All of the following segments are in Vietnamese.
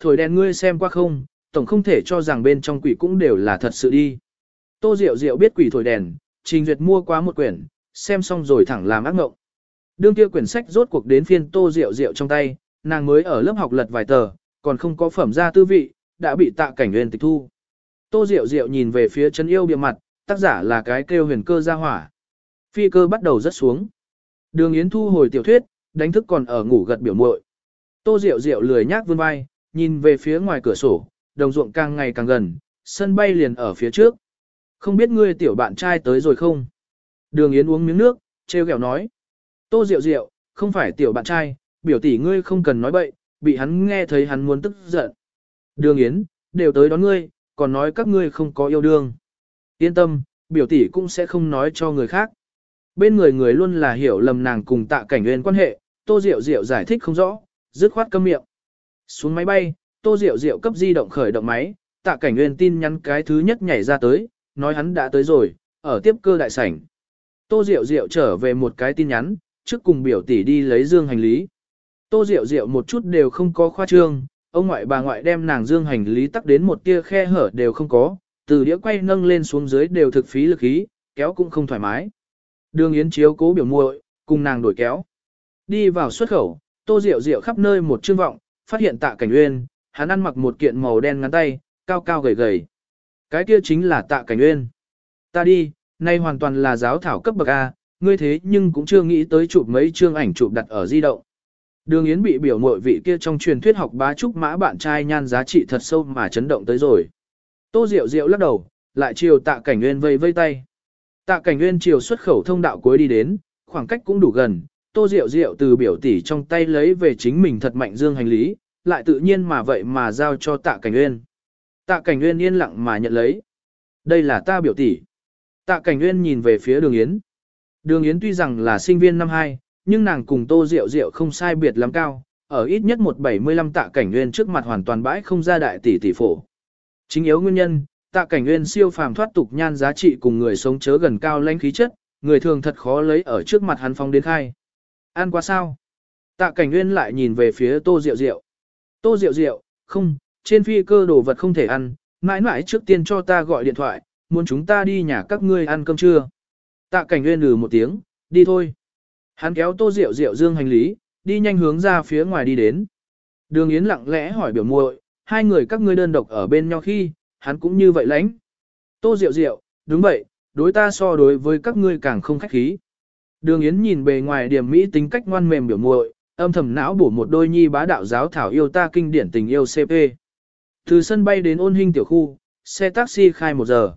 thổi đèn ngươi xem qua không, tổng không thể cho rằng bên trong quỷ cũng đều là thật sự đi. Tô Diệu Diệu biết quỷ thổi đèn, Trình Duyệt mua quá một quyển, xem xong rồi thẳng làm ác ngộng. Đương kia quyển sách rốt cuộc đến phiên Tô Diệu Diệu trong tay, nàng mới ở lớp học lật vài tờ, còn không có phẩm ra tư vị, đã bị tạ cảnh nguyên tịch thu. Tô Diệu Diệu nhìn về phía chân yêu bìa mặt, tác giả là cái kêu huyền cơ ra hỏa. Phi cơ bắt đầu rất xuống. Đường Yến thu hồi tiểu thuyết, đánh thức còn ở ngủ gật biểu muội. Tô Diệu Diệu lười nhác vươn vai, nhìn về phía ngoài cửa sổ, đồng ruộng càng ngày càng gần, sân bay liền ở phía trước. Không biết ngươi tiểu bạn trai tới rồi không? Đường Yến uống miếng nước, treo kẹo nói. Tô Diệu Diệu, không phải tiểu bạn trai, biểu tỷ ngươi không cần nói bậy, bị hắn nghe thấy hắn muốn tức giận. Đường Yến, đều tới đón ngươi, còn nói các ngươi không có yêu đương. Yên tâm, biểu tỷ cũng sẽ không nói cho người khác. Bên người người luôn là hiểu lầm nàng cùng tạ cảnh nguyên quan hệ, Tô Diệu Diệu giải thích không rõ, dứt khoát câm miệng. Xuống máy bay, Tô Diệu Diệu cấp di động khởi động máy, tạ cảnh nguyên tin nhắn cái thứ nhất nhảy ra tới, nói hắn đã tới rồi, ở tiếp cơ đại sảnh. Tô Diệu Diệu trở về một cái tin nhắn, trước cùng biểu tỷ đi lấy dương hành lý. Tô Diệu Diệu một chút đều không có khoa trương, ông ngoại bà ngoại đem nàng dương hành lý tắc đến một tia khe hở đều không có, từ đĩa quay nâng lên xuống dưới đều thực phí lực khí, kéo cũng không thoải mái. Đường Yến chiếu cố biểu muội, cùng nàng đổi kéo. Đi vào xuất khẩu, Tô Diệu Diệu khắp nơi một chương vọng, phát hiện Tạ Cảnh Uyên, hắn ăn mặc một kiện màu đen ngắn tay, cao cao gầy gầy. Cái kia chính là Tạ Cảnh Uyên. Ta đi, nay hoàn toàn là giáo thảo cấp bậc A, ngươi thế nhưng cũng chưa nghĩ tới chụp mấy chương ảnh chụp đặt ở di động. Đường Yến bị biểu mội vị kia trong truyền thuyết học bá trúc mã bạn trai nhan giá trị thật sâu mà chấn động tới rồi. Tô Diệu Diệu lắc đầu, lại chiều tạ cảnh Uyên vây vây tay. Tạ cảnh Uyên chiều xuất khẩu thông đạo cuối đi đến, khoảng cách cũng đủ gần, Tô Diệu Diệu từ biểu tỷ trong tay lấy về chính mình thật mạnh dương hành lý, lại tự nhiên mà vậy mà giao cho tạ cảnh Uyên. Tạ cảnh Uyên yên lặng mà nhận lấy. Đây là ta biểu tỷ. Tạ cảnh Uyên nhìn về phía đường Yến. Đường Yến tuy rằng là sinh viên năm 2, nhưng nàng cùng Tô Diệu Diệu không sai biệt lắm cao, ở ít nhất 175 tạ cảnh Uyên trước mặt hoàn toàn bãi không ra đại tỷ tỷ phổ. Chính yếu nguyên nhân, tạ cảnh Uyên siêu phàm thoát tục nhan giá trị cùng người sống chớ gần cao lãnh khí chất, người thường thật khó lấy ở trước mặt hắn phong đến khai. Ăn qua sao? Tạ cảnh nguyên lại nhìn về phía Tô Diệu Diệu. Tô Diệu Diệu, không, trên phi cơ đồ vật không thể ăn, mãi mãi trước tiên cho ta gọi điện thoại, muốn chúng ta đi nhà các ngươi ăn cơm trưa. Tạ cảnh nguyên lừ một tiếng, đi thôi. Hắn kéo tô rượu rượu dương hành lý, đi nhanh hướng ra phía ngoài đi đến. Đường Yến lặng lẽ hỏi biểu muội, hai người các ngươi đơn độc ở bên nhau khi, hắn cũng như vậy lãnh. Tô rượu rượu, đúng vậy, đối ta so đối với các ngươi càng không khách khí. Đường Yến nhìn bề ngoài điểm mỹ tính cách ngoan mềm biểu muội, âm thầm não bổ một đôi nhi bá đạo giáo thảo yêu ta kinh điển tình yêu CP. Từ sân bay đến ôn hình tiểu khu, xe taxi khai một giờ.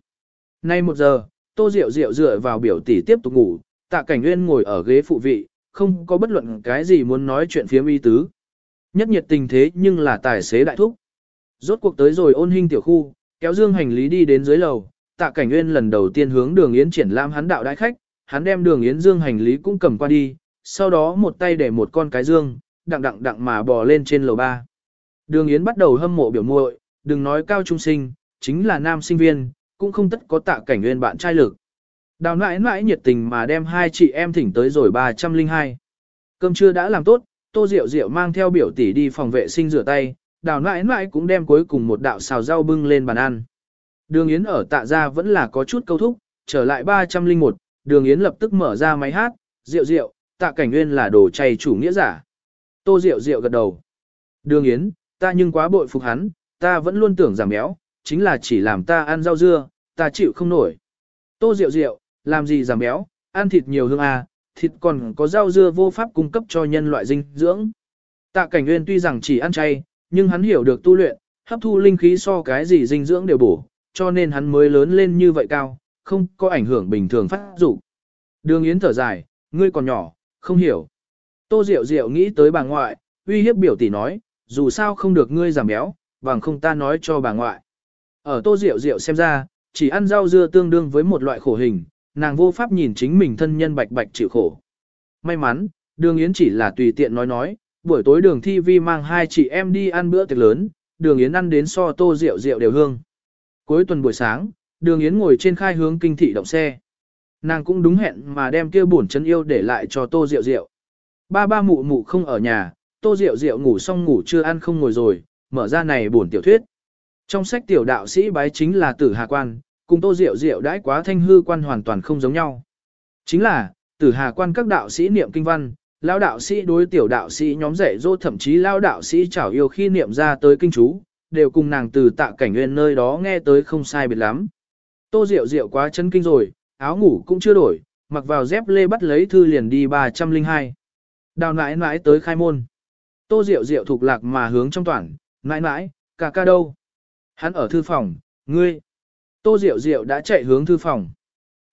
Nay một giờ, Tô Diệu Diệu dựa vào biểu tỷ tiếp tục ngủ, tạ cảnh nguyên ngồi ở ghế phụ vị, không có bất luận cái gì muốn nói chuyện phía y tứ. Nhất nhiệt tình thế nhưng là tài xế đại thúc. Rốt cuộc tới rồi ôn hình tiểu khu, kéo dương hành lý đi đến dưới lầu, tạ cảnh nguyên lần đầu tiên hướng đường yến triển lãm hắn đạo đại khách, hắn đem đường yến dương hành lý cũng cầm qua đi, sau đó một tay để một con cái dương, đặng đặng đặng mà bò lên trên lầu ba. Đường yến bắt đầu hâm mộ biểu muội, đừng nói cao trung sinh, chính là nam sinh viên, cũng không tất có tạ cảnh nguyên bạn trai lực. Đào nãi nãi nhiệt tình mà đem hai chị em thỉnh tới rồi 302. Cơm trưa đã làm tốt, tô rượu rượu mang theo biểu tỷ đi phòng vệ sinh rửa tay, đào nãi nãi cũng đem cuối cùng một đạo xào rau bưng lên bàn ăn. Đường Yến ở tạ gia vẫn là có chút câu thúc, trở lại 301, đường Yến lập tức mở ra máy hát, rượu rượu, tạ cảnh nguyên là đồ chay chủ nghĩa giả. Tô rượu rượu gật đầu. Đường Yến, ta nhưng quá bội phục hắn, ta vẫn luôn tưởng giảm béo, chính là chỉ làm ta ăn rau dưa, ta chịu không nổi. Tô rượu rượu, làm gì giảm béo, ăn thịt nhiều hương à, thịt còn có rau dưa vô pháp cung cấp cho nhân loại dinh dưỡng. Tạ Cảnh Nguyên tuy rằng chỉ ăn chay, nhưng hắn hiểu được tu luyện, hấp thu linh khí so cái gì dinh dưỡng đều bổ, cho nên hắn mới lớn lên như vậy cao, không có ảnh hưởng bình thường phát dục. Đường Yến thở dài, ngươi còn nhỏ, không hiểu. Tô Diệu Diệu nghĩ tới bà ngoại, uy hiếp biểu tỷ nói, dù sao không được ngươi giảm béo, bằng không ta nói cho bà ngoại. Ở Tô Diệu Diệu xem ra, chỉ ăn rau dưa tương đương với một loại khổ hình, nàng vô pháp nhìn chính mình thân nhân bạch bạch chịu khổ. May mắn, đường Yến chỉ là tùy tiện nói nói, buổi tối đường thi vi mang hai chị em đi ăn bữa tiệc lớn, đường Yến ăn đến so tô Diệu Diệu đều hương. Cuối tuần buổi sáng, đường Yến ngồi trên khai hướng kinh thị động xe. Nàng cũng đúng hẹn mà đem kia bổn chân yêu để lại cho tô Diệu Diệu. Ba ba mụ mụ không ở nhà, tô Diệu Diệu ngủ xong ngủ chưa ăn không ngồi rồi, mở ra này buồn tiểu thuyết. Trong sách tiểu đạo sĩ bái chính là tử hà quan, cùng tô diệu diệu đãi quá thanh hư quan hoàn toàn không giống nhau. Chính là, tử hà quan các đạo sĩ niệm kinh văn, lao đạo sĩ đối tiểu đạo sĩ nhóm dạy dỗ thậm chí lao đạo sĩ chảo yêu khi niệm ra tới kinh chú, đều cùng nàng từ tạ cảnh nguyên nơi đó nghe tới không sai biệt lắm. Tô Diệu Diệu quá chân kinh rồi, áo ngủ cũng chưa đổi, mặc vào dép lê bắt lấy thư liền đi 302. Đào nãi nãi tới khai môn. Tô Diệu Diệu thuộc lạc mà hướng trong toàn, nãi nãi, ca ca đâu? Hắn ở thư phòng, ngươi. Tô Diệu Diệu đã chạy hướng thư phòng.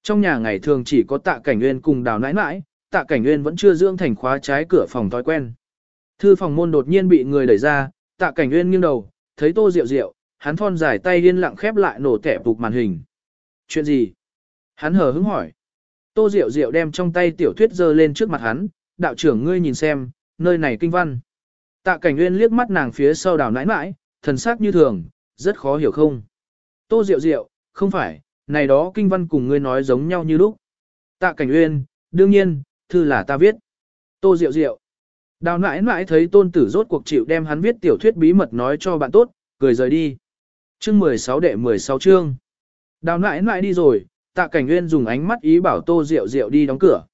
Trong nhà ngày thường chỉ có tạ cảnh nguyên cùng đào nãi nãi, tạ cảnh nguyên vẫn chưa dưỡng thành khóa trái cửa phòng thói quen. Thư phòng môn đột nhiên bị người đẩy ra, tạ cảnh nguyên nghiêng đầu, thấy tô Diệu Diệu, hắn thon dài tay điên lặng khép lại nổ tẻ phục màn hình. Chuyện gì? Hắn hờ hứng hỏi. Tô Diệu Diệu đem trong tay tiểu thuyết dơ lên trước mặt hắn, đạo trưởng ngươi nhìn xem, nơi này kinh văn. Tạ cảnh nguyên liếc mắt nàng phía sau đảo nãi nãi, thần sắc như thường, rất khó hiểu không. Tô Diệu Diệu, không phải, này đó kinh văn cùng ngươi nói giống nhau như lúc. Tạ cảnh nguyên, đương nhiên, thư là ta viết. Tô Diệu Diệu. Đào nãi nãi thấy tôn tử rốt cuộc chịu đem hắn viết tiểu thuyết bí mật nói cho bạn tốt, cười rời đi. Chương 16 đệ 16 chương. Đào nãi nãi đi rồi, tạ cảnh nguyên dùng ánh mắt ý bảo tô Diệu Diệu đi đóng cửa.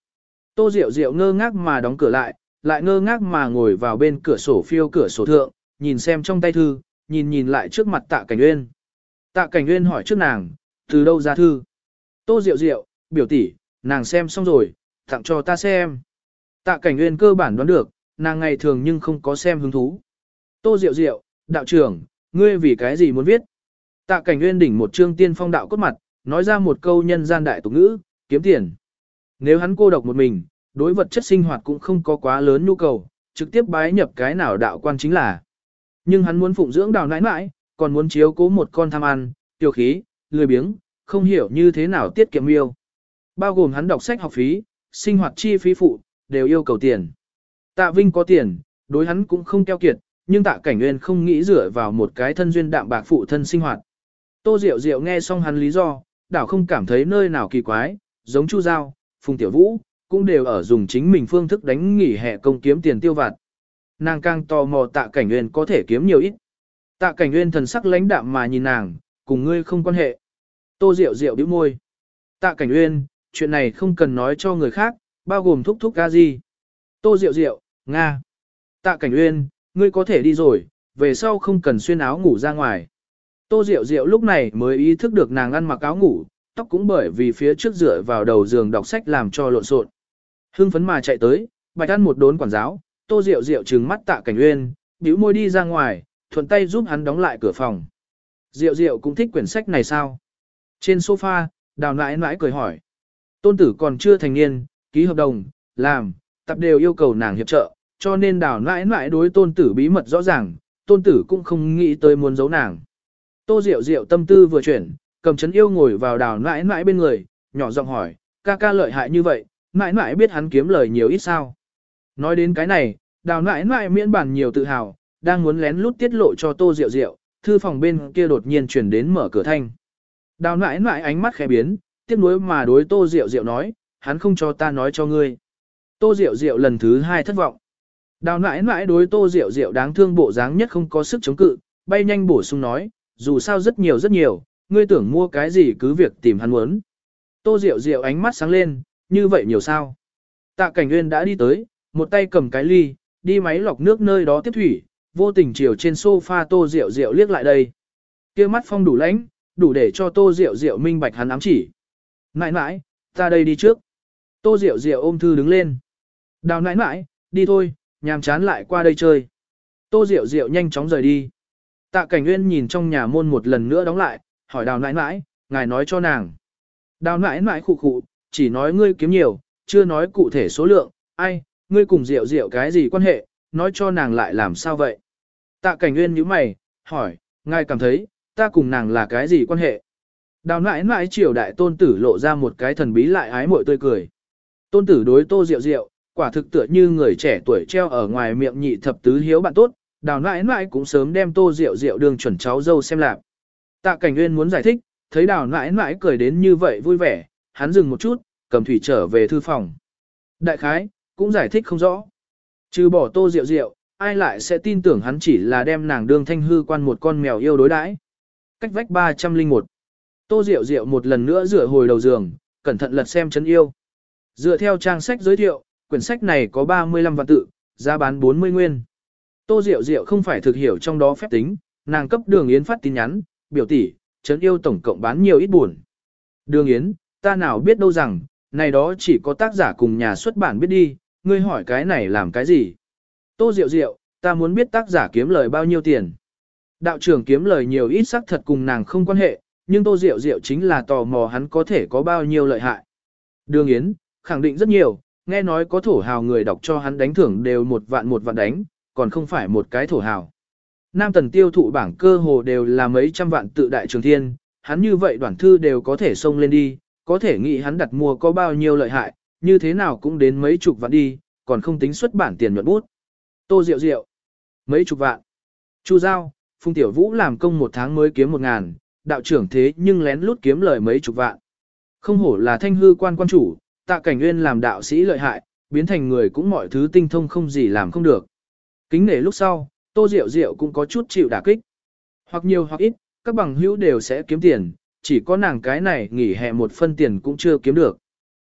Tô Diệu Diệu ngơ ngác mà đóng cửa lại, lại ngơ ngác mà ngồi vào bên cửa sổ phiêu cửa sổ thượng, nhìn xem trong tay thư, nhìn nhìn lại trước mặt tạ cảnh nguyên. Tạ cảnh nguyên hỏi trước nàng, từ đâu ra thư? Tô Diệu Diệu, biểu tỷ, nàng xem xong rồi, tặng cho ta xem. Tạ cảnh nguyên cơ bản đoán được, nàng ngày thường nhưng không có xem hứng thú. Tô Diệu Diệu, đạo trưởng, ngươi vì cái gì muốn viết? Tạ cảnh nguyên đỉnh một chương tiên phong đạo cốt mặt, nói ra một câu nhân gian đại tục ngữ, kiếm tiền. Nếu hắn cô độc một mình, đối vật chất sinh hoạt cũng không có quá lớn nhu cầu, trực tiếp bái nhập cái nào đạo quan chính là. Nhưng hắn muốn phụng dưỡng đào nãi nãi, còn muốn chiếu cố một con tham ăn, tiêu khí, lười biếng, không hiểu như thế nào tiết kiệm yêu. Bao gồm hắn đọc sách học phí, sinh hoạt chi phí phụ, đều yêu cầu tiền. Tạ Vinh có tiền, đối hắn cũng không keo kiệt, nhưng tạ cảnh nguyên không nghĩ dựa vào một cái thân duyên đạm bạc phụ thân sinh hoạt. Tô Diệu Diệu nghe xong hắn lý do, đảo không cảm thấy nơi nào kỳ quái, giống Chu Giao, Phùng Tiểu Vũ, cũng đều ở dùng chính mình phương thức đánh nghỉ hè công kiếm tiền tiêu vặt. Nàng càng tò mò tạ cảnh nguyên có thể kiếm nhiều ít. Tạ cảnh nguyên thần sắc lãnh đạm mà nhìn nàng, cùng ngươi không quan hệ. Tô Diệu Diệu bĩu môi. Tạ cảnh nguyên, chuyện này không cần nói cho người khác, bao gồm thúc thúc ca gì. Tô Diệu Diệu, Nga. Tạ cảnh nguyên, ngươi có thể đi rồi, về sau không cần xuyên áo ngủ ra ngoài. Tô Diệu Diệu lúc này mới ý thức được nàng ăn mặc áo ngủ, tóc cũng bởi vì phía trước dựa vào đầu giường đọc sách làm cho lộn xộn. Hưng phấn mà chạy tới, bạch ăn một đốn quản giáo, Tô Diệu Diệu trừng mắt Tạ Cảnh Uyên, bĩu môi đi ra ngoài, thuận tay giúp hắn đóng lại cửa phòng. Diệu Diệu cũng thích quyển sách này sao? Trên sofa, Đào nãi nãi cười hỏi. Tôn tử còn chưa thành niên, ký hợp đồng, làm, tập đều yêu cầu nàng hiệp trợ, cho nên Đào nãi nãi đối tôn tử bí mật rõ ràng, tôn tử cũng không nghĩ tới muốn giấu nàng. Tô Diệu Diệu tâm tư vừa chuyển, cầm chấn yêu ngồi vào đào nãi nãi bên người, nhỏ giọng hỏi, ca ca lợi hại như vậy, nãi nãi biết hắn kiếm lời nhiều ít sao. Nói đến cái này, đào nãi nãi miễn bản nhiều tự hào, đang muốn lén lút tiết lộ cho Tô Diệu Diệu, thư phòng bên kia đột nhiên chuyển đến mở cửa thanh. Đào nãi nãi ánh mắt khẽ biến, tiếc nuối mà đối Tô Diệu Diệu nói, hắn không cho ta nói cho ngươi. Tô Diệu Diệu lần thứ hai thất vọng. Đào nãi nãi đối Tô Diệu Diệu đáng thương bộ dáng nhất không có sức chống cự, bay nhanh bổ sung nói, dù sao rất nhiều rất nhiều, ngươi tưởng mua cái gì cứ việc tìm hắn muốn. Tô Diệu Diệu ánh mắt sáng lên, như vậy nhiều sao. Tạ Cảnh Nguyên đã đi tới, một tay cầm cái ly, đi máy lọc nước nơi đó tiếp thủy, vô tình chiều trên sofa Tô Diệu Diệu liếc lại đây. kia mắt phong đủ lãnh, đủ để cho Tô Diệu Diệu minh bạch hắn ám chỉ. Nãi nãi, ta đây đi trước. Tô Diệu Diệu ôm thư đứng lên. Đào nãi nãi, đi thôi, nhàm chán lại qua đây chơi. Tô Diệu Diệu nhanh chóng rời đi. Tạ Cảnh Nguyên nhìn trong nhà môn một lần nữa đóng lại, hỏi đào nãi nãi, ngài nói cho nàng. Đào nãi nãi khụ khụ, chỉ nói ngươi kiếm nhiều, chưa nói cụ thể số lượng, ai, ngươi cùng rượu rượu cái gì quan hệ, nói cho nàng lại làm sao vậy. Tạ Cảnh Nguyên nhíu mày, hỏi, ngài cảm thấy, ta cùng nàng là cái gì quan hệ. Đào nãi nãi triều đại tôn tử lộ ra một cái thần bí lại ái mội tươi cười. Tôn tử đối tô rượu rượu, quả thực tựa như người trẻ tuổi treo ở ngoài miệng nhị thập tứ hiếu bạn tốt, đào nãi nãi cũng sớm đem tô rượu rượu đường chuẩn cháu dâu xem lạc. Tạ cảnh nguyên muốn giải thích, thấy đào nãi nãi cười đến như vậy vui vẻ, hắn dừng một chút, cầm thủy trở về thư phòng. Đại khái, cũng giải thích không rõ. Trừ bỏ tô rượu rượu, ai lại sẽ tin tưởng hắn chỉ là đem nàng đương thanh hư quan một con mèo yêu đối đãi. Cách vách 301. Tô rượu rượu một lần nữa rửa hồi đầu giường, cẩn thận lật xem chấn yêu. Dựa theo trang sách giới thiệu, quyển sách này có 35 vạn tự, giá bán 40 nguyên. Tô Diệu Diệu không phải thực hiểu trong đó phép tính, nàng cấp Đường Yến phát tin nhắn, biểu tỷ, chấn yêu tổng cộng bán nhiều ít buồn. Đường Yến, ta nào biết đâu rằng, này đó chỉ có tác giả cùng nhà xuất bản biết đi, ngươi hỏi cái này làm cái gì? Tô Diệu Diệu, ta muốn biết tác giả kiếm lời bao nhiêu tiền. Đạo trưởng kiếm lời nhiều ít xác thật cùng nàng không quan hệ, nhưng Tô Diệu Diệu chính là tò mò hắn có thể có bao nhiêu lợi hại. Đường Yến, khẳng định rất nhiều, nghe nói có thổ hào người đọc cho hắn đánh thưởng đều một vạn một vạn đánh, còn không phải một cái thổ hào. Nam tần tiêu thụ bảng cơ hồ đều là mấy trăm vạn tự đại trường thiên, hắn như vậy đoạn thư đều có thể xông lên đi, có thể nghĩ hắn đặt mua có bao nhiêu lợi hại, như thế nào cũng đến mấy chục vạn đi, còn không tính xuất bản tiền nhuận bút. Tô Diệu Diệu, mấy chục vạn. Chu Giao, Phùng Tiểu Vũ làm công một tháng mới kiếm một ngàn, đạo trưởng thế nhưng lén lút kiếm lời mấy chục vạn. Không hổ là thanh hư quan quan chủ, tạ cảnh nguyên làm đạo sĩ lợi hại, biến thành người cũng mọi thứ tinh thông không gì làm không được. Kính nể lúc sau, Tô Diệu Diệu cũng có chút chịu đả kích. Hoặc nhiều hoặc ít, các bằng hữu đều sẽ kiếm tiền, chỉ có nàng cái này nghỉ hè một phân tiền cũng chưa kiếm được.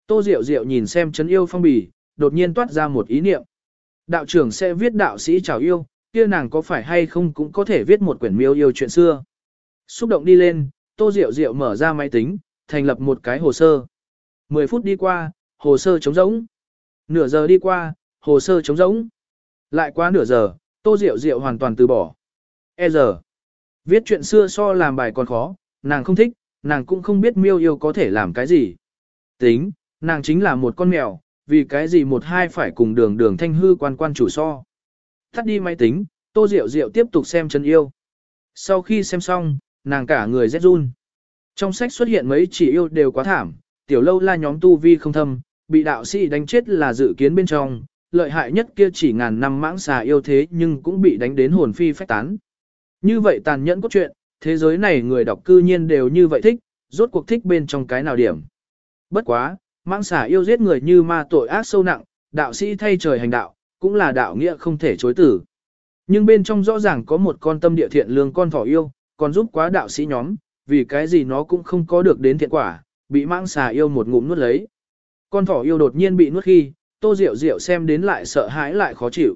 Tô Diệu Diệu nhìn xem chấn yêu phong bì, đột nhiên toát ra một ý niệm. Đạo trưởng sẽ viết đạo sĩ chào yêu, kia nàng có phải hay không cũng có thể viết một quyển miêu yêu chuyện xưa. Xúc động đi lên, Tô Diệu Diệu mở ra máy tính, thành lập một cái hồ sơ. 10 phút đi qua, hồ sơ trống rỗng. Nửa giờ đi qua, hồ sơ trống rỗng. Lại quá nửa giờ, Tô Diệu Diệu hoàn toàn từ bỏ. E giờ. Viết chuyện xưa so làm bài còn khó, nàng không thích, nàng cũng không biết miêu yêu có thể làm cái gì. Tính, nàng chính là một con mèo, vì cái gì một hai phải cùng đường đường thanh hư quan quan chủ so. Thắt đi máy tính, Tô Diệu Diệu tiếp tục xem chân yêu. Sau khi xem xong, nàng cả người rét run. Trong sách xuất hiện mấy chỉ yêu đều quá thảm, tiểu lâu la nhóm tu vi không thâm, bị đạo sĩ đánh chết là dự kiến bên trong, lợi hại nhất kia chỉ ngàn năm mãng xà yêu thế nhưng cũng bị đánh đến hồn phi phách tán. Như vậy tàn nhẫn cốt truyện, thế giới này người đọc cư nhiên đều như vậy thích, rốt cuộc thích bên trong cái nào điểm. Bất quá, mãng xà yêu giết người như ma tội ác sâu nặng, đạo sĩ thay trời hành đạo, cũng là đạo nghĩa không thể chối tử. Nhưng bên trong rõ ràng có một con tâm địa thiện lương con thỏ yêu, còn giúp quá đạo sĩ nhóm, vì cái gì nó cũng không có được đến thiện quả, bị mãng xà yêu một ngụm nuốt lấy. Con thỏ yêu đột nhiên bị nuốt khi, Tô Diệu Diệu xem đến lại sợ hãi lại khó chịu.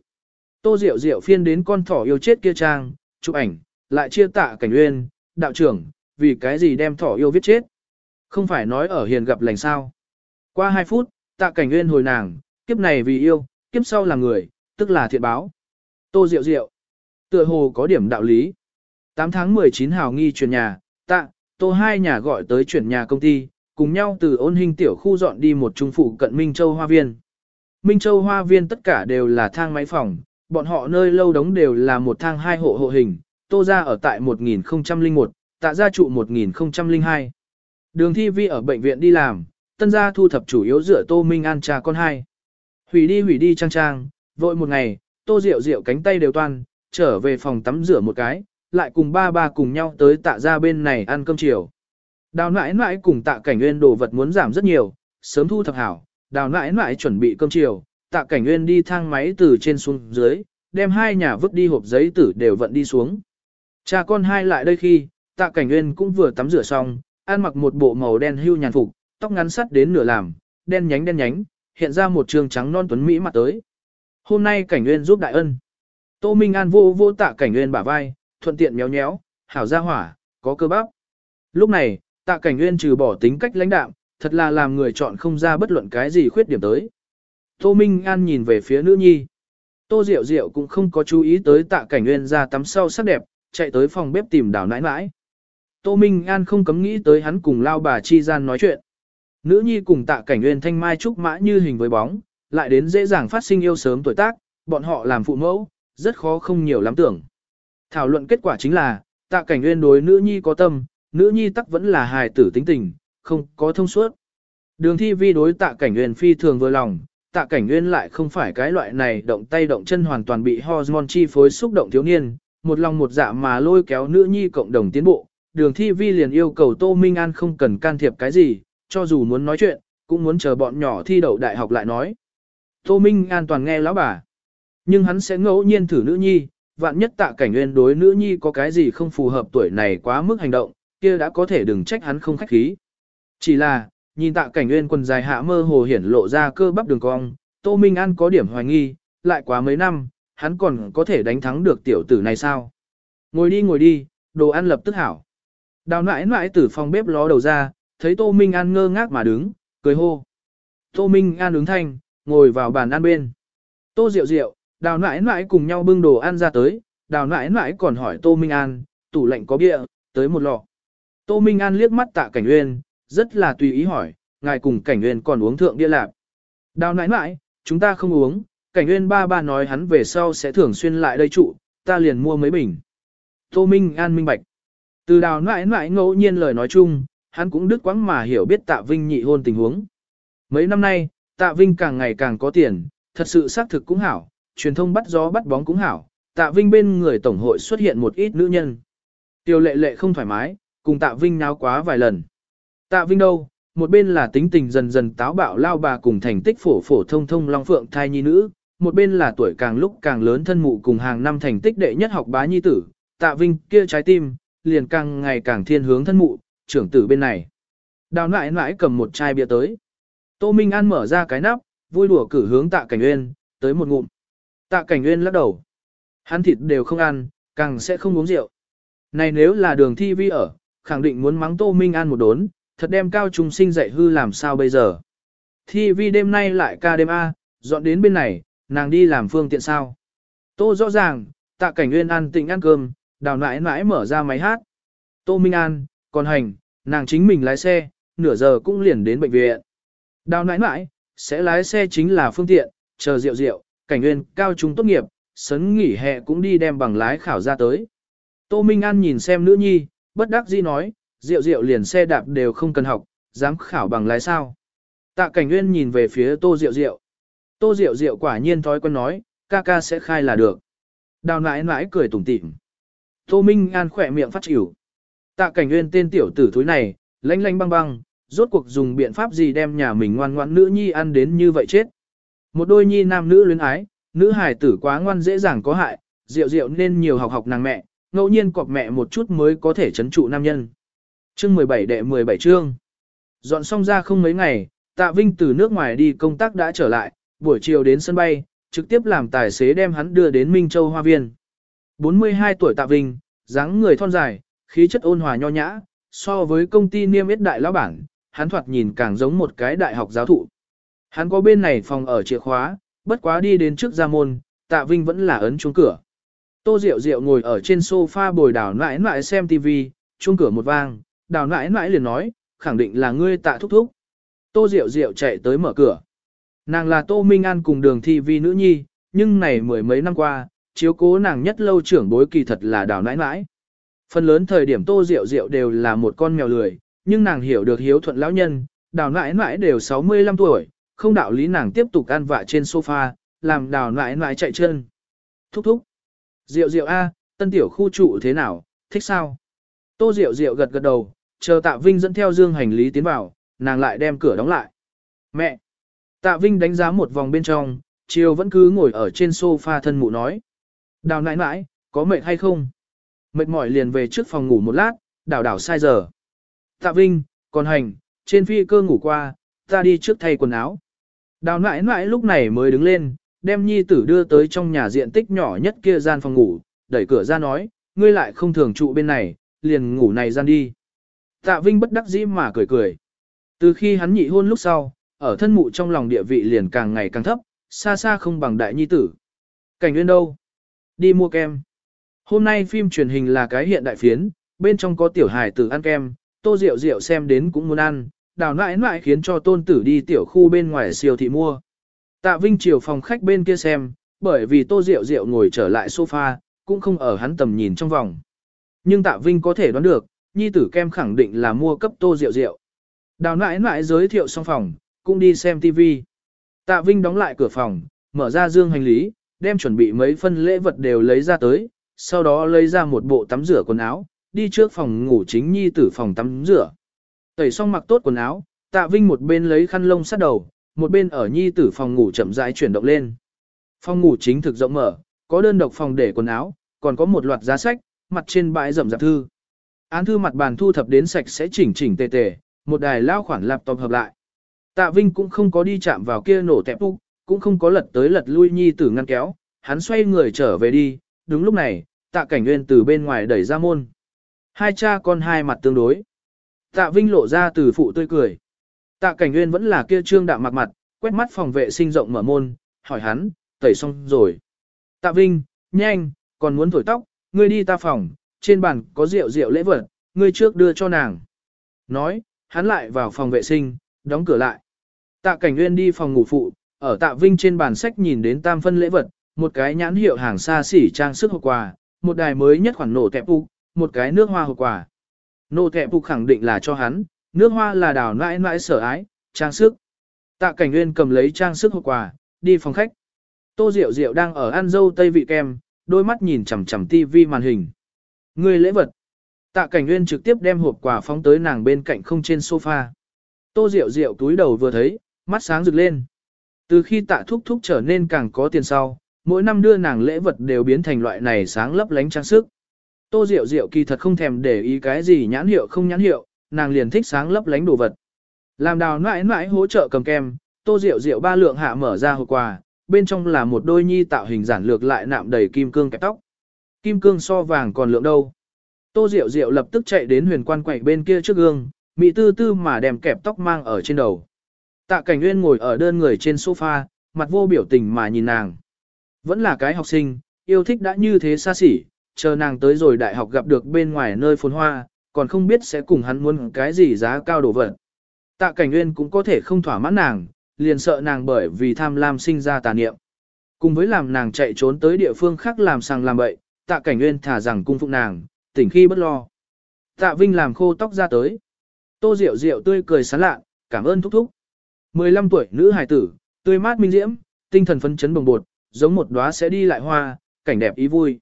Tô Diệu Diệu phiên đến con thỏ yêu chết kia trang, chụp ảnh, lại chia tạ cảnh uyên, đạo trưởng, vì cái gì đem thỏ yêu viết chết. Không phải nói ở hiền gặp lành sao. Qua 2 phút, tạ cảnh uyên hồi nàng, kiếp này vì yêu, kiếp sau là người, tức là thiện báo. Tô Diệu Diệu, tựa hồ có điểm đạo lý. 8 tháng 19 hào nghi chuyển nhà, tạ, tô hai nhà gọi tới chuyển nhà công ty, cùng nhau từ ôn hình tiểu khu dọn đi một trung phủ cận Minh Châu Hoa Viên. Minh Châu Hoa Viên tất cả đều là thang máy phòng, bọn họ nơi lâu đống đều là một thang hai hộ hộ hình, tô ra ở tại 1001, tạ gia trụ 1002. Đường thi vi ở bệnh viện đi làm, tân gia thu thập chủ yếu dựa tô minh an trà con hai. Hủy đi hủy đi trang trang, vội một ngày, tô rượu rượu cánh tay đều toan, trở về phòng tắm rửa một cái, lại cùng ba ba cùng nhau tới tạ ra bên này ăn cơm chiều. Đào nãi nãi cùng tạ cảnh nguyên đồ vật muốn giảm rất nhiều, sớm thu thập hảo, đào nãi nãi chuẩn bị cơm chiều, tạ cảnh nguyên đi thang máy từ trên xuống dưới, đem hai nhà vứt đi hộp giấy tử đều vận đi xuống. Cha con hai lại đây khi, tạ cảnh nguyên cũng vừa tắm rửa xong, ăn mặc một bộ màu đen hưu nhàn phục, tóc ngắn sắt đến nửa làm, đen nhánh đen nhánh, hiện ra một trường trắng non tuấn Mỹ mặt tới. Hôm nay cảnh nguyên giúp đại ân. Tô Minh An vô vô tạ cảnh nguyên bả vai, thuận tiện méo nhéo, hảo ra hỏa, có cơ bắp. Lúc này, tạ cảnh nguyên trừ bỏ tính cách lãnh đạm, thật là làm người chọn không ra bất luận cái gì khuyết điểm tới. Tô Minh An nhìn về phía nữ nhi. Tô Diệu Diệu cũng không có chú ý tới tạ cảnh nguyên ra tắm sau sắc đẹp, chạy tới phòng bếp tìm đảo nãi nãi. Tô Minh An không cấm nghĩ tới hắn cùng lao bà chi gian nói chuyện. Nữ nhi cùng tạ cảnh nguyên thanh mai trúc mã như hình với bóng, lại đến dễ dàng phát sinh yêu sớm tuổi tác, bọn họ làm phụ mẫu, rất khó không nhiều lắm tưởng. Thảo luận kết quả chính là, tạ cảnh nguyên đối nữ nhi có tâm, nữ nhi tắc vẫn là hài tử tính tình, không có thông suốt. Đường thi vi đối tạ cảnh nguyên phi thường vừa lòng, tạ cảnh nguyên lại không phải cái loại này động tay động chân hoàn toàn bị hormone chi phối xúc động thiếu niên, một lòng một dạ mà lôi kéo nữ nhi cộng đồng tiến bộ. Đường thi vi liền yêu cầu Tô Minh An không cần can thiệp cái gì, cho dù muốn nói chuyện, cũng muốn chờ bọn nhỏ thi đậu đại học lại nói. Tô Minh An toàn nghe lão bà. Nhưng hắn sẽ ngẫu nhiên thử nữ nhi, vạn nhất tạ cảnh nguyên đối nữ nhi có cái gì không phù hợp tuổi này quá mức hành động, kia đã có thể đừng trách hắn không khách khí. Chỉ là, nhìn tạ cảnh nguyên quần dài hạ mơ hồ hiển lộ ra cơ bắp đường cong, Tô Minh An có điểm hoài nghi, lại quá mấy năm, hắn còn có thể đánh thắng được tiểu tử này sao? Ngồi đi ngồi đi, đồ ăn lập tức hảo. Đào nãi nãi từ phòng bếp ló đầu ra, thấy Tô Minh An ngơ ngác mà đứng, cười hô. Tô Minh An ứng thanh, ngồi vào bàn ăn bên. Tô Diệu Diệu, đào nãi nãi cùng nhau bưng đồ ăn ra tới, đào nãi nãi còn hỏi Tô Minh An, tủ lạnh có bia, tới một lọ. Tô Minh An liếc mắt tạ cảnh uyên, rất là tùy ý hỏi, ngài cùng cảnh nguyên còn uống thượng bia lạp. Đào nãi nãi, chúng ta không uống, cảnh nguyên ba ba nói hắn về sau sẽ thường xuyên lại đây trụ, ta liền mua mấy bình. Tô Minh An minh bạch. Từ đào nãi nãi ngẫu nhiên lời nói chung, hắn cũng đứt quãng mà hiểu biết tạ Vinh nhị hôn tình huống. Mấy năm nay, tạ Vinh càng ngày càng có tiền, thật sự xác thực cũng hảo, truyền thông bắt gió bắt bóng cũng hảo, tạ Vinh bên người tổng hội xuất hiện một ít nữ nhân. Tiêu lệ lệ không thoải mái, cùng tạ Vinh náo quá vài lần. Tạ Vinh đâu, một bên là tính tình dần dần táo bạo lao bà cùng thành tích phổ phổ thông thông long phượng thai nhi nữ, một bên là tuổi càng lúc càng lớn thân mụ cùng hàng năm thành tích đệ nhất học bá nhi tử, tạ Vinh kia trái tim, liền càng ngày càng thiên hướng thân mụ, trưởng tử bên này. Đào nãi nãi cầm một chai bia tới. Tô Minh An mở ra cái nắp, vui đùa cử hướng tạ cảnh uyên, tới một ngụm. Tạ cảnh uyên lắc đầu. Hắn thịt đều không ăn, càng sẽ không uống rượu. Này nếu là đường thi vi ở, khẳng định muốn mắng Tô Minh An một đốn, thật đem cao trung sinh dạy hư làm sao bây giờ. Thi vi đêm nay lại ca đêm A, dọn đến bên này, nàng đi làm phương tiện sao. Tô rõ ràng, tạ cảnh nguyên ăn tịnh ăn cơm, đào nãi nãi mở ra máy hát. Tô Minh An, còn hành, nàng chính mình lái xe, nửa giờ cũng liền đến bệnh viện. Đào nãi nãi, sẽ lái xe chính là phương tiện, chờ rượu rượu, cảnh nguyên cao trung tốt nghiệp, sấn nghỉ hè cũng đi đem bằng lái khảo ra tới. Tô Minh An nhìn xem nữ nhi, bất đắc dĩ nói, rượu rượu liền xe đạp đều không cần học, dám khảo bằng lái sao. Tạ cảnh nguyên nhìn về phía tô rượu rượu. Tô rượu rượu quả nhiên thói quen nói, ca ca sẽ khai là được. Đào nãi nãi cười tủm tỉm. Tô Minh An khỏe miệng phát chịu. Tạ cảnh nguyên tên tiểu tử thúi này, lanh lanh băng băng, rốt cuộc dùng biện pháp gì đem nhà mình ngoan ngoãn nữ nhi ăn đến như vậy chết. Một đôi nhi nam nữ luyến ái, nữ hài tử quá ngoan dễ dàng có hại, rượu rượu nên nhiều học học nàng mẹ, ngẫu nhiên cọp mẹ một chút mới có thể chấn trụ nam nhân. Chương 17 đệ 17 chương. Dọn xong ra không mấy ngày, Tạ Vinh từ nước ngoài đi công tác đã trở lại, buổi chiều đến sân bay, trực tiếp làm tài xế đem hắn đưa đến Minh Châu Hoa Viên. 42 tuổi Tạ Vinh, dáng người thon dài, khí chất ôn hòa nho nhã, so với công ty niêm yết đại lão bản, hắn thoạt nhìn càng giống một cái đại học giáo thụ. Hắn có bên này phòng ở chìa khóa, bất quá đi đến trước ra môn, Tạ Vinh vẫn là ấn chuông cửa. Tô Diệu Diệu ngồi ở trên sofa bồi đảo nãi nãi xem TV, chuông cửa một vang, đào nãi nãi liền nói, khẳng định là ngươi tạ thúc thúc. Tô Diệu Diệu chạy tới mở cửa. Nàng là Tô Minh An cùng đường thi vi nữ nhi, nhưng này mười mấy năm qua, chiếu cố nàng nhất lâu trưởng bối kỳ thật là đào nãi nãi. Phần lớn thời điểm Tô Diệu Diệu đều là một con mèo lười, nhưng nàng hiểu được hiếu thuận lão nhân, đào nãi nãi đều 65 tuổi, không đạo lý nàng tiếp tục ăn vạ trên sofa, làm đào nãi nãi chạy chân. Thúc thúc. Diệu Diệu A, tân tiểu khu trụ thế nào, thích sao? Tô Diệu Diệu gật gật đầu, chờ Tạ Vinh dẫn theo dương hành lý tiến vào, nàng lại đem cửa đóng lại. Mẹ! Tạ Vinh đánh giá một vòng bên trong, chiều vẫn cứ ngồi ở trên sofa thân mụ nói. Đào nãi nãi, có mệt hay không? Mệt mỏi liền về trước phòng ngủ một lát, đảo đảo sai giờ. Tạ Vinh, còn hành, trên phi cơ ngủ qua, ta đi trước thay quần áo. Đào nãi nãi lúc này mới đứng lên, đem nhi tử đưa tới trong nhà diện tích nhỏ nhất kia gian phòng ngủ, đẩy cửa ra nói, ngươi lại không thường trụ bên này, liền ngủ này gian đi. Tạ Vinh bất đắc dĩ mà cười cười. Từ khi hắn nhị hôn lúc sau, ở thân mụ trong lòng địa vị liền càng ngày càng thấp, xa xa không bằng đại nhi tử. Cảnh nguyên đâu? Đi mua kem. Hôm nay phim truyền hình là cái hiện đại phiến, bên trong có tiểu hài tử ăn kem, tô rượu rượu xem đến cũng muốn ăn, đào nãi nãi khiến cho tôn tử đi tiểu khu bên ngoài siêu thị mua. Tạ Vinh chiều phòng khách bên kia xem, bởi vì tô rượu rượu ngồi trở lại sofa, cũng không ở hắn tầm nhìn trong vòng. Nhưng Tạ Vinh có thể đoán được, nhi tử kem khẳng định là mua cấp tô rượu rượu. Đào nãi nãi giới thiệu xong phòng, cũng đi xem TV. Tạ Vinh đóng lại cửa phòng, mở ra dương hành lý, đem chuẩn bị mấy phân lễ vật đều lấy ra tới, sau đó lấy ra một bộ tắm rửa quần áo, đi trước phòng ngủ chính nhi tử phòng tắm rửa. Tẩy xong mặc tốt quần áo, Tạ Vinh một bên lấy khăn lông sát đầu, một bên ở nhi tử phòng ngủ chậm rãi chuyển động lên. Phòng ngủ chính thực rộng mở, có đơn độc phòng để quần áo, còn có một loạt giá sách, mặt trên bãi rậm rạp thư. Án thư mặt bàn thu thập đến sạch sẽ chỉnh chỉnh tề tề, một đài lao khoản laptop hợp lại. Tạ Vinh cũng không có đi chạm vào kia nổ tẹp úc, cũng không có lật tới lật lui nhi tử ngăn kéo, hắn xoay người trở về đi, đúng lúc này, tạ cảnh nguyên từ bên ngoài đẩy ra môn. Hai cha con hai mặt tương đối. Tạ Vinh lộ ra từ phụ tươi cười. Tạ cảnh nguyên vẫn là kia trương đạm mặt mặt, quét mắt phòng vệ sinh rộng mở môn, hỏi hắn, tẩy xong rồi. Tạ Vinh, nhanh, còn muốn thổi tóc, ngươi đi ta phòng, trên bàn có rượu rượu lễ vật, ngươi trước đưa cho nàng. Nói, hắn lại vào phòng vệ sinh, đóng cửa lại. Tạ Cảnh Nguyên đi phòng ngủ phụ, ở Tạ Vinh trên bàn sách nhìn đến tam phân lễ vật, một cái nhãn hiệu hàng xa xỉ trang sức hộp quà, một đài mới nhất khoản nổ tẹp phục, một cái nước hoa hộp quà. Nổ tẹp phục khẳng định là cho hắn, nước hoa là đào nãi nãi sở ái, trang sức. Tạ Cảnh Nguyên cầm lấy trang sức hộp quà, đi phòng khách. Tô Diệu Diệu đang ở ăn dâu tây vị kem, đôi mắt nhìn chằm chằm tivi màn hình. Người lễ vật. Tạ Cảnh Nguyên trực tiếp đem hộp quà phóng tới nàng bên cạnh không trên sofa. Tô Diệu Diệu túi đầu vừa thấy, mắt sáng rực lên. Từ khi tạ thúc thúc trở nên càng có tiền sau, mỗi năm đưa nàng lễ vật đều biến thành loại này sáng lấp lánh trang sức. Tô Diệu Diệu kỳ thật không thèm để ý cái gì nhãn hiệu không nhãn hiệu, nàng liền thích sáng lấp lánh đồ vật. Làm đào mãi mãi hỗ trợ cầm kem, Tô Diệu Diệu ba lượng hạ mở ra hộp quà, bên trong là một đôi nhi tạo hình giản lược lại nạm đầy kim cương kẹp tóc. Kim cương so vàng còn lượng đâu. Tô Diệu Diệu lập tức chạy đến huyền quan quẩy bên kia trước gương, mỹ tư tư mà đem kẹp tóc mang ở trên đầu. Tạ Cảnh Nguyên ngồi ở đơn người trên sofa, mặt vô biểu tình mà nhìn nàng. Vẫn là cái học sinh, yêu thích đã như thế xa xỉ, chờ nàng tới rồi đại học gặp được bên ngoài nơi phồn hoa, còn không biết sẽ cùng hắn muốn cái gì giá cao đổ vật. Tạ Cảnh Nguyên cũng có thể không thỏa mãn nàng, liền sợ nàng bởi vì tham lam sinh ra tà niệm. Cùng với làm nàng chạy trốn tới địa phương khác làm sang làm bậy, Tạ Cảnh Nguyên thả rằng cung phụng nàng, tỉnh khi bất lo. Tạ Vinh làm khô tóc ra tới. Tô Diệu Diệu tươi cười sán lạ, cảm ơn thúc thúc. 15 tuổi nữ hài tử, tươi mát minh diễm, tinh thần phấn chấn bồng bột, giống một đóa sẽ đi lại hoa, cảnh đẹp ý vui.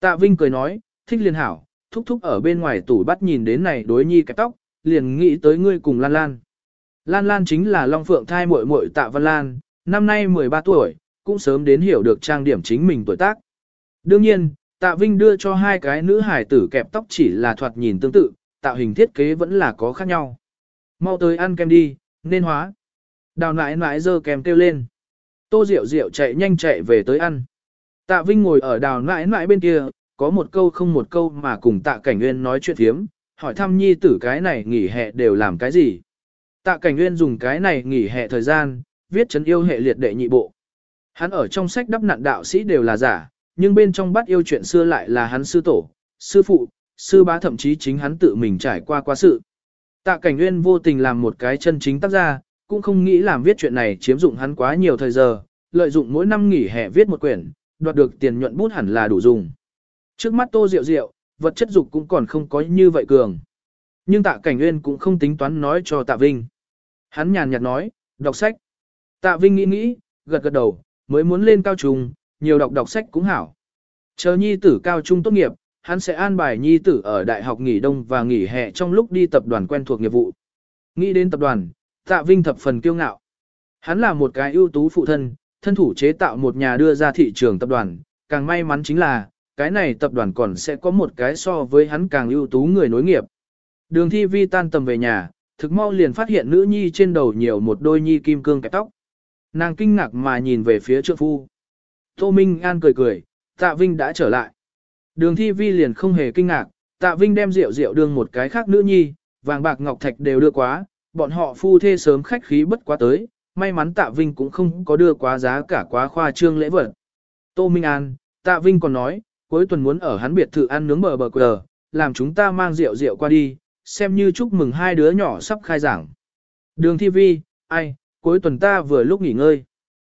Tạ Vinh cười nói, thích liên hảo, thúc thúc ở bên ngoài tủ bắt nhìn đến này đối nhi cái tóc, liền nghĩ tới ngươi cùng Lan Lan. Lan Lan chính là Long Phượng thai muội muội Tạ Văn Lan, năm nay 13 tuổi, cũng sớm đến hiểu được trang điểm chính mình tuổi tác. Đương nhiên, Tạ Vinh đưa cho hai cái nữ hải tử kẹp tóc chỉ là thoạt nhìn tương tự, tạo hình thiết kế vẫn là có khác nhau. Mau tới ăn kem đi, nên hóa. Đào nãi nãi dơ kem kêu lên. Tô Diệu Diệu chạy nhanh chạy về tới ăn. Tạ Vinh ngồi ở đào nãi nãi bên kia, có một câu không một câu mà cùng Tạ Cảnh Nguyên nói chuyện thiếm, hỏi thăm nhi tử cái này nghỉ hè đều làm cái gì. Tạ Cảnh Nguyên dùng cái này nghỉ hè thời gian, viết chấn yêu hệ liệt đệ nhị bộ. Hắn ở trong sách đắp nạn đạo sĩ đều là giả, nhưng bên trong bắt yêu chuyện xưa lại là hắn sư tổ, sư phụ, sư bá thậm chí chính hắn tự mình trải qua quá sự. Tạ Cảnh Nguyên vô tình làm một cái chân chính tác gia, cũng không nghĩ làm viết chuyện này chiếm dụng hắn quá nhiều thời giờ, lợi dụng mỗi năm nghỉ hè viết một quyển, đoạt được tiền nhuận bút hẳn là đủ dùng. Trước mắt Tô Diệu Diệu, vật chất dục cũng còn không có như vậy cường. Nhưng Tạ Cảnh Nguyên cũng không tính toán nói cho Tạ Vinh. Hắn nhàn nhạt nói, đọc sách. Tạ Vinh nghĩ nghĩ, gật gật đầu, mới muốn lên cao trung, nhiều đọc đọc sách cũng hảo. Chờ nhi tử cao trung tốt nghiệp, hắn sẽ an bài nhi tử ở đại học nghỉ đông và nghỉ hè trong lúc đi tập đoàn quen thuộc nghiệp vụ. Nghĩ đến tập đoàn, Tạ Vinh thập phần kiêu ngạo. Hắn là một cái ưu tú phụ thân, thân thủ chế tạo một nhà đưa ra thị trường tập đoàn, càng may mắn chính là, cái này tập đoàn còn sẽ có một cái so với hắn càng ưu tú người nối nghiệp. Đường thi vi tan tầm về nhà, thực mau liền phát hiện nữ nhi trên đầu nhiều một đôi nhi kim cương kẹp tóc. Nàng kinh ngạc mà nhìn về phía trượng phu. Tô Minh An cười cười, Tạ Vinh đã trở lại. Đường thi vi liền không hề kinh ngạc, Tạ Vinh đem rượu rượu đương một cái khác nữ nhi, vàng bạc ngọc thạch đều đưa quá, bọn họ phu thê sớm khách khí bất quá tới, may mắn Tạ Vinh cũng không có đưa quá giá cả quá khoa trương lễ vật. Tô Minh An, Tạ Vinh còn nói, cuối tuần muốn ở hắn biệt thự ăn nướng bờ bờ quờ, làm chúng ta mang rượu rượu qua đi, xem như chúc mừng hai đứa nhỏ sắp khai giảng. Đường thi vi, ai, cuối tuần ta vừa lúc nghỉ ngơi.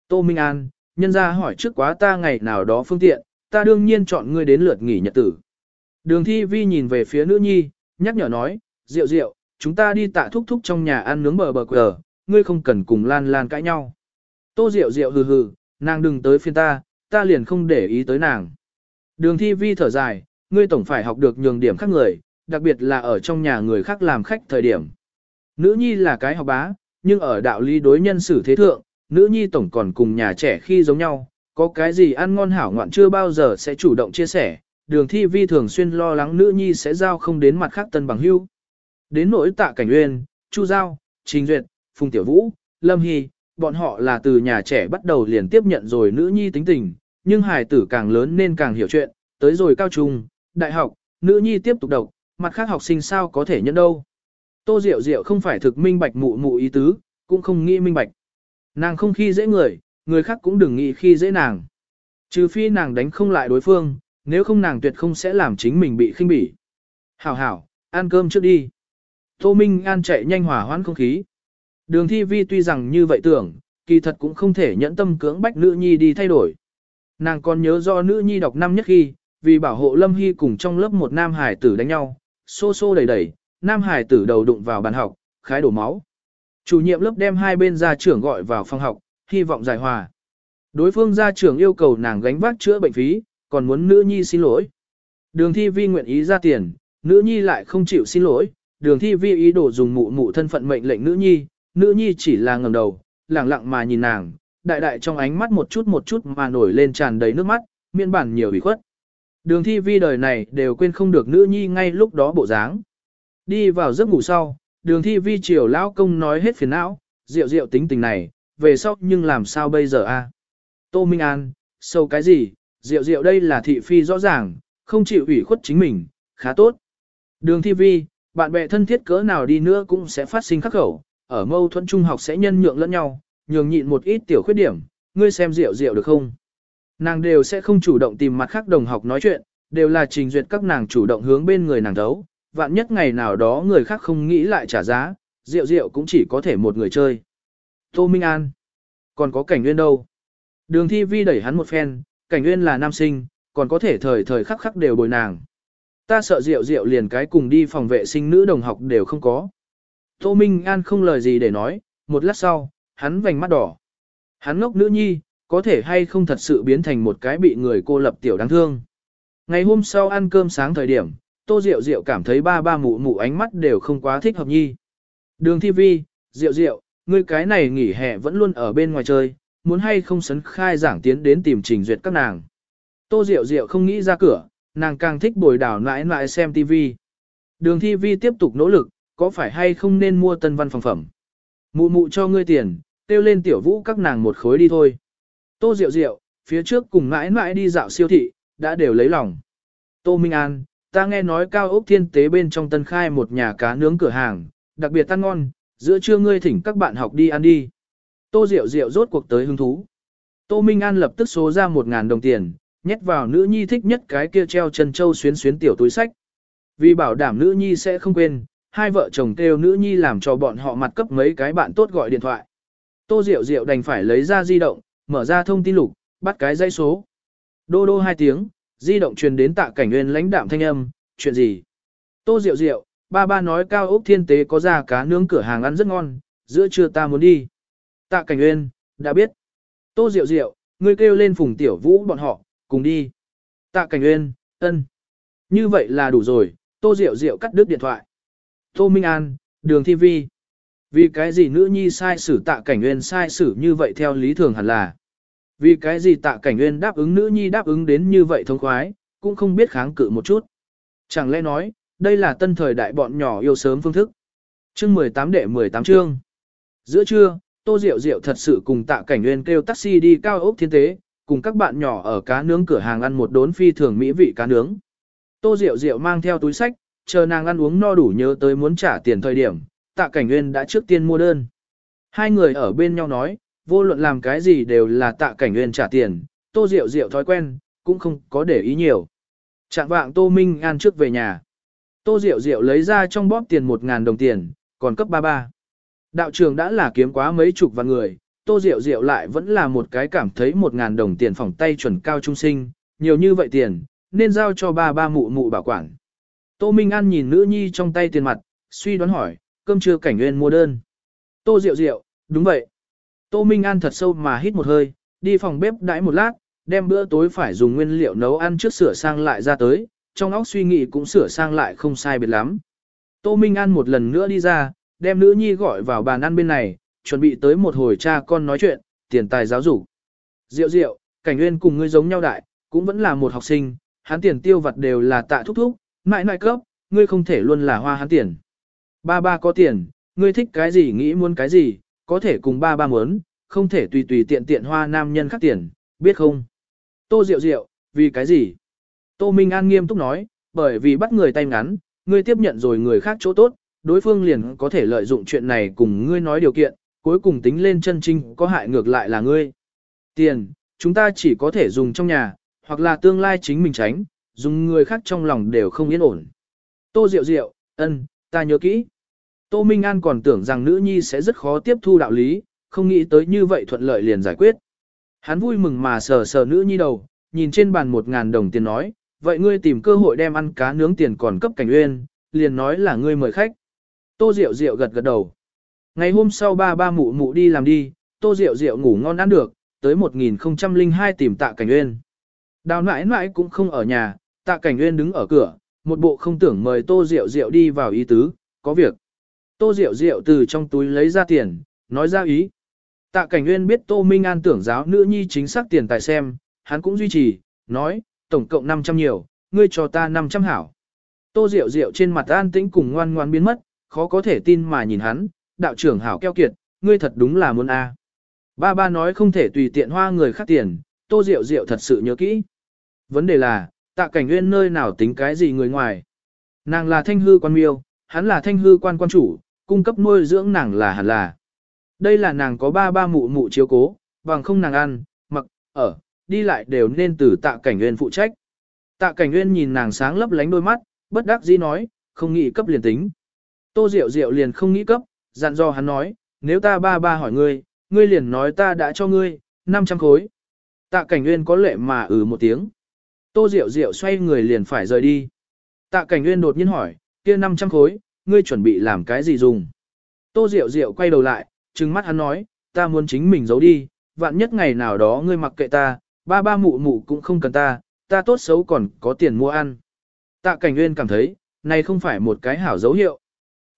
Tô Minh An, nhân ra hỏi trước quá ta ngày nào đó phương tiện, ta đương nhiên chọn ngươi đến lượt nghỉ nhật tử. Đường thi vi nhìn về phía nữ nhi, nhắc nhở nói, rượu rượu, chúng ta đi tạ thúc thúc trong nhà ăn nướng bờ bờ quờ, ngươi không cần cùng lan lan cãi nhau. Tô rượu rượu hừ hừ, nàng đừng tới phiên ta, ta liền không để ý tới nàng. Đường thi vi thở dài, ngươi tổng phải học được nhường điểm khác người, đặc biệt là ở trong nhà người khác làm khách thời điểm. Nữ nhi là cái học bá, nhưng ở đạo lý đối nhân xử thế thượng, nữ nhi tổng còn cùng nhà trẻ khi giống nhau, có cái gì ăn ngon hảo ngoạn chưa bao giờ sẽ chủ động chia sẻ, đường thi vi thường xuyên lo lắng nữ nhi sẽ giao không đến mặt khác tân bằng hưu. Đến nỗi tạ cảnh uyên, Chu Giao, Trình Duyệt, Phùng Tiểu Vũ, Lâm Hy, bọn họ là từ nhà trẻ bắt đầu liền tiếp nhận rồi nữ nhi tính tình, nhưng hài tử càng lớn nên càng hiểu chuyện, tới rồi cao trung, đại học, nữ nhi tiếp tục độc, mặt khác học sinh sao có thể nhận đâu. Tô Diệu Diệu không phải thực minh bạch mụ mụ ý tứ, cũng không nghĩ minh bạch. Nàng không khi dễ người, người khác cũng đừng nghĩ khi dễ nàng. Trừ phi nàng đánh không lại đối phương, nếu không nàng tuyệt không sẽ làm chính mình bị khinh bỉ. Hảo hảo, ăn cơm trước đi. Tô Minh An chạy nhanh hỏa hoãn không khí. Đường thi vi tuy rằng như vậy tưởng, kỳ thật cũng không thể nhẫn tâm cưỡng bách nữ nhi đi thay đổi. Nàng còn nhớ do nữ nhi đọc năm nhất khi, vì bảo hộ Lâm Hy cùng trong lớp một nam hải tử đánh nhau, xô xô đầy đầy, nam hải tử đầu đụng vào bàn học, khái đổ máu. Chủ nhiệm lớp đem hai bên gia trưởng gọi vào phòng học, hy vọng giải hòa. Đối phương gia trưởng yêu cầu nàng gánh vác chữa bệnh phí, còn muốn nữ nhi xin lỗi. Đường thi vi nguyện ý ra tiền, nữ nhi lại không chịu xin lỗi, đường thi vi ý đồ dùng mụ mụ thân phận mệnh lệnh nữ nhi, nữ nhi chỉ là ngẩng đầu, lẳng lặng mà nhìn nàng, đại đại trong ánh mắt một chút một chút mà nổi lên tràn đầy nước mắt, miên bản nhiều ủy khuất. Đường thi vi đời này đều quên không được nữ nhi ngay lúc đó bộ dáng. Đi vào giấc ngủ sau, đường thi vi chiều lão công nói hết phiền não, rượu rượu tính tình này, về sau nhưng làm sao bây giờ a? Tô Minh An, sâu cái gì, rượu rượu đây là thị phi rõ ràng, không chịu ủy khuất chính mình, khá tốt. Đường thi vi, bạn bè thân thiết cỡ nào đi nữa cũng sẽ phát sinh khắc khẩu, ở mâu thuẫn trung học sẽ nhân nhượng lẫn nhau, nhường nhịn một ít tiểu khuyết điểm, ngươi xem rượu rượu được không? Nàng đều sẽ không chủ động tìm mặt khác đồng học nói chuyện, đều là trình duyệt các nàng chủ động hướng bên người nàng đấu, vạn nhất ngày nào đó người khác không nghĩ lại trả giá, rượu rượu cũng chỉ có thể một người chơi. Tô Minh An, còn có cảnh nguyên đâu? Đường thi vi đẩy hắn một phen, cảnh nguyên là nam sinh, còn có thể thời thời khắc khắc đều bồi nàng. Ta sợ rượu rượu liền cái cùng đi phòng vệ sinh nữ đồng học đều không có. Tô Minh An không lời gì để nói, một lát sau, hắn vành mắt đỏ. Hắn ngốc nữ nhi, có thể hay không thật sự biến thành một cái bị người cô lập tiểu đáng thương. Ngày hôm sau ăn cơm sáng thời điểm, Tô Diệu Diệu cảm thấy ba ba mụ mụ ánh mắt đều không quá thích hợp nhi. Đường thi vi, Diệu Diệu, ngươi cái này nghỉ hè vẫn luôn ở bên ngoài chơi, muốn hay không sấn khai giảng tiến đến tìm trình duyệt các nàng. Tô Diệu Diệu không nghĩ ra cửa, nàng càng thích bồi đảo nãi nãi xem TV. Đường thi vi tiếp tục nỗ lực, có phải hay không nên mua tân văn phòng phẩm. Mụ mụ cho ngươi tiền, tiêu lên tiểu vũ các nàng một khối đi thôi. Tô Diệu Diệu, phía trước cùng mãi mãi đi dạo siêu thị, đã đều lấy lòng. Tô Minh An, ta nghe nói cao ốc thiên tế bên trong tân khai một nhà cá nướng cửa hàng, đặc biệt ăn ngon, giữa trưa ngươi thỉnh các bạn học đi ăn đi. Tô Diệu Diệu rốt cuộc tới hứng thú. Tô Minh An lập tức số ra một ngàn đồng tiền, nhét vào nữ nhi thích nhất cái kia treo chân châu xuyến xuyến tiểu túi sách. Vì bảo đảm nữ nhi sẽ không quên, hai vợ chồng kêu nữ nhi làm cho bọn họ mặt cấp mấy cái bạn tốt gọi điện thoại. Tô Diệu Diệu đành phải lấy ra di động, mở ra thông tin lục, bắt cái dây số. Đô đô hai tiếng, di động truyền đến tạ cảnh nguyên lãnh đạm thanh âm, chuyện gì? Tô Diệu Diệu, ba ba nói cao ốc thiên tế có ra cá nướng cửa hàng ăn rất ngon, giữa trưa ta muốn đi. Tạ cảnh nguyên, đã biết. Tô Diệu Diệu, ngươi kêu lên phùng tiểu vũ bọn họ, cùng đi. Tạ cảnh nguyên, ân. Như vậy là đủ rồi, Tô Diệu Diệu cắt đứt điện thoại. Tô Minh An, đường thi vi. Vì cái gì nữ nhi sai xử tạ cảnh nguyên sai xử như vậy theo lý thường hẳn là. Vì cái gì tạ cảnh nguyên đáp ứng nữ nhi đáp ứng đến như vậy thông khoái, cũng không biết kháng cự một chút. Chẳng lẽ nói, đây là tân thời đại bọn nhỏ yêu sớm phương thức. Chương 18 đệ 18 chương. Giữa trưa, Tô Diệu Diệu thật sự cùng tạ cảnh nguyên kêu taxi đi cao ốc thiên tế, cùng các bạn nhỏ ở cá nướng cửa hàng ăn một đốn phi thường mỹ vị cá nướng. Tô Diệu Diệu mang theo túi sách, chờ nàng ăn uống no đủ nhớ tới muốn trả tiền thời điểm, tạ cảnh nguyên đã trước tiên mua đơn. Hai người ở bên nhau nói, vô luận làm cái gì đều là tạ cảnh nguyên trả tiền, tô rượu rượu thói quen, cũng không có để ý nhiều. Trạng vạng tô minh an trước về nhà. Tô rượu rượu lấy ra trong bóp tiền một ngàn đồng tiền, còn cấp ba ba. Đạo trường đã là kiếm quá mấy chục vạn người, tô rượu rượu lại vẫn là một cái cảm thấy một ngàn đồng tiền phòng tay chuẩn cao trung sinh, nhiều như vậy tiền, nên giao cho ba ba mụ mụ bảo quản. Tô Minh An nhìn nữ nhi trong tay tiền mặt, suy đoán hỏi, cơm trưa cảnh nguyên mua đơn. Tô Diệu Diệu, đúng vậy. Tô Minh An thật sâu mà hít một hơi, đi phòng bếp đãi một lát, đem bữa tối phải dùng nguyên liệu nấu ăn trước sửa sang lại ra tới, trong óc suy nghĩ cũng sửa sang lại không sai biệt lắm. Tô Minh An một lần nữa đi ra, đem nữ nhi gọi vào bàn ăn bên này, chuẩn bị tới một hồi cha con nói chuyện, tiền tài giáo dục. Diệu diệu, Cảnh Nguyên cùng ngươi giống nhau đại, cũng vẫn là một học sinh, hắn tiền tiêu vặt đều là tạ thúc thúc, mãi mãi cấp, ngươi không thể luôn là hoa hắn tiền. Ba ba có tiền, ngươi thích cái gì nghĩ muốn cái gì, có thể cùng ba ba muốn, không thể tùy tùy tiện tiện hoa nam nhân khác tiền, biết không? Tô Diệu Diệu, vì cái gì? Tô Minh An nghiêm túc nói, bởi vì bắt người tay ngắn, ngươi tiếp nhận rồi người khác chỗ tốt, đối phương liền có thể lợi dụng chuyện này cùng ngươi nói điều kiện, cuối cùng tính lên chân trinh có hại ngược lại là ngươi. Tiền, chúng ta chỉ có thể dùng trong nhà, hoặc là tương lai chính mình tránh, dùng người khác trong lòng đều không yên ổn. Tô Diệu Diệu, ân, ta nhớ kỹ. Tô Minh An còn tưởng rằng nữ nhi sẽ rất khó tiếp thu đạo lý, không nghĩ tới như vậy thuận lợi liền giải quyết. Hắn vui mừng mà sờ sờ nữ nhi đầu, nhìn trên bàn một ngàn đồng tiền nói, vậy ngươi tìm cơ hội đem ăn cá nướng tiền còn cấp cảnh uyên, liền nói là ngươi mời khách. Tô Diệu Diệu gật gật đầu. Ngày hôm sau ba ba mụ mụ đi làm đi, Tô Diệu Diệu ngủ ngon ăn được, tới 1002 tìm tạ cảnh uyên. Đào nãi nãi cũng không ở nhà, tạ cảnh uyên đứng ở cửa, một bộ không tưởng mời Tô Diệu Diệu đi vào ý tứ, có việc. Tô Diệu Diệu từ trong túi lấy ra tiền, nói ra ý. Tạ Cảnh Nguyên biết Tô Minh An tưởng giáo nữ nhi chính xác tiền tài xem, hắn cũng duy trì, nói, tổng cộng 500 nhiều, ngươi cho ta 500 hảo. Tô Diệu Diệu trên mặt an tĩnh cùng ngoan ngoan biến mất, khó có thể tin mà nhìn hắn, đạo trưởng hảo keo kiệt, ngươi thật đúng là muốn a. Ba ba nói không thể tùy tiện hoa người khác tiền, Tô Diệu Diệu thật sự nhớ kỹ. Vấn đề là, tạ cảnh nguyên nơi nào tính cái gì người ngoài. Nàng là thanh hư quan miêu, hắn là thanh hư quan quan chủ, cung cấp nuôi dưỡng nàng là hẳn là. Đây là nàng có ba ba mụ mụ chiếu cố, bằng không nàng ăn, mặc, ở, đi lại đều nên từ tạ cảnh nguyên phụ trách. Tạ cảnh nguyên nhìn nàng sáng lấp lánh đôi mắt, bất đắc dĩ nói, không nghĩ cấp liền tính. Tô Diệu Diệu liền không nghĩ cấp, dặn dò hắn nói, nếu ta ba ba hỏi ngươi, ngươi liền nói ta đã cho ngươi, 500 khối. Tạ cảnh nguyên có lệ mà ừ một tiếng. Tô Diệu Diệu xoay người liền phải rời đi. Tạ cảnh nguyên đột nhiên hỏi, kia 500 khối, ngươi chuẩn bị làm cái gì dùng? Tô Diệu Diệu quay đầu lại, trừng mắt hắn nói, ta muốn chính mình giấu đi, vạn nhất ngày nào đó ngươi mặc kệ ta, ba ba mụ mụ cũng không cần ta, ta tốt xấu còn có tiền mua ăn. Tạ Cảnh Nguyên cảm thấy, này không phải một cái hảo dấu hiệu.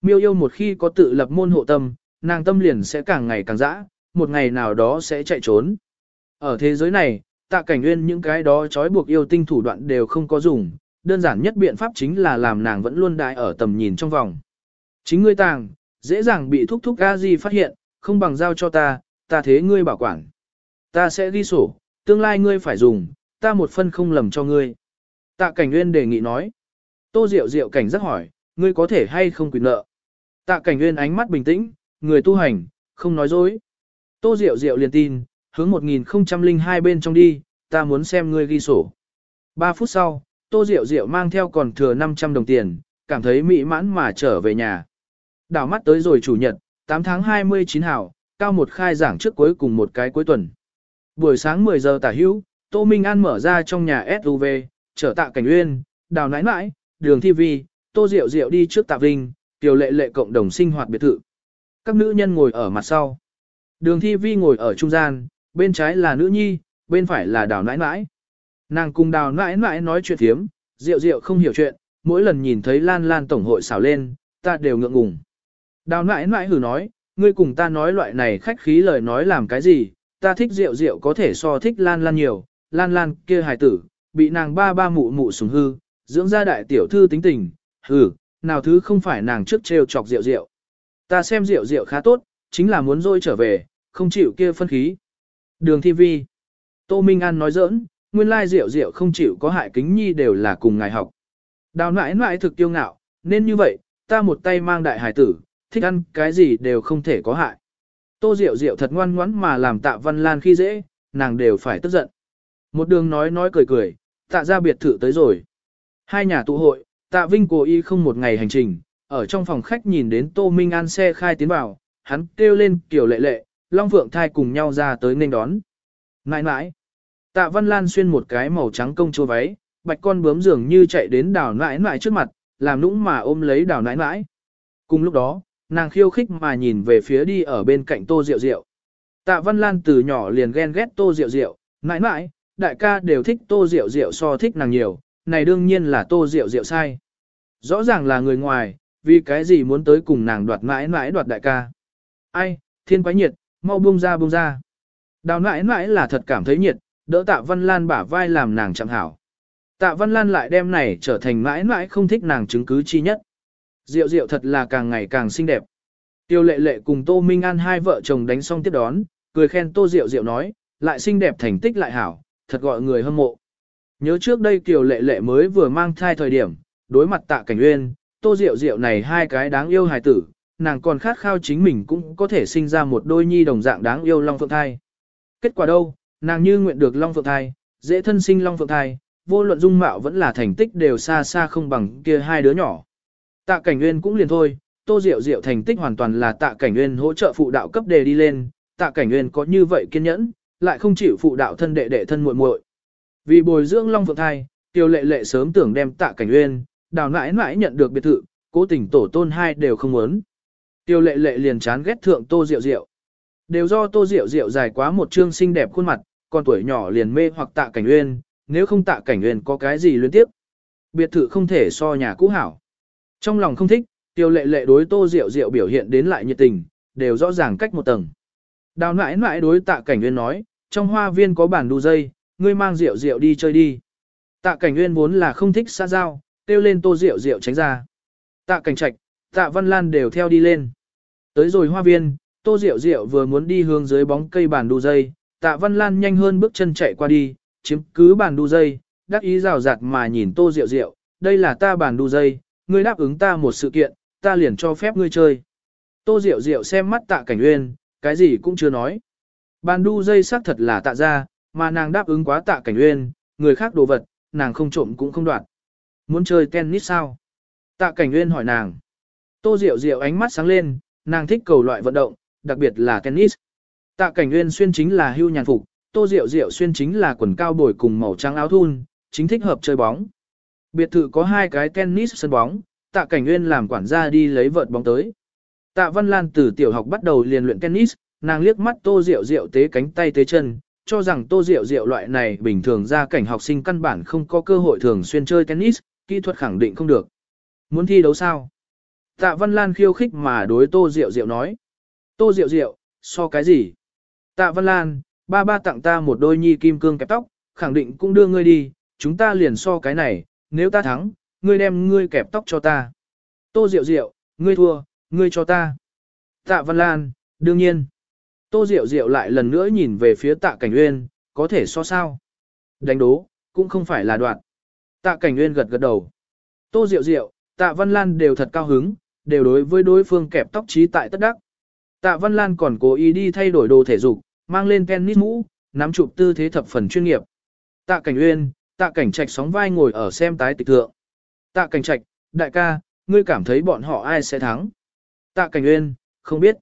Miêu yêu một khi có tự lập môn hộ tâm, nàng tâm liền sẽ càng ngày càng dã, một ngày nào đó sẽ chạy trốn. Ở thế giới này, tạ cảnh nguyên những cái đó trói buộc yêu tinh thủ đoạn đều không có dùng, đơn giản nhất biện pháp chính là làm nàng vẫn luôn đại ở tầm nhìn trong vòng. Chính ngươi tàng, dễ dàng bị thúc thúc a di phát hiện, không bằng giao cho ta, ta thế ngươi bảo quản. Ta sẽ ghi sổ, tương lai ngươi phải dùng, ta một phân không lầm cho ngươi. Tạ cảnh nguyên đề nghị nói. Tô Diệu Diệu cảnh rất hỏi, ngươi có thể hay không quyền nợ. Tạ cảnh nguyên ánh mắt bình tĩnh, người tu hành, không nói dối. Tô Diệu Diệu liền tin, hướng 1002 bên trong đi, ta muốn xem ngươi ghi sổ. 3 phút sau, Tô Diệu Diệu mang theo còn thừa 500 đồng tiền, cảm thấy mỹ mãn mà trở về nhà. Đảo mắt tới rồi chủ nhật, 8 tháng 29 hảo, cao một khai giảng trước cuối cùng một cái cuối tuần. Buổi sáng 10 giờ tả hữu, Tô Minh An mở ra trong nhà SUV, trở tạ cảnh uyên, đào nãi nãi, đường thi vi, Tô Diệu Diệu đi trước tạ vinh, tiểu lệ lệ cộng đồng sinh hoạt biệt thự. Các nữ nhân ngồi ở mặt sau. Đường thi vi ngồi ở trung gian, bên trái là nữ nhi, bên phải là đào nãi nãi. Nàng cùng đào nãi nãi nói chuyện thiếm, Diệu Diệu không hiểu chuyện, mỗi lần nhìn thấy Lan Lan Tổng hội xảo lên, ta đều ngượng ngùng. Đào nãi nãi hử nói, ngươi cùng ta nói loại này khách khí lời nói làm cái gì, ta thích rượu rượu có thể so thích lan lan nhiều, lan lan kia hài tử, bị nàng ba ba mụ mụ sùng hư, dưỡng ra đại tiểu thư tính tình, hừ, nào thứ không phải nàng trước trêu chọc rượu rượu. Ta xem rượu rượu khá tốt, chính là muốn dôi trở về, không chịu kia phân khí. Đường thi vi. Tô Minh An nói giỡn, nguyên lai rượu rượu không chịu có hại kính nhi đều là cùng ngài học. Đào nãi nãi thực tiêu ngạo, nên như vậy, ta một tay mang đại hải tử, thích ăn cái gì đều không thể có hại. Tô Diệu Diệu thật ngoan ngoãn mà làm tạ Văn Lan khi dễ, nàng đều phải tức giận. Một đường nói nói cười cười, tạ ra biệt thự tới rồi. Hai nhà tụ hội, tạ Vinh cố ý không một ngày hành trình, ở trong phòng khách nhìn đến Tô Minh An xe khai tiến vào, hắn kêu lên kiểu lệ lệ, Long Phượng thai cùng nhau ra tới nên đón. Nãi nãi, tạ Văn Lan xuyên một cái màu trắng công chúa váy, bạch con bướm dường như chạy đến đảo nãi nãi trước mặt, làm nũng mà ôm lấy đảo nãi nãi. Cùng lúc đó, nàng khiêu khích mà nhìn về phía đi ở bên cạnh Tô Diệu Diệu. Tạ Văn Lan từ nhỏ liền ghen ghét Tô Diệu Diệu, nãi nãi, đại ca đều thích Tô Diệu Diệu so thích nàng nhiều, này đương nhiên là Tô Diệu Diệu sai. Rõ ràng là người ngoài, vì cái gì muốn tới cùng nàng đoạt nãi nãi đoạt đại ca. Ai, thiên quái nhiệt, mau buông ra buông ra. Đào nãi nãi là thật cảm thấy nhiệt, đỡ tạ Văn Lan bả vai làm nàng chẳng hảo. Tạ Văn Lan lại đem này trở thành mãi mãi không thích nàng chứng cứ chi nhất. Diệu diệu thật là càng ngày càng xinh đẹp. Tiêu lệ lệ cùng Tô Minh An hai vợ chồng đánh xong tiếp đón, cười khen Tô Diệu Diệu nói, lại xinh đẹp thành tích lại hảo, thật gọi người hâm mộ. Nhớ trước đây Kiều lệ lệ mới vừa mang thai thời điểm, đối mặt tạ cảnh uyên, Tô Diệu Diệu này hai cái đáng yêu hài tử, nàng còn khát khao chính mình cũng có thể sinh ra một đôi nhi đồng dạng đáng yêu Long Phượng thai. Kết quả đâu, nàng như nguyện được Long Phượng thai, dễ thân sinh Long Phượng thai, vô luận dung mạo vẫn là thành tích đều xa xa không bằng kia hai đứa nhỏ. Tạ Cảnh Nguyên cũng liền thôi, Tô Diệu Diệu thành tích hoàn toàn là Tạ Cảnh Nguyên hỗ trợ phụ đạo cấp đề đi lên, Tạ Cảnh Nguyên có như vậy kiên nhẫn, lại không chịu phụ đạo thân đệ đệ thân muội muội. Vì bồi dưỡng Long Phượng thai, Tiêu Lệ Lệ sớm tưởng đem Tạ Cảnh Nguyên, đào nãi nãi nhận được biệt thự, cố tình tổ tôn hai đều không muốn. Tiêu Lệ Lệ liền chán ghét thượng Tô Diệu Diệu. Đều do Tô Diệu Diệu dài quá một trương xinh đẹp khuôn mặt, còn tuổi nhỏ liền mê hoặc Tạ Cảnh Nguyên, nếu không Tạ Cảnh Nguyên có cái gì liên tiếp. Biệt thự không thể so nhà cũ hảo. Trong lòng không thích, tiêu lệ lệ đối tô rượu rượu biểu hiện đến lại nhiệt tình, đều rõ ràng cách một tầng. Đào nãi nãi đối tạ cảnh nguyên nói, trong hoa viên có bản đu dây, ngươi mang rượu rượu đi chơi đi. Tạ cảnh nguyên vốn là không thích xa giao, tiêu lên tô rượu rượu tránh ra. Tạ cảnh trạch, tạ văn lan đều theo đi lên. Tới rồi hoa viên, tô Diệu Diệu vừa muốn đi hướng dưới bóng cây bàn đu dây, tạ văn lan nhanh hơn bước chân chạy qua đi, chiếm cứ bàn đu dây, đắc ý rào rạt mà nhìn tô Diệu Diệu. đây là ta bàn đu dây, ngươi đáp ứng ta một sự kiện, ta liền cho phép ngươi chơi. Tô Diệu Diệu xem mắt tạ cảnh uyên, cái gì cũng chưa nói. Bàn đu dây xác thật là tạ ra, mà nàng đáp ứng quá tạ cảnh uyên, người khác đồ vật, nàng không trộm cũng không đoạt. Muốn chơi tennis sao? Tạ cảnh uyên hỏi nàng. Tô Diệu Diệu ánh mắt sáng lên, nàng thích cầu loại vận động, đặc biệt là tennis. Tạ cảnh uyên xuyên chính là hưu nhàn phục, Tô Diệu Diệu xuyên chính là quần cao bồi cùng màu trắng áo thun, chính thích hợp chơi bóng. Biệt thự có hai cái tennis sân bóng, tạ cảnh nguyên làm quản gia đi lấy vợt bóng tới. Tạ Văn Lan từ tiểu học bắt đầu liền luyện tennis, nàng liếc mắt tô rượu rượu tế cánh tay tế chân, cho rằng tô rượu rượu loại này bình thường ra cảnh học sinh căn bản không có cơ hội thường xuyên chơi tennis, kỹ thuật khẳng định không được. Muốn thi đấu sao? Tạ Văn Lan khiêu khích mà đối tô rượu rượu nói. Tô rượu rượu, so cái gì? Tạ Văn Lan, ba ba tặng ta một đôi nhi kim cương kẹp tóc, khẳng định cũng đưa ngươi đi, chúng ta liền so cái này, nếu ta thắng, ngươi đem ngươi kẹp tóc cho ta. Tô Diệu Diệu, ngươi thua, ngươi cho ta. Tạ Văn Lan, đương nhiên. Tô Diệu Diệu lại lần nữa nhìn về phía Tạ Cảnh Uyên, có thể so sao. Đánh đố, cũng không phải là đoạn. Tạ Cảnh Uyên gật gật đầu. Tô Diệu Diệu, Tạ Văn Lan đều thật cao hứng, đều đối với đối phương kẹp tóc trí tại tất đắc. Tạ Văn Lan còn cố ý đi thay đổi đồ thể dục, mang lên tennis mũ, nắm chụp tư thế thập phần chuyên nghiệp. Tạ Cảnh Uyên, Tạ Cảnh Trạch sóng vai ngồi ở xem tái tịch thượng. Tạ Cảnh Trạch, đại ca, ngươi cảm thấy bọn họ ai sẽ thắng? Tạ Cảnh Uyên, không biết.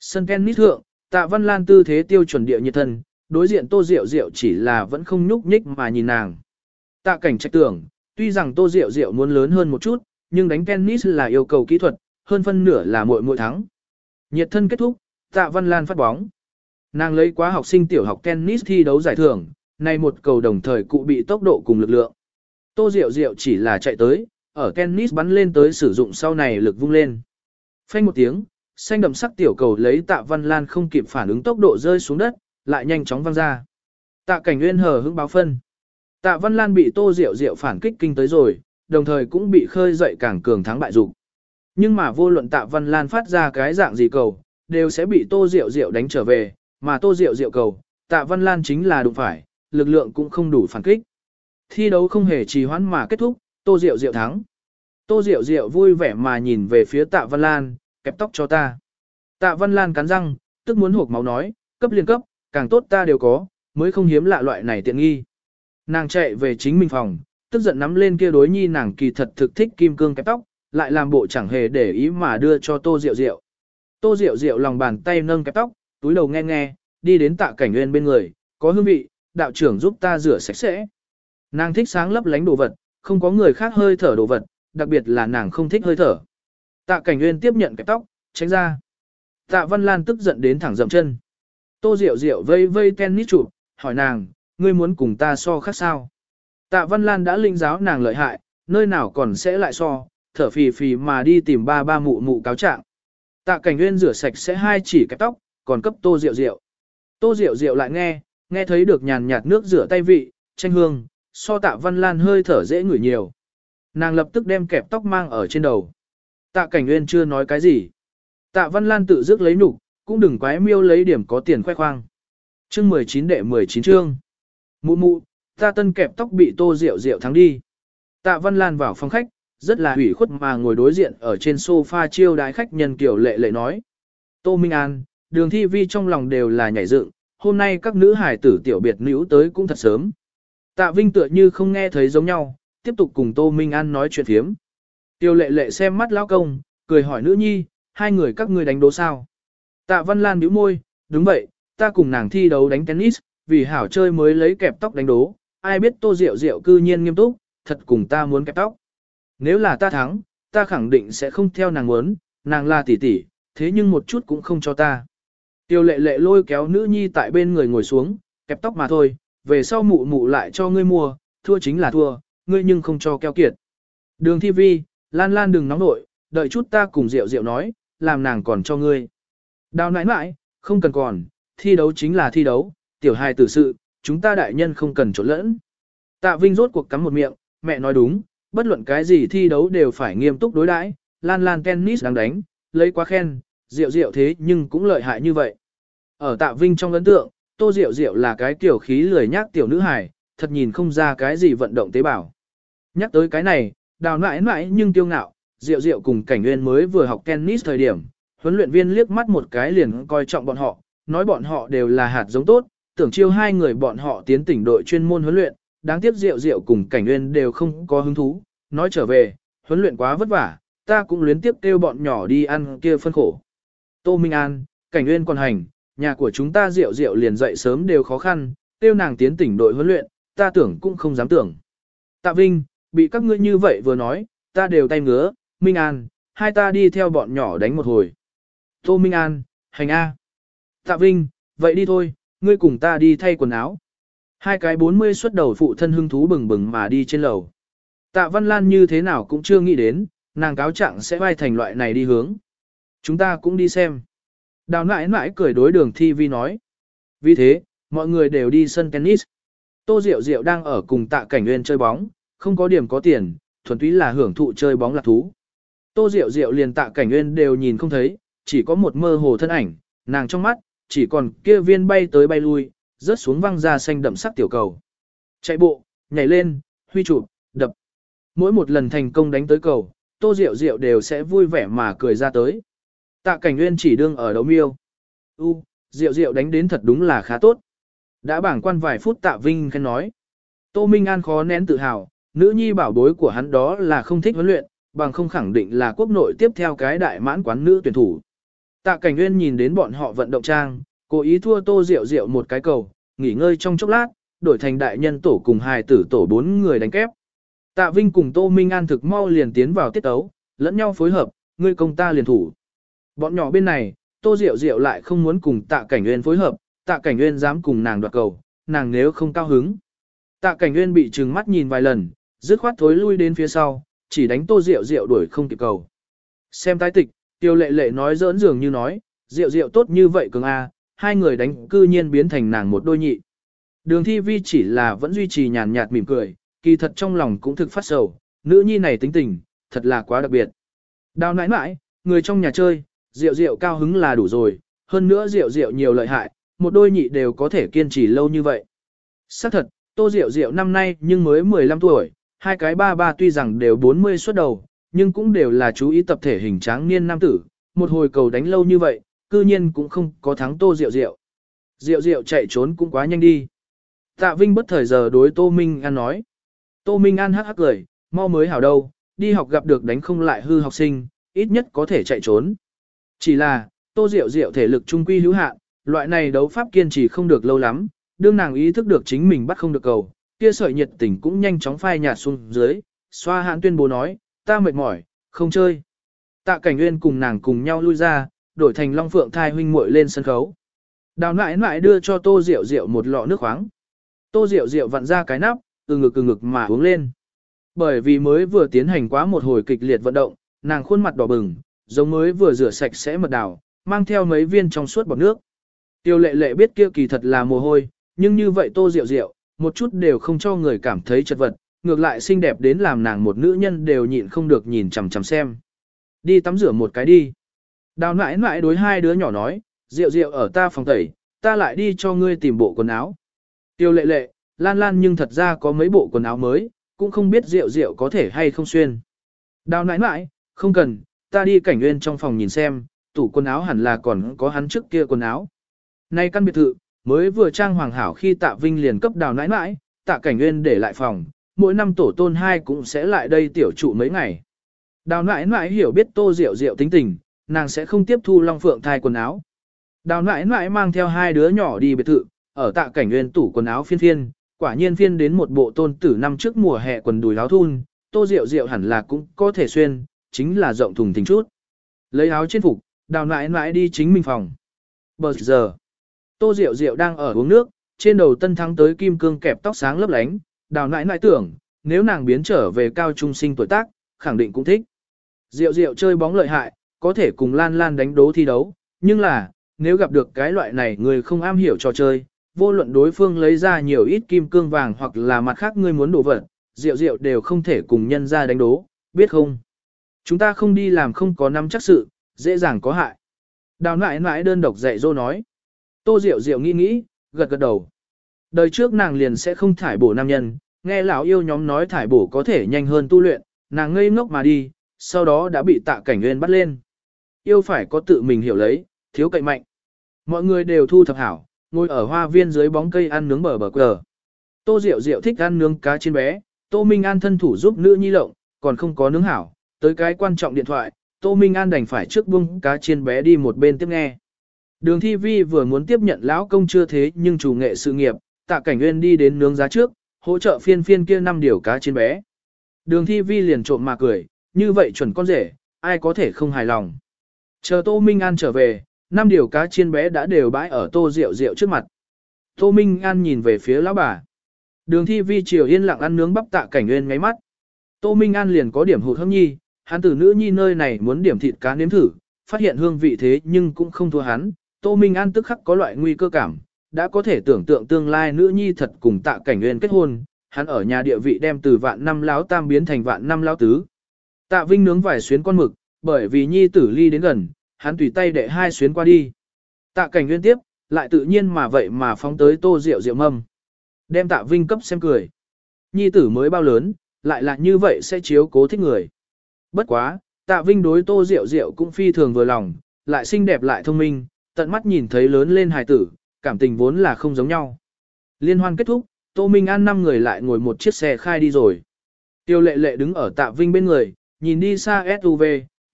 Sân tennis thượng, Tạ Văn Lan tư thế tiêu chuẩn địa nhiệt thân, đối diện Tô Diệu Diệu chỉ là vẫn không nhúc nhích mà nhìn nàng. Tạ Cảnh Trạch tưởng, tuy rằng Tô Diệu Diệu muốn lớn hơn một chút, nhưng đánh tennis là yêu cầu kỹ thuật, hơn phân nửa là muội muội thắng. Nhiệt thân kết thúc, Tạ Văn Lan phát bóng. Nàng lấy quá học sinh tiểu học tennis thi đấu giải thưởng, này một cầu đồng thời cụ bị tốc độ cùng lực lượng. Tô Diệu Diệu chỉ là chạy tới, ở tennis bắn lên tới sử dụng sau này lực vung lên. Phanh một tiếng, xanh đậm sắc tiểu cầu lấy tạ văn lan không kịp phản ứng tốc độ rơi xuống đất, lại nhanh chóng văng ra. Tạ cảnh nguyên hờ hững báo phân. Tạ văn lan bị tô diệu diệu phản kích kinh tới rồi, đồng thời cũng bị khơi dậy càng cường thắng bại dục. Nhưng mà vô luận tạ văn lan phát ra cái dạng gì cầu, đều sẽ bị tô diệu diệu đánh trở về, mà tô diệu diệu cầu, tạ văn lan chính là đụng phải, lực lượng cũng không đủ phản kích. Thi đấu không hề trì hoãn mà kết thúc, Tô Diệu Diệu thắng. Tô Diệu Diệu vui vẻ mà nhìn về phía Tạ Văn Lan, kẹp tóc cho ta. Tạ Văn Lan cắn răng, tức muốn hộp máu nói, cấp liên cấp, càng tốt ta đều có, mới không hiếm lạ loại này tiện nghi. Nàng chạy về chính mình phòng, tức giận nắm lên kia đối nhi nàng kỳ thật thực thích kim cương kẹp tóc, lại làm bộ chẳng hề để ý mà đưa cho Tô Diệu Diệu. Tô Diệu Diệu lòng bàn tay nâng kẹp tóc, túi đầu nghe nghe, đi đến tạ cảnh nguyên bên người, có hương vị, đạo trưởng giúp ta rửa sạch sẽ. Nàng thích sáng lấp lánh đồ vật, không có người khác hơi thở đồ vật, đặc biệt là nàng không thích hơi thở. Tạ Cảnh Nguyên tiếp nhận cái tóc, tránh ra. Tạ Văn Lan tức giận đến thẳng dậm chân. Tô Diệu Diệu vây vây tennis chụp, hỏi nàng, ngươi muốn cùng ta so khác sao? Tạ Văn Lan đã linh giáo nàng lợi hại, nơi nào còn sẽ lại so, thở phì phì mà đi tìm ba ba mụ mụ cáo trạng. Tạ Cảnh Nguyên rửa sạch sẽ hai chỉ cái tóc, còn cấp Tô Diệu Diệu. Tô Diệu Diệu lại nghe, nghe thấy được nhàn nhạt nước rửa tay vị, tranh hương, so tạ văn lan hơi thở dễ ngửi nhiều. Nàng lập tức đem kẹp tóc mang ở trên đầu. Tạ cảnh nguyên chưa nói cái gì. Tạ văn lan tự dứt lấy nục, cũng đừng quái miêu lấy điểm có tiền khoe khoang. Chương 19 đệ 19 chương. Mụ mụ, ta tân kẹp tóc bị tô rượu rượu thắng đi. Tạ văn lan vào phòng khách, rất là hủy khuất mà ngồi đối diện ở trên sofa chiêu đái khách nhân kiểu lệ lệ nói. Tô Minh An, đường thi vi trong lòng đều là nhảy dựng, hôm nay các nữ hải tử tiểu biệt nữ tới cũng thật sớm. Tạ Vinh tựa như không nghe thấy giống nhau, tiếp tục cùng Tô Minh An nói chuyện phiếm. Tiêu lệ lệ xem mắt lão công, cười hỏi nữ nhi, hai người các ngươi đánh đố sao. Tạ Văn Lan bĩu môi, đúng vậy, ta cùng nàng thi đấu đánh tennis, vì hảo chơi mới lấy kẹp tóc đánh đố, ai biết Tô Diệu Diệu cư nhiên nghiêm túc, thật cùng ta muốn kẹp tóc. Nếu là ta thắng, ta khẳng định sẽ không theo nàng muốn, nàng là tỷ tỷ, thế nhưng một chút cũng không cho ta. Tiêu lệ lệ lôi kéo nữ nhi tại bên người ngồi xuống, kẹp tóc mà thôi, về sau mụ mụ lại cho ngươi mua, thua chính là thua, ngươi nhưng không cho keo kiệt. Đường thi vi, lan lan đừng nóng nội, đợi chút ta cùng rượu rượu nói, làm nàng còn cho ngươi. Đào nãi nãi, không cần còn, thi đấu chính là thi đấu, tiểu hài tử sự, chúng ta đại nhân không cần trộn lẫn. Tạ Vinh rốt cuộc cắm một miệng, mẹ nói đúng, bất luận cái gì thi đấu đều phải nghiêm túc đối đãi. Lan Lan tennis đang đánh, lấy quá khen, diệu diệu thế nhưng cũng lợi hại như vậy. Ở Tạ Vinh trong ấn tượng, Tô Diệu Diệu là cái kiểu khí lười nhác tiểu nữ hài, thật nhìn không ra cái gì vận động tế bào. Nhắc tới cái này, đào nãi nãi nhưng tiêu ngạo, Diệu Diệu cùng Cảnh Nguyên mới vừa học tennis thời điểm, huấn luyện viên liếc mắt một cái liền coi trọng bọn họ, nói bọn họ đều là hạt giống tốt, tưởng chiêu hai người bọn họ tiến tỉnh đội chuyên môn huấn luyện, đáng tiếc rượu rượu cùng Cảnh Nguyên đều không có hứng thú, nói trở về, huấn luyện quá vất vả, ta cũng luyến tiếp kêu bọn nhỏ đi ăn kia phân khổ. Tô Minh An, Cảnh Nguyên còn hành, nhà của chúng ta rượu rượu liền dậy sớm đều khó khăn, tiêu nàng tiến tỉnh đội huấn luyện, ta tưởng cũng không dám tưởng. Tạ Vinh, bị các ngươi như vậy vừa nói, ta đều tay ngứa, Minh An, hai ta đi theo bọn nhỏ đánh một hồi. Tô Minh An, hành A. Tạ Vinh, vậy đi thôi, ngươi cùng ta đi thay quần áo. Hai cái bốn mươi xuất đầu phụ thân hưng thú bừng bừng mà đi trên lầu. Tạ Văn Lan như thế nào cũng chưa nghĩ đến, nàng cáo trạng sẽ vai thành loại này đi hướng. Chúng ta cũng đi xem. Đào nãi nãi cười đối đường thi vi nói. Vì thế, mọi người đều đi sân tennis. Tô Diệu Diệu đang ở cùng tạ cảnh nguyên chơi bóng, không có điểm có tiền, thuần túy là hưởng thụ chơi bóng lạc thú. Tô Diệu Diệu liền tạ cảnh nguyên đều nhìn không thấy, chỉ có một mơ hồ thân ảnh, nàng trong mắt, chỉ còn kia viên bay tới bay lui, rớt xuống văng ra xanh đậm sắc tiểu cầu. Chạy bộ, nhảy lên, huy chụp, đập. Mỗi một lần thành công đánh tới cầu, Tô Diệu Diệu đều sẽ vui vẻ mà cười ra tới. Tạ Cảnh Nguyên chỉ đương ở đấu miêu. U, Diệu Diệu đánh đến thật đúng là khá tốt. Đã bảng quan vài phút Tạ Vinh khen nói. Tô Minh An khó nén tự hào, nữ nhi bảo bối của hắn đó là không thích huấn luyện, bằng không khẳng định là quốc nội tiếp theo cái đại mãn quán nữ tuyển thủ. Tạ Cảnh Nguyên nhìn đến bọn họ vận động trang, cố ý thua Tô Diệu Diệu một cái cầu, nghỉ ngơi trong chốc lát, đổi thành đại nhân tổ cùng hài tử tổ bốn người đánh kép. Tạ Vinh cùng Tô Minh An thực mau liền tiến vào tiết tấu, lẫn nhau phối hợp, ngươi công ta liền thủ. Bọn nhỏ bên này, Tô Diệu Diệu lại không muốn cùng Tạ Cảnh Nguyên phối hợp, Tạ Cảnh Nguyên dám cùng nàng đoạt cầu, nàng nếu không cao hứng. Tạ Cảnh Nguyên bị trừng mắt nhìn vài lần, dứt khoát thối lui đến phía sau, chỉ đánh Tô Diệu Diệu đuổi không kịp cầu. Xem tái tịch, Tiêu Lệ Lệ nói giỡn dường như nói, Diệu Diệu tốt như vậy cường a, hai người đánh cư nhiên biến thành nàng một đôi nhị. Đường Thi Vi chỉ là vẫn duy trì nhàn nhạt mỉm cười, kỳ thật trong lòng cũng thực phát sầu, nữ nhi này tính tình, thật là quá đặc biệt. Đào nãi nãi, người trong nhà chơi, rượu rượu cao hứng là đủ rồi, hơn nữa rượu rượu nhiều lợi hại, một đôi nhị đều có thể kiên trì lâu như vậy. Xác thật, tô rượu rượu năm nay nhưng mới 15 tuổi, hai cái ba ba tuy rằng đều 40 xuất đầu, nhưng cũng đều là chú ý tập thể hình tráng niên nam tử, một hồi cầu đánh lâu như vậy, cư nhiên cũng không có thắng tô rượu rượu. Rượu rượu chạy trốn cũng quá nhanh đi. Tạ Vinh bất thời giờ đối Tô Minh An nói. Tô Minh An hắc hắc cười, mau mới hảo đâu, đi học gặp được đánh không lại hư học sinh, ít nhất có thể chạy trốn. Chỉ là, Tô Diệu Diệu thể lực trung quy hữu hạn, loại này đấu pháp kiên trì không được lâu lắm, đương nàng ý thức được chính mình bắt không được cầu, kia sợi nhiệt tình cũng nhanh chóng phai nhạt xuống dưới, xoa hạn tuyên bố nói, ta mệt mỏi, không chơi. Tạ Cảnh Nguyên cùng nàng cùng nhau lui ra, đổi thành Long Phượng thai huynh muội lên sân khấu. Đào nãi nãi đưa cho Tô Diệu Diệu một lọ nước khoáng. Tô Diệu Diệu vặn ra cái nắp, từ ngực từ ngực mà uống lên. Bởi vì mới vừa tiến hành quá một hồi kịch liệt vận động, nàng khuôn mặt đỏ bừng, giống mới vừa rửa sạch sẽ mật đào, mang theo mấy viên trong suốt bọt nước. Tiêu lệ lệ biết kia kỳ thật là mồ hôi, nhưng như vậy tô diệu diệu một chút đều không cho người cảm thấy chật vật, ngược lại xinh đẹp đến làm nàng một nữ nhân đều nhịn không được nhìn chằm chằm xem. Đi tắm rửa một cái đi. Đào nãi nãi đối hai đứa nhỏ nói, rượu rượu ở ta phòng tẩy, ta lại đi cho ngươi tìm bộ quần áo. Tiêu lệ lệ, lan lan nhưng thật ra có mấy bộ quần áo mới, cũng không biết rượu rượu có thể hay không xuyên. Đào nãi nãi, không cần, ta đi cảnh nguyên trong phòng nhìn xem, tủ quần áo hẳn là còn có hắn trước kia quần áo. Nay căn biệt thự, mới vừa trang hoàng hảo khi tạ vinh liền cấp đào nãi nãi, tạ cảnh nguyên để lại phòng, mỗi năm tổ tôn hai cũng sẽ lại đây tiểu trụ mấy ngày. Đào nãi nãi hiểu biết tô rượu rượu tính tình, nàng sẽ không tiếp thu Long Phượng thai quần áo. Đào nãi nãi mang theo hai đứa nhỏ đi biệt thự, ở tạ cảnh nguyên tủ quần áo phiên phiên, quả nhiên phiên đến một bộ tôn tử năm trước mùa hè quần đùi áo thun, tô rượu rượu hẳn là cũng có thể xuyên, chính là rộng thùng thình chút. Lấy áo trên phục, đào nãi nãi đi chính mình phòng. Bờ giờ, tô rượu rượu đang ở uống nước, trên đầu tân thắng tới kim cương kẹp tóc sáng lấp lánh, đào nãi nãi tưởng, nếu nàng biến trở về cao trung sinh tuổi tác, khẳng định cũng thích. Rượu rượu chơi bóng lợi hại, có thể cùng Lan Lan đánh đố thi đấu, nhưng là, nếu gặp được cái loại này người không am hiểu trò chơi, vô luận đối phương lấy ra nhiều ít kim cương vàng hoặc là mặt khác ngươi muốn đổ vật, rượu rượu đều không thể cùng nhân ra đánh đố, biết không? Chúng ta không đi làm không có nắm chắc sự, dễ dàng có hại. Đào nại nại đơn độc dạy dô nói. Tô rượu rượu nghĩ nghĩ, gật gật đầu. Đời trước nàng liền sẽ không thải bổ nam nhân, nghe lão yêu nhóm nói thải bổ có thể nhanh hơn tu luyện, nàng ngây ngốc mà đi, sau đó đã bị tạ cảnh nguyên bắt lên. Yêu phải có tự mình hiểu lấy, thiếu cậy mạnh. Mọi người đều thu thập hảo, ngồi ở hoa viên dưới bóng cây ăn nướng bờ bờ cờ. Tô Diệu Diệu thích ăn nướng cá chiên bé, Tô Minh An thân thủ giúp nữ nhi lộng, còn không có nướng hảo, tới cái quan trọng điện thoại, Tô Minh An đành phải trước buông cá chiên bé đi một bên tiếp nghe. Đường thi vi vừa muốn tiếp nhận lão công chưa thế nhưng chủ nghệ sự nghiệp, tạ cảnh nguyên đi đến nướng giá trước, hỗ trợ phiên phiên kia năm điều cá chiên bé. Đường thi vi liền trộm mà cười, như vậy chuẩn con rể, ai có thể không hài lòng. Chờ Tô Minh An trở về, năm điều cá chiên bé đã đều bãi ở Tô Diệu Diệu trước mặt. Tô Minh An nhìn về phía lão bà. Đường thi vi chiều yên lặng ăn nướng bắp tạ cảnh nguyên ngáy mắt. Tô Minh An liền có điểm hụt hâm nhi, hắn từ nữ nhi nơi này muốn điểm thịt cá nếm thử, phát hiện hương vị thế nhưng cũng không thua hắn. Tô Minh An tức khắc có loại nguy cơ cảm, đã có thể tưởng tượng tương lai nữ nhi thật cùng tạ cảnh nguyên kết hôn, hắn ở nhà địa vị đem từ vạn năm lão tam biến thành vạn năm lão tứ. Tạ Vinh nướng vài xuyến con mực, bởi vì nhi tử ly đến gần, hắn tùy tay đệ hai xuyến qua đi. Tạ cảnh nguyên tiếp, lại tự nhiên mà vậy mà phóng tới tô rượu rượu mâm. Đem tạ Vinh cấp xem cười. Nhi tử mới bao lớn, lại là như vậy sẽ chiếu cố thích người. Bất quá, tạ Vinh đối tô rượu rượu cũng phi thường vừa lòng, lại xinh đẹp lại thông minh, tận mắt nhìn thấy lớn lên hài tử, cảm tình vốn là không giống nhau. Liên hoan kết thúc, Tô Minh An năm người lại ngồi một chiếc xe khai đi rồi. Tiêu lệ lệ đứng ở tạ Vinh bên người, nhìn đi xa SUV,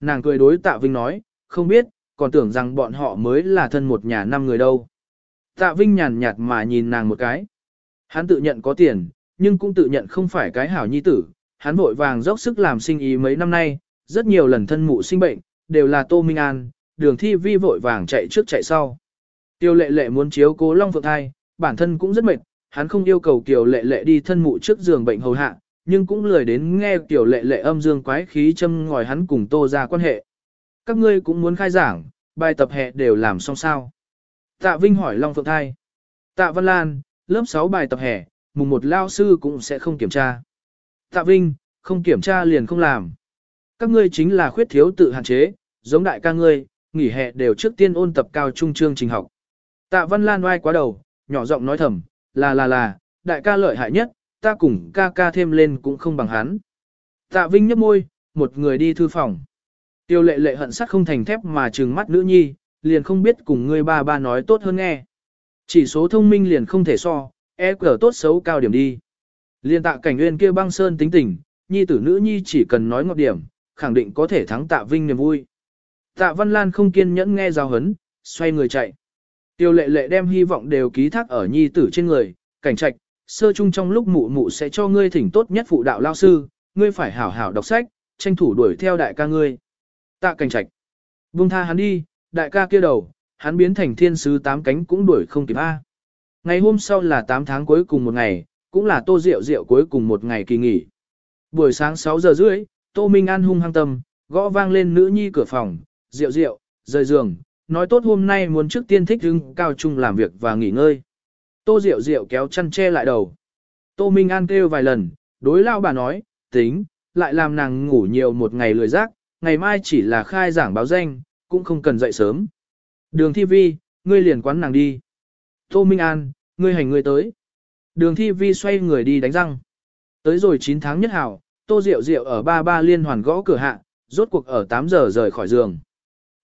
nàng cười đối tạ Vinh nói, không biết, còn tưởng rằng bọn họ mới là thân một nhà năm người đâu. Tạ Vinh nhàn nhạt mà nhìn nàng một cái. Hắn tự nhận có tiền, nhưng cũng tự nhận không phải cái hảo nhi tử. Hắn vội vàng dốc sức làm sinh ý mấy năm nay, rất nhiều lần thân mụ sinh bệnh, đều là Tô Minh An, đường thi vi vội vàng chạy trước chạy sau. Tiêu lệ lệ muốn chiếu cố Long Phượng thai, bản thân cũng rất mệt, hắn không yêu cầu Kiều lệ lệ đi thân mụ trước giường bệnh hầu hạ, nhưng cũng lười đến nghe tiểu lệ lệ âm dương quái khí châm ngòi hắn cùng tô ra quan hệ. Các ngươi cũng muốn khai giảng, bài tập hè đều làm xong sao. Tạ Vinh hỏi Long Phượng thai. Tạ Văn Lan, lớp 6 bài tập hè, mùng một lao sư cũng sẽ không kiểm tra. Tạ Vinh, không kiểm tra liền không làm. Các ngươi chính là khuyết thiếu tự hạn chế, giống đại ca ngươi, nghỉ hè đều trước tiên ôn tập cao trung chương trình học. Tạ Văn Lan oai quá đầu, nhỏ giọng nói thầm, là là là, đại ca lợi hại nhất, ta cùng ca ca thêm lên cũng không bằng hắn. Tạ Vinh nhấp môi, một người đi thư phòng. Tiêu lệ lệ hận sắt không thành thép mà trừng mắt nữ nhi, liền không biết cùng ngươi ba ba nói tốt hơn nghe. Chỉ số thông minh liền không thể so, e cờ tốt xấu cao điểm đi. Liên tạ cảnh nguyên kia băng sơn tính tình, nhi tử nữ nhi chỉ cần nói ngọt điểm, khẳng định có thể thắng tạ vinh niềm vui. Tạ Văn Lan không kiên nhẫn nghe giao hấn, xoay người chạy. Tiêu lệ lệ đem hy vọng đều ký thác ở nhi tử trên người, cảnh trạch, sơ chung trong lúc mụ mụ sẽ cho ngươi thỉnh tốt nhất phụ đạo lao sư, ngươi phải hảo hảo đọc sách, tranh thủ đuổi theo đại ca ngươi. Tạ cảnh trạch. Vung tha hắn đi, đại ca kia đầu, hắn biến thành thiên sứ tám cánh cũng đuổi không kịp A. Ngày hôm sau là 8 tháng cuối cùng một ngày, cũng là tô rượu rượu cuối cùng một ngày kỳ nghỉ. Buổi sáng 6 giờ rưỡi, tô Minh An hung hăng tâm, gõ vang lên nữ nhi cửa phòng, rượu rượu, rời giường, nói tốt hôm nay muốn trước tiên thích hứng cao trung làm việc và nghỉ ngơi. Tô Diệu Diệu kéo chăn che lại đầu. Tô Minh An kêu vài lần, đối lao bà nói, tính, lại làm nàng ngủ nhiều một ngày lười giác, ngày mai chỉ là khai giảng báo danh, cũng không cần dậy sớm. Đường thi vi, ngươi liền quán nàng đi. Tô Minh An, ngươi hành ngươi tới. Đường thi vi xoay người đi đánh răng. Tới rồi 9 tháng nhất hảo, Tô Diệu Diệu ở ba ba liên hoàn gõ cửa hạ, rốt cuộc ở 8 giờ rời khỏi giường.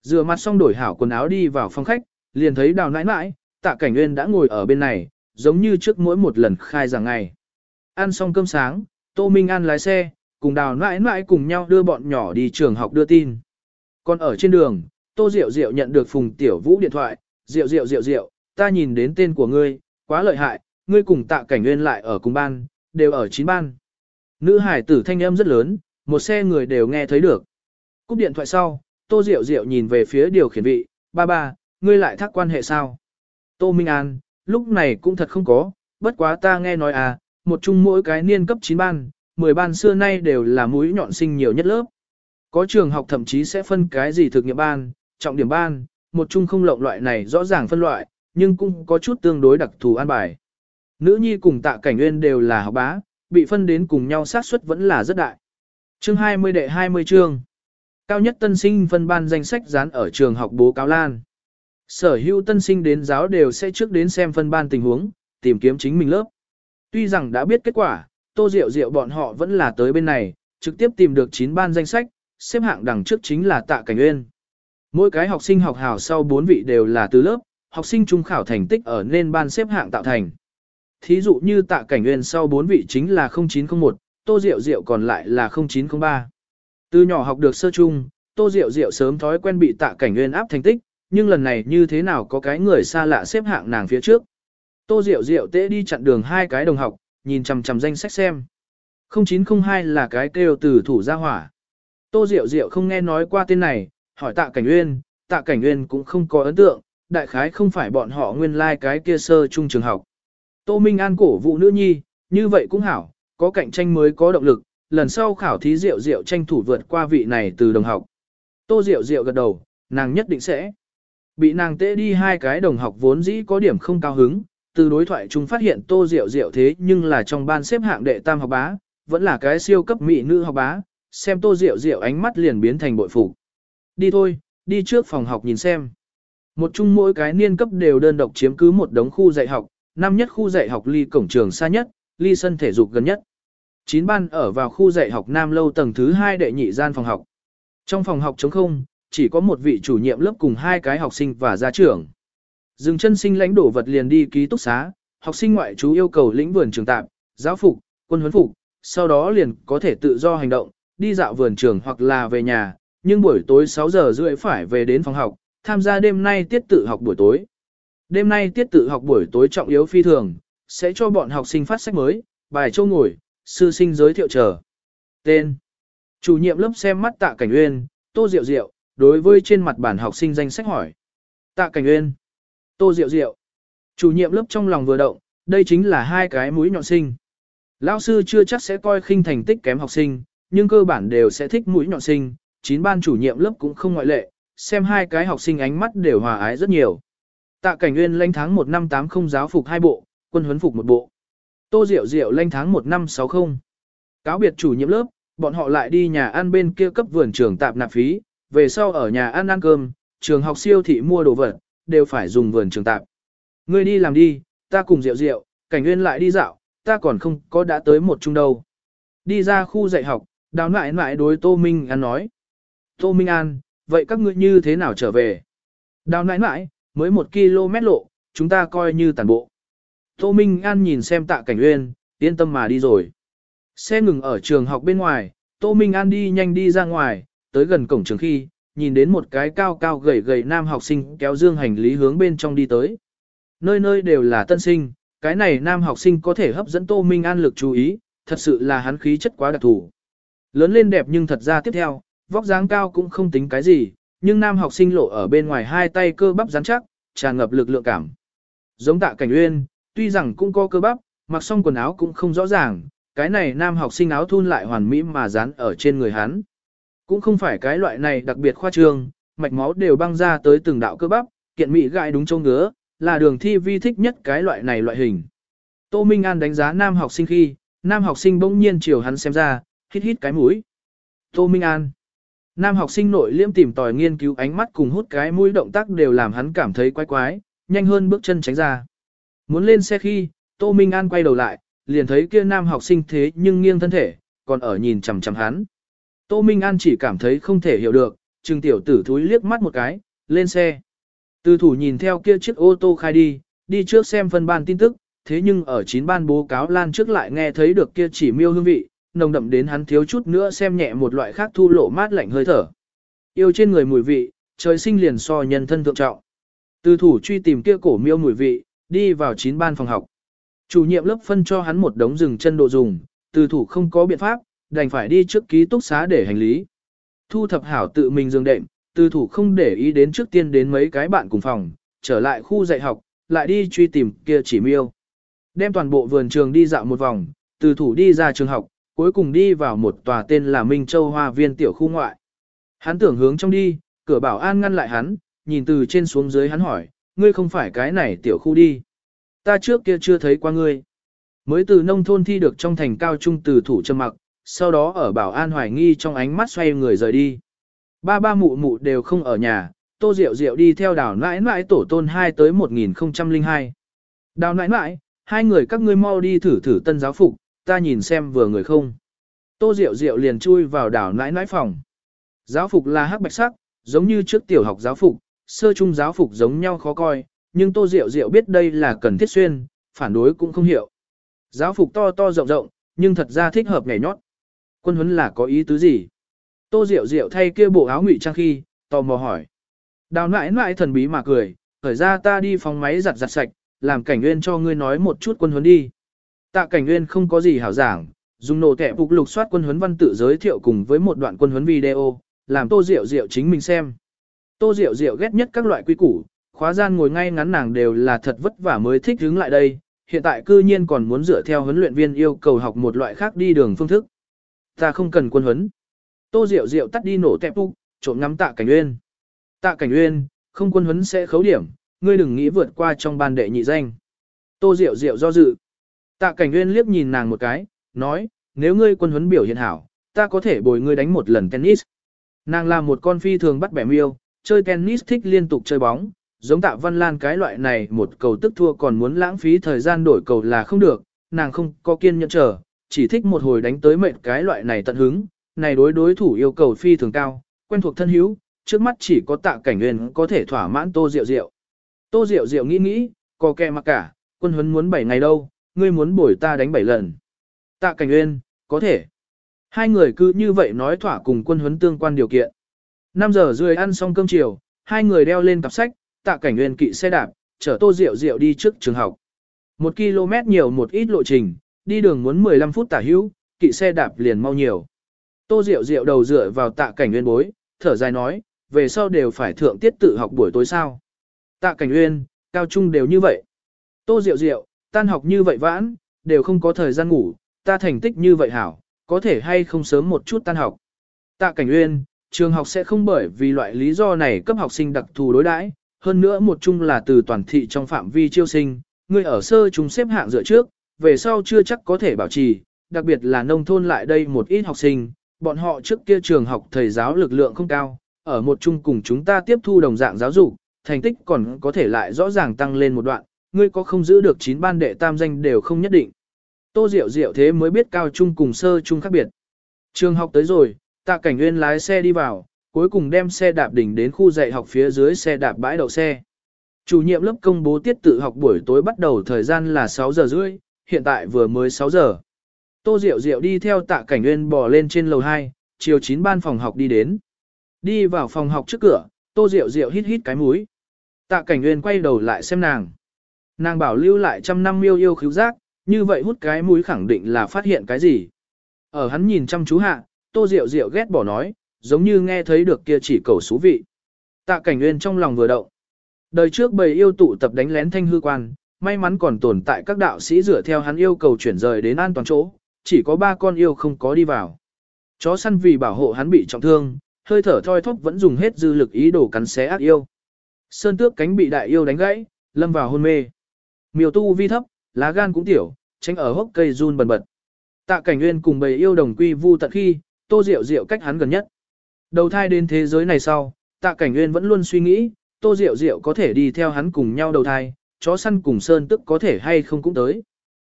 Rửa mặt xong đổi hảo quần áo đi vào phòng khách, liền thấy đào nãi nãi, tạ cảnh nguyên đã ngồi ở bên này, giống như trước mỗi một lần khai giảng ngày. Ăn xong cơm sáng, Tô Minh An lái xe, cùng đào nãi nãi cùng nhau đưa bọn nhỏ đi trường học đưa tin. Còn ở trên đường, Tô Diệu Diệu nhận được Phùng Tiểu Vũ điện thoại, Diệu Diệu Diệu Diệu, ta nhìn đến tên của ngươi, quá lợi hại, ngươi cùng tạ cảnh nguyên lại ở cùng ban, đều ở chín ban. Nữ hải tử thanh âm rất lớn, một xe người đều nghe thấy được. Cúp điện thoại sau, Tô Diệu Diệu nhìn về phía điều khiển vị, ba ba, ngươi lại thắc quan hệ sao? Tô Minh An, lúc này cũng thật không có, bất quá ta nghe nói à, một chung mỗi cái niên cấp 9 ban, 10 ban xưa nay đều là mũi nhọn sinh nhiều nhất lớp. Có trường học thậm chí sẽ phân cái gì thực nghiệm ban, trọng điểm ban, một chung không lộng loại này rõ ràng phân loại, nhưng cũng có chút tương đối đặc thù an bài. Nữ nhi cùng tạ cảnh nguyên đều là học bá, bị phân đến cùng nhau sát suất vẫn là rất đại. Chương 20 đệ 20 chương. Cao nhất tân sinh phân ban danh sách dán ở trường học bố cáo lan. Sở hữu tân sinh đến giáo đều sẽ trước đến xem phân ban tình huống, tìm kiếm chính mình lớp. Tuy rằng đã biết kết quả, tô diệu diệu bọn họ vẫn là tới bên này, trực tiếp tìm được 9 ban danh sách, xếp hạng đằng trước chính là tạ cảnh nguyên. Mỗi cái học sinh học hào sau 4 vị đều là từ lớp, học sinh trung khảo thành tích ở nên ban xếp hạng tạo thành. Thí dụ như tạ cảnh nguyên sau 4 vị chính là 0901, tô diệu diệu còn lại là 0903. Từ nhỏ học được sơ trung, tô diệu diệu sớm thói quen bị tạ cảnh nguyên áp thành tích, nhưng lần này như thế nào có cái người xa lạ xếp hạng nàng phía trước. Tô diệu diệu tễ đi chặn đường hai cái đồng học, nhìn chằm chằm danh sách xem. 0902 là cái kêu từ thủ gia hỏa. Tô diệu diệu không nghe nói qua tên này, hỏi tạ cảnh uyên tạ cảnh uyên cũng không có ấn tượng, đại khái không phải bọn họ nguyên lai like cái kia sơ trung trường học. Tô Minh An cổ vụ nữ nhi, như vậy cũng hảo, có cạnh tranh mới có động lực, lần sau khảo thí diệu diệu tranh thủ vượt qua vị này từ đồng học. Tô diệu diệu gật đầu, nàng nhất định sẽ. Bị nàng tễ đi hai cái đồng học vốn dĩ có điểm không cao hứng, từ đối thoại chúng phát hiện tô diệu diệu thế nhưng là trong ban xếp hạng đệ tam học bá, vẫn là cái siêu cấp mỹ nữ học bá, xem tô diệu diệu ánh mắt liền biến thành bội phục. Đi thôi, đi trước phòng học nhìn xem. Một chung mỗi cái niên cấp đều đơn độc chiếm cứ một đống khu dạy học, năm nhất khu dạy học ly cổng trường xa nhất, ly sân thể dục gần nhất. Chín ban ở vào khu dạy học Nam Lâu tầng thứ hai đệ nhị gian phòng học. Trong phòng học trống không, chỉ có một vị chủ nhiệm lớp cùng hai cái học sinh và gia trưởng. Dừng chân sinh lãnh đổ vật liền đi ký túc xá, học sinh ngoại trú yêu cầu lĩnh vườn trường tạm, giáo phục, quân huấn phục, sau đó liền có thể tự do hành động, đi dạo vườn trường hoặc là về nhà, nhưng buổi tối 6 giờ rưỡi phải về đến phòng học, tham gia đêm nay tiết tự học buổi tối. Đêm nay tiết tự học buổi tối trọng yếu phi thường, sẽ cho bọn học sinh phát sách mới, bài châu ngồi, sư sinh giới thiệu trở Tên Chủ nhiệm lớp xem mắt tạ cảnh uyên, tô diệu diệu, đối với trên mặt bản học sinh danh sách hỏi. Tạ cảnh uyên, tô diệu diệu. Chủ nhiệm lớp trong lòng vừa động, đây chính là hai cái mũi nhọn sinh. Lão sư chưa chắc sẽ coi khinh thành tích kém học sinh, nhưng cơ bản đều sẽ thích mũi nhọn sinh, chín ban chủ nhiệm lớp cũng không ngoại lệ, xem hai cái học sinh ánh mắt đều hòa ái rất nhiều. Tạ Cảnh Nguyên lãnh tháng 1 năm 80 giáo phục hai bộ, quân huấn phục một bộ. Tô Diệu Diệu lãnh tháng 1 năm 60. Cáo biệt chủ nhiệm lớp, bọn họ lại đi nhà ăn bên kia cấp vườn trường tạm nạp phí, về sau ở nhà ăn ăn cơm, trường học siêu thị mua đồ vật, đều phải dùng vườn trường tạp. Ngươi đi làm đi, ta cùng rượu rượu Cảnh Nguyên lại đi dạo, ta còn không có đã tới một chung đâu. Đi ra khu dạy học, đào nại nại đối Tô Minh An nói. Tô Minh An, vậy các ngươi như thế nào trở về? Đào nại nại, mới một km lộ, chúng ta coi như tàn bộ. Tô Minh An nhìn xem tạ cảnh nguyên yên tâm mà đi rồi. Xe ngừng ở trường học bên ngoài, Tô Minh An đi nhanh đi ra ngoài, tới gần cổng trường khi, nhìn đến một cái cao cao gầy gầy nam học sinh kéo dương hành lý hướng bên trong đi tới. Nơi nơi đều là tân sinh, cái này nam học sinh có thể hấp dẫn Tô Minh An lực chú ý, thật sự là hắn khí chất quá đặc thù. Lớn lên đẹp nhưng thật ra tiếp theo, vóc dáng cao cũng không tính cái gì, nhưng nam học sinh lộ ở bên ngoài hai tay cơ bắp rắn chắc, tràn ngập lực lượng cảm. Giống tạ cảnh uyên, tuy rằng cũng có cơ bắp, mặc xong quần áo cũng không rõ ràng, cái này nam học sinh áo thun lại hoàn mỹ mà dán ở trên người hắn. Cũng không phải cái loại này đặc biệt khoa trương, mạch máu đều băng ra tới từng đạo cơ bắp, kiện mỹ gãi đúng châu ngứa, là đường thi vi thích nhất cái loại này loại hình. Tô Minh An đánh giá nam học sinh khi, nam học sinh bỗng nhiên chiều hắn xem ra, hít hít cái mũi. Tô Minh An. Nam học sinh nội liêm tìm tòi nghiên cứu ánh mắt cùng hút cái mũi động tác đều làm hắn cảm thấy quái quái, nhanh hơn bước chân tránh ra. Muốn lên xe khi, Tô Minh An quay đầu lại, liền thấy kia nam học sinh thế nhưng nghiêng thân thể, còn ở nhìn chằm chằm hắn. Tô Minh An chỉ cảm thấy không thể hiểu được, trừng tiểu tử thúi liếc mắt một cái, lên xe. Từ thủ nhìn theo kia chiếc ô tô khai đi, đi trước xem phân ban tin tức, thế nhưng ở chín ban bố cáo lan trước lại nghe thấy được kia chỉ miêu hương vị, nồng đậm đến hắn thiếu chút nữa xem nhẹ một loại khác thu lộ mát lạnh hơi thở. Yêu trên người mùi vị, trời sinh liền so nhân thân thượng trọng. Từ thủ truy tìm kia cổ miêu mùi vị, đi vào chín ban phòng học. Chủ nhiệm lớp phân cho hắn một đống rừng chân độ dùng, từ thủ không có biện pháp, đành phải đi trước ký túc xá để hành lý. Thu thập hảo tự mình dương đệm, từ thủ không để ý đến trước tiên đến mấy cái bạn cùng phòng, trở lại khu dạy học, lại đi truy tìm kia chỉ miêu. Đem toàn bộ vườn trường đi dạo một vòng, từ thủ đi ra trường học, cuối cùng đi vào một tòa tên là Minh Châu Hoa Viên tiểu khu ngoại. Hắn tưởng hướng trong đi, cửa bảo an ngăn lại hắn, nhìn từ trên xuống dưới hắn hỏi, ngươi không phải cái này tiểu khu đi. Ta trước kia chưa thấy qua ngươi. Mới từ nông thôn thi được trong thành cao trung từ thủ trầm mặc, sau đó ở bảo an hoài nghi trong ánh mắt xoay người rời đi. Ba ba mụ mụ đều không ở nhà, tô rượu rượu đi theo đào nãi nãi tổ tôn 2 tới 1002. Đào nãi nãi, hai người các ngươi mau đi thử thử tân giáo phục, ta nhìn xem vừa người không. Tô rượu rượu liền chui vào đảo nãi nãi phòng. Giáo phục là hắc bạch sắc, giống như trước tiểu học giáo phục, sơ trung giáo phục giống nhau khó coi, nhưng tô rượu rượu biết đây là cần thiết xuyên, phản đối cũng không hiểu. Giáo phục to to rộng rộng, nhưng thật ra thích hợp nhảy nhót. Quân huấn là có ý tứ gì? Tô Diệu Diệu thay kia bộ áo ngụy trang khi, tò mò hỏi. Đào nãi nãi thần bí mà cười, khởi ra ta đi phòng máy giặt giặt sạch, làm cảnh nguyên cho ngươi nói một chút quân huấn đi. Tạ cảnh nguyên không có gì hảo giảng, dùng nổ tệ phục lục soát quân huấn văn tự giới thiệu cùng với một đoạn quân huấn video, làm Tô Diệu Diệu chính mình xem. Tô Diệu Diệu ghét nhất các loại quy củ, khóa gian ngồi ngay ngắn nàng đều là thật vất vả mới thích đứng lại đây, hiện tại cư nhiên còn muốn dựa theo huấn luyện viên yêu cầu học một loại khác đi đường phương thức. Ta không cần quân huấn. Tô Diệu Diệu tắt đi nổ tẹp úc, trộm ngắm tạ cảnh uyên. Tạ cảnh uyên, không quân huấn sẽ khấu điểm, ngươi đừng nghĩ vượt qua trong ban đệ nhị danh. Tô Diệu Diệu do dự. Tạ cảnh uyên liếc nhìn nàng một cái, nói, nếu ngươi quân huấn biểu hiện hảo, ta có thể bồi ngươi đánh một lần tennis. Nàng là một con phi thường bắt bẻ miêu, chơi tennis thích liên tục chơi bóng, giống tạ văn lan cái loại này một cầu tức thua còn muốn lãng phí thời gian đổi cầu là không được, nàng không có kiên nhẫn chờ, chỉ thích một hồi đánh tới mệnh cái loại này tận hứng, này đối đối thủ yêu cầu phi thường cao, quen thuộc thân hữu, trước mắt chỉ có tạ cảnh nguyên có thể thỏa mãn tô rượu rượu. Tô rượu rượu nghĩ nghĩ, có kẹ mặc cả, quân huấn muốn 7 ngày đâu, ngươi muốn bổi ta đánh 7 lần. Tạ cảnh nguyên, có thể. Hai người cứ như vậy nói thỏa cùng quân huấn tương quan điều kiện. 5 giờ rưỡi ăn xong cơm chiều, hai người đeo lên cặp sách, tạ cảnh nguyên kỵ xe đạp, chở tô rượu rượu đi trước trường học. Một km nhiều một ít lộ trình, đi đường muốn 15 phút tả hữu, kỵ xe đạp liền mau nhiều. Tô Diệu Diệu đầu dựa vào tạ cảnh nguyên bối, thở dài nói, về sau đều phải thượng tiết tự học buổi tối sao. Tạ cảnh nguyên, cao trung đều như vậy. Tô Diệu Diệu, tan học như vậy vãn, đều không có thời gian ngủ, ta thành tích như vậy hảo, có thể hay không sớm một chút tan học. Tạ cảnh nguyên, trường học sẽ không bởi vì loại lý do này cấp học sinh đặc thù đối đãi, hơn nữa một chung là từ toàn thị trong phạm vi chiêu sinh, người ở sơ chúng xếp hạng dựa trước, về sau chưa chắc có thể bảo trì, đặc biệt là nông thôn lại đây một ít học sinh, bọn họ trước kia trường học thầy giáo lực lượng không cao, ở một chung cùng chúng ta tiếp thu đồng dạng giáo dục, thành tích còn có thể lại rõ ràng tăng lên một đoạn, ngươi có không giữ được 9 ban đệ tam danh đều không nhất định. Tô Diệu Diệu thế mới biết cao trung cùng sơ trung khác biệt. Trường học tới rồi, tạ cảnh nguyên lái xe đi vào, cuối cùng đem xe đạp đỉnh đến khu dạy học phía dưới xe đạp bãi đậu xe. Chủ nhiệm lớp công bố tiết tự học buổi tối bắt đầu thời gian là 6 giờ rưỡi, hiện tại vừa mới 6 giờ. Tô Diệu Diệu đi theo tạ cảnh nguyên bò lên trên lầu 2, chiều 9 ban phòng học đi đến. Đi vào phòng học trước cửa, Tô Diệu Diệu hít hít cái mũi. Tạ cảnh nguyên quay đầu lại xem nàng. Nàng bảo lưu lại trăm năm yêu yêu khíu giác, như vậy hút cái mũi khẳng định là phát hiện cái gì. Ở hắn nhìn chăm chú hạ, Tô Diệu Diệu ghét bỏ nói, giống như nghe thấy được kia chỉ cầu xú vị. Tạ cảnh nguyên trong lòng vừa động. Đời trước bầy yêu tụ tập đánh lén thanh hư quan, may mắn còn tồn tại các đạo sĩ dựa theo hắn yêu cầu chuyển rời đến an toàn chỗ, chỉ có ba con yêu không có đi vào. Chó săn vì bảo hộ hắn bị trọng thương, hơi thở thoi thóp vẫn dùng hết dư lực ý đồ cắn xé ác yêu. Sơn tước cánh bị đại yêu đánh gãy, lâm vào hôn mê. Miêu tu vi thấp, lá gan cũng tiểu, tránh ở hốc cây run bần bật. Tạ cảnh nguyên cùng bầy yêu đồng quy vu tận khi, tô diệu diệu cách hắn gần nhất. Đầu thai đến thế giới này sau, tạ cảnh nguyên vẫn luôn suy nghĩ, tô diệu diệu có thể đi theo hắn cùng nhau đầu thai, chó săn cùng sơn tức có thể hay không cũng tới.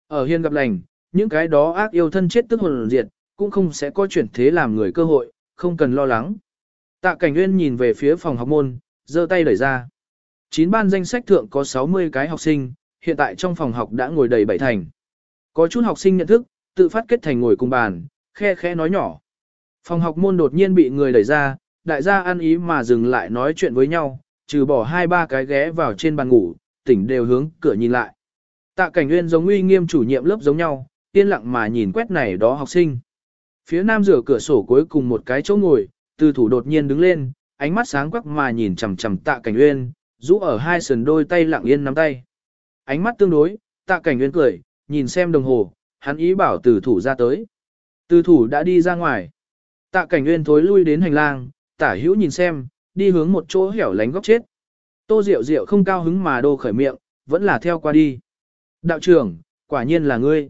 Ở hiên gặp lành, những cái đó ác yêu thân chết tức hồn diệt, cũng không sẽ có chuyển thế làm người cơ hội, không cần lo lắng. Tạ cảnh nguyên nhìn về phía phòng học môn, giơ tay đẩy ra. Chín ban danh sách thượng có 60 cái học sinh, hiện tại trong phòng học đã ngồi đầy bảy thành. Có chút học sinh nhận thức, tự phát kết thành ngồi cùng bàn, khe khẽ nói nhỏ. Phòng học môn đột nhiên bị người đẩy ra, đại gia ăn ý mà dừng lại nói chuyện với nhau, trừ bỏ hai ba cái ghé vào trên bàn ngủ, tỉnh đều hướng cửa nhìn lại. Tạ cảnh nguyên giống uy nghiêm chủ nhiệm lớp giống nhau, yên lặng mà nhìn quét này đó học sinh. Phía nam rửa cửa sổ cuối cùng một cái chỗ ngồi, từ thủ đột nhiên đứng lên, ánh mắt sáng quắc mà nhìn chằm chằm tạ cảnh nguyên, rũ ở hai sườn đôi tay lặng yên nắm tay. Ánh mắt tương đối, tạ cảnh nguyên cười, nhìn xem đồng hồ, hắn ý bảo từ thủ ra tới. Từ thủ đã đi ra ngoài. Tạ cảnh nguyên thối lui đến hành lang, tả hữu nhìn xem, đi hướng một chỗ hẻo lánh góc chết. Tô Diệu Diệu không cao hứng mà đô khởi miệng, vẫn là theo qua đi. Đạo trưởng, quả nhiên là ngươi.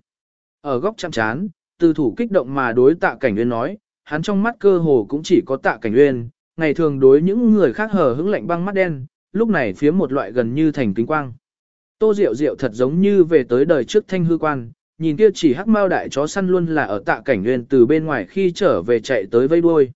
Ở góc chạm chán, từ thủ kích động mà đối tạ cảnh nguyên nói, hắn trong mắt cơ hồ cũng chỉ có tạ cảnh nguyên, ngày thường đối những người khác hờ hững lạnh băng mắt đen, lúc này phía một loại gần như thành kính quang. Tô Diệu Diệu thật giống như về tới đời trước thanh hư quan, nhìn kia chỉ hắc mao đại chó săn luôn là ở tạ cảnh nguyên từ bên ngoài khi trở về chạy tới vây đuôi.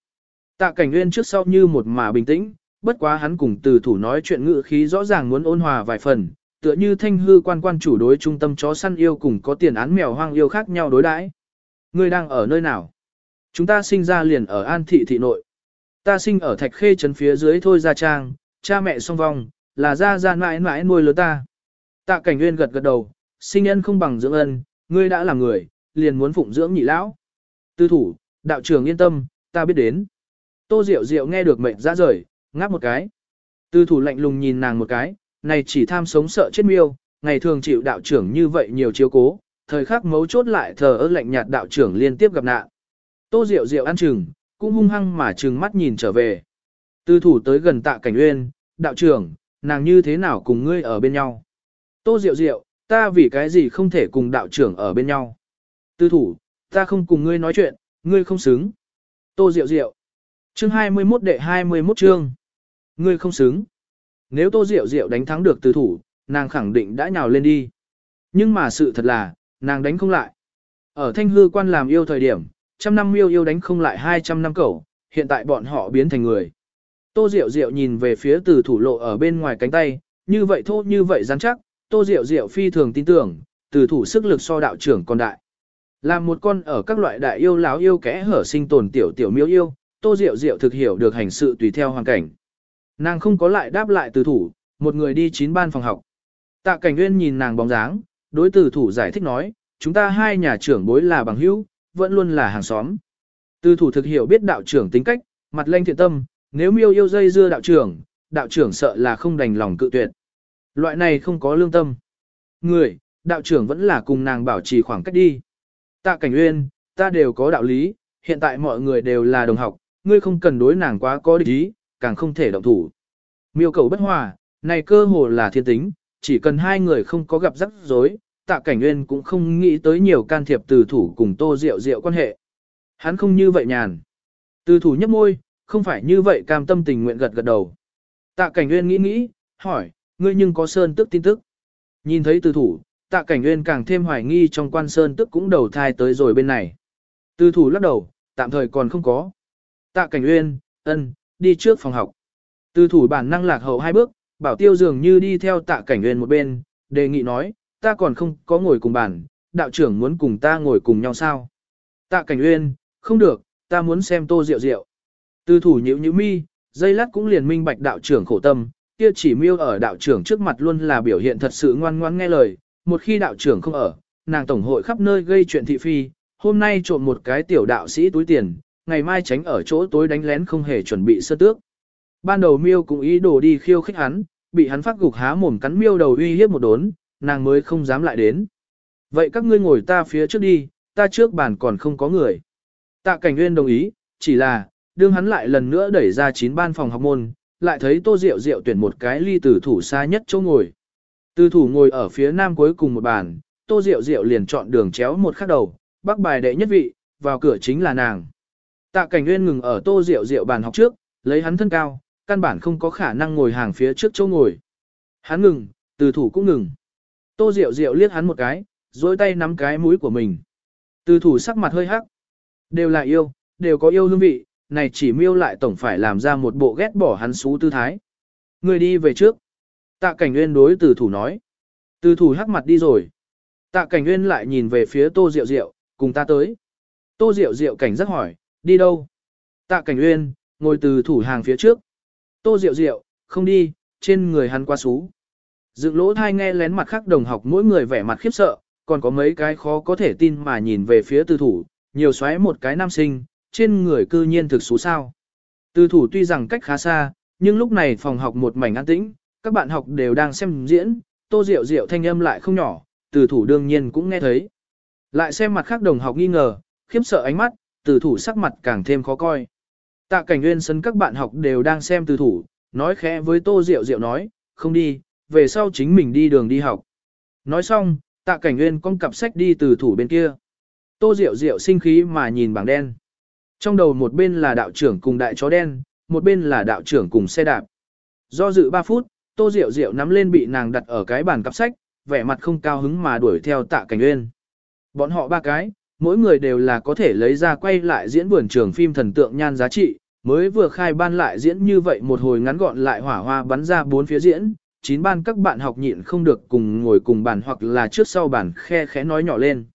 Tạ cảnh nguyên trước sau như một mà bình tĩnh, bất quá hắn cùng từ thủ nói chuyện ngữ khí rõ ràng muốn ôn hòa vài phần, tựa như thanh hư quan quan chủ đối trung tâm chó săn yêu cùng có tiền án mèo hoang yêu khác nhau đối đãi. Ngươi đang ở nơi nào? Chúng ta sinh ra liền ở An Thị Thị Nội. Ta sinh ở Thạch Khê trấn phía dưới thôi ra trang, cha mẹ song vong, là ra ra mãi mãi nuôi lớn ta. Tạ cảnh nguyên gật gật đầu, sinh ân không bằng dưỡng ân, ngươi đã là người, liền muốn phụng dưỡng nhị lão. Tư thủ, đạo trưởng yên tâm, ta biết đến. Tô Diệu Diệu nghe được mệnh ra rời, ngáp một cái. Tư thủ lạnh lùng nhìn nàng một cái, này chỉ tham sống sợ chết miêu, ngày thường chịu đạo trưởng như vậy nhiều chiếu cố, thời khắc mấu chốt lại thờ ơ lạnh nhạt đạo trưởng liên tiếp gặp nạn. Tô Diệu Diệu ăn chừng, cũng hung hăng mà trừng mắt nhìn trở về. Tư thủ tới gần tạ cảnh uyên, đạo trưởng, nàng như thế nào cùng ngươi ở bên nhau. Tô Diệu Diệu, ta vì cái gì không thể cùng đạo trưởng ở bên nhau. Tư thủ, ta không cùng ngươi nói chuyện, ngươi không xứng. Tô Diệu Diệu. Chương 21 đệ 21 chương. Ngươi không xứng. Nếu Tô Diệu Diệu đánh thắng được Từ thủ, nàng khẳng định đã nhào lên đi. Nhưng mà sự thật là, nàng đánh không lại. Ở thanh hư quan làm yêu thời điểm, trăm năm yêu yêu đánh không lại 200 năm cẩu, hiện tại bọn họ biến thành người. Tô Diệu Diệu nhìn về phía từ thủ lộ ở bên ngoài cánh tay, như vậy thô như vậy rắn chắc, Tô Diệu Diệu phi thường tin tưởng, từ thủ sức lực so đạo trưởng còn đại. Làm một con ở các loại đại yêu láo yêu kẽ hở sinh tồn tiểu tiểu miêu yêu, Tô Diệu Diệu thực hiểu được hành sự tùy theo hoàn cảnh. Nàng không có lại đáp lại từ thủ, một người đi chín ban phòng học. Tạ Cảnh Nguyên nhìn nàng bóng dáng, đối từ thủ giải thích nói, chúng ta hai nhà trưởng bối là bằng hữu, vẫn luôn là hàng xóm. Từ thủ thực hiểu biết đạo trưởng tính cách, mặt lanh thiện tâm, nếu miêu yêu dây dưa đạo trưởng, đạo trưởng sợ là không đành lòng cự tuyệt. Loại này không có lương tâm. Người, đạo trưởng vẫn là cùng nàng bảo trì khoảng cách đi. Tạ cảnh uyên, ta đều có đạo lý, hiện tại mọi người đều là đồng học, ngươi không cần đối nàng quá có địch ý, càng không thể động thủ. Miêu cầu bất hòa, này cơ hồ là thiên tính, chỉ cần hai người không có gặp rắc rối, tạ cảnh nguyên cũng không nghĩ tới nhiều can thiệp từ thủ cùng tô rượu rượu quan hệ. Hắn không như vậy nhàn. Từ thủ nhấp môi, không phải như vậy cam tâm tình nguyện gật gật đầu. Tạ cảnh nguyên nghĩ nghĩ, hỏi, ngươi nhưng có sơn tức tin tức. Nhìn thấy từ thủ, tạ cảnh nguyên càng thêm hoài nghi trong quan sơn tức cũng đầu thai tới rồi bên này. Từ thủ lắc đầu, tạm thời còn không có. Tạ cảnh nguyên, ân, đi trước phòng học. Từ thủ bản năng lạc hậu hai bước, bảo tiêu dường như đi theo tạ cảnh nguyên một bên, đề nghị nói, ta còn không có ngồi cùng bàn, đạo trưởng muốn cùng ta ngồi cùng nhau sao? Tạ cảnh uyên, không được, ta muốn xem tô rượu rượu. Từ thủ nhữ nhữ mi, dây lát cũng liền minh bạch đạo trưởng khổ tâm, kia chỉ miêu ở đạo trưởng trước mặt luôn là biểu hiện thật sự ngoan ngoãn nghe lời, một khi đạo trưởng không ở, nàng tổng hội khắp nơi gây chuyện thị phi, hôm nay trộm một cái tiểu đạo sĩ túi tiền, ngày mai tránh ở chỗ tối đánh lén không hề chuẩn bị sơ tước. Ban đầu miêu cũng ý đồ đi khiêu khích hắn, bị hắn phát gục há mồm cắn miêu đầu uy hiếp một đốn, nàng mới không dám lại đến. Vậy các ngươi ngồi ta phía trước đi, ta trước bàn còn không có người. Tạ Cảnh Nguyên đồng ý, chỉ là, đương hắn lại lần nữa đẩy ra chín ban phòng học môn, lại thấy Tô Diệu Diệu tuyển một cái ly tử thủ xa nhất chỗ ngồi. Từ thủ ngồi ở phía nam cuối cùng một bàn, tô Diệu Diệu liền chọn đường chéo một khắc đầu, bác bài đệ nhất vị, vào cửa chính là nàng. Tạ cảnh nguyên ngừng ở tô rượu rượu bàn học trước, lấy hắn thân cao, căn bản không có khả năng ngồi hàng phía trước chỗ ngồi. Hắn ngừng, từ thủ cũng ngừng. Tô rượu rượu liếc hắn một cái, dối tay nắm cái mũi của mình. Từ thủ sắc mặt hơi hắc. Đều là yêu, đều có yêu hương vị, này chỉ miêu lại tổng phải làm ra một bộ ghét bỏ hắn xú tư thái. Người đi về trước. Tạ cảnh nguyên đối từ thủ nói. Từ thủ hắc mặt đi rồi. Tạ cảnh nguyên lại nhìn về phía tô rượu rượu, cùng ta tới. Tô rượu rượu cảnh giác hỏi, đi đâu? Tạ cảnh Uyên, ngồi từ thủ hàng phía trước. Tô Diệu Diệu, không đi, trên người hắn qua xú. Dựng lỗ thai nghe lén mặt khác đồng học mỗi người vẻ mặt khiếp sợ, còn có mấy cái khó có thể tin mà nhìn về phía tư thủ, nhiều xoáy một cái nam sinh, trên người cư nhiên thực số sao. Tư thủ tuy rằng cách khá xa, nhưng lúc này phòng học một mảnh an tĩnh, các bạn học đều đang xem diễn, tô rượu rượu thanh âm lại không nhỏ, từ thủ đương nhiên cũng nghe thấy. Lại xem mặt khác đồng học nghi ngờ, khiếp sợ ánh mắt, từ thủ sắc mặt càng thêm khó coi. Tạ cảnh nguyên sân các bạn học đều đang xem từ thủ, nói khẽ với tô Diệu Diệu nói, không đi, về sau chính mình đi đường đi học. Nói xong, tạ cảnh nguyên con cặp sách đi từ thủ bên kia. Tô Diệu Diệu sinh khí mà nhìn bảng đen. Trong đầu một bên là đạo trưởng cùng đại chó đen, một bên là đạo trưởng cùng xe đạp. Do dự 3 phút, tô Diệu Diệu nắm lên bị nàng đặt ở cái bàn cặp sách, vẻ mặt không cao hứng mà đuổi theo tạ cảnh nguyên. Bọn họ ba cái, mỗi người đều là có thể lấy ra quay lại diễn vườn trường phim thần tượng nhan giá trị, mới vừa khai ban lại diễn như vậy một hồi ngắn gọn lại hỏa hoa bắn ra bốn phía diễn, chín ban các bạn học nhịn không được cùng ngồi cùng bàn hoặc là trước sau bàn khe khẽ nói nhỏ lên.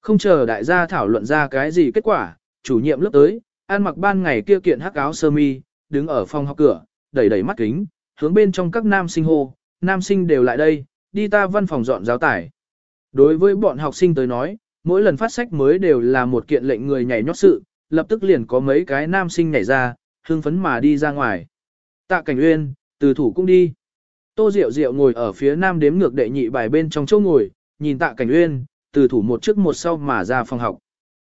Không chờ đại gia thảo luận ra cái gì kết quả, chủ nhiệm lớp tới, ăn mặc ban ngày kia kiện hắc áo sơ mi, đứng ở phòng học cửa, đẩy đẩy mắt kính, hướng bên trong các nam sinh hô, nam sinh đều lại đây, đi ta văn phòng dọn giáo tải. Đối với bọn học sinh tới nói, mỗi lần phát sách mới đều là một kiện lệnh người nhảy nhót sự, lập tức liền có mấy cái nam sinh nhảy ra, hưng phấn mà đi ra ngoài. Tạ Cảnh Uyên, từ thủ cũng đi. Tô Diệu Diệu ngồi ở phía nam đếm ngược đệ nhị bài bên trong chỗ ngồi, nhìn Tạ Cảnh Uyên, từ thủ một trước một sau mà ra phòng học.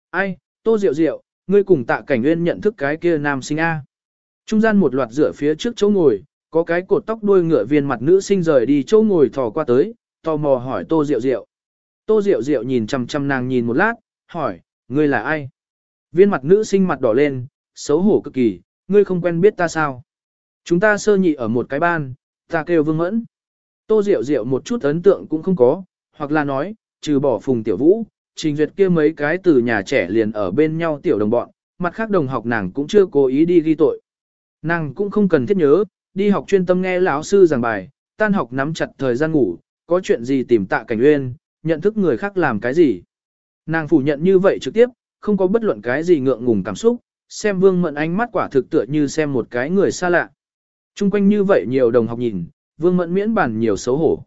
Ai, Tô Diệu Diệu, ngươi cùng Tạ Cảnh Uyên nhận thức cái kia nam sinh A. Trung gian một loạt rửa phía trước chỗ ngồi, có cái cột tóc đuôi ngựa viên mặt nữ sinh rời đi chỗ ngồi thò qua tới, tò mò hỏi Tô Diệu Diệu. Tô Diệu Diệu nhìn chăm chăm nàng nhìn một lát, hỏi, ngươi là ai? Viên mặt nữ sinh mặt đỏ lên, xấu hổ cực kỳ, ngươi không quen biết ta sao? Chúng ta sơ nhị ở một cái ban, ta kêu vương mẫn. Tô Diệu Diệu một chút ấn tượng cũng không có, hoặc là nói, trừ bỏ phùng tiểu vũ, trình duyệt kia mấy cái từ nhà trẻ liền ở bên nhau tiểu đồng bọn, mặt khác đồng học nàng cũng chưa cố ý đi ghi tội. Nàng cũng không cần thiết nhớ, đi học chuyên tâm nghe lão sư giảng bài, tan học nắm chặt thời gian ngủ, có chuyện gì tìm tạ cảnh uyên, nhận thức người khác làm cái gì. Nàng phủ nhận như vậy trực tiếp, không có bất luận cái gì ngượng ngùng cảm xúc, xem vương mẫn ánh mắt quả thực tựa như xem một cái người xa lạ. Trung quanh như vậy nhiều đồng học nhìn, vương mẫn miễn bản nhiều xấu hổ.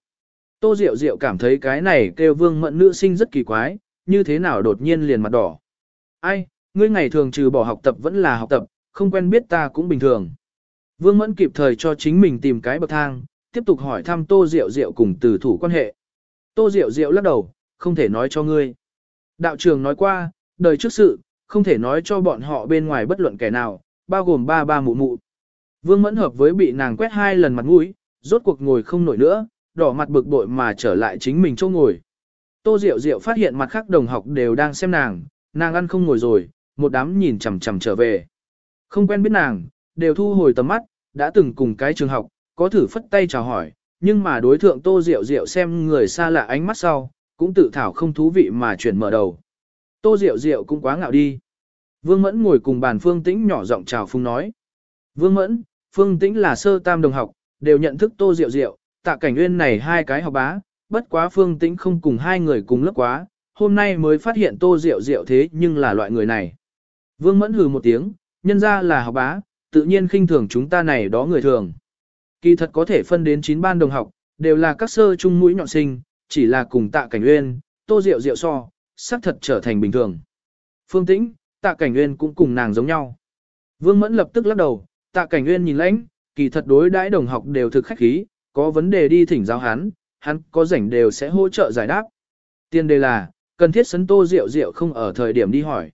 Tô Diệu Diệu cảm thấy cái này kêu vương mẫn nữ sinh rất kỳ quái, như thế nào đột nhiên liền mặt đỏ. Ai, ngươi ngày thường trừ bỏ học tập vẫn là học tập, không quen biết ta cũng bình thường. Vương mẫn kịp thời cho chính mình tìm cái bậc thang, tiếp tục hỏi thăm Tô Diệu Diệu cùng từ thủ quan hệ. Tô Diệu Diệu lắc đầu, không thể nói cho ngươi. Đạo trường nói qua, đời trước sự, không thể nói cho bọn họ bên ngoài bất luận kẻ nào, bao gồm ba ba mụ mụ. Vương mẫn hợp với bị nàng quét hai lần mặt mũi, rốt cuộc ngồi không nổi nữa, đỏ mặt bực bội mà trở lại chính mình chỗ ngồi. Tô Diệu Diệu phát hiện mặt khác đồng học đều đang xem nàng, nàng ăn không ngồi rồi, một đám nhìn chằm chằm trở về. Không quen biết nàng, đều thu hồi tầm mắt, đã từng cùng cái trường học, có thử phất tay chào hỏi, nhưng mà đối thượng Tô Diệu Diệu xem người xa lạ ánh mắt sau, cũng tự thảo không thú vị mà chuyển mở đầu. Tô Diệu Diệu cũng quá ngạo đi. Vương Mẫn ngồi cùng bàn Phương Tĩnh nhỏ giọng chào Phương nói. Vương Mẫn, Phương Tĩnh là sơ tam đồng học, đều nhận thức Tô Diệu Diệu, tạ cảnh nguyên này hai cái học bá, bất quá Phương Tĩnh không cùng hai người cùng lớp quá, hôm nay mới phát hiện Tô Diệu Diệu thế nhưng là loại người này. Vương Mẫn hừ một tiếng, nhân ra là học bá, tự nhiên khinh thường chúng ta này đó người thường. Kỳ thật có thể phân đến 9 ban đồng học, đều là các sơ trung mũi nhọn sinh, chỉ là cùng tạ cảnh nguyên, Tô Diệu Diệu so, xác thật trở thành bình thường. Phương Tĩnh, tạ cảnh nguyên cũng cùng nàng giống nhau. Vương Mẫn lập tức lắc đầu, tạ cảnh nguyên nhìn lãnh, kỳ thật đối đãi đồng học đều thực khách khí, có vấn đề đi thỉnh giáo hắn, hắn có rảnh đều sẽ hỗ trợ giải đáp. Tiên đề là, cần thiết sấn tô rượu rượu không ở thời điểm đi hỏi.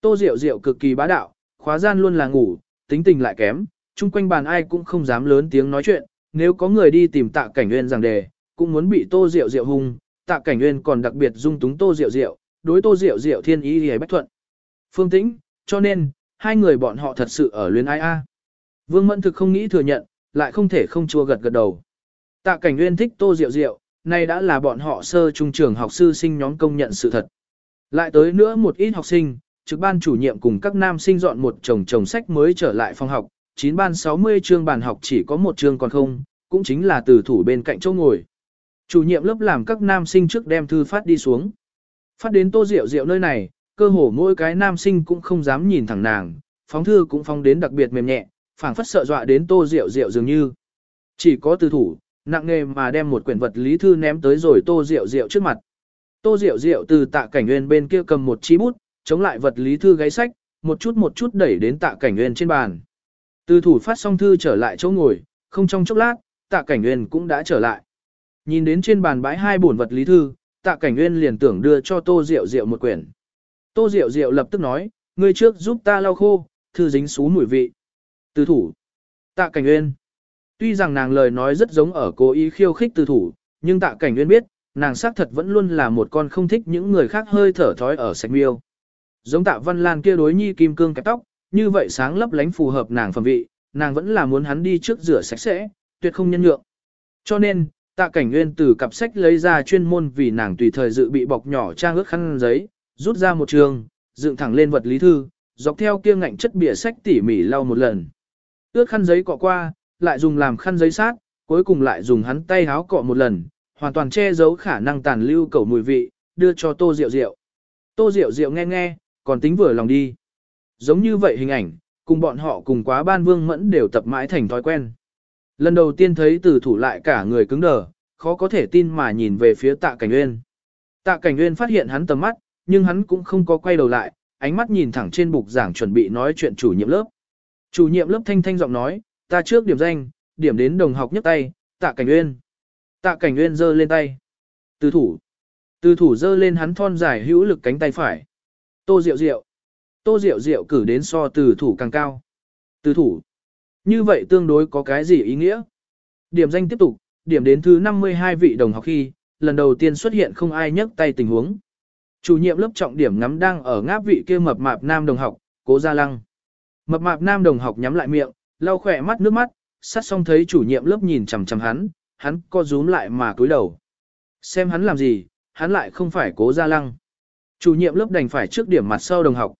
Tô rượu rượu cực kỳ bá đạo, khóa gian luôn là ngủ, tính tình lại kém, chung quanh bàn ai cũng không dám lớn tiếng nói chuyện, nếu có người đi tìm tạ cảnh nguyên rằng đề, cũng muốn bị Tô Diệu Diệu hung, Tạ Cảnh Nguyên còn đặc biệt dung túng Tô Diệu Diệu, đối Tô Diệu Diệu thiên ý hề bách thuận. Phương Tĩnh, cho nên, hai người bọn họ thật sự ở luyến ai a. Vương Mẫn thực không nghĩ thừa nhận, lại không thể không chua gật gật đầu. Tạ Cảnh Nguyên thích Tô Diệu Diệu, nay đã là bọn họ sơ trung trường học sư sinh nhóm công nhận sự thật. Lại tới nữa một ít học sinh, trực ban chủ nhiệm cùng các nam sinh dọn một chồng chồng sách mới trở lại phòng học, 9 ban 60 chương bàn học chỉ có một chương còn không, cũng chính là từ thủ bên cạnh chỗ ngồi. Chủ nhiệm lớp làm các nam sinh trước đem thư phát đi xuống. Phát đến tô rượu rượu nơi này, cơ hồ mỗi cái nam sinh cũng không dám nhìn thẳng nàng, phóng thư cũng phóng đến đặc biệt mềm nhẹ, phảng phất sợ dọa đến tô rượu rượu dường như. Chỉ có từ thủ, nặng nề mà đem một quyển vật lý thư ném tới rồi tô rượu rượu trước mặt. Tô rượu rượu từ tạ cảnh nguyên bên kia cầm một chi bút, chống lại vật lý thư gáy sách, một chút một chút đẩy đến tạ cảnh nguyên trên bàn. Từ thủ phát xong thư trở lại chỗ ngồi, không trong chốc lát, tạ cảnh nguyên cũng đã trở lại. Nhìn đến trên bàn bãi hai bổn vật lý thư, tạ cảnh nguyên liền tưởng đưa cho tô rượu rượu một quyển. Tô rượu rượu lập tức nói, ngươi trước giúp ta lau khô, thư dính xú mùi vị. Từ thủ. Tạ cảnh nguyên. Tuy rằng nàng lời nói rất giống ở cố ý khiêu khích từ thủ, nhưng tạ cảnh nguyên biết, nàng xác thật vẫn luôn là một con không thích những người khác hơi thở thói ở sạch miêu. Giống tạ văn lan kia đối nhi kim cương kẹp tóc, như vậy sáng lấp lánh phù hợp nàng phẩm vị, nàng vẫn là muốn hắn đi trước rửa sạch sẽ, tuyệt không nhân nhượng. Cho nên, tạ cảnh nguyên từ cặp sách lấy ra chuyên môn vì nàng tùy thời dự bị bọc nhỏ trang ước khăn giấy, rút ra một trường, dựng thẳng lên vật lý thư, dọc theo kia ngạnh chất bìa sách tỉ mỉ lau một lần. Ước khăn giấy cọ qua, lại dùng làm khăn giấy sát, cuối cùng lại dùng hắn tay háo cọ một lần, hoàn toàn che giấu khả năng tàn lưu cầu mùi vị, đưa cho tô rượu rượu. Tô rượu rượu nghe nghe, còn tính vừa lòng đi. Giống như vậy hình ảnh, cùng bọn họ cùng quá ban vương mẫn đều tập mãi thành thói quen. Lần đầu tiên thấy từ thủ lại cả người cứng đờ, khó có thể tin mà nhìn về phía tạ cảnh nguyên. Tạ cảnh nguyên phát hiện hắn tầm mắt, nhưng hắn cũng không có quay đầu lại, ánh mắt nhìn thẳng trên bục giảng chuẩn bị nói chuyện chủ nhiệm lớp. Chủ nhiệm lớp thanh thanh giọng nói, ta trước điểm danh, điểm đến đồng học nhấc tay, tạ cảnh nguyên. Tạ cảnh nguyên giơ lên tay. Từ thủ. Từ thủ giơ lên hắn thon dài hữu lực cánh tay phải. Tô Diệu Diệu. Tô Diệu Diệu cử đến so từ thủ càng cao. Từ thủ. Như vậy tương đối có cái gì ý nghĩa? Điểm danh tiếp tục, điểm đến thứ 52 vị đồng học khi, lần đầu tiên xuất hiện không ai nhấc tay tình huống. Chủ nhiệm lớp trọng điểm ngắm đang ở ngáp vị kia mập mạp nam đồng học, cố gia lăng. Mập mạp nam đồng học nhắm lại miệng, lau khỏe mắt nước mắt, sát xong thấy chủ nhiệm lớp nhìn chằm chằm hắn, hắn co rúm lại mà cúi đầu. Xem hắn làm gì, hắn lại không phải cố gia lăng. Chủ nhiệm lớp đành phải trước điểm mặt sau đồng học.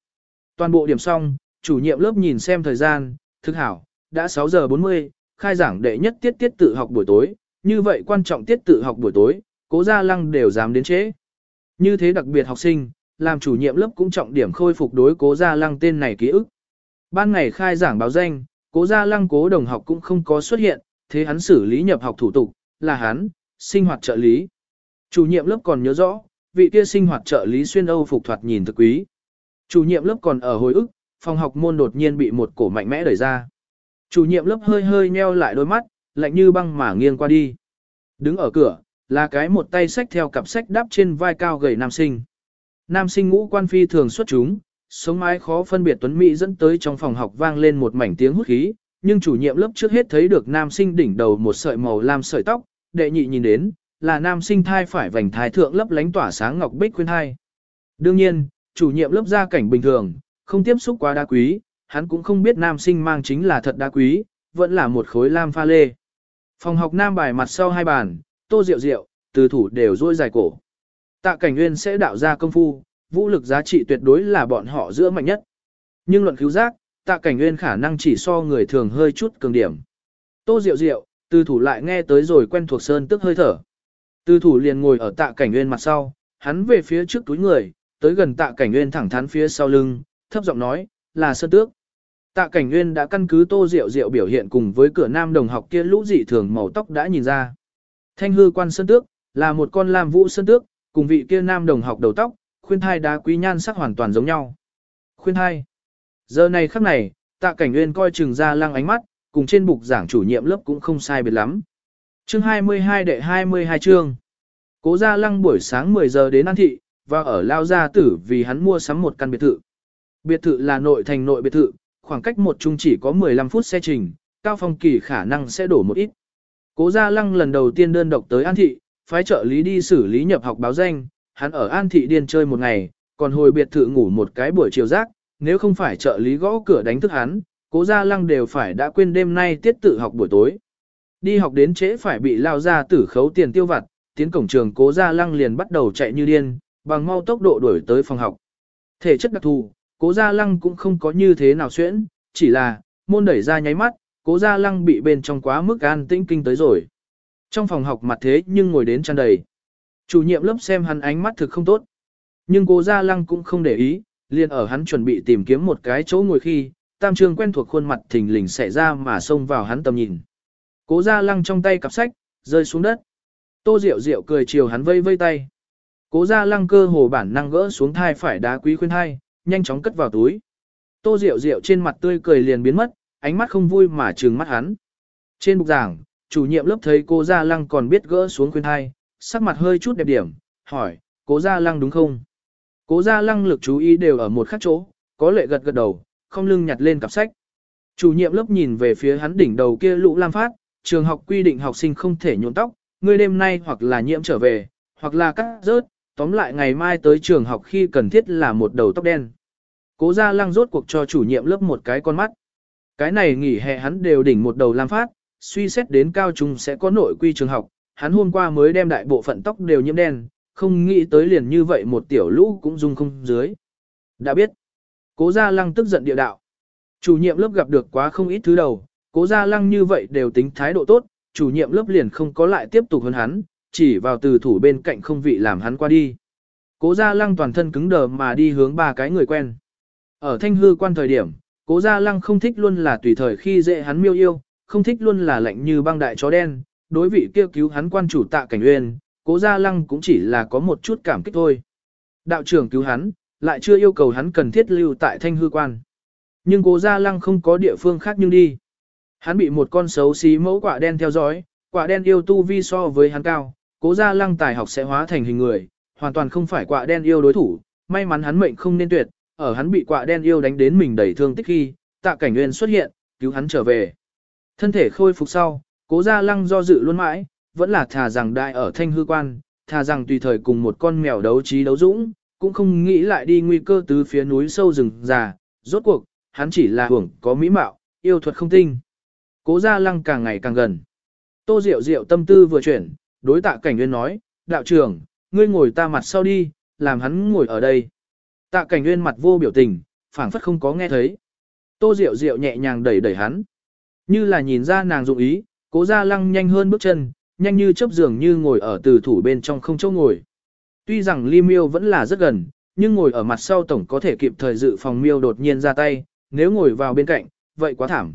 Toàn bộ điểm xong, chủ nhiệm lớp nhìn xem thời gian, thức hảo, đã 6 giờ 40, khai giảng đệ nhất tiết tiết tự học buổi tối, như vậy quan trọng tiết tự học buổi tối, cố gia lăng đều dám đến trễ. Như thế đặc biệt học sinh, làm chủ nhiệm lớp cũng trọng điểm khôi phục đối cố gia lăng tên này ký ức. Ban ngày khai giảng báo danh, cố gia lăng cố đồng học cũng không có xuất hiện, thế hắn xử lý nhập học thủ tục, là hắn, sinh hoạt trợ lý. Chủ nhiệm lớp còn nhớ rõ, vị kia sinh hoạt trợ lý xuyên Âu phục thoạt nhìn thực quý. Chủ nhiệm lớp còn ở hồi ức, phòng học môn đột nhiên bị một cổ mạnh mẽ đẩy ra. Chủ nhiệm lớp hơi hơi nheo lại đôi mắt, lạnh như băng mà nghiêng qua đi. Đứng ở cửa, là cái một tay sách theo cặp sách đắp trên vai cao gầy nam sinh. Nam sinh ngũ quan phi thường xuất chúng, sống mái khó phân biệt tuấn mỹ dẫn tới trong phòng học vang lên một mảnh tiếng hút khí, nhưng chủ nhiệm lớp trước hết thấy được nam sinh đỉnh đầu một sợi màu lam sợi tóc, đệ nhị nhìn đến, là nam sinh thai phải vành thái thượng lấp lánh tỏa sáng ngọc bích khuyên thai. Đương nhiên, chủ nhiệm lớp gia cảnh bình thường, không tiếp xúc quá đá quý, hắn cũng không biết nam sinh mang chính là thật đá quý, vẫn là một khối lam pha lê. Phòng học nam bài mặt sau hai bàn, tô rượu rượu, từ thủ đều rôi dài cổ. Tạ cảnh nguyên sẽ đạo ra công phu, vũ lực giá trị tuyệt đối là bọn họ giữa mạnh nhất. Nhưng luận cứu giác, tạ cảnh nguyên khả năng chỉ so người thường hơi chút cường điểm. Tô rượu rượu, từ thủ lại nghe tới rồi quen thuộc sơn tức hơi thở. Từ thủ liền ngồi ở tạ cảnh nguyên mặt sau, hắn về phía trước túi người, tới gần tạ cảnh nguyên thẳng thắn phía sau lưng, thấp giọng nói, là sơn tước. Tạ cảnh nguyên đã căn cứ tô rượu rượu biểu hiện cùng với cửa nam đồng học kia lũ dị thường màu tóc đã nhìn ra. Thanh hư quan sơn tước, là một con lam vũ sơn tước, cùng vị kia nam đồng học đầu tóc, khuyên thai đá quý nhan sắc hoàn toàn giống nhau. Khuyên thai. Giờ này khắc này, tạ cảnh nguyên coi chừng ra lăng ánh mắt, cùng trên bục giảng chủ nhiệm lớp cũng không sai biệt lắm. Chương 22 đệ 22 chương. Cố Gia Lăng buổi sáng 10 giờ đến An Thị, và ở Lao Gia Tử vì hắn mua sắm một căn biệt thự. Biệt thự là nội thành nội biệt thự, khoảng cách một chung chỉ có 15 phút xe trình, Cao Phong Kỳ khả năng sẽ đổ một ít. Cố Gia Lăng lần đầu tiên đơn độc tới An Thị, phái trợ lý đi xử lý nhập học báo danh, hắn ở An Thị Điên chơi một ngày, còn hồi biệt thự ngủ một cái buổi chiều rác, nếu không phải trợ lý gõ cửa đánh thức hắn, cố gia lăng đều phải đã quên đêm nay tiết tự học buổi tối. Đi học đến trễ phải bị lao ra tử khấu tiền tiêu vặt, tiến cổng trường cố gia lăng liền bắt đầu chạy như điên, bằng mau tốc độ đuổi tới phòng học. Thể chất đặc thù, cố gia lăng cũng không có như thế nào xuyễn, chỉ là, môn đẩy ra nháy mắt, cố gia lăng bị bên trong quá mức an tĩnh kinh tới rồi. Trong phòng học mặt thế nhưng ngồi đến tràn đầy. Chủ nhiệm lớp xem hắn ánh mắt thực không tốt. Nhưng cố gia lăng cũng không để ý, liền ở hắn chuẩn bị tìm kiếm một cái chỗ ngồi khi, tam trường quen thuộc khuôn mặt thình lình xảy ra mà xông vào hắn tầm nhìn. Cố gia lăng trong tay cặp sách, rơi xuống đất. Tô Diệu Diệu cười chiều hắn vây vây tay. Cố gia lăng cơ hồ bản năng gỡ xuống thai phải đá quý khuyên thai, nhanh chóng cất vào túi. Tô Diệu Diệu trên mặt tươi cười liền biến mất, ánh mắt không vui mà trừng mắt hắn. Trên bục giảng, chủ nhiệm lớp thấy cô Gia Lăng còn biết gỡ xuống khuyên thai, sắc mặt hơi chút đẹp điểm, hỏi, cố Gia Lăng đúng không? Cố Gia Lăng lực chú ý đều ở một khác chỗ, có lệ gật gật đầu, không lưng nhặt lên cặp sách. Chủ nhiệm lớp nhìn về phía hắn đỉnh đầu kia lũ lam phát, trường học quy định học sinh không thể nhuộm tóc, ngươi đêm nay hoặc là nhiễm trở về, hoặc là cắt rớt, tóm lại ngày mai tới trường học khi cần thiết là một đầu tóc đen. Cố Gia Lăng rốt cuộc cho chủ nhiệm lớp một cái con mắt. Cái này nghỉ hè hắn đều đỉnh một đầu làm phát, suy xét đến cao trung sẽ có nội quy trường học, hắn hôm qua mới đem đại bộ phận tóc đều nhiễm đen, không nghĩ tới liền như vậy một tiểu lũ cũng dung không dưới. Đã biết, cố gia lăng tức giận địa đạo. Chủ nhiệm lớp gặp được quá không ít thứ đầu, cố gia lăng như vậy đều tính thái độ tốt, chủ nhiệm lớp liền không có lại tiếp tục hơn hắn, chỉ vào từ thủ bên cạnh không vị làm hắn qua đi. Cố gia lăng toàn thân cứng đờ mà đi hướng ba cái người quen. Ở thanh hư quan thời điểm, cố gia lăng không thích luôn là tùy thời khi dễ hắn miêu yêu, không thích luôn là lạnh như băng đại chó đen, đối vị kêu cứu hắn quan chủ tạ cảnh uyên, cố gia lăng cũng chỉ là có một chút cảm kích thôi. Đạo trưởng cứu hắn, lại chưa yêu cầu hắn cần thiết lưu tại thanh hư quan. Nhưng cố gia lăng không có địa phương khác nhưng đi. Hắn bị một con xấu xí mẫu quả đen theo dõi, quả đen yêu tu vi so với hắn cao, cố gia lăng tài học sẽ hóa thành hình người, hoàn toàn không phải quạ đen yêu đối thủ, may mắn hắn mệnh không nên tuyệt, ở hắn bị quạ đen yêu đánh đến mình đầy thương tích khi, tạ cảnh nguyên xuất hiện, cứu hắn trở về. Thân thể khôi phục sau, cố gia lăng do dự luôn mãi, vẫn là thà rằng đại ở thanh hư quan, thà rằng tùy thời cùng một con mèo đấu trí đấu dũng, cũng không nghĩ lại đi nguy cơ từ phía núi sâu rừng già, rốt cuộc, hắn chỉ là hưởng có mỹ mạo, yêu thuật không tinh. Cố gia lăng càng ngày càng gần. Tô Diệu Diệu tâm tư vừa chuyển, đối tạ cảnh nguyên nói, đạo trưởng, ngươi ngồi ta mặt sau đi, làm hắn ngồi ở đây. Tạ cảnh nguyên mặt vô biểu tình, phảng phất không có nghe thấy. Tô Diệu Diệu nhẹ nhàng đẩy đẩy hắn. Như là nhìn ra nàng dụng ý, cố gia lăng nhanh hơn bước chân, nhanh như chớp giường như ngồi ở từ thủ bên trong không chỗ ngồi. Tuy rằng ly miêu vẫn là rất gần, nhưng ngồi ở mặt sau tổng có thể kịp thời dự phòng miêu đột nhiên ra tay, nếu ngồi vào bên cạnh, vậy quá thảm.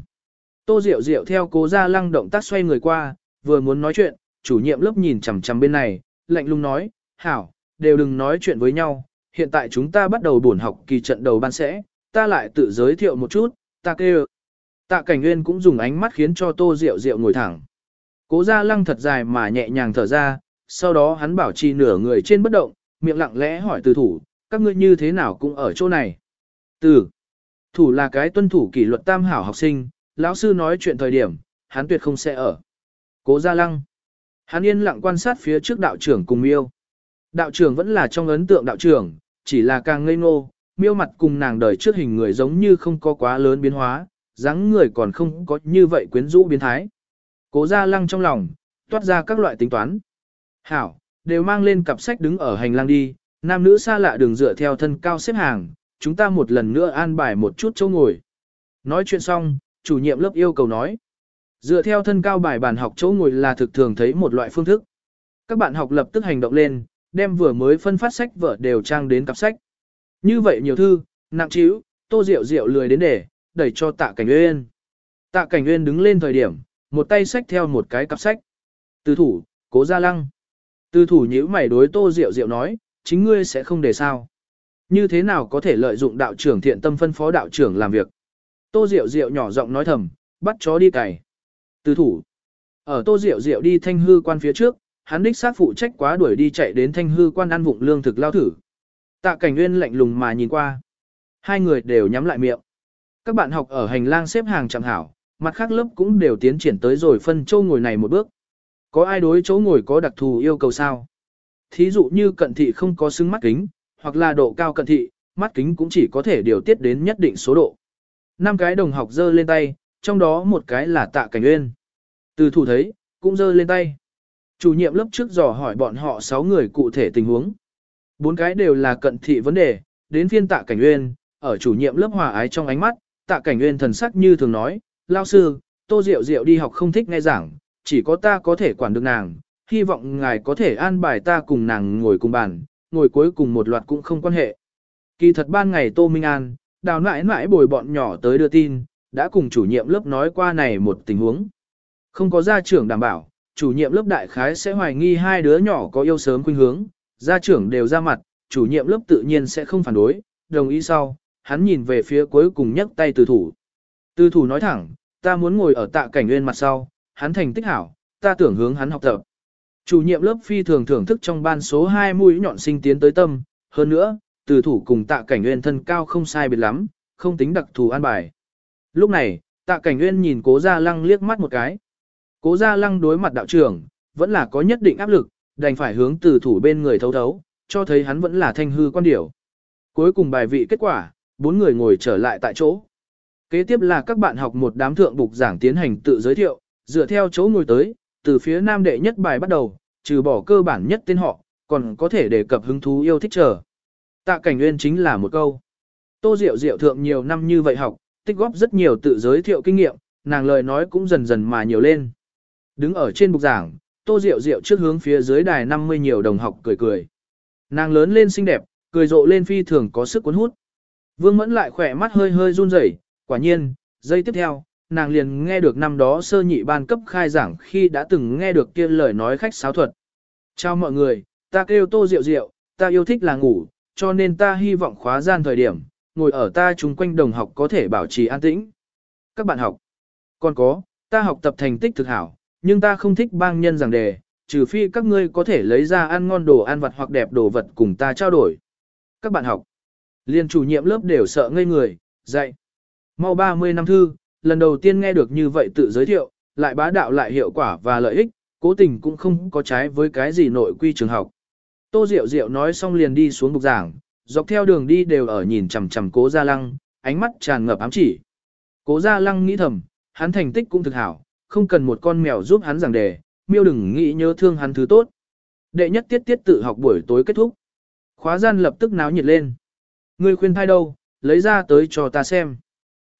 Tô Diệu Diệu theo cố gia lăng động tác xoay người qua, vừa muốn nói chuyện, chủ nhiệm lớp nhìn chằm chằm bên này, lạnh lùng nói, hảo, đều đừng nói chuyện với nhau, hiện tại chúng ta bắt đầu buổi học kỳ trận đầu ban sẽ, ta lại tự giới thiệu một chút, ta kêu. Tạ Cảnh Nguyên cũng dùng ánh mắt khiến cho Tô Diệu Diệu ngồi thẳng. Cố Gia Lăng thật dài mà nhẹ nhàng thở ra, sau đó hắn bảo trì nửa người trên bất động, miệng lặng lẽ hỏi từ thủ, các ngươi như thế nào cũng ở chỗ này. Từ thủ là cái tuân thủ kỷ luật tam hảo học sinh, lão sư nói chuyện thời điểm, hắn tuyệt không sẽ ở. Cố Gia Lăng. Hắn yên lặng quan sát phía trước đạo trưởng cùng miêu. Đạo trưởng vẫn là trong ấn tượng đạo trưởng, chỉ là càng ngây ngô, miêu mặt cùng nàng đời trước hình người giống như không có quá lớn biến hóa, dáng người còn không có như vậy quyến rũ biến thái. Cố ra lăng trong lòng, toát ra các loại tính toán. Hảo, đều mang lên cặp sách đứng ở hành lang đi, nam nữ xa lạ đường dựa theo thân cao xếp hàng, chúng ta một lần nữa an bài một chút chỗ ngồi. Nói chuyện xong, chủ nhiệm lớp yêu cầu nói. Dựa theo thân cao bài bản học chỗ ngồi là thực thường thấy một loại phương thức. Các bạn học lập tức hành động lên, đem vừa mới phân phát sách vở đều trang đến cặp sách. Như vậy nhiều thư, nặng chíu, tô rượu rượu lười đến để, đẩy cho tạ cảnh uyên. Tạ cảnh uyên đứng lên thời điểm, một tay sách theo một cái cặp sách. Từ thủ, cố gia lăng. Từ thủ nhíu mày đối tô rượu rượu nói, chính ngươi sẽ không để sao. Như thế nào có thể lợi dụng đạo trưởng thiện tâm phân phó đạo trưởng làm việc. Tô rượu rượu nhỏ giọng nói thầm, bắt chó đi cày. Từ thủ. Ở tô diệu diệu đi thanh hư quan phía trước, hắn đích sát phụ trách quá đuổi đi chạy đến thanh hư quan ăn vụng lương thực lao thử. Tạ cảnh nguyên lạnh lùng mà nhìn qua. Hai người đều nhắm lại miệng. Các bạn học ở hành lang xếp hàng chẳng hảo, mặt khác lớp cũng đều tiến triển tới rồi phân châu ngồi này một bước. Có ai đối chỗ ngồi có đặc thù yêu cầu sao? Thí dụ như cận thị không có xứng mắt kính, hoặc là độ cao cận thị, mắt kính cũng chỉ có thể điều tiết đến nhất định số độ. Năm cái đồng học giơ lên tay, trong đó một cái là tạ cảnh uyên. Từ thủ thấy, cũng giơ lên tay. Chủ nhiệm lớp trước dò hỏi bọn họ 6 người cụ thể tình huống. Bốn cái đều là cận thị vấn đề, đến phiên tạ cảnh uyên, ở chủ nhiệm lớp hòa ái trong ánh mắt, tạ cảnh uyên thần sắc như thường nói, lao sư, tô diệu diệu đi học không thích nghe giảng, chỉ có ta có thể quản được nàng, hy vọng ngài có thể an bài ta cùng nàng ngồi cùng bàn, ngồi cuối cùng một loạt cũng không quan hệ. Kỳ thật ban ngày Tô Minh An, đào nãi nãi bồi bọn nhỏ tới đưa tin, đã cùng chủ nhiệm lớp nói qua này một tình huống. Không có gia trưởng đảm bảo, chủ nhiệm lớp đại khái sẽ hoài nghi hai đứa nhỏ có yêu sớm khuynh hướng, gia trưởng đều ra mặt, chủ nhiệm lớp tự nhiên sẽ không phản đối, đồng ý sau, hắn nhìn về phía cuối cùng nhấc tay từ thủ. Từ thủ nói thẳng, ta muốn ngồi ở tạ cảnh nguyên mặt sau, hắn thành tích hảo, ta tưởng hướng hắn học tập. Chủ nhiệm lớp phi thường thưởng thức trong ban số 2 mũi nhọn sinh tiến tới tâm, hơn nữa, từ thủ cùng tạ cảnh nguyên thân cao không sai biệt lắm, không tính đặc thù an bài. Lúc này, tạ cảnh nguyên nhìn cố gia lăng liếc mắt một cái. Cố gia lăng đối mặt đạo trưởng, vẫn là có nhất định áp lực, đành phải hướng từ thủ bên người thấu thấu, cho thấy hắn vẫn là thanh hư quan điểu. Cuối cùng bài vị kết quả, bốn người ngồi trở lại tại chỗ. Kế tiếp là các bạn học một đám thượng bục giảng tiến hành tự giới thiệu, dựa theo chỗ ngồi tới, từ phía nam đệ nhất bài bắt đầu, trừ bỏ cơ bản nhất tên họ, còn có thể đề cập hứng thú yêu thích chờ. Tạ cảnh nguyên chính là một câu. Tô Diệu Diệu thượng nhiều năm như vậy học, tích góp rất nhiều tự giới thiệu kinh nghiệm, nàng lời nói cũng dần dần mà nhiều lên. Đứng ở trên bục giảng, Tô Diệu Diệu trước hướng phía dưới đài 50 nhiều đồng học cười cười. Nàng lớn lên xinh đẹp, cười rộ lên phi thường có sức cuốn hút. Vương Mẫn lại khỏe mắt hơi hơi run rẩy, quả nhiên, giây tiếp theo, nàng liền nghe được năm đó sơ nhị ban cấp khai giảng khi đã từng nghe được kia lời nói khách sáo thuật. Chào mọi người, ta kêu Tô Diệu Diệu, ta yêu thích là ngủ, cho nên ta hy vọng khóa gian thời điểm, ngồi ở ta chung quanh đồng học có thể bảo trì an tĩnh. Các bạn học, còn có, ta học tập thành tích thực hảo, nhưng ta không thích bang nhân giảng đề, trừ phi các ngươi có thể lấy ra ăn ngon đồ ăn vặt hoặc đẹp đồ vật cùng ta trao đổi. Các bạn học, liên chủ nhiệm lớp đều sợ ngây người, dạy. Mau 30 năm thư, lần đầu tiên nghe được như vậy tự giới thiệu, lại bá đạo lại hiệu quả và lợi ích, cố tình cũng không có trái với cái gì nội quy trường học. Tô Diệu Diệu nói xong liền đi xuống bục giảng, dọc theo đường đi đều ở nhìn chằm chằm cố gia lăng, ánh mắt tràn ngập ám chỉ. Cố gia lăng nghĩ thầm, hắn thành tích cũng thực hảo, không cần một con mèo giúp hắn giảng đề, miêu đừng nghĩ nhớ thương hắn thứ tốt. Đệ nhất tiết tiết tự học buổi tối kết thúc. Khóa gian lập tức náo nhiệt lên. Người khuyên thai đâu, lấy ra tới cho ta xem.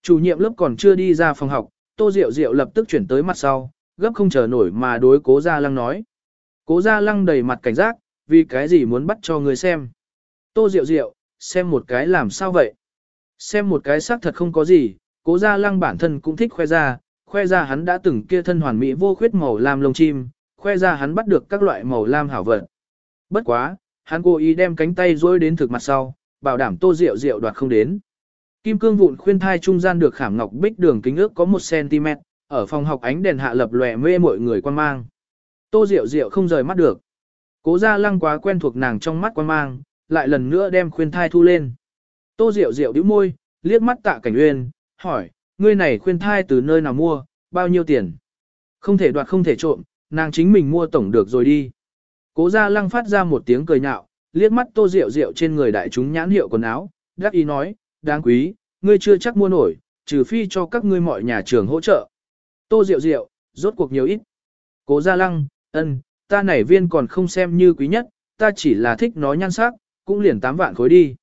Chủ nhiệm lớp còn chưa đi ra phòng học, Tô Diệu Diệu lập tức chuyển tới mặt sau, gấp không chờ nổi mà đối cố gia lăng nói. Cố gia lăng đầy mặt cảnh giác, vì cái gì muốn bắt cho người xem. Tô Diệu Diệu, xem một cái làm sao vậy? Xem một cái xác thật không có gì, cố gia lăng bản thân cũng thích khoe ra, khoe ra hắn đã từng kia thân hoàn mỹ vô khuyết màu lam lông chim, khoe ra hắn bắt được các loại màu lam hảo vật. Bất quá, hắn cố ý đem cánh tay dối đến thực mặt sau, bảo đảm Tô Diệu Diệu đoạt không đến. Kim cương vụn khuyên thai trung gian được khảm ngọc bích đường kính ước có 1cm, ở phòng học ánh đèn hạ lập lòe mê mọi người quan mang. Tô Diệu Diệu không rời mắt được. Cố gia lăng quá quen thuộc nàng trong mắt quan mang, lại lần nữa đem khuyên thai thu lên. Tô Diệu Diệu đứa môi, liếc mắt tạ cảnh uyên, hỏi, ngươi này khuyên thai từ nơi nào mua, bao nhiêu tiền? Không thể đoạt không thể trộm, nàng chính mình mua tổng được rồi đi. Cố gia lăng phát ra một tiếng cười nhạo, liếc mắt Tô Diệu Diệu trên người đại chúng nhãn hiệu quần áo, đắc ý nói, đáng quý, ngươi chưa chắc mua nổi, trừ phi cho các ngươi mọi nhà trường hỗ trợ. Tô Diệu Diệu, rốt cuộc nhiều ít. Cố Gia Lăng, ân, ta nảy viên còn không xem như quý nhất, ta chỉ là thích nó nhan sắc, cũng liền 8 vạn khối đi.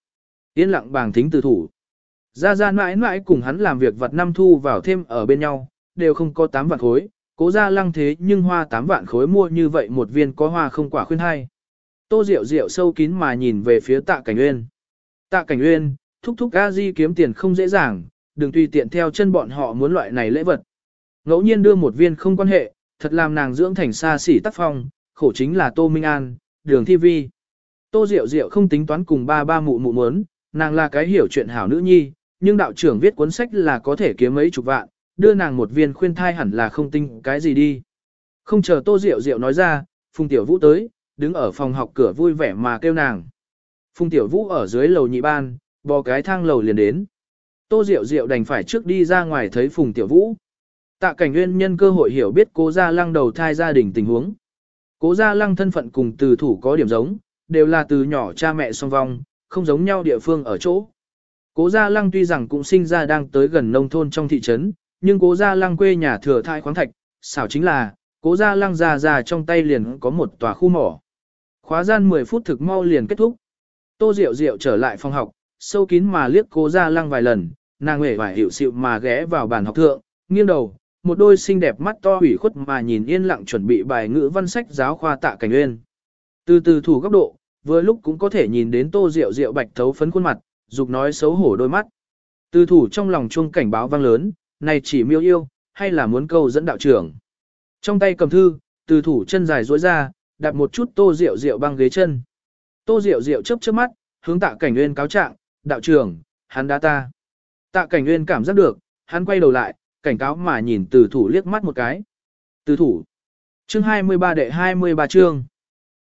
Yên lặng bàng thính từ thủ. Gia Gia mãi mãi cùng hắn làm việc vật năm thu vào thêm ở bên nhau, đều không có 8 vạn khối, cố Gia Lăng thế nhưng hoa 8 vạn khối mua như vậy một viên có hoa không quả khuyên hay. Tô Diệu Diệu sâu kín mà nhìn về phía tạ cảnh uyên. Tạ cảnh uyên, thúc thúc a di kiếm tiền không dễ dàng, đừng tùy tiện theo chân bọn họ muốn loại này lễ vật. Ngẫu nhiên đưa một viên không quan hệ, thật làm nàng dưỡng thành xa xỉ tác phong, khổ chính là Tô Minh An, đường thi vi. Tô Diệu Diệu không tính toán cùng ba ba mụ mụ muốn, nàng là cái hiểu chuyện hảo nữ nhi, nhưng đạo trưởng viết cuốn sách là có thể kiếm mấy chục vạn, đưa nàng một viên khuyên thai hẳn là không tinh cái gì đi. Không chờ Tô Diệu Diệu nói ra, Phùng Tiểu Vũ tới, đứng ở phòng học cửa vui vẻ mà kêu nàng. Phùng Tiểu Vũ ở dưới lầu nhị ban, bò cái thang lầu liền đến. Tô Diệu Diệu đành phải trước đi ra ngoài thấy Phùng Tiểu Vũ. Tạ cảnh nguyên nhân cơ hội hiểu biết cố gia lăng đầu thai gia đình tình huống. Cố gia lăng thân phận cùng từ thủ có điểm giống, đều là từ nhỏ cha mẹ song vong, không giống nhau địa phương ở chỗ. Cố gia lăng tuy rằng cũng sinh ra đang tới gần nông thôn trong thị trấn, nhưng cố gia lăng quê nhà thừa thai khoáng thạch, xảo chính là, cố gia lăng già già trong tay liền có một tòa khu mỏ. Khóa gian 10 phút thực mau liền kết thúc. Tô Diệu Diệu trở lại phòng học, sâu kín mà liếc cố gia lăng vài lần, nàng hề vài hiệu xịu mà ghé vào bàn học thượng, nghiêng đầu, một đôi xinh đẹp mắt to hủy khuất mà nhìn yên lặng chuẩn bị bài ngữ văn sách giáo khoa tạ cảnh uyên. Từ từ thủ góc độ, vừa lúc cũng có thể nhìn đến tô rượu rượu bạch thấu phấn khuôn mặt, dục nói xấu hổ đôi mắt. Từ thủ trong lòng chuông cảnh báo vang lớn, này chỉ miêu yêu, hay là muốn câu dẫn đạo trưởng. Trong tay cầm thư, từ thủ chân dài duỗi ra, đặt một chút tô rượu rượu băng ghế chân. Tô rượu rượu chớp chớp mắt, hướng tạ cảnh nguyên cáo trạng, đạo trưởng, hắn đã ta. Tạ cảnh nguyên cảm giác được, hắn quay đầu lại, cảnh cáo mà nhìn từ thủ liếc mắt một cái. Từ thủ. Chương 23 đệ 23 chương.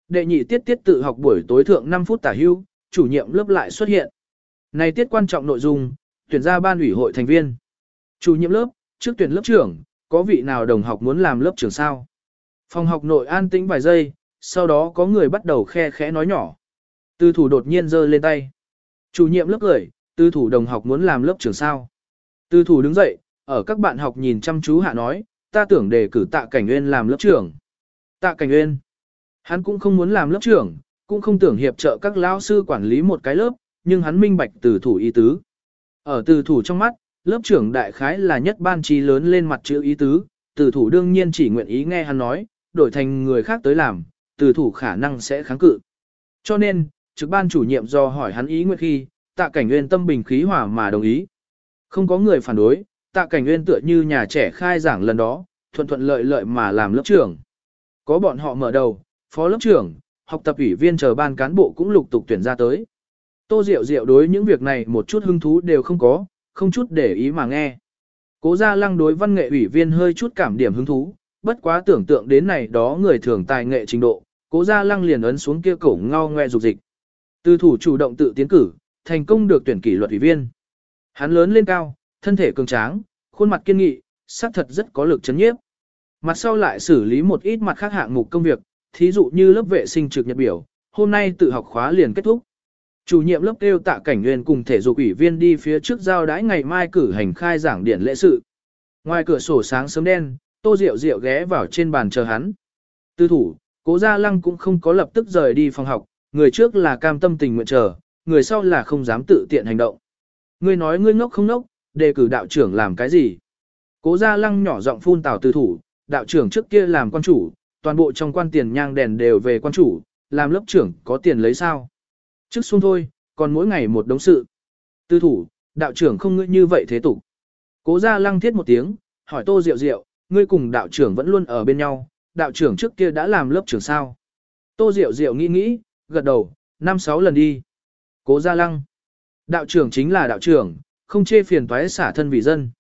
Đệ nhị tiết tiết tự học buổi tối thượng 5 phút tả hưu, chủ nhiệm lớp lại xuất hiện. Này tiết quan trọng nội dung, tuyển ra ban ủy hội thành viên. Chủ nhiệm lớp, trước tuyển lớp trưởng, có vị nào đồng học muốn làm lớp trưởng sao? Phòng học nội an tĩnh vài giây, sau đó có người bắt đầu khe khẽ nói nhỏ. tư thủ đột nhiên giơ lên tay. Chủ nhiệm lớp cười, tư thủ đồng học muốn làm lớp trưởng sao? tư thủ đứng dậy, ở các bạn học nhìn chăm chú hạ nói, ta tưởng đề cử tạ cảnh nguyên làm lớp trưởng. Tạ cảnh nguyên. Hắn cũng không muốn làm lớp trưởng, cũng không tưởng hiệp trợ các lao sư quản lý một cái lớp, nhưng hắn minh bạch từ thủ ý tứ. Ở từ thủ trong mắt, lớp trưởng đại khái là nhất ban trí lớn lên mặt chữ ý tứ, từ thủ đương nhiên chỉ nguyện ý nghe hắn nói, đổi thành người khác tới làm, từ thủ khả năng sẽ kháng cự. Cho nên, trực ban chủ nhiệm do hỏi hắn ý nguyện khi, tạ cảnh nguyên tâm bình khí hỏa mà đồng ý. Không có người phản đối, tạ cảnh nguyên tựa như nhà trẻ khai giảng lần đó, thuận thuận lợi lợi mà làm lớp trưởng. Có bọn họ mở đầu, phó lớp trưởng, học tập ủy viên chờ ban cán bộ cũng lục tục tuyển ra tới. Tô Diệu Diệu đối những việc này một chút hứng thú đều không có, không chút để ý mà nghe. Cố gia lăng đối văn nghệ ủy viên hơi chút cảm điểm hứng thú, bất quá tưởng tượng đến này đó người thường tài nghệ trình độ, cố gia lăng liền ấn xuống kia cổ ngao ngoe dục dịch. Từ thủ chủ động tự tiến cử, thành công được tuyển kỷ luật ủy viên. Hắn lớn lên cao, thân thể cường tráng, khuôn mặt kiên nghị, sắc thật rất có lực chấn nhiếp. Mặt sau lại xử lý một ít mặt khác hạng mục công việc, thí dụ như lớp vệ sinh trực nhật biểu, hôm nay tự học khóa liền kết thúc. Chủ nhiệm lớp kêu tạ cảnh nguyên cùng thể dục ủy viên đi phía trước giao đái ngày mai cử hành khai giảng điện lễ sự. Ngoài cửa sổ sáng sớm đen, tô rượu rượu ghé vào trên bàn chờ hắn. Tư thủ, cố gia lăng cũng không có lập tức rời đi phòng học, người trước là cam tâm tình nguyện chờ, người sau là không dám tự tiện hành động. Ngươi nói ngươi ngốc không ngốc, đề cử đạo trưởng làm cái gì? Cố gia lăng nhỏ giọng phun tào tư thủ, đạo trưởng trước kia làm quan chủ, toàn bộ trong quan tiền nhang đèn đều về quan chủ, làm lớp trưởng có tiền lấy sao? Trước xuống thôi, còn mỗi ngày một đống sự. Tư thủ, đạo trưởng không ngươi như vậy thế tục. Cố gia lăng thiết một tiếng, hỏi tô diệu diệu, ngươi cùng đạo trưởng vẫn luôn ở bên nhau, đạo trưởng trước kia đã làm lớp trưởng sao. Tô diệu diệu nghĩ nghĩ, gật đầu, năm sáu lần đi. Cố gia lăng. Đạo trưởng chính là đạo trưởng, không chê phiền toái xả thân vì dân.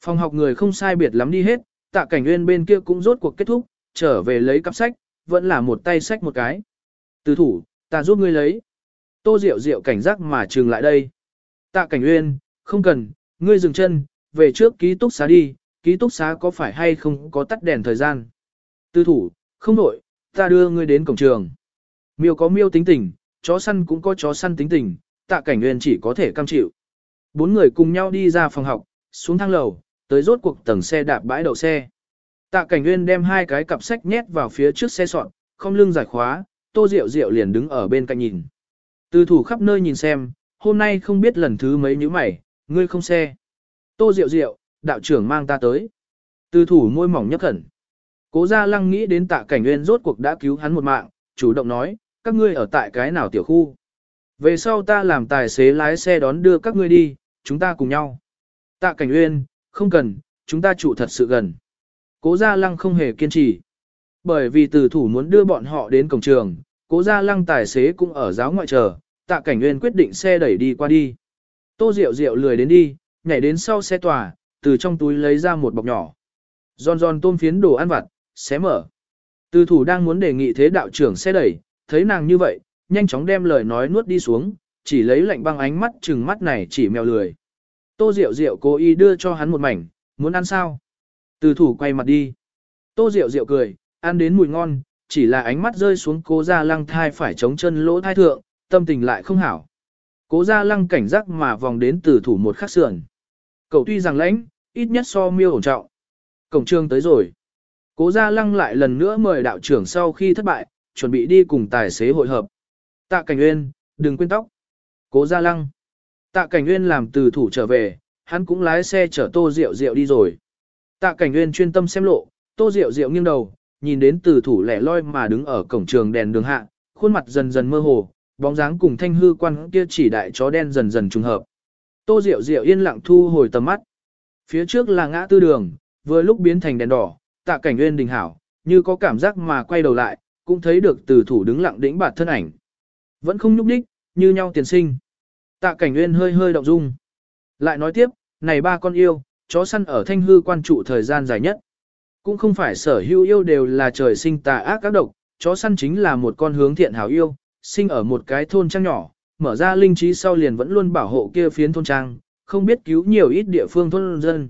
Phòng học người không sai biệt lắm đi hết, tạ cảnh nguyên bên kia cũng rốt cuộc kết thúc, trở về lấy cặp sách, vẫn là một tay sách một cái. Từ thủ, ta giúp ngươi lấy. Tô Diệu Diệu cảnh giác mà trừng lại đây. Tạ Cảnh Uyên, không cần, ngươi dừng chân, về trước ký túc xá đi, ký túc xá có phải hay không có tắt đèn thời gian. Tư thủ, không đổi, ta đưa ngươi đến cổng trường. Miêu có miêu tính tình, chó săn cũng có chó săn tính tình, tạ cảnh nguyên chỉ có thể cam chịu. Bốn người cùng nhau đi ra phòng học, xuống thang lầu, tới rốt cuộc tầng xe đạp bãi đậu xe. Tạ cảnh nguyên đem hai cái cặp sách nhét vào phía trước xe soạn, không lưng giải khóa, tô Diệu Diệu liền đứng ở bên cạnh nhìn. Từ thủ khắp nơi nhìn xem, hôm nay không biết lần thứ mấy như mày, ngươi không xe. Tô Diệu Diệu, đạo trưởng mang ta tới. Từ thủ môi mỏng nhấp khẩn. Cố gia lăng nghĩ đến tạ cảnh nguyên rốt cuộc đã cứu hắn một mạng, chủ động nói, các ngươi ở tại cái nào tiểu khu. Về sau ta làm tài xế lái xe đón đưa các ngươi đi, chúng ta cùng nhau. Tạ cảnh nguyên, không cần, chúng ta trụ thật sự gần. Cố gia lăng không hề kiên trì. Bởi vì từ thủ muốn đưa bọn họ đến cổng trường, cố gia lăng tài xế cũng ở giáo ngoại chờ, tạ cảnh nguyên quyết định xe đẩy đi qua đi. Tô Diệu Diệu lười đến đi, nhảy đến sau xe tòa, từ trong túi lấy ra một bọc nhỏ. Giòn giòn tôm phiến đồ ăn vặt, xé mở. Từ thủ đang muốn đề nghị thế đạo trưởng xe đẩy, thấy nàng như vậy, nhanh chóng đem lời nói nuốt đi xuống, chỉ lấy lạnh băng ánh mắt chừng mắt này chỉ mèo lười. Tô Diệu Diệu cố ý đưa cho hắn một mảnh, muốn ăn sao? Từ thủ quay mặt đi. Tô Diệu Diệu cười, ăn đến mùi ngon, chỉ là ánh mắt rơi xuống cố gia lăng thai phải chống chân lỗ thai thượng, tâm tình lại không hảo. Cố gia lăng cảnh giác mà vòng đến từ thủ một khắc sườn. Cậu tuy rằng lãnh, ít nhất so miêu ổn trọng. Cổng trương tới rồi. Cố gia lăng lại lần nữa mời đạo trưởng sau khi thất bại, chuẩn bị đi cùng tài xế hội hợp. Tạ cảnh uyên, đừng quên tóc. Cố gia lăng. Tạ cảnh uyên làm từ thủ trở về, hắn cũng lái xe chở tô rượu rượu đi rồi. Tạ cảnh uyên chuyên tâm xem lộ, tô rượu rượu nghiêng đầu, nhìn đến từ thủ lẻ loi mà đứng ở cổng trường đèn đường hạ, khuôn mặt dần dần mơ hồ, bóng dáng cùng thanh hư quan kia chỉ đại chó đen dần dần trùng hợp. Tô Diệu Diệu yên lặng thu hồi tầm mắt. Phía trước là ngã tư đường, vừa lúc biến thành đèn đỏ, tạ cảnh nguyên đình hảo, như có cảm giác mà quay đầu lại, cũng thấy được từ thủ đứng lặng đĩnh bạt thân ảnh. Vẫn không nhúc đích, như nhau tiền sinh. Tạ cảnh nguyên hơi hơi động dung. Lại nói tiếp, này ba con yêu, chó săn ở thanh hư quan trụ thời gian dài nhất. Cũng không phải sở hữu yêu đều là trời sinh tà ác các độc, chó săn chính là một con hướng thiện hảo yêu, sinh ở một cái thôn trang nhỏ, mở ra linh trí sau liền vẫn luôn bảo hộ kia phiến thôn trang, không biết cứu nhiều ít địa phương thôn dân.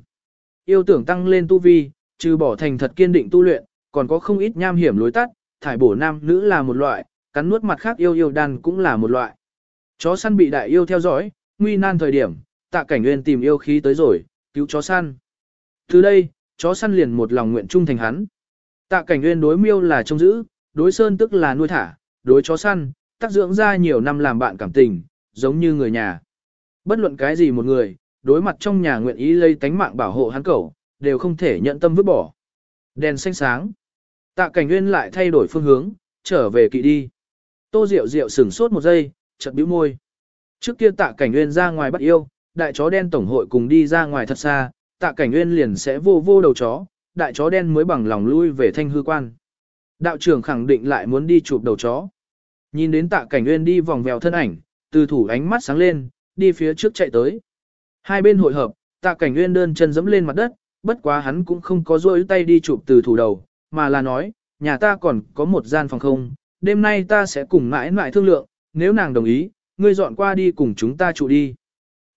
Yêu tưởng tăng lên tu vi, trừ bỏ thành thật kiên định tu luyện, còn có không ít nham hiểm lối tắt, thải bổ nam nữ là một loại, cắn nuốt mặt khác yêu yêu đàn cũng là một loại. Chó săn bị đại yêu theo dõi, nguy nan thời điểm, tạ cảnh nguyên tìm yêu khí tới rồi, cứu chó săn. Từ đây, chó săn liền một lòng nguyện trung thành hắn. Tạ cảnh nguyên đối miêu là trông giữ, đối sơn tức là nuôi thả, đối chó săn, tác dưỡng ra nhiều năm làm bạn cảm tình, giống như người nhà. Bất luận cái gì một người, đối mặt trong nhà nguyện ý lấy tánh mạng bảo hộ hắn cẩu, đều không thể nhận tâm vứt bỏ. Đèn xanh sáng. Tạ cảnh nguyên lại thay đổi phương hướng, trở về kỵ đi. Tô Diệu Diệu sửng sốt một giây, chợt bĩu môi. Trước kia tạ cảnh nguyên ra ngoài bắt yêu, đại chó đen tổng hội cùng đi ra ngoài thật xa, tạ cảnh nguyên liền sẽ vô vô đầu chó, đại chó đen mới bằng lòng lui về thanh hư quan. Đạo trưởng khẳng định lại muốn đi chụp đầu chó. Nhìn đến tạ cảnh nguyên đi vòng vèo thân ảnh, từ thủ ánh mắt sáng lên, đi phía trước chạy tới. Hai bên hội hợp, tạ cảnh nguyên đơn chân dẫm lên mặt đất, bất quá hắn cũng không có rôi tay đi chụp từ thủ đầu, mà là nói, nhà ta còn có một gian phòng không, đêm nay ta sẽ cùng mãi mãi thương lượng, nếu nàng đồng ý, ngươi dọn qua đi cùng chúng ta trụ đi.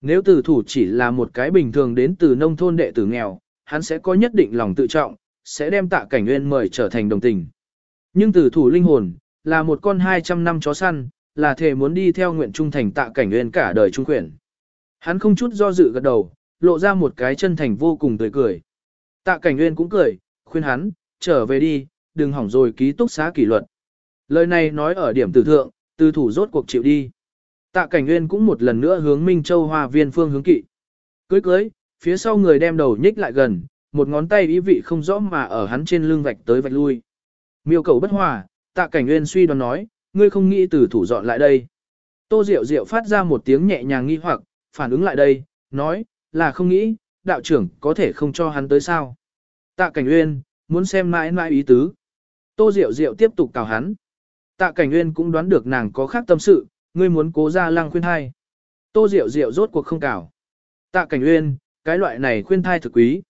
Nếu Tử thủ chỉ là một cái bình thường đến từ nông thôn đệ tử nghèo, hắn sẽ có nhất định lòng tự trọng, sẽ đem tạ cảnh nguyên mời trở thành đồng tình. Nhưng Tử thủ linh hồn, là một con 200 năm chó săn, là thể muốn đi theo nguyện trung thành tạ cảnh nguyên cả đời trung quyển. Hắn không chút do dự gật đầu, lộ ra một cái chân thành vô cùng tươi cười. Tạ cảnh nguyên cũng cười, khuyên hắn, trở về đi, đừng hỏng rồi ký túc xá kỷ luật. Lời này nói ở điểm tử thượng, Tử thủ rốt cuộc chịu đi. Tạ cảnh nguyên cũng một lần nữa hướng Minh Châu Hoa viên phương hướng kỵ. Cưới cưới, phía sau người đem đầu nhích lại gần, một ngón tay ý vị không rõ mà ở hắn trên lưng vạch tới vạch lui. Miêu cầu bất hòa, tạ cảnh nguyên suy đoán nói, ngươi không nghĩ từ thủ dọn lại đây. Tô Diệu Diệu phát ra một tiếng nhẹ nhàng nghi hoặc, phản ứng lại đây, nói, là không nghĩ, đạo trưởng có thể không cho hắn tới sao. Tạ cảnh nguyên, muốn xem mãi mãi ý tứ. Tô Diệu Diệu tiếp tục cào hắn. Tạ cảnh nguyên cũng đoán được nàng có khác tâm sự, ngươi muốn cố ra lăng khuyên thai. Tô Diệu Diệu rốt cuộc không cào. Tạ cảnh Uyên, cái loại này khuyên thai thực quý.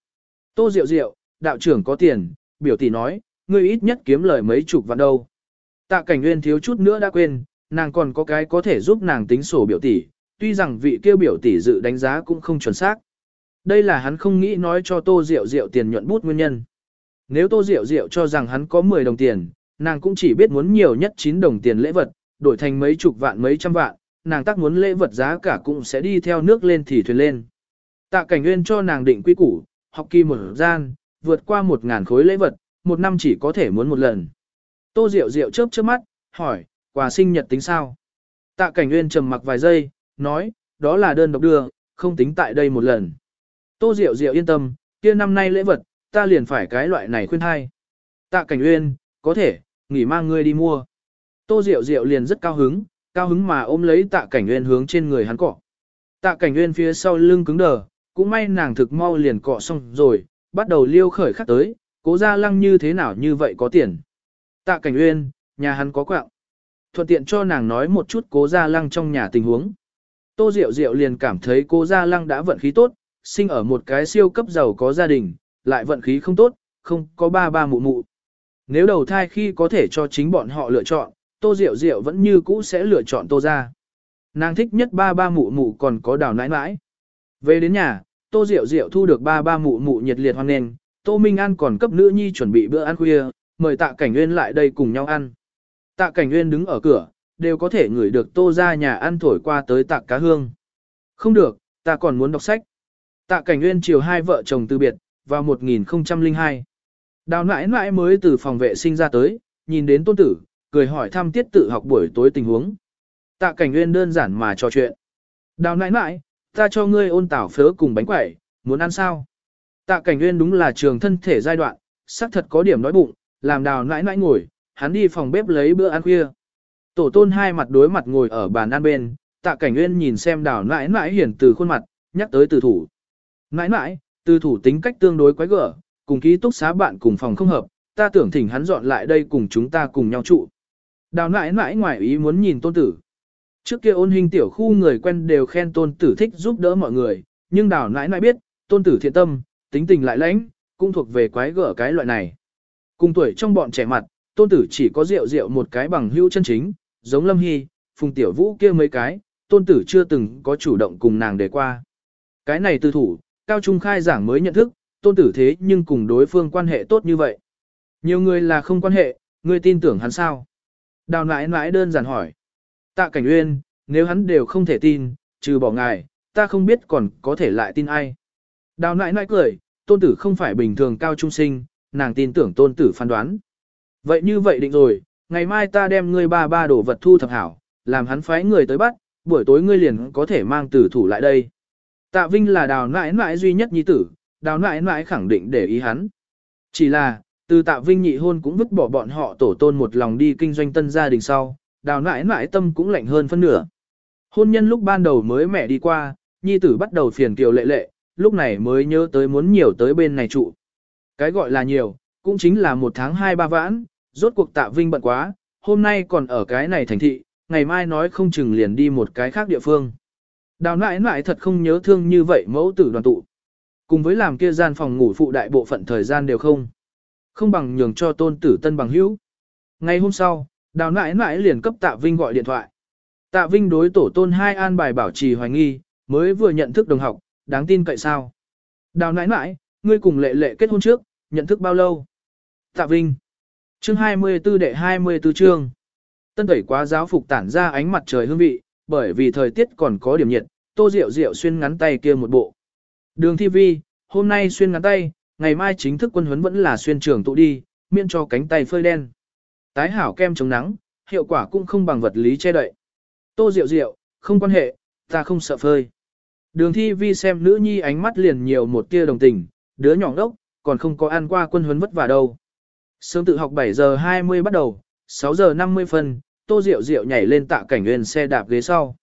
Tô Diệu Diệu, đạo trưởng có tiền, biểu tỷ nói, ngươi ít nhất kiếm lời mấy chục vạn đâu. Tạ cảnh Uyên thiếu chút nữa đã quên, nàng còn có cái có thể giúp nàng tính sổ biểu tỷ, tuy rằng vị kêu biểu tỷ dự đánh giá cũng không chuẩn xác. Đây là hắn không nghĩ nói cho Tô Diệu Diệu tiền nhuận bút nguyên nhân. Nếu Tô Diệu Diệu cho rằng hắn có 10 đồng tiền, nàng cũng chỉ biết muốn nhiều nhất 9 đồng tiền lễ vật, đổi thành mấy chục vạn mấy trăm vạn, nàng tác muốn lễ vật giá cả cũng sẽ đi theo nước lên thì thuyền lên. Tạ cảnh nguyên cho nàng định quy củ, học kỳ một gian, vượt qua một ngàn khối lễ vật, một năm chỉ có thể muốn một lần. Tô Diệu Diệu chớp chớp mắt, hỏi, quà sinh nhật tính sao? Tạ Cảnh Nguyên trầm mặc vài giây, nói, đó là đơn độc đưa, không tính tại đây một lần. Tô Diệu Diệu yên tâm, kia năm nay lễ vật, ta liền phải cái loại này khuyên hay. Tạ Cảnh Nguyên, có thể, nghỉ mang ngươi đi mua. Tô Diệu Diệu liền rất cao hứng, cao hứng mà ôm lấy Tạ Cảnh Nguyên hướng trên người hắn cọ. Tạ Cảnh Nguyên phía sau lưng cứng đờ, cũng may nàng thực mau liền cọ xong rồi, bắt đầu liêu khởi khắc tới, cố ra lăng như thế nào như vậy có tiền. Tạ Cảnh Uyên, nhà hắn có quạng. Thuận tiện cho nàng nói một chút cố gia lăng trong nhà tình huống. Tô Diệu Diệu liền cảm thấy cố gia lăng đã vận khí tốt, sinh ở một cái siêu cấp giàu có gia đình, lại vận khí không tốt, không có ba ba mụ mụ. Nếu đầu thai khi có thể cho chính bọn họ lựa chọn, Tô Diệu Diệu vẫn như cũ sẽ lựa chọn Tô gia. Nàng thích nhất ba ba mụ mụ còn có đào nãi nãi. Về đến nhà, Tô Diệu Diệu thu được ba ba mụ mụ nhiệt liệt hoan nghênh, Tô Minh An còn cấp nữ nhi chuẩn bị bữa ăn khuya, mời tạ cảnh nguyên lại đây cùng nhau ăn. Tạ cảnh nguyên đứng ở cửa, đều có thể ngửi được tô ra nhà ăn thổi qua tới tạ cá hương. Không được, ta còn muốn đọc sách. Tạ cảnh nguyên chiều hai vợ chồng từ biệt, vào 1002. Đào nãi nãi mới từ phòng vệ sinh ra tới, nhìn đến tôn tử, cười hỏi thăm tiết tự học buổi tối tình huống. Tạ cảnh nguyên đơn giản mà trò chuyện. Đào nãi nãi, ta cho ngươi ôn tảo phớ cùng bánh quẩy, muốn ăn sao? Tạ cảnh nguyên đúng là trường thân thể giai đoạn, xác thật có điểm đói bụng, làm đào nãi nãi ngồi, hắn đi phòng bếp lấy bữa ăn khuya. Tổ tôn hai mặt đối mặt ngồi ở bàn ăn bên, tạ cảnh nguyên nhìn xem đào nãi nãi hiển từ khuôn mặt, nhắc tới từ thủ. Nãi nãi, từ thủ tính cách tương đối quái gở, cùng ký túc xá bạn cùng phòng không hợp, ta tưởng thỉnh hắn dọn lại đây cùng chúng ta cùng nhau trụ. Đào nãi nãi ngoài ý muốn nhìn tôn tử. Trước kia ôn hình tiểu khu người quen đều khen tôn tử thích giúp đỡ mọi người, nhưng đào nãi nãi biết, tôn tử thiện tâm, tính tình lại lãnh, cũng thuộc về quái gở cái loại này. Cùng tuổi trong bọn trẻ mặt, tôn tử chỉ có rượu rượu một cái bằng hữu chân chính, giống Lâm Hy, Phùng Tiểu Vũ kia mấy cái, tôn tử chưa từng có chủ động cùng nàng để qua. Cái này tư thủ, Cao Trung khai giảng mới nhận thức, tôn tử thế nhưng cùng đối phương quan hệ tốt như vậy. Nhiều người là không quan hệ, người tin tưởng hắn sao? Đào nãi nãi đơn giản hỏi. Tạ Cảnh Uyên, nếu hắn đều không thể tin, trừ bỏ ngài, ta không biết còn có thể lại tin ai. Đào nãi nãi cười, tôn tử không phải bình thường cao trung sinh, nàng tin tưởng tôn tử phán đoán. Vậy như vậy định rồi, ngày mai ta đem ngươi ba ba đổ vật thu thập hảo, làm hắn phái người tới bắt, buổi tối ngươi liền có thể mang tử thủ lại đây. Tạ Vinh là đào nãi nãi duy nhất nhi tử, đào nãi nãi khẳng định để ý hắn. Chỉ là, từ tạ Vinh nhị hôn cũng vứt bỏ bọn họ tổ tôn một lòng đi kinh doanh tân gia đình sau, đào nãi nãi tâm cũng lạnh hơn phân nửa. Hôn nhân lúc ban đầu mới mẹ đi qua, nhi tử bắt đầu phiền kiều lệ lệ, lúc này mới nhớ tới muốn nhiều tới bên này trụ. Cái gọi là nhiều, cũng chính là một tháng hai ba vãn, rốt cuộc tạ vinh bận quá, hôm nay còn ở cái này thành thị, ngày mai nói không chừng liền đi một cái khác địa phương. Đào nãi nãi thật không nhớ thương như vậy mẫu tử đoàn tụ. Cùng với làm kia gian phòng ngủ phụ đại bộ phận thời gian đều không. Không bằng nhường cho tôn tử tân bằng hữu. Ngày hôm sau, đào nãi nãi liền cấp tạ vinh gọi điện thoại. Tạ vinh đối tổ tôn hai an bài bảo trì hoài nghi, mới vừa nhận thức đồng học, đáng tin cậy sao. Đào nãi nãi, ngươi cùng lệ lệ kết hôn trước, nhận thức bao lâu? Tạ vinh. Chương 24 đệ 24 chương. Tân tẩy quá giáo phục tản ra ánh mặt trời hương vị, bởi vì thời tiết còn có điểm nhiệt, tô rượu rượu xuyên ngắn tay kia một bộ. Đường thi vi, hôm nay xuyên ngắn tay, ngày mai chính thức quân huấn vẫn là xuyên trường tụ đi, miễn cho cánh tay phơi đen. Tái hảo kem chống nắng, hiệu quả cũng không bằng vật lý che đậy. Tô Diệu Diệu, không quan hệ, ta không sợ phơi. Đường thi vi xem nữ nhi ánh mắt liền nhiều một tia đồng tình, đứa nhỏ đốc, còn không có ăn qua quân huấn vất vả đâu. Sớm tự học 7 giờ 20 bắt đầu, 6 giờ 50 phân, tô rượu rượu nhảy lên tạ cảnh nguyên xe đạp ghế sau.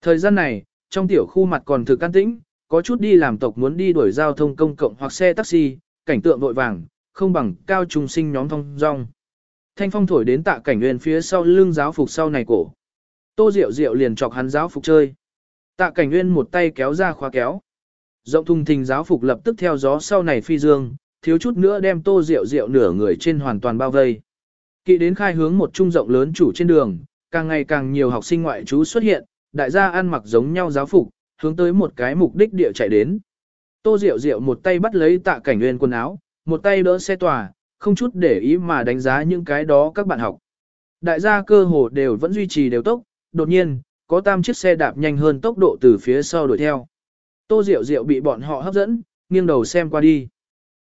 Thời gian này, trong tiểu khu mặt còn thực can tĩnh, có chút đi làm tộc muốn đi đuổi giao thông công cộng hoặc xe taxi, cảnh tượng vội vàng, không bằng cao trung sinh nhóm thông rong. Thanh phong thổi đến tạ cảnh nguyên phía sau lưng giáo phục sau này cổ. Tô Diệu Diệu liền chọc hắn giáo phục chơi. Tạ cảnh nguyên một tay kéo ra khóa kéo. Rộng thùng thình giáo phục lập tức theo gió sau này phi dương, thiếu chút nữa đem tô Diệu Diệu nửa người trên hoàn toàn bao vây. Kỵ đến khai hướng một trung rộng lớn chủ trên đường, càng ngày càng nhiều học sinh ngoại trú xuất hiện, đại gia ăn mặc giống nhau giáo phục, hướng tới một cái mục đích địa chạy đến. Tô Diệu Diệu một tay bắt lấy tạ cảnh nguyên quần áo, một tay đỡ xe tòa, không chút để ý mà đánh giá những cái đó các bạn học. Đại gia cơ hồ đều vẫn duy trì đều tốc, đột nhiên, có tam chiếc xe đạp nhanh hơn tốc độ từ phía sau đuổi theo. Tô Diệu Diệu bị bọn họ hấp dẫn, nghiêng đầu xem qua đi.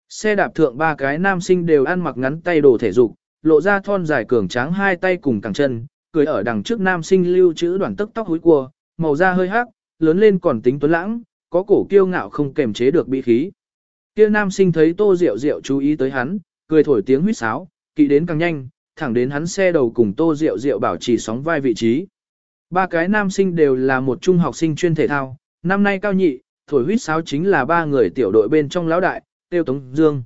Xe đạp thượng ba cái nam sinh đều ăn mặc ngắn tay đồ thể dục, lộ ra thon dài cường tráng hai tay cùng cẳng chân, cười ở đằng trước nam sinh lưu trữ đoàn tức tóc húi cua, màu da hơi hắc, lớn lên còn tính tuấn lãng, có cổ kiêu ngạo không kềm chế được bị khí. Kia nam sinh thấy Tô Diệu Diệu chú ý tới hắn, cười thổi tiếng huýt sáo, kỵ đến càng nhanh, thẳng đến hắn xe đầu cùng Tô Diệu Diệu bảo trì sóng vai vị trí. Ba cái nam sinh đều là một trung học sinh chuyên thể thao, năm nay cao nhị, thổi huýt sáo chính là ba người tiểu đội bên trong lão đại, tiêu Tống Dương.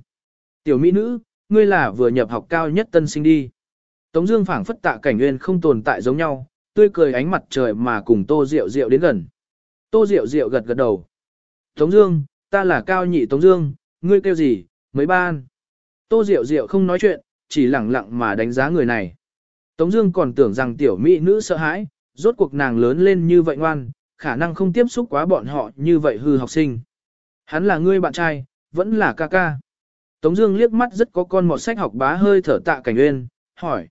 Tiểu mỹ nữ, ngươi là vừa nhập học cao nhất tân sinh đi. Tống Dương phảng phất tạ cảnh nguyên không tồn tại giống nhau, tươi cười ánh mặt trời mà cùng Tô Diệu Diệu đến gần. Tô Diệu Diệu gật gật đầu. Tống Dương, ta là cao nhị Tống Dương, ngươi kêu gì? Mấy ban? Tô Diệu Diệu không nói chuyện, chỉ lặng lặng mà đánh giá người này. Tống Dương còn tưởng rằng tiểu mỹ nữ sợ hãi, rốt cuộc nàng lớn lên như vậy ngoan, khả năng không tiếp xúc quá bọn họ như vậy hư học sinh. Hắn là ngươi bạn trai, vẫn là ca ca. Tống Dương liếc mắt rất có con mọt sách học bá hơi thở tạ cảnh uyên, hỏi.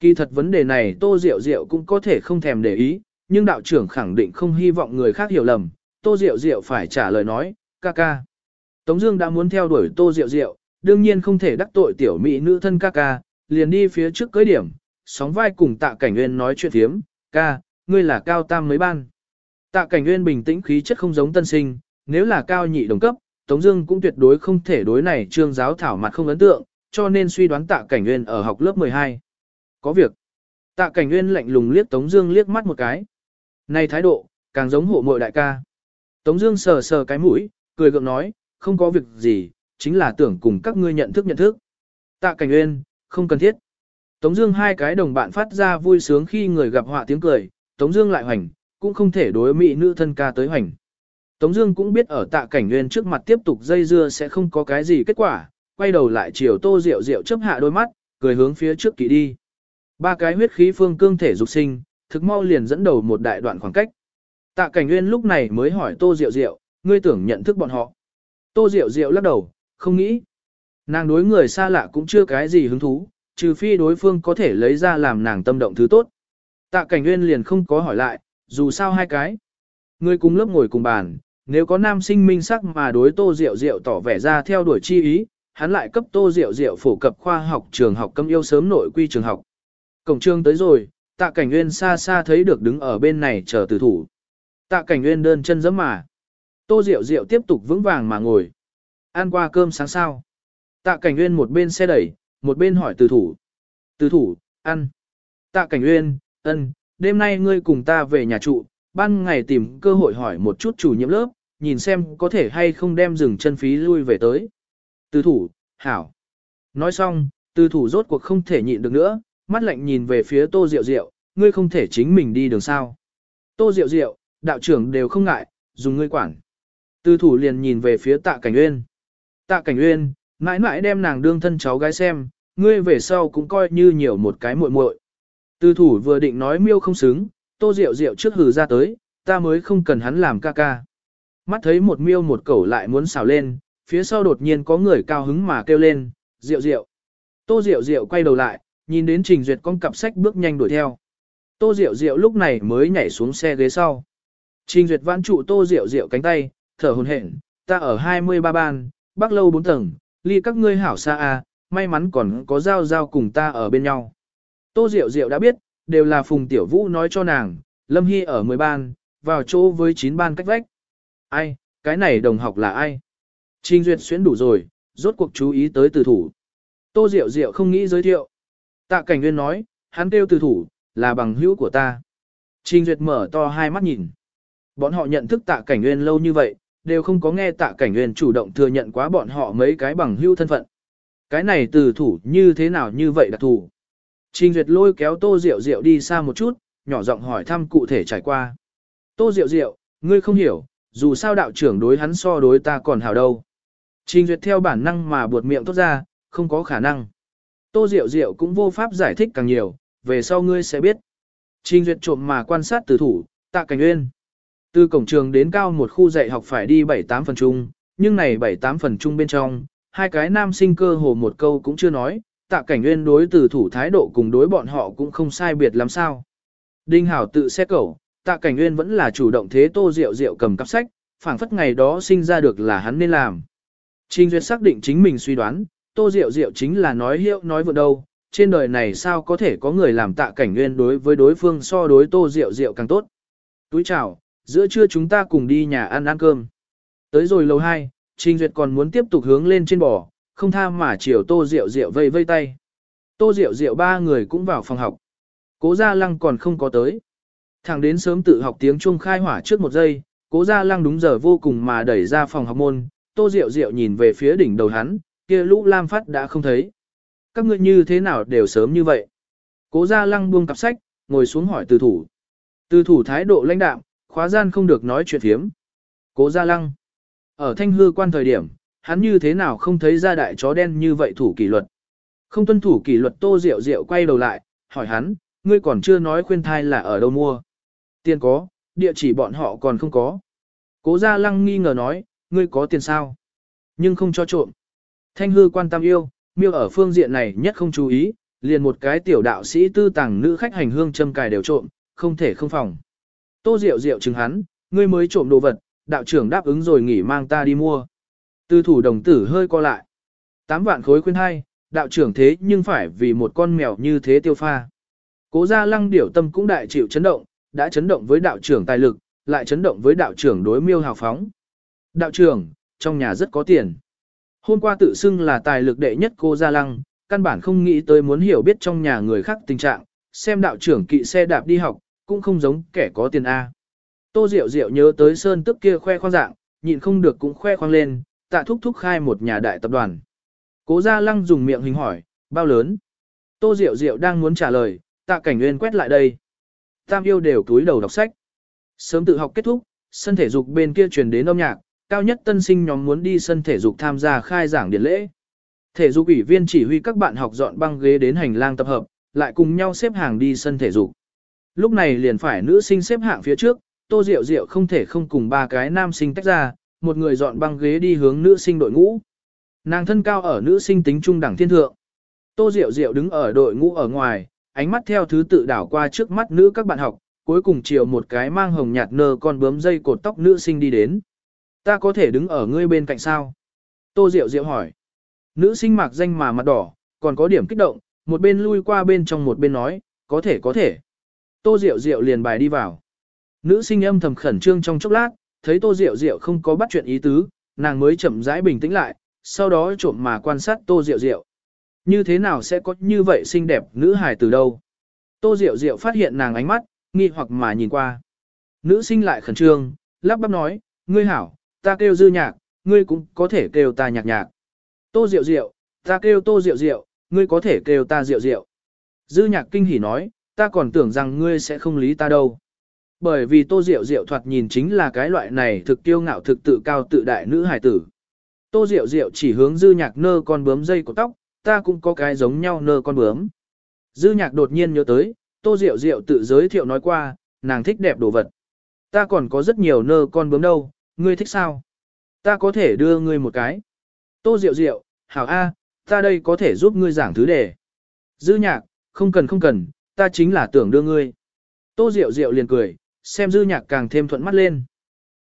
Kỳ thật vấn đề này Tô Diệu Diệu cũng có thể không thèm để ý, nhưng đạo trưởng khẳng định không hy vọng người khác hiểu lầm. Tô Diệu Diệu phải trả lời nói, ca ca. Tống Dương đã muốn theo đuổi Tô Diệu Diệu, đương nhiên không thể đắc tội tiểu mỹ nữ thân ca ca, liền đi phía trước cưới điểm, sóng vai cùng Tạ Cảnh Nguyên nói chuyện thiếm, ca, ngươi là cao tam mấy ban. Tạ Cảnh Nguyên bình tĩnh khí chất không giống tân sinh, nếu là cao nhị đồng cấp, Tống Dương cũng tuyệt đối không thể đối này trương giáo thảo mặt không ấn tượng, cho nên suy đoán Tạ Cảnh Nguyên ở học lớp 12. Có việc. Tạ Cảnh Nguyên lạnh lùng liếc Tống Dương liếc mắt một cái. Này thái độ, càng giống hộ muội đại ca. Tống Dương sờ sờ cái mũi, cười gượng nói, không có việc gì, chính là tưởng cùng các ngươi nhận thức nhận thức. Tạ Cảnh uyên, không cần thiết. Tống Dương hai cái đồng bạn phát ra vui sướng khi người gặp họa tiếng cười, Tống Dương lại hoành, cũng không thể đối mỹ nữ thân ca tới hoành. Tống Dương cũng biết ở Tạ Cảnh uyên trước mặt tiếp tục dây dưa sẽ không có cái gì kết quả, quay đầu lại chiều Tô Diệu Diệu chớp hạ đôi mắt, cười hướng phía trước kỵ đi. Ba cái huyết khí phương cương thể dục sinh, thực mau liền dẫn đầu một đại đoạn khoảng cách. Tạ Cảnh Nguyên lúc này mới hỏi Tô Diệu Diệu, ngươi tưởng nhận thức bọn họ? Tô Diệu Diệu lắc đầu, không nghĩ. Nàng đối người xa lạ cũng chưa cái gì hứng thú, trừ phi đối phương có thể lấy ra làm nàng tâm động thứ tốt. Tạ Cảnh Nguyên liền không có hỏi lại, dù sao hai cái. Người cùng lớp ngồi cùng bàn, nếu có nam sinh minh sắc mà đối Tô Diệu Diệu tỏ vẻ ra theo đuổi chi ý, hắn lại cấp Tô Diệu Diệu phổ cập khoa học trường học cấm yêu sớm nội quy trường học. Cổng trường tới rồi, Tạ Cảnh Nguyên xa xa thấy được đứng ở bên này chờ tử thủ. Tạ Cảnh Nguyên đơn chân giẫm mà. Tô Diệu Diệu tiếp tục vững vàng mà ngồi. Ăn qua cơm sáng sao? Tạ Cảnh Nguyên một bên xe đẩy, một bên hỏi Tử thủ. Tử thủ, ăn. Tạ Cảnh Nguyên, ân, đêm nay ngươi cùng ta về nhà trụ, ban ngày tìm cơ hội hỏi một chút chủ nhiệm lớp, nhìn xem có thể hay không đem dừng chân phí lui về tới. Từ thủ, hảo. Nói xong, từ thủ rốt cuộc không thể nhịn được nữa, mắt lạnh nhìn về phía tô Diệu Diệu, ngươi không thể chính mình đi đường sao. Tô Diệu Diệu, đạo trưởng đều không ngại, dùng ngươi quản. tư thủ liền nhìn về phía tạ cảnh uyên. Tạ cảnh uyên, mãi mãi đem nàng đương thân cháu gái xem, ngươi về sau cũng coi như nhiều một cái muội muội. tư thủ vừa định nói miêu không xứng, tô rượu rượu trước hừ ra tới, ta mới không cần hắn làm ca ca. Mắt thấy một miêu một cẩu lại muốn xào lên, phía sau đột nhiên có người cao hứng mà kêu lên, rượu rượu. Tô rượu rượu quay đầu lại, nhìn đến trình duyệt con cặp sách bước nhanh đuổi theo. Tô Diệu Diệu lúc này mới nhảy xuống xe ghế sau. Trình duyệt vãn trụ tô Diệu Diệu cánh tay, thở hồn hển, ta ở 23 ban, bắc lâu 4 tầng, ly các ngươi hảo xa à, may mắn còn có giao giao cùng ta ở bên nhau. Tô Diệu Diệu đã biết, đều là Phùng Tiểu Vũ nói cho nàng, Lâm Hy ở 10 ban, vào chỗ với 9 ban cách vách. Ai, cái này đồng học là ai? Trình Duyệt xuyến đủ rồi, rốt cuộc chú ý tới từ thủ. Tô Diệu Diệu không nghĩ giới thiệu. Tạ Cảnh Nguyên nói, hắn kêu từ thủ, là bằng hữu của ta. Trình Duyệt mở to hai mắt nhìn. Bọn họ nhận thức Tạ Cảnh Nguyên lâu như vậy, đều không có nghe Tạ Cảnh Nguyên chủ động thừa nhận quá bọn họ mấy cái bằng hữu thân phận. Cái này từ thủ như thế nào như vậy đặc thủ. Trình Duyệt lôi kéo Tô Diệu Diệu đi xa một chút, nhỏ giọng hỏi thăm cụ thể trải qua. Tô Diệu Diệu, ngươi không hiểu, dù sao đạo trưởng đối hắn so đối ta còn hào đâu. Trình Duyệt theo bản năng mà buột miệng tốt ra, không có khả năng. Tô Diệu Diệu cũng vô pháp giải thích càng nhiều, về sau ngươi sẽ biết. Trình Duyệt trộm mà quan sát từ thủ, tạ cảnh uyên. Từ cổng trường đến cao một khu dạy học phải đi 7-8 phần chung, nhưng này 7-8 phần chung bên trong, hai cái nam sinh cơ hồ một câu cũng chưa nói, tạ cảnh nguyên đối từ thủ thái độ cùng đối bọn họ cũng không sai biệt lắm sao. Đinh Hảo tự xe cẩu, tạ cảnh nguyên vẫn là chủ động thế tô rượu rượu cầm cặp sách, phảng phất ngày đó sinh ra được là hắn nên làm. Trình Duyệt xác định chính mình suy đoán, tô Diệu Diệu chính là nói hiệu nói vừa đâu, trên đời này sao có thể có người làm tạ cảnh nguyên đối với đối phương so đối tô Diệu Diệu càng tốt. Túi chào, giữa trưa chúng ta cùng đi nhà ăn ăn cơm. Tới rồi lầu 2, Trình Duyệt còn muốn tiếp tục hướng lên trên bò, không tha mà chiều Tô Diệu Diệu vây vây tay. Tô Diệu Diệu ba người cũng vào phòng học. Cố Gia Lăng còn không có tới. Thẳng đến sớm tự học tiếng chuông khai hỏa trước một giây, Cố Gia Lăng đúng giờ vô cùng mà đẩy ra phòng học môn, Tô Diệu Diệu nhìn về phía đỉnh đầu hắn, kia lũ lam phát đã không thấy. Các ngươi như thế nào đều sớm như vậy? Cố Gia Lăng buông cặp sách, ngồi xuống hỏi từ thủ. Từ thủ thái độ lãnh đạm, khóa gian không được nói chuyện thiếm. Cố Gia Lăng. Ở thanh hư quan thời điểm, hắn như thế nào không thấy ra đại chó đen như vậy thủ kỷ luật. Không tuân thủ kỷ luật tô rượu rượu quay đầu lại, hỏi hắn, ngươi còn chưa nói khuyên thai là ở đâu mua. Tiền có, địa chỉ bọn họ còn không có. Cố gia lăng nghi ngờ nói, ngươi có tiền sao? Nhưng không cho trộm. Thanh hư quan tâm yêu, miêu ở phương diện này nhất không chú ý, liền một cái tiểu đạo sĩ tư tàng nữ khách hành hương châm cài đều trộm, không thể không phòng. Tô Diệu Diệu chứng hắn, ngươi mới trộm đồ vật, đạo trưởng đáp ứng rồi nghỉ mang ta đi mua. Tư thủ đồng tử hơi co lại. Tám vạn khối khuyên hai, đạo trưởng thế nhưng phải vì một con mèo như thế tiêu pha. Cố gia lăng điểu tâm cũng đại chịu chấn động, đã chấn động với đạo trưởng tài lực, lại chấn động với đạo trưởng đối miêu hào phóng. Đạo trưởng, trong nhà rất có tiền. Hôm qua tự xưng là tài lực đệ nhất cô gia lăng, căn bản không nghĩ tới muốn hiểu biết trong nhà người khác tình trạng, xem đạo trưởng kỵ xe đạp đi học, cũng không giống kẻ có tiền A. Tô Diệu Diệu nhớ tới sơn tức kia khoe khoang dạng, nhịn không được cũng khoe khoang lên, tạ thúc thúc khai một nhà đại tập đoàn. Cố gia lăng dùng miệng hình hỏi, bao lớn? Tô Diệu Diệu đang muốn trả lời, tạ cảnh nguyên quét lại đây. Tam yêu đều túi đầu đọc sách. Sớm tự học kết thúc, sân thể dục bên kia truyền đến âm nhạc, cao nhất tân sinh nhóm muốn đi sân thể dục tham gia khai giảng điển lễ. Thể dục ủy viên chỉ huy các bạn học dọn băng ghế đến hành lang tập hợp, lại cùng nhau xếp hàng đi sân thể dục. Lúc này liền phải nữ sinh xếp hạng phía trước, Tô Diệu Diệu không thể không cùng ba cái nam sinh tách ra, một người dọn băng ghế đi hướng nữ sinh đội ngũ. Nàng thân cao ở nữ sinh tính trung đẳng thiên thượng. Tô Diệu Diệu đứng ở đội ngũ ở ngoài, ánh mắt theo thứ tự đảo qua trước mắt nữ các bạn học, cuối cùng chiều một cái mang hồng nhạt nơ con bướm dây cột tóc nữ sinh đi đến. Ta có thể đứng ở ngươi bên cạnh sao? Tô Diệu Diệu hỏi. Nữ sinh mặc danh mà mặt đỏ, còn có điểm kích động, một bên lui qua bên trong một bên nói, có thể có thể. Tô Diệu Diệu liền bài đi vào. Nữ sinh âm thầm khẩn trương trong chốc lát, thấy Tô Diệu Diệu không có bắt chuyện ý tứ, nàng mới chậm rãi bình tĩnh lại, sau đó trộm mà quan sát Tô Diệu Diệu. Như thế nào sẽ có như vậy xinh đẹp nữ hài từ đâu? Tô Diệu Diệu phát hiện nàng ánh mắt, nghi hoặc mà nhìn qua. Nữ sinh lại khẩn trương, lắp bắp nói, ngươi hảo, ta kêu dư nhạc, ngươi cũng có thể kêu ta nhạc nhạc. Tô Diệu Diệu, ta kêu Tô Diệu Diệu, ngươi có thể kêu ta Diệu Diệu. Dư nhạc kinh hỉ nói, ta còn tưởng rằng ngươi sẽ không lý ta đâu. Bởi vì Tô Diệu Diệu thoạt nhìn chính là cái loại này thực tiêu ngạo thực tự cao tự đại nữ hài tử. Tô Diệu Diệu chỉ hướng dư nhạc nơ con bướm dây của tóc, ta cũng có cái giống nhau nơ con bướm. Dư nhạc đột nhiên nhớ tới, Tô Diệu Diệu tự giới thiệu nói qua, nàng thích đẹp đồ vật. Ta còn có rất nhiều nơ con bướm đâu, ngươi thích sao? Ta có thể đưa ngươi một cái. Tô Diệu Diệu, hảo A, ta đây có thể giúp ngươi giảng thứ đề. Dư nhạc, không cần không cần, ta chính là tưởng đưa ngươi. Tô Diệu Diệu liền cười, xem dư nhạc càng thêm thuận mắt lên.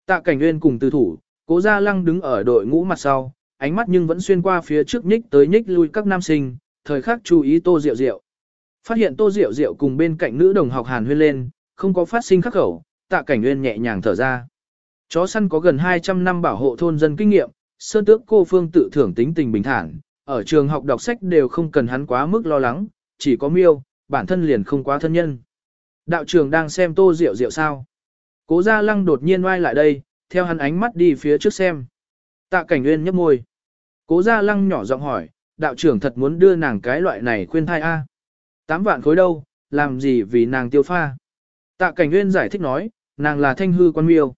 Tạ cảnh nguyên cùng từ thủ, cố gia lăng đứng ở đội ngũ mặt sau, ánh mắt nhưng vẫn xuyên qua phía trước nhích tới nhích lui các nam sinh, thời khắc chú ý Tô Diệu Diệu. Phát hiện Tô Diệu Diệu cùng bên cạnh nữ đồng học Hàn Huyên lên, không có phát sinh khắc khẩu, tạ cảnh nguyên nhẹ nhàng thở ra. Chó săn có gần 200 năm bảo hộ thôn dân kinh nghiệm, sơn tước cô phương tự thưởng tính tình bình thản, ở trường học đọc sách đều không cần hắn quá mức lo lắng, chỉ có miêu, bản thân liền không quá thân nhân. Đạo trưởng đang xem tô rượu rượu sao. Cố gia lăng đột nhiên oai lại đây, theo hắn ánh mắt đi phía trước xem. Tạ cảnh nguyên nhấp môi. Cố gia lăng nhỏ giọng hỏi, đạo trưởng thật muốn đưa nàng cái loại này khuyên thai A. Tám vạn khối đâu, làm gì vì nàng tiêu pha. Tạ cảnh nguyên giải thích nói, nàng là thanh hư quan miêu.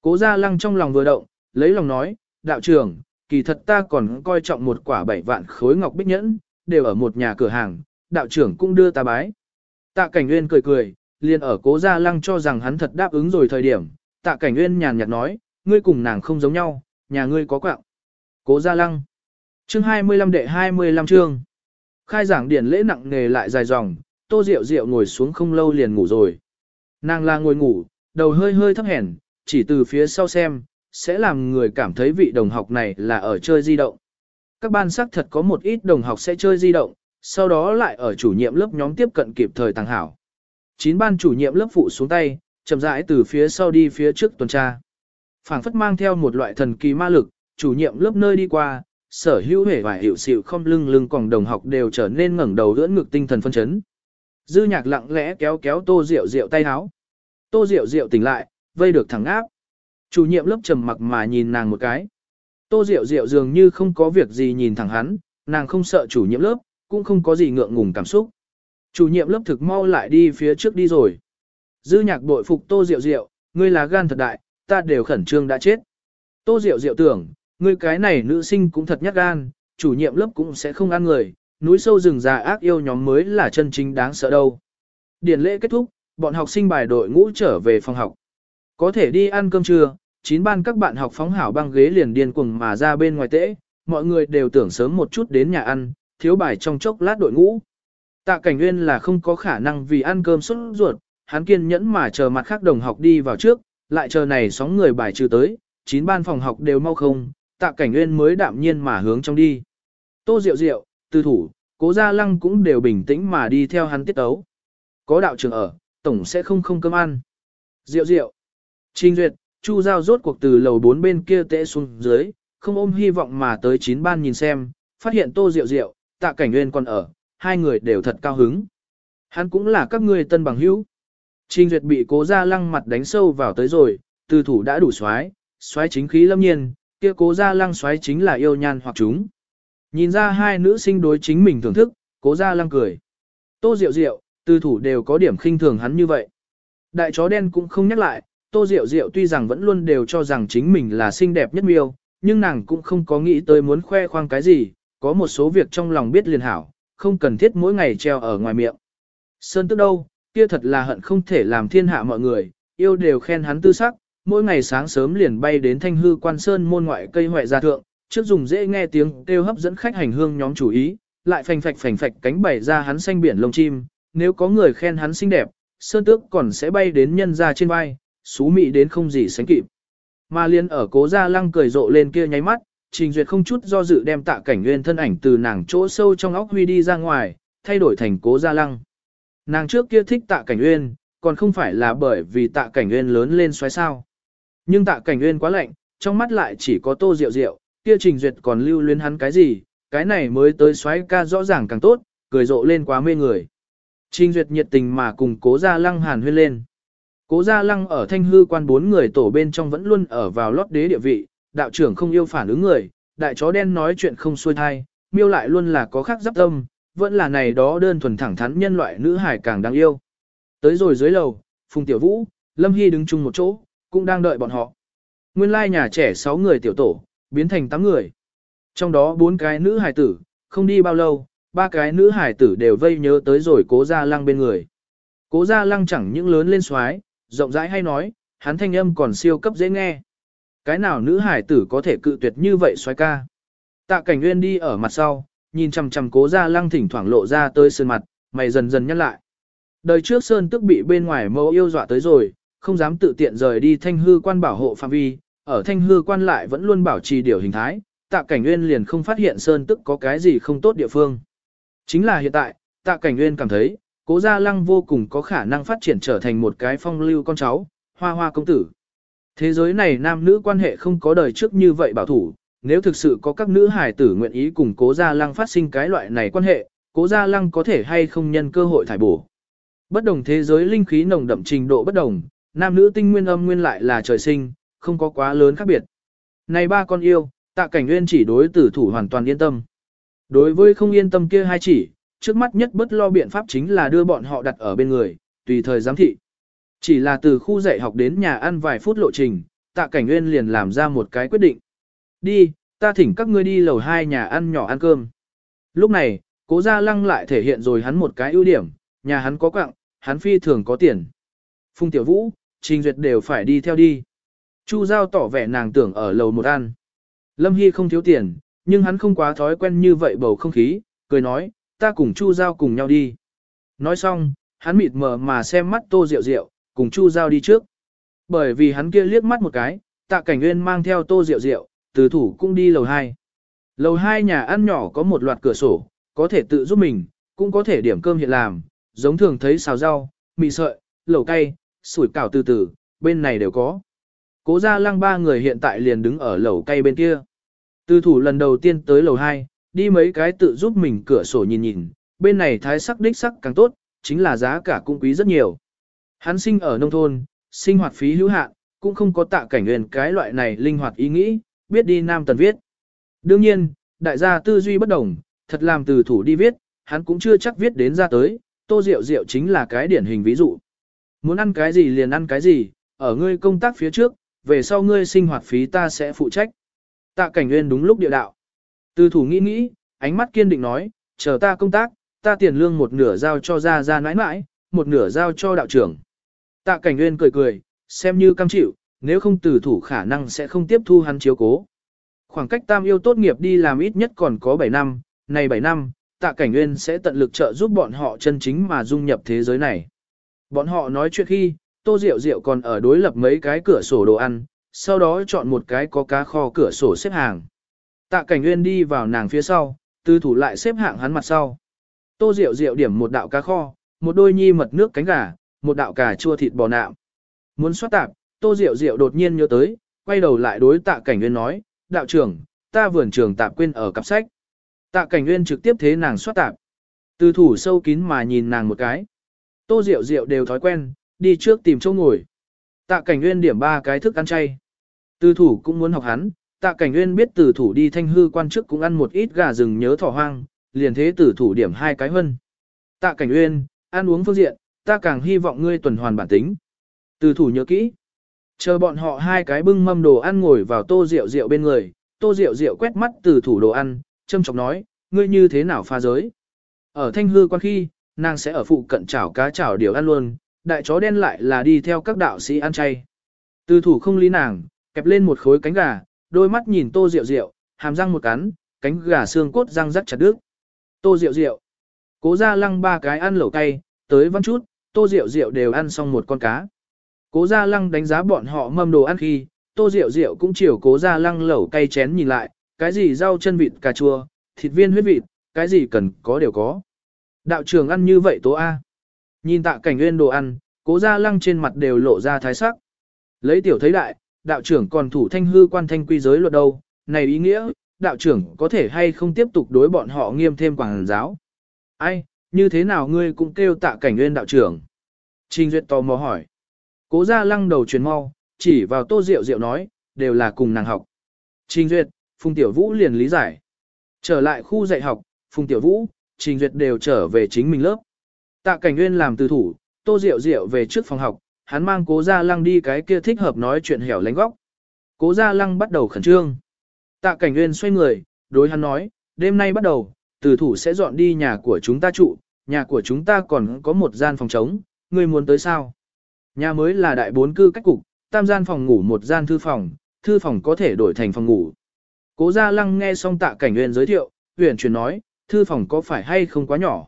Cố gia lăng trong lòng vừa động, lấy lòng nói, đạo trưởng, kỳ thật ta còn coi trọng một quả bảy vạn khối ngọc bích nhẫn, đều ở một nhà cửa hàng, đạo trưởng cũng đưa ta bái. Tạ cảnh nguyên cười cười, liền ở cố gia lăng cho rằng hắn thật đáp ứng rồi thời điểm, tạ cảnh nguyên nhàn nhạt nói, ngươi cùng nàng không giống nhau, nhà ngươi có quạng. Cố gia lăng. Chương 25 đệ 25 chương. Khai giảng điển lễ nặng nghề lại dài dòng, tô rượu rượu ngồi xuống không lâu liền ngủ rồi. Nàng là ngồi ngủ, đầu hơi hơi thấp hèn, chỉ từ phía sau xem, sẽ làm người cảm thấy vị đồng học này là ở chơi di động. Các ban sắc thật có một ít đồng học sẽ chơi di động, sau đó lại ở chủ nhiệm lớp nhóm tiếp cận kịp thời tăng hảo. Chín ban chủ nhiệm lớp phụ xuống tay, chậm rãi từ phía sau đi phía trước tuần tra. phảng phất mang theo một loại thần kỳ ma lực, chủ nhiệm lớp nơi đi qua, sở hữu hề và hiệu xịu không lưng lưng còn đồng học đều trở nên ngẩng đầu đỡ ngực tinh thần phân chấn. Dư nhạc lặng lẽ kéo kéo tô rượu rượu tay háo. Tô rượu rượu tỉnh lại, vây được thẳng áp. Chủ nhiệm lớp trầm mặc mà nhìn nàng một cái. Tô diệu diệu dường như không có việc gì nhìn thẳng hắn, nàng không sợ chủ nhiệm lớp, cũng không có gì ngượng ngùng cảm xúc. Chủ nhiệm lớp thực mau lại đi phía trước đi rồi. Dư nhạc bội phục tô diệu diệu ngươi là gan thật đại, ta đều khẩn trương đã chết. Tô diệu diệu tưởng, ngươi cái này nữ sinh cũng thật nhát gan, chủ nhiệm lớp cũng sẽ không ăn người, núi sâu rừng già ác yêu nhóm mới là chân chính đáng sợ đâu. Điển lễ kết thúc, bọn học sinh bài đội ngũ trở về phòng học. Có thể đi ăn cơm trưa, chín ban các bạn học phóng hảo băng ghế liền điên cuồng mà ra bên ngoài tễ, mọi người đều tưởng sớm một chút đến nhà ăn, thiếu bài trong chốc lát đội ngũ. Tạ cảnh nguyên là không có khả năng vì ăn cơm xuất ruột, hắn kiên nhẫn mà chờ mặt khác đồng học đi vào trước, lại chờ này sóng người bài trừ tới, chín ban phòng học đều mau không, tạ cảnh nguyên mới đạm nhiên mà hướng trong đi. Tô Diệu Diệu, tư thủ, cố gia lăng cũng đều bình tĩnh mà đi theo hắn tiết tấu. Có đạo trưởng ở, tổng sẽ không không cơm ăn. Diệu Diệu, Trình Duyệt, Chu Giao rốt cuộc từ lầu bốn bên kia tệ xuống dưới, không ôm hy vọng mà tới chín ban nhìn xem, phát hiện Tô Diệu Diệu, tạ cảnh nguyên còn ở, hai người đều thật cao hứng. Hắn cũng là các ngươi tân bằng hữu. Trình Duyệt bị cố gia lăng mặt đánh sâu vào tới rồi, từ thủ đã đủ xoái, xoái chính khí lâm nhiên, kia cố gia lăng xoái chính là yêu nhan hoặc chúng. Nhìn ra hai nữ sinh đối chính mình thưởng thức, cố gia lăng cười. Tô Diệu Diệu, từ thủ đều có điểm khinh thường hắn như vậy. Đại chó đen cũng không nhắc lại, Tô Diệu Diệu tuy rằng vẫn luôn đều cho rằng chính mình là xinh đẹp nhất miêu, nhưng nàng cũng không có nghĩ tới muốn khoe khoang cái gì, có một số việc trong lòng biết liền hảo, không cần thiết mỗi ngày treo ở ngoài miệng. Sơn tức đâu, kia thật là hận không thể làm thiên hạ mọi người, yêu đều khen hắn tư sắc, mỗi ngày sáng sớm liền bay đến thanh hư quan sơn môn ngoại cây hoại gia thượng, trước dùng dễ nghe tiếng kêu hấp dẫn khách hành hương nhóm chủ ý, lại phành phạch phành phạch cánh bày ra hắn xanh biển lông chim, nếu có người khen hắn xinh đẹp, sơn tước còn sẽ bay đến nhân ra trên vai, xú mị đến không gì sánh kịp. Mà liên ở cố gia lăng cười rộ lên kia nháy mắt, trình duyệt không chút do dự đem tạ cảnh nguyên thân ảnh từ nàng chỗ sâu trong óc huy đi ra ngoài, thay đổi thành cố gia lăng. Nàng trước kia thích tạ cảnh nguyên, còn không phải là bởi vì tạ cảnh nguyên lớn lên xoáy sao. Nhưng tạ cảnh nguyên quá lạnh, trong mắt lại chỉ có tô rượu rượu, kia trình duyệt còn lưu luyến hắn cái gì, cái này mới tới xoáy ca rõ ràng càng tốt, cười rộ lên quá mê người. Trình duyệt nhiệt tình mà cùng cố gia lăng hàn huyên lên. Cố gia lăng ở thanh hư quan bốn người tổ bên trong vẫn luôn ở vào lót đế địa vị, đạo trưởng không yêu phản ứng người, đại chó đen nói chuyện không xuôi thai, miêu lại luôn là có khác giáp tâm, vẫn là này đó đơn thuần thẳng thắn nhân loại nữ hải càng đáng yêu. Tới rồi dưới lầu, Phùng Tiểu Vũ, Lâm Hy đứng chung một chỗ, cũng đang đợi bọn họ. Nguyên lai nhà trẻ 6 người tiểu tổ, biến thành 8 người. Trong đó bốn cái nữ hải tử, không đi bao lâu, ba cái nữ hải tử đều vây nhớ tới rồi cố gia lăng bên người. Cố gia lăng chẳng những lớn lên xoái, rộng rãi hay nói, hắn thanh âm còn siêu cấp dễ nghe. Cái nào nữ hải tử có thể cự tuyệt như vậy xoay ca. Tạ cảnh nguyên đi ở mặt sau, nhìn chằm chằm cố ra lăng thỉnh thoảng lộ ra tới sơn mặt, mày dần dần nhắc lại. Đời trước sơn tức bị bên ngoài mẫu yêu dọa tới rồi, không dám tự tiện rời đi thanh hư quan bảo hộ phạm vi, ở thanh hư quan lại vẫn luôn bảo trì điều hình thái, tạ cảnh nguyên liền không phát hiện sơn tức có cái gì không tốt địa phương. Chính là hiện tại, tạ cảnh nguyên cảm thấy, cố gia lăng vô cùng có khả năng phát triển trở thành một cái phong lưu con cháu, hoa hoa công tử. Thế giới này nam nữ quan hệ không có đời trước như vậy bảo thủ, nếu thực sự có các nữ hài tử nguyện ý cùng cố gia lăng phát sinh cái loại này quan hệ, cố gia lăng có thể hay không nhân cơ hội thải bổ. Bất đồng thế giới linh khí nồng đậm trình độ bất đồng, nam nữ tinh nguyên âm nguyên lại là trời sinh, không có quá lớn khác biệt. Này ba con yêu, tạ cảnh nguyên chỉ đối tử thủ hoàn toàn yên tâm. Đối với không yên tâm kia hai chỉ, trước mắt nhất bất lo biện pháp chính là đưa bọn họ đặt ở bên người, tùy thời giám thị. Chỉ là từ khu dạy học đến nhà ăn vài phút lộ trình, tạ cảnh nguyên liền làm ra một cái quyết định. Đi, ta thỉnh các ngươi đi lầu hai nhà ăn nhỏ ăn cơm. Lúc này, cố gia lăng lại thể hiện rồi hắn một cái ưu điểm, nhà hắn có quặng, hắn phi thường có tiền. Phung tiểu vũ, trình duyệt đều phải đi theo đi. Chu giao tỏ vẻ nàng tưởng ở lầu một ăn. Lâm Hy không thiếu tiền, nhưng hắn không quá thói quen như vậy bầu không khí, cười nói, ta cùng Chu giao cùng nhau đi. Nói xong, hắn mịt mờ mà xem mắt tô rượu rượu, cùng Chu giao đi trước. Bởi vì hắn kia liếc mắt một cái, tạ cảnh nguyên mang theo tô rượu rượu, từ thủ cũng đi lầu 2. Lầu 2 nhà ăn nhỏ có một loạt cửa sổ, có thể tự giúp mình, cũng có thể điểm cơm hiện làm, giống thường thấy xào rau, mì sợi, lẩu cay, sủi cảo từ từ, bên này đều có. Cố gia lăng ba người hiện tại liền đứng ở lẩu cay bên kia. Từ thủ lần đầu tiên tới lầu 2, đi mấy cái tự giúp mình cửa sổ nhìn nhìn, bên này thái sắc đích sắc càng tốt, chính là giá cả cũng quý rất nhiều. Hắn sinh ở nông thôn, sinh hoạt phí hữu hạn, cũng không có tạ cảnh nguyên cái loại này linh hoạt ý nghĩ, biết đi nam tần viết. Đương nhiên, đại gia tư duy bất đồng, thật làm từ thủ đi viết, hắn cũng chưa chắc viết đến ra tới, tô rượu rượu chính là cái điển hình ví dụ. Muốn ăn cái gì liền ăn cái gì, ở ngươi công tác phía trước, về sau ngươi sinh hoạt phí ta sẽ phụ trách. Tạ cảnh nguyên đúng lúc địa đạo. Từ thủ nghĩ nghĩ, ánh mắt kiên định nói, chờ ta công tác, ta tiền lương một nửa giao cho ra ra nãi nãi, một nửa giao cho đạo trưởng. Tạ cảnh nguyên cười cười, xem như cam chịu, nếu không từ thủ khả năng sẽ không tiếp thu hắn chiếu cố. Khoảng cách tam yêu tốt nghiệp đi làm ít nhất còn có 7 năm, này 7 năm, tạ cảnh nguyên sẽ tận lực trợ giúp bọn họ chân chính mà dung nhập thế giới này. Bọn họ nói chuyện khi, tô rượu rượu còn ở đối lập mấy cái cửa sổ đồ ăn, sau đó chọn một cái có cá kho cửa sổ xếp hàng. Tạ cảnh nguyên đi vào nàng phía sau, tư thủ lại xếp hạng hắn mặt sau. Tô rượu rượu điểm một đạo cá kho, một đôi nhi mật nước cánh gà, một đạo cà chua thịt bò nạm. Muốn soát tạp, tô rượu rượu đột nhiên nhớ tới, quay đầu lại đối tạ cảnh nguyên nói, đạo trưởng, ta vườn trường tạp quên ở cặp sách. Tạ cảnh nguyên trực tiếp thế nàng soát tạp. Từ thủ sâu kín mà nhìn nàng một cái. Tô rượu rượu đều thói quen, đi trước tìm chỗ ngồi. Tạ cảnh nguyên điểm ba cái thức ăn chay. Từ thủ cũng muốn học hắn, tạ cảnh nguyên biết từ thủ đi thanh hư quan chức cũng ăn một ít gà rừng nhớ thỏ hoang, liền thế từ thủ điểm hai cái hân. Tạ cảnh nguyên, ăn uống phương diện, ta càng hy vọng ngươi tuần hoàn bản tính. Từ thủ nhớ kỹ. Chờ bọn họ hai cái bưng mâm đồ ăn ngồi vào tô rượu rượu bên người, tô rượu rượu quét mắt từ thủ đồ ăn, châm chọc nói, ngươi như thế nào pha giới. Ở thanh hư quan khi, nàng sẽ ở phụ cận chảo cá chảo điều ăn luôn, đại chó đen lại là đi theo các đạo sĩ ăn chay. Từ thủ không lý nàng, kẹp lên một khối cánh gà, đôi mắt nhìn tô rượu rượu, hàm răng một cắn, cánh gà xương cốt răng rắc chặt đứt. Tô rượu rượu. Cố ra lăng ba cái ăn lẩu cay, tới văn chút, tô rượu rượu đều ăn xong một con cá. Cố gia lăng đánh giá bọn họ mâm đồ ăn khi, tô rượu rượu cũng chiều cố gia lăng lẩu cay chén nhìn lại, cái gì rau chân vịt cà chua, thịt viên huyết vịt, cái gì cần có đều có. Đạo trường ăn như vậy tố A. Nhìn tạ cảnh nguyên đồ ăn, cố gia lăng trên mặt đều lộ ra thái sắc. Lấy tiểu thấy đại, đạo trưởng còn thủ thanh hư quan thanh quy giới luật đâu, này ý nghĩa, đạo trưởng có thể hay không tiếp tục đối bọn họ nghiêm thêm quảng giáo. Ai, như thế nào ngươi cũng kêu tạ cảnh nguyên đạo trưởng? Trình Duyệt tò mò hỏi. Cố gia lăng đầu truyền mau, chỉ vào tô rượu rượu nói, đều là cùng nàng học. Trình Duyệt, Phùng Tiểu Vũ liền lý giải. Trở lại khu dạy học, Phùng Tiểu Vũ, Trình Duyệt đều trở về chính mình lớp. Tạ Cảnh Nguyên làm từ thủ, Tô Diệu Diệu về trước phòng học, hắn mang Cố Gia Lăng đi cái kia thích hợp nói chuyện hẻo lánh góc. Cố Gia Lăng bắt đầu khẩn trương. Tạ Cảnh Nguyên xoay người, đối hắn nói, đêm nay bắt đầu, tử thủ sẽ dọn đi nhà của chúng ta trụ, nhà của chúng ta còn có một gian phòng trống, ngươi muốn tới sao? Nhà mới là đại bốn cư cách cục, tam gian phòng ngủ một gian thư phòng, thư phòng có thể đổi thành phòng ngủ. Cố Gia Lăng nghe xong Tạ Cảnh Nguyên giới thiệu, huyền chuyển nói, thư phòng có phải hay không quá nhỏ.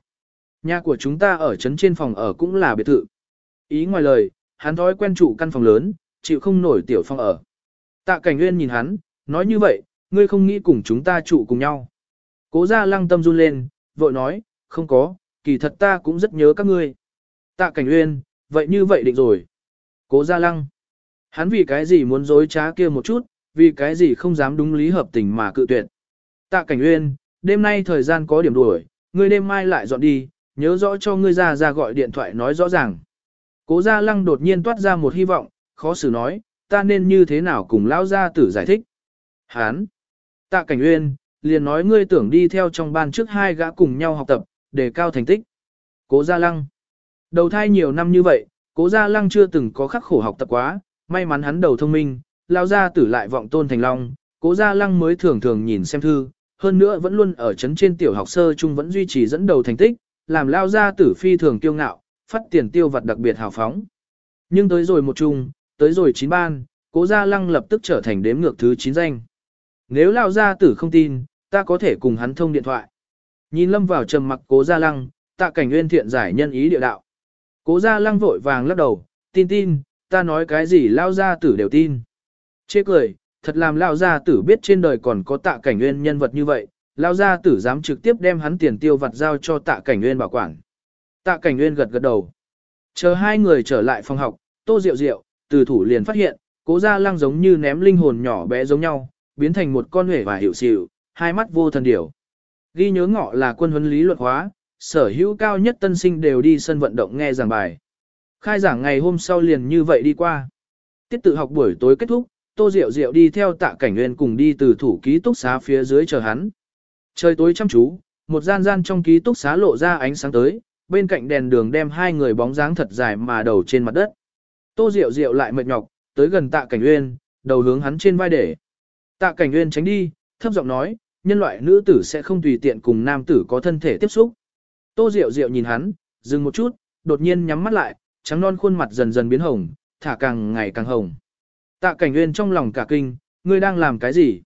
Nhà của chúng ta ở trấn trên phòng ở cũng là biệt thự. Ý ngoài lời, hắn thói quen chủ căn phòng lớn, chịu không nổi tiểu phòng ở. Tạ cảnh nguyên nhìn hắn, nói như vậy, ngươi không nghĩ cùng chúng ta trụ cùng nhau. Cố ra lăng tâm run lên, vội nói, không có, kỳ thật ta cũng rất nhớ các ngươi. Tạ cảnh nguyên, vậy như vậy định rồi. Cố ra lăng. Hắn vì cái gì muốn dối trá kia một chút, vì cái gì không dám đúng lý hợp tình mà cự tuyệt. Tạ cảnh nguyên, đêm nay thời gian có điểm đuổi, ngươi đêm mai lại dọn đi, nhớ rõ cho ngươi ra ra gọi điện thoại nói rõ ràng. Cố gia lăng đột nhiên toát ra một hy vọng, khó xử nói, ta nên như thế nào cùng lão gia tử giải thích. Hán! Tạ cảnh uyên, liền nói ngươi tưởng đi theo trong ban trước hai gã cùng nhau học tập, để cao thành tích. Cố gia lăng! Đầu thai nhiều năm như vậy, cố gia lăng chưa từng có khắc khổ học tập quá, may mắn hắn đầu thông minh, lão gia tử lại vọng tôn thành long, cố gia lăng mới thường thường nhìn xem thư, hơn nữa vẫn luôn ở chấn trên tiểu học sơ trung vẫn duy trì dẫn đầu thành tích, làm Lão gia tử phi thường kiêu ngạo, phát tiền tiêu vật đặc biệt hào phóng. Nhưng tới rồi một chung, tới rồi chín ban, cố gia lăng lập tức trở thành đếm ngược thứ chín danh. Nếu lao gia tử không tin, ta có thể cùng hắn thông điện thoại. Nhìn lâm vào trầm mặc cố gia lăng, tạ cảnh nguyên thiện giải nhân ý địa đạo. Cố gia lăng vội vàng lắc đầu, tin tin, ta nói cái gì lao gia tử đều tin. Chê cười, thật làm lao gia tử biết trên đời còn có tạ cảnh nguyên nhân vật như vậy, lao gia tử dám trực tiếp đem hắn tiền tiêu vặt giao cho tạ cảnh nguyên bảo quản. Tạ cảnh nguyên gật gật đầu. Chờ hai người trở lại phòng học, tô Diệu Diệu, từ thủ liền phát hiện, cố gia lăng giống như ném linh hồn nhỏ bé giống nhau, biến thành một con hể và hiệu xỉu, hai mắt vô thần điểu. Ghi nhớ ngọ là quân huấn lý luật hóa, sở hữu cao nhất tân sinh đều đi sân vận động nghe giảng bài. Khai giảng ngày hôm sau liền như vậy đi qua. Tiết tự học buổi tối kết thúc, Tô Diệu Diệu đi theo tạ cảnh nguyên cùng đi từ thủ ký túc xá phía dưới chờ hắn. Trời tối chăm chú, một gian gian trong ký túc xá lộ ra ánh sáng tới, bên cạnh đèn đường đem hai người bóng dáng thật dài mà đầu trên mặt đất. Tô Diệu Diệu lại mệt nhọc, tới gần Tạ Cảnh Uyên, đầu hướng hắn trên vai để. Tạ Cảnh Uyên tránh đi, thấp giọng nói, nhân loại nữ tử sẽ không tùy tiện cùng nam tử có thân thể tiếp xúc. Tô Diệu Diệu nhìn hắn, dừng một chút, đột nhiên nhắm mắt lại, trắng non khuôn mặt dần dần biến hồng, thả càng ngày càng hồng. Tạ Cảnh Uyên trong lòng cả kinh, ngươi đang làm cái gì?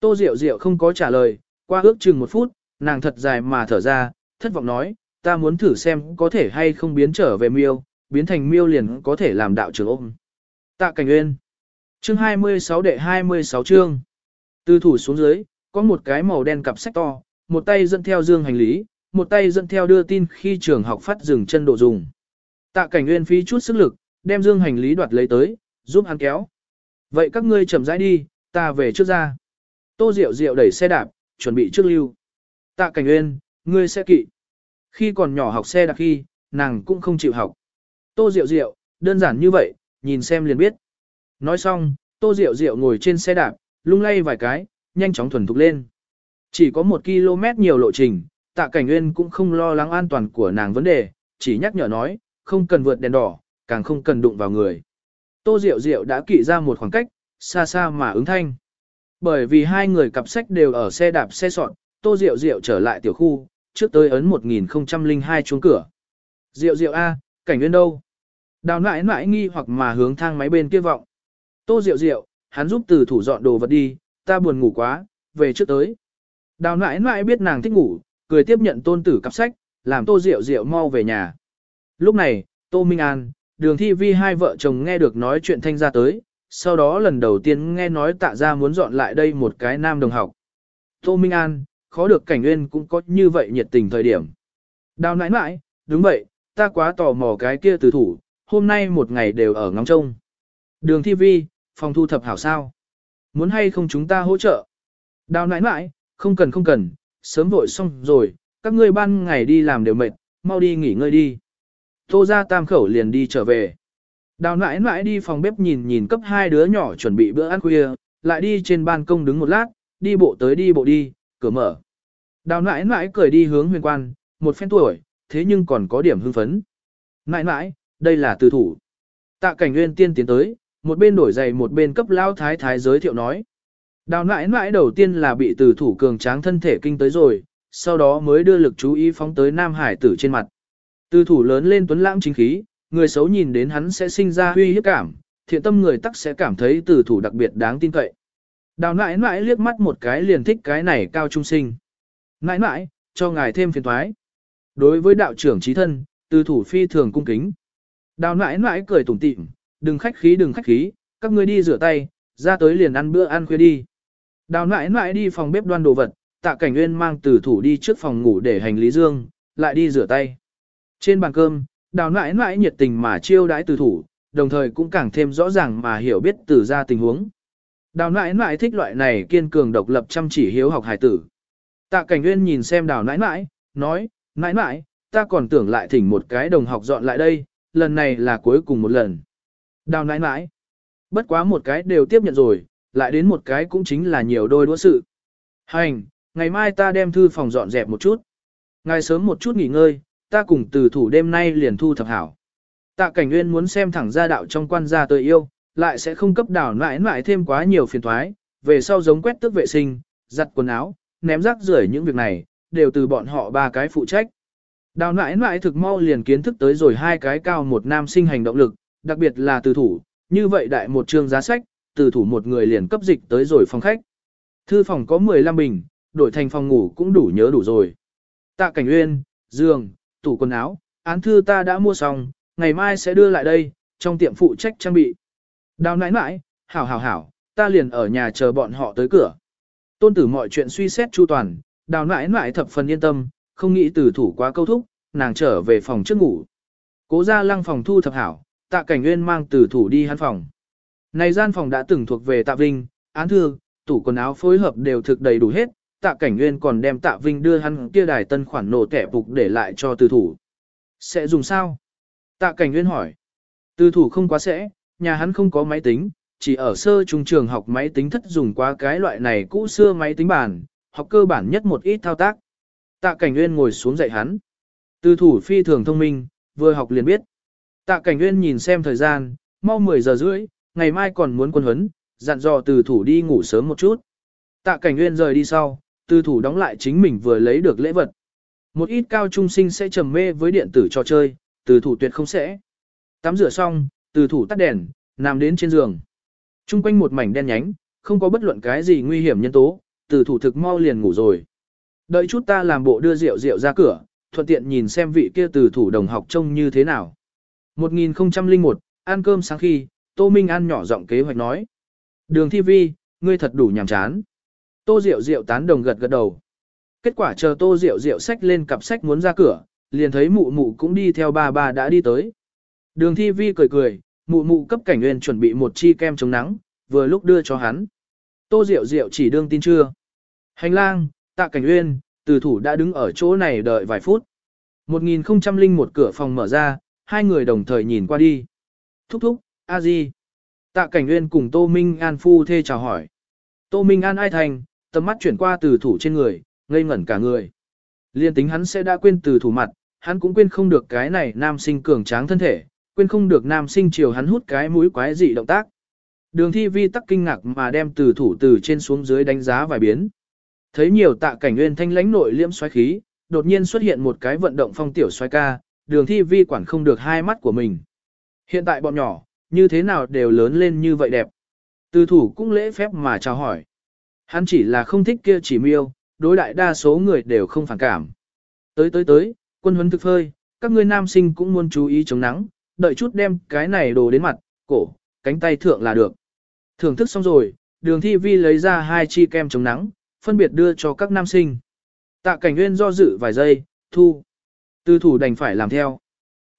Tô Diệu Diệu không có trả lời, qua ước chừng một phút, nàng thật dài mà thở ra, thất vọng nói, ta muốn thử xem có thể hay không biến trở về miêu, biến thành miêu liền có thể làm đạo trưởng ôm. Tạ Cảnh Nguyên Chương 26 đệ 26 chương Từ thủ xuống dưới, có một cái màu đen cặp sách to, một tay dẫn theo dương hành lý, một tay dẫn theo đưa tin khi trường học phát dừng chân độ dùng. Tạ Cảnh Nguyên phí chút sức lực, đem dương hành lý đoạt lấy tới, giúp hắn kéo. Vậy các ngươi chậm rãi đi, ta về trước ra. Tô Diệu Diệu đẩy xe đạp, chuẩn bị trước lưu. Tạ Cảnh Nguyên, ngươi sẽ kỵ. Khi còn nhỏ học xe đạp khi, nàng cũng không chịu học. Tô Diệu Diệu, đơn giản như vậy, nhìn xem liền biết. Nói xong, Tô Diệu Diệu ngồi trên xe đạp, lung lay vài cái, nhanh chóng thuần thục lên. Chỉ có một km nhiều lộ trình, tạ cảnh nguyên cũng không lo lắng an toàn của nàng vấn đề, chỉ nhắc nhở nói, không cần vượt đèn đỏ, càng không cần đụng vào người. Tô Diệu Diệu đã kỵ ra một khoảng cách, xa xa mà ứng thanh. Bởi vì hai người cặp sách đều ở xe đạp xe sọn, Tô Diệu Diệu trở lại tiểu khu, trước tới ấn 1002 chuông cửa. Diệu Diệu A, cảnh nguyên đâu? Đào nãi nãi nghi hoặc mà hướng thang máy bên kia vọng. Tô Diệu Diệu, hắn giúp từ thủ dọn đồ vật đi, ta buồn ngủ quá, về trước tới. Đào nãi nãi biết nàng thích ngủ, cười tiếp nhận tôn tử cặp sách, làm Tô Diệu Diệu mau về nhà. Lúc này, Tô Minh An, đường thi vi hai vợ chồng nghe được nói chuyện thanh ra tới, sau đó lần đầu tiên nghe nói tạ ra muốn dọn lại đây một cái nam đồng học. Tô Minh An, khó được cảnh nguyên cũng có như vậy nhiệt tình thời điểm. Đào nãi nãi, đúng vậy, ta quá tò mò cái kia từ thủ, hôm nay một ngày đều ở ngóng trông. Đường thi vi, phòng thu thập hảo sao. Muốn hay không chúng ta hỗ trợ? Đào nãi nãi, không cần không cần, sớm vội xong rồi, các ngươi ban ngày đi làm đều mệt, mau đi nghỉ ngơi đi. Tô ra tam khẩu liền đi trở về. Đào nãi nãi đi phòng bếp nhìn nhìn cấp hai đứa nhỏ chuẩn bị bữa ăn khuya, lại đi trên ban công đứng một lát, đi bộ tới đi bộ đi, cửa mở. Đào nãi nãi cười đi hướng huyền quan, một phen tuổi, thế nhưng còn có điểm hưng phấn. Nãi nãi, đây là từ thủ. Tạ cảnh nguyên tiên tiến tới, một bên đổi giày một bên cấp lao thái thái giới thiệu nói. Đào nãi nãi đầu tiên là bị từ thủ cường tráng thân thể kinh tới rồi, sau đó mới đưa lực chú ý phóng tới Nam Hải tử trên mặt. Từ thủ lớn lên tuấn lãng chính khí, người xấu nhìn đến hắn sẽ sinh ra huy hiếp cảm, thiện tâm người tắc sẽ cảm thấy từ thủ đặc biệt đáng tin cậy. Đào nãi nãi liếc mắt một cái liền thích cái này cao trung sinh. Nãi nãi, cho ngài thêm phiền thoái. Đối với đạo trưởng trí thân, từ thủ phi thường cung kính. Đào nãi nãi cười tủm tỉm, đừng khách khí đừng khách khí, các ngươi đi rửa tay, ra tới liền ăn bữa ăn khuya đi. Đào nãi nãi đi phòng bếp đoan đồ vật, tạ cảnh nguyên mang từ thủ đi trước phòng ngủ để hành lý dương, lại đi rửa tay. Trên bàn cơm, đào nãi nãi nhiệt tình mà chiêu đãi từ thủ, đồng thời cũng càng thêm rõ ràng mà hiểu biết từ ra tình huống. Đào nãi nãi thích loại này kiên cường độc lập chăm chỉ hiếu học hài tử. Tạ cảnh nguyên nhìn xem đào nãi nãi, nói, nãi nãi, ta còn tưởng lại thỉnh một cái đồng học dọn lại đây, lần này là cuối cùng một lần. Đào nãi nãi, bất quá một cái đều tiếp nhận rồi, lại đến một cái cũng chính là nhiều đôi đũa sự. Hành, ngày mai ta đem thư phòng dọn dẹp một chút. Ngày sớm một chút nghỉ ngơi, ta cùng từ thủ đêm nay liền thu thập hảo. Tạ cảnh nguyên muốn xem thẳng gia đạo trong quan gia tôi yêu, lại sẽ không cấp đảo mãi mãi thêm quá nhiều phiền thoái, về sau giống quét tước vệ sinh, giặt quần áo, ném rác rưởi những việc này, đều từ bọn họ ba cái phụ trách. Đào nãi nãi thực mau liền kiến thức tới rồi hai cái cao một nam sinh hành động lực, đặc biệt là từ thủ, như vậy đại một chương giá sách, từ thủ một người liền cấp dịch tới rồi phòng khách. Thư phòng có 15 bình, đổi thành phòng ngủ cũng đủ nhớ đủ rồi. Tạ cảnh uyên, giường, tủ quần áo, án thư ta đã mua xong, ngày mai sẽ đưa lại đây, trong tiệm phụ trách trang bị. Đào nãi nãi, hảo hảo hảo, ta liền ở nhà chờ bọn họ tới cửa. Tôn tử mọi chuyện suy xét chu toàn, đào nãi nãi thập phần yên tâm, không nghĩ từ thủ quá câu thúc, nàng trở về phòng trước ngủ. Cố ra lăng phòng thu thập hảo, tạ cảnh nguyên mang từ thủ đi hắn phòng. Này gian phòng đã từng thuộc về tạ vinh, án thư, tủ quần áo phối hợp đều thực đầy đủ hết, tạ cảnh nguyên còn đem tạ vinh đưa hắn kia đài tân khoản nổ kẻ phục để lại cho từ thủ. Sẽ dùng sao? Tạ cảnh nguyên hỏi. Từ thủ không quá sẽ, nhà hắn không có máy tính, chỉ ở sơ trung trường học máy tính thất dùng qua cái loại này cũ xưa máy tính bàn, học cơ bản nhất một ít thao tác. Tạ cảnh nguyên ngồi xuống dạy hắn. Từ thủ phi thường thông minh, vừa học liền biết. Tạ cảnh nguyên nhìn xem thời gian, mau 10 giờ rưỡi, ngày mai còn muốn quân huấn, dặn dò từ thủ đi ngủ sớm một chút. Tạ cảnh nguyên rời đi sau, từ thủ đóng lại chính mình vừa lấy được lễ vật. Một ít cao trung sinh sẽ trầm mê với điện tử trò chơi, từ thủ tuyệt không sẽ. Tắm rửa xong, từ thủ tắt đèn, nằm đến trên giường. Trung quanh một mảnh đen nhánh, không có bất luận cái gì nguy hiểm nhân tố, từ thủ thực mau liền ngủ rồi. Đợi chút ta làm bộ đưa rượu rượu ra cửa, thuận tiện nhìn xem vị kia từ thủ đồng học trông như thế nào. 1001, ăn cơm sáng khi, Tô Minh An nhỏ giọng kế hoạch nói. Đường thi vi, ngươi thật đủ nhàm chán. Tô Diệu Diệu tán đồng gật gật đầu. Kết quả chờ Tô Diệu Diệu sách lên cặp sách muốn ra cửa, liền thấy mụ mụ cũng đi theo ba ba đã đi tới. Đường thi vi cười cười, mụ mụ cấp cảnh nguyên chuẩn bị một chi kem chống nắng, vừa lúc đưa cho hắn. Tô Diệu Diệu chỉ đương tin chưa. Hành lang, tạ cảnh nguyên, từ thủ đã đứng ở chỗ này đợi vài phút. 1001 cửa phòng mở ra, hai người đồng thời nhìn qua đi. Thúc thúc, a di. Tạ cảnh nguyên cùng Tô Minh An phu thê chào hỏi. Tô Minh An ai thành, tầm mắt chuyển qua từ thủ trên người, ngây ngẩn cả người. Liên tính hắn sẽ đã quên từ thủ mặt, hắn cũng quên không được cái này nam sinh cường tráng thân thể, quên không được nam sinh chiều hắn hút cái mũi quái dị động tác. Đường thi vi tắc kinh ngạc mà đem từ thủ từ trên xuống dưới đánh giá vài biến. Thấy nhiều tạ cảnh nguyên thanh lãnh nội liễm xoáy khí, đột nhiên xuất hiện một cái vận động phong tiểu xoáy ca, đường thi vi quản không được hai mắt của mình. Hiện tại bọn nhỏ, như thế nào đều lớn lên như vậy đẹp. Từ thủ cũng lễ phép mà chào hỏi. Hắn chỉ là không thích kia chỉ miêu, đối đại đa số người đều không phản cảm. Tới tới tới, quân huấn thực phơi, các ngươi nam sinh cũng muốn chú ý chống nắng, đợi chút đem cái này đồ đến mặt, cổ, cánh tay thượng là được. Thưởng thức xong rồi, đường thi vi lấy ra hai chi kem chống nắng, phân biệt đưa cho các nam sinh. Tạ cảnh nguyên do dự vài giây, thu. Tư thủ đành phải làm theo.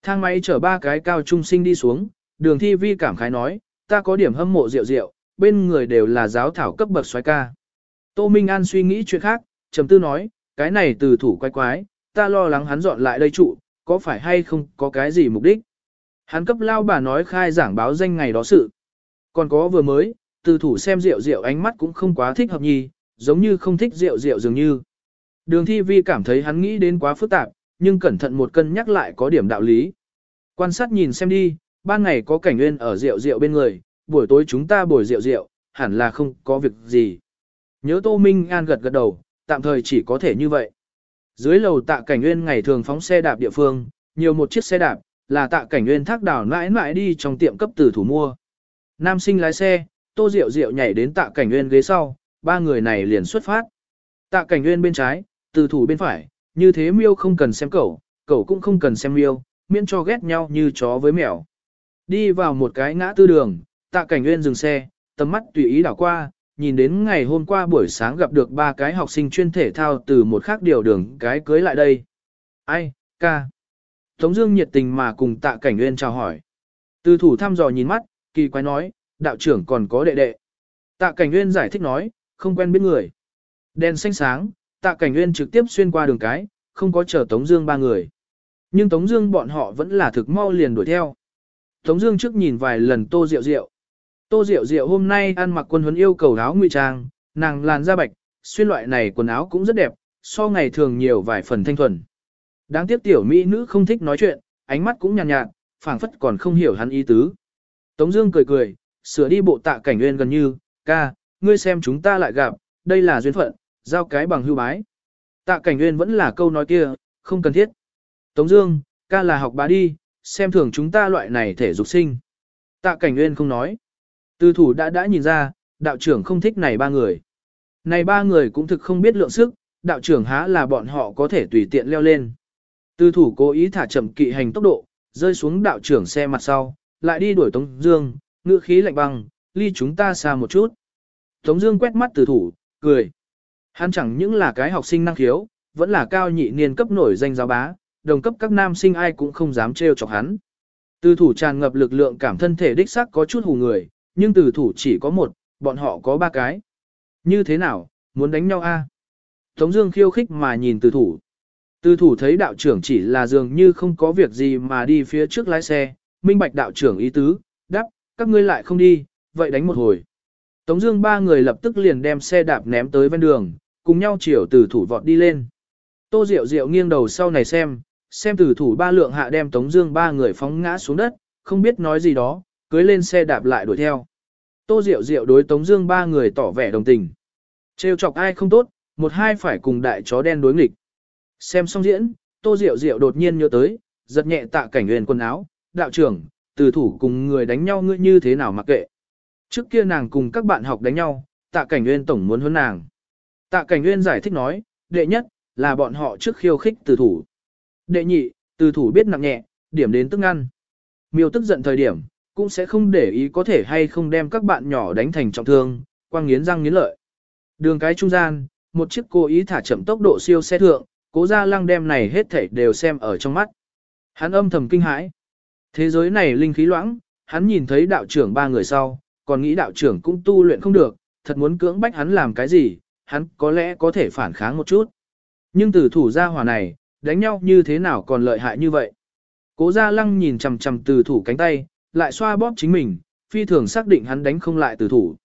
Thang máy chở ba cái cao trung sinh đi xuống, đường thi vi cảm khái nói, ta có điểm hâm mộ rượu rượu, bên người đều là giáo thảo cấp bậc xoái ca. Tô Minh An suy nghĩ chuyện khác, trầm tư nói, cái này từ thủ quái quái, ta lo lắng hắn dọn lại đây trụ, có phải hay không có cái gì mục đích. Hắn cấp lao bà nói khai giảng báo danh ngày đó sự. Còn có vừa mới, từ thủ xem rượu rượu ánh mắt cũng không quá thích hợp nhì, giống như không thích rượu rượu dường như. Đường thi vi cảm thấy hắn nghĩ đến quá phức tạp, nhưng cẩn thận một cân nhắc lại có điểm đạo lý. Quan sát nhìn xem đi, ban ngày có cảnh nguyên ở rượu rượu bên người, buổi tối chúng ta bồi rượu rượu, hẳn là không có việc gì. Nhớ Tô Minh An gật gật đầu, tạm thời chỉ có thể như vậy. Dưới lầu tạ cảnh nguyên ngày thường phóng xe đạp địa phương, nhiều một chiếc xe đạp, là tạ cảnh nguyên thác đảo mãi mãi đi trong tiệm cấp từ thủ mua. Nam sinh lái xe, tô rượu rượu nhảy đến tạ cảnh nguyên ghế sau, ba người này liền xuất phát. Tạ cảnh nguyên bên trái, từ thủ bên phải, như thế miêu không cần xem cậu, cậu cũng không cần xem miêu, miễn cho ghét nhau như chó với mèo. Đi vào một cái ngã tư đường, tạ cảnh nguyên dừng xe, tầm mắt tùy ý đảo qua, nhìn đến ngày hôm qua buổi sáng gặp được ba cái học sinh chuyên thể thao từ một khác điều đường cái cưới lại đây. Ai, ca. Tống Dương nhiệt tình mà cùng tạ cảnh nguyên chào hỏi. Từ thủ thăm dò nhìn mắt, kỳ quái nói, đạo trưởng còn có đệ đệ. Tạ cảnh nguyên giải thích nói, không quen biết người. Đèn xanh sáng, tạ cảnh nguyên trực tiếp xuyên qua đường cái, không có chờ Tống Dương ba người. Nhưng Tống Dương bọn họ vẫn là thực mau liền đuổi theo. Tống Dương trước nhìn vài lần Tô Diệu Diệu. Tô Diệu Diệu hôm nay ăn mặc quân huấn yêu cầu áo ngụy trang, nàng làn da bạch, xuyên loại này quần áo cũng rất đẹp, so ngày thường nhiều vài phần thanh thuần. Đáng tiếc tiểu mỹ nữ không thích nói chuyện, ánh mắt cũng nhàn nhạt, nhạt phảng phất còn không hiểu hắn ý tứ. Tống Dương cười cười, sửa đi bộ tạ cảnh nguyên gần như, ca, ngươi xem chúng ta lại gặp, đây là duyên phận, giao cái bằng hưu bái. Tạ cảnh nguyên vẫn là câu nói kia, không cần thiết. Tống Dương, ca là học bá đi, xem thường chúng ta loại này thể dục sinh. Tạ cảnh nguyên không nói. Từ thủ đã đã nhìn ra, đạo trưởng không thích này ba người. Này ba người cũng thực không biết lượng sức, đạo trưởng há là bọn họ có thể tùy tiện leo lên. Từ thủ cố ý thả chậm kỵ hành tốc độ, rơi xuống đạo trưởng xe mặt sau, lại đi đuổi Tống Dương, ngựa khí lạnh băng, ly chúng ta xa một chút. Tống Dương quét mắt từ thủ, cười. Hắn chẳng những là cái học sinh năng khiếu, vẫn là cao nhị niên cấp nổi danh giáo bá, đồng cấp các nam sinh ai cũng không dám trêu chọc hắn. Từ thủ tràn ngập lực lượng cảm thân thể đích xác có chút hù người, nhưng từ thủ chỉ có một, bọn họ có ba cái. Như thế nào, muốn đánh nhau a? Tống Dương khiêu khích mà nhìn từ thủ. Từ thủ thấy đạo trưởng chỉ là dường như không có việc gì mà đi phía trước lái xe, minh bạch đạo trưởng ý tứ, đáp, các ngươi lại không đi, vậy đánh một hồi. Tống Dương ba người lập tức liền đem xe đạp ném tới ven đường, cùng nhau chiều từ thủ vọt đi lên. Tô Diệu Diệu nghiêng đầu sau này xem, xem từ thủ ba lượng hạ đem Tống Dương ba người phóng ngã xuống đất, không biết nói gì đó, cưới lên xe đạp lại đuổi theo. Tô Diệu Diệu đối Tống Dương ba người tỏ vẻ đồng tình. Trêu chọc ai không tốt, một hai phải cùng đại chó đen đối nghịch. Xem xong diễn, Tô Diệu Diệu đột nhiên nhớ tới, giật nhẹ tạ cảnh huyền quần áo, đạo trưởng, từ thủ cùng người đánh nhau ngươi như thế nào mặc kệ. Trước kia nàng cùng các bạn học đánh nhau, tạ cảnh nguyên tổng muốn hơn nàng. Tạ Cảnh Nguyên giải thích nói, đệ nhất, là bọn họ trước khiêu khích từ thủ. Đệ nhị, từ thủ biết nặng nhẹ, điểm đến tức ngăn. Miêu tức giận thời điểm, cũng sẽ không để ý có thể hay không đem các bạn nhỏ đánh thành trọng thương, quang nghiến răng nghiến lợi. Đường cái trung gian, một chiếc cố ý thả chậm tốc độ siêu xe thượng, cố gia lăng đem này hết thảy đều xem ở trong mắt. Hắn âm thầm kinh hãi. Thế giới này linh khí loãng, hắn nhìn thấy đạo trưởng ba người sau, còn nghĩ đạo trưởng cũng tu luyện không được, thật muốn cưỡng bách hắn làm cái gì, hắn có lẽ có thể phản kháng một chút. Nhưng từ thủ gia hỏa này, đánh nhau như thế nào còn lợi hại như vậy. Cố gia lăng nhìn chằm chằm từ thủ cánh tay, lại xoa bóp chính mình, phi thường xác định hắn đánh không lại từ thủ.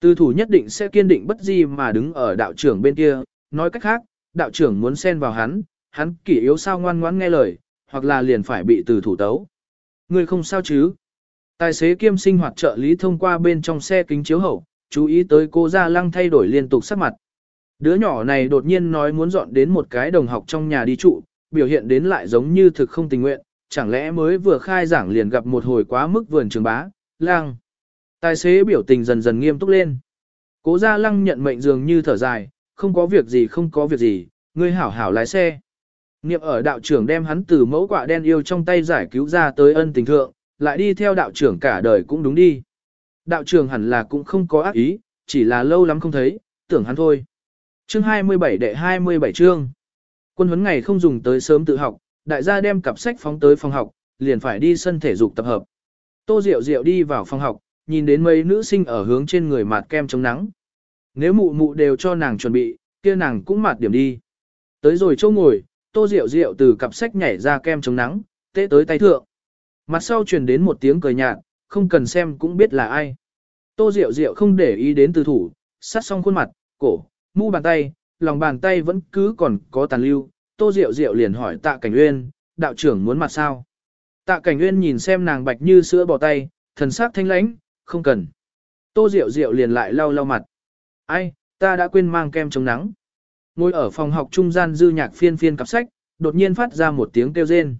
Từ thủ nhất định sẽ kiên định bất di mà đứng ở đạo trưởng bên kia, nói cách khác, đạo trưởng muốn xen vào hắn, hắn kỷ yếu sao ngoan ngoãn nghe lời, hoặc là liền phải bị từ thủ tấu. Người không sao chứ? Tài xế kiêm sinh hoạt trợ lý thông qua bên trong xe kính chiếu hậu, chú ý tới cô Gia Lăng thay đổi liên tục sắc mặt. Đứa nhỏ này đột nhiên nói muốn dọn đến một cái đồng học trong nhà đi trụ, biểu hiện đến lại giống như thực không tình nguyện, chẳng lẽ mới vừa khai giảng liền gặp một hồi quá mức vườn trường bá, lang. Tài xế biểu tình dần dần nghiêm túc lên. Cố Gia Lăng nhận mệnh dường như thở dài, không có việc gì không có việc gì, ngươi hảo hảo lái xe. Niệm ở đạo trưởng đem hắn từ mẫu quạ đen yêu trong tay giải cứu ra tới ân tình thượng, lại đi theo đạo trưởng cả đời cũng đúng đi. Đạo trưởng hẳn là cũng không có ác ý, chỉ là lâu lắm không thấy, tưởng hắn thôi. Chương 27 đệ 27 chương. Quân huấn ngày không dùng tới sớm tự học, đại gia đem cặp sách phóng tới phòng học, liền phải đi sân thể dục tập hợp. Tô Diệu Diệu đi vào phòng học, nhìn đến mấy nữ sinh ở hướng trên người mạt kem chống nắng. Nếu mụ mụ đều cho nàng chuẩn bị, kia nàng cũng mặt điểm đi. Tới rồi chỗ ngồi, Tô Diệu Diệu từ cặp sách nhảy ra kem chống nắng, tế tới tay thượng. Mặt sau truyền đến một tiếng cười nhạt, không cần xem cũng biết là ai. Tô Diệu Diệu không để ý đến từ thủ, sát xong khuôn mặt, cổ, mu bàn tay, lòng bàn tay vẫn cứ còn có tàn lưu. Tô Diệu Diệu liền hỏi Tạ Cảnh Uyên, đạo trưởng muốn mặt sao? Tạ Cảnh Uyên nhìn xem nàng bạch như sữa bỏ tay, thần sắc thanh lãnh, không cần. Tô Diệu Diệu liền lại lau lau mặt. Ai, ta đã quên mang kem chống nắng. Ngồi ở phòng học trung gian dư nhạc phiên phiên cặp sách, đột nhiên phát ra một tiếng kêu rên.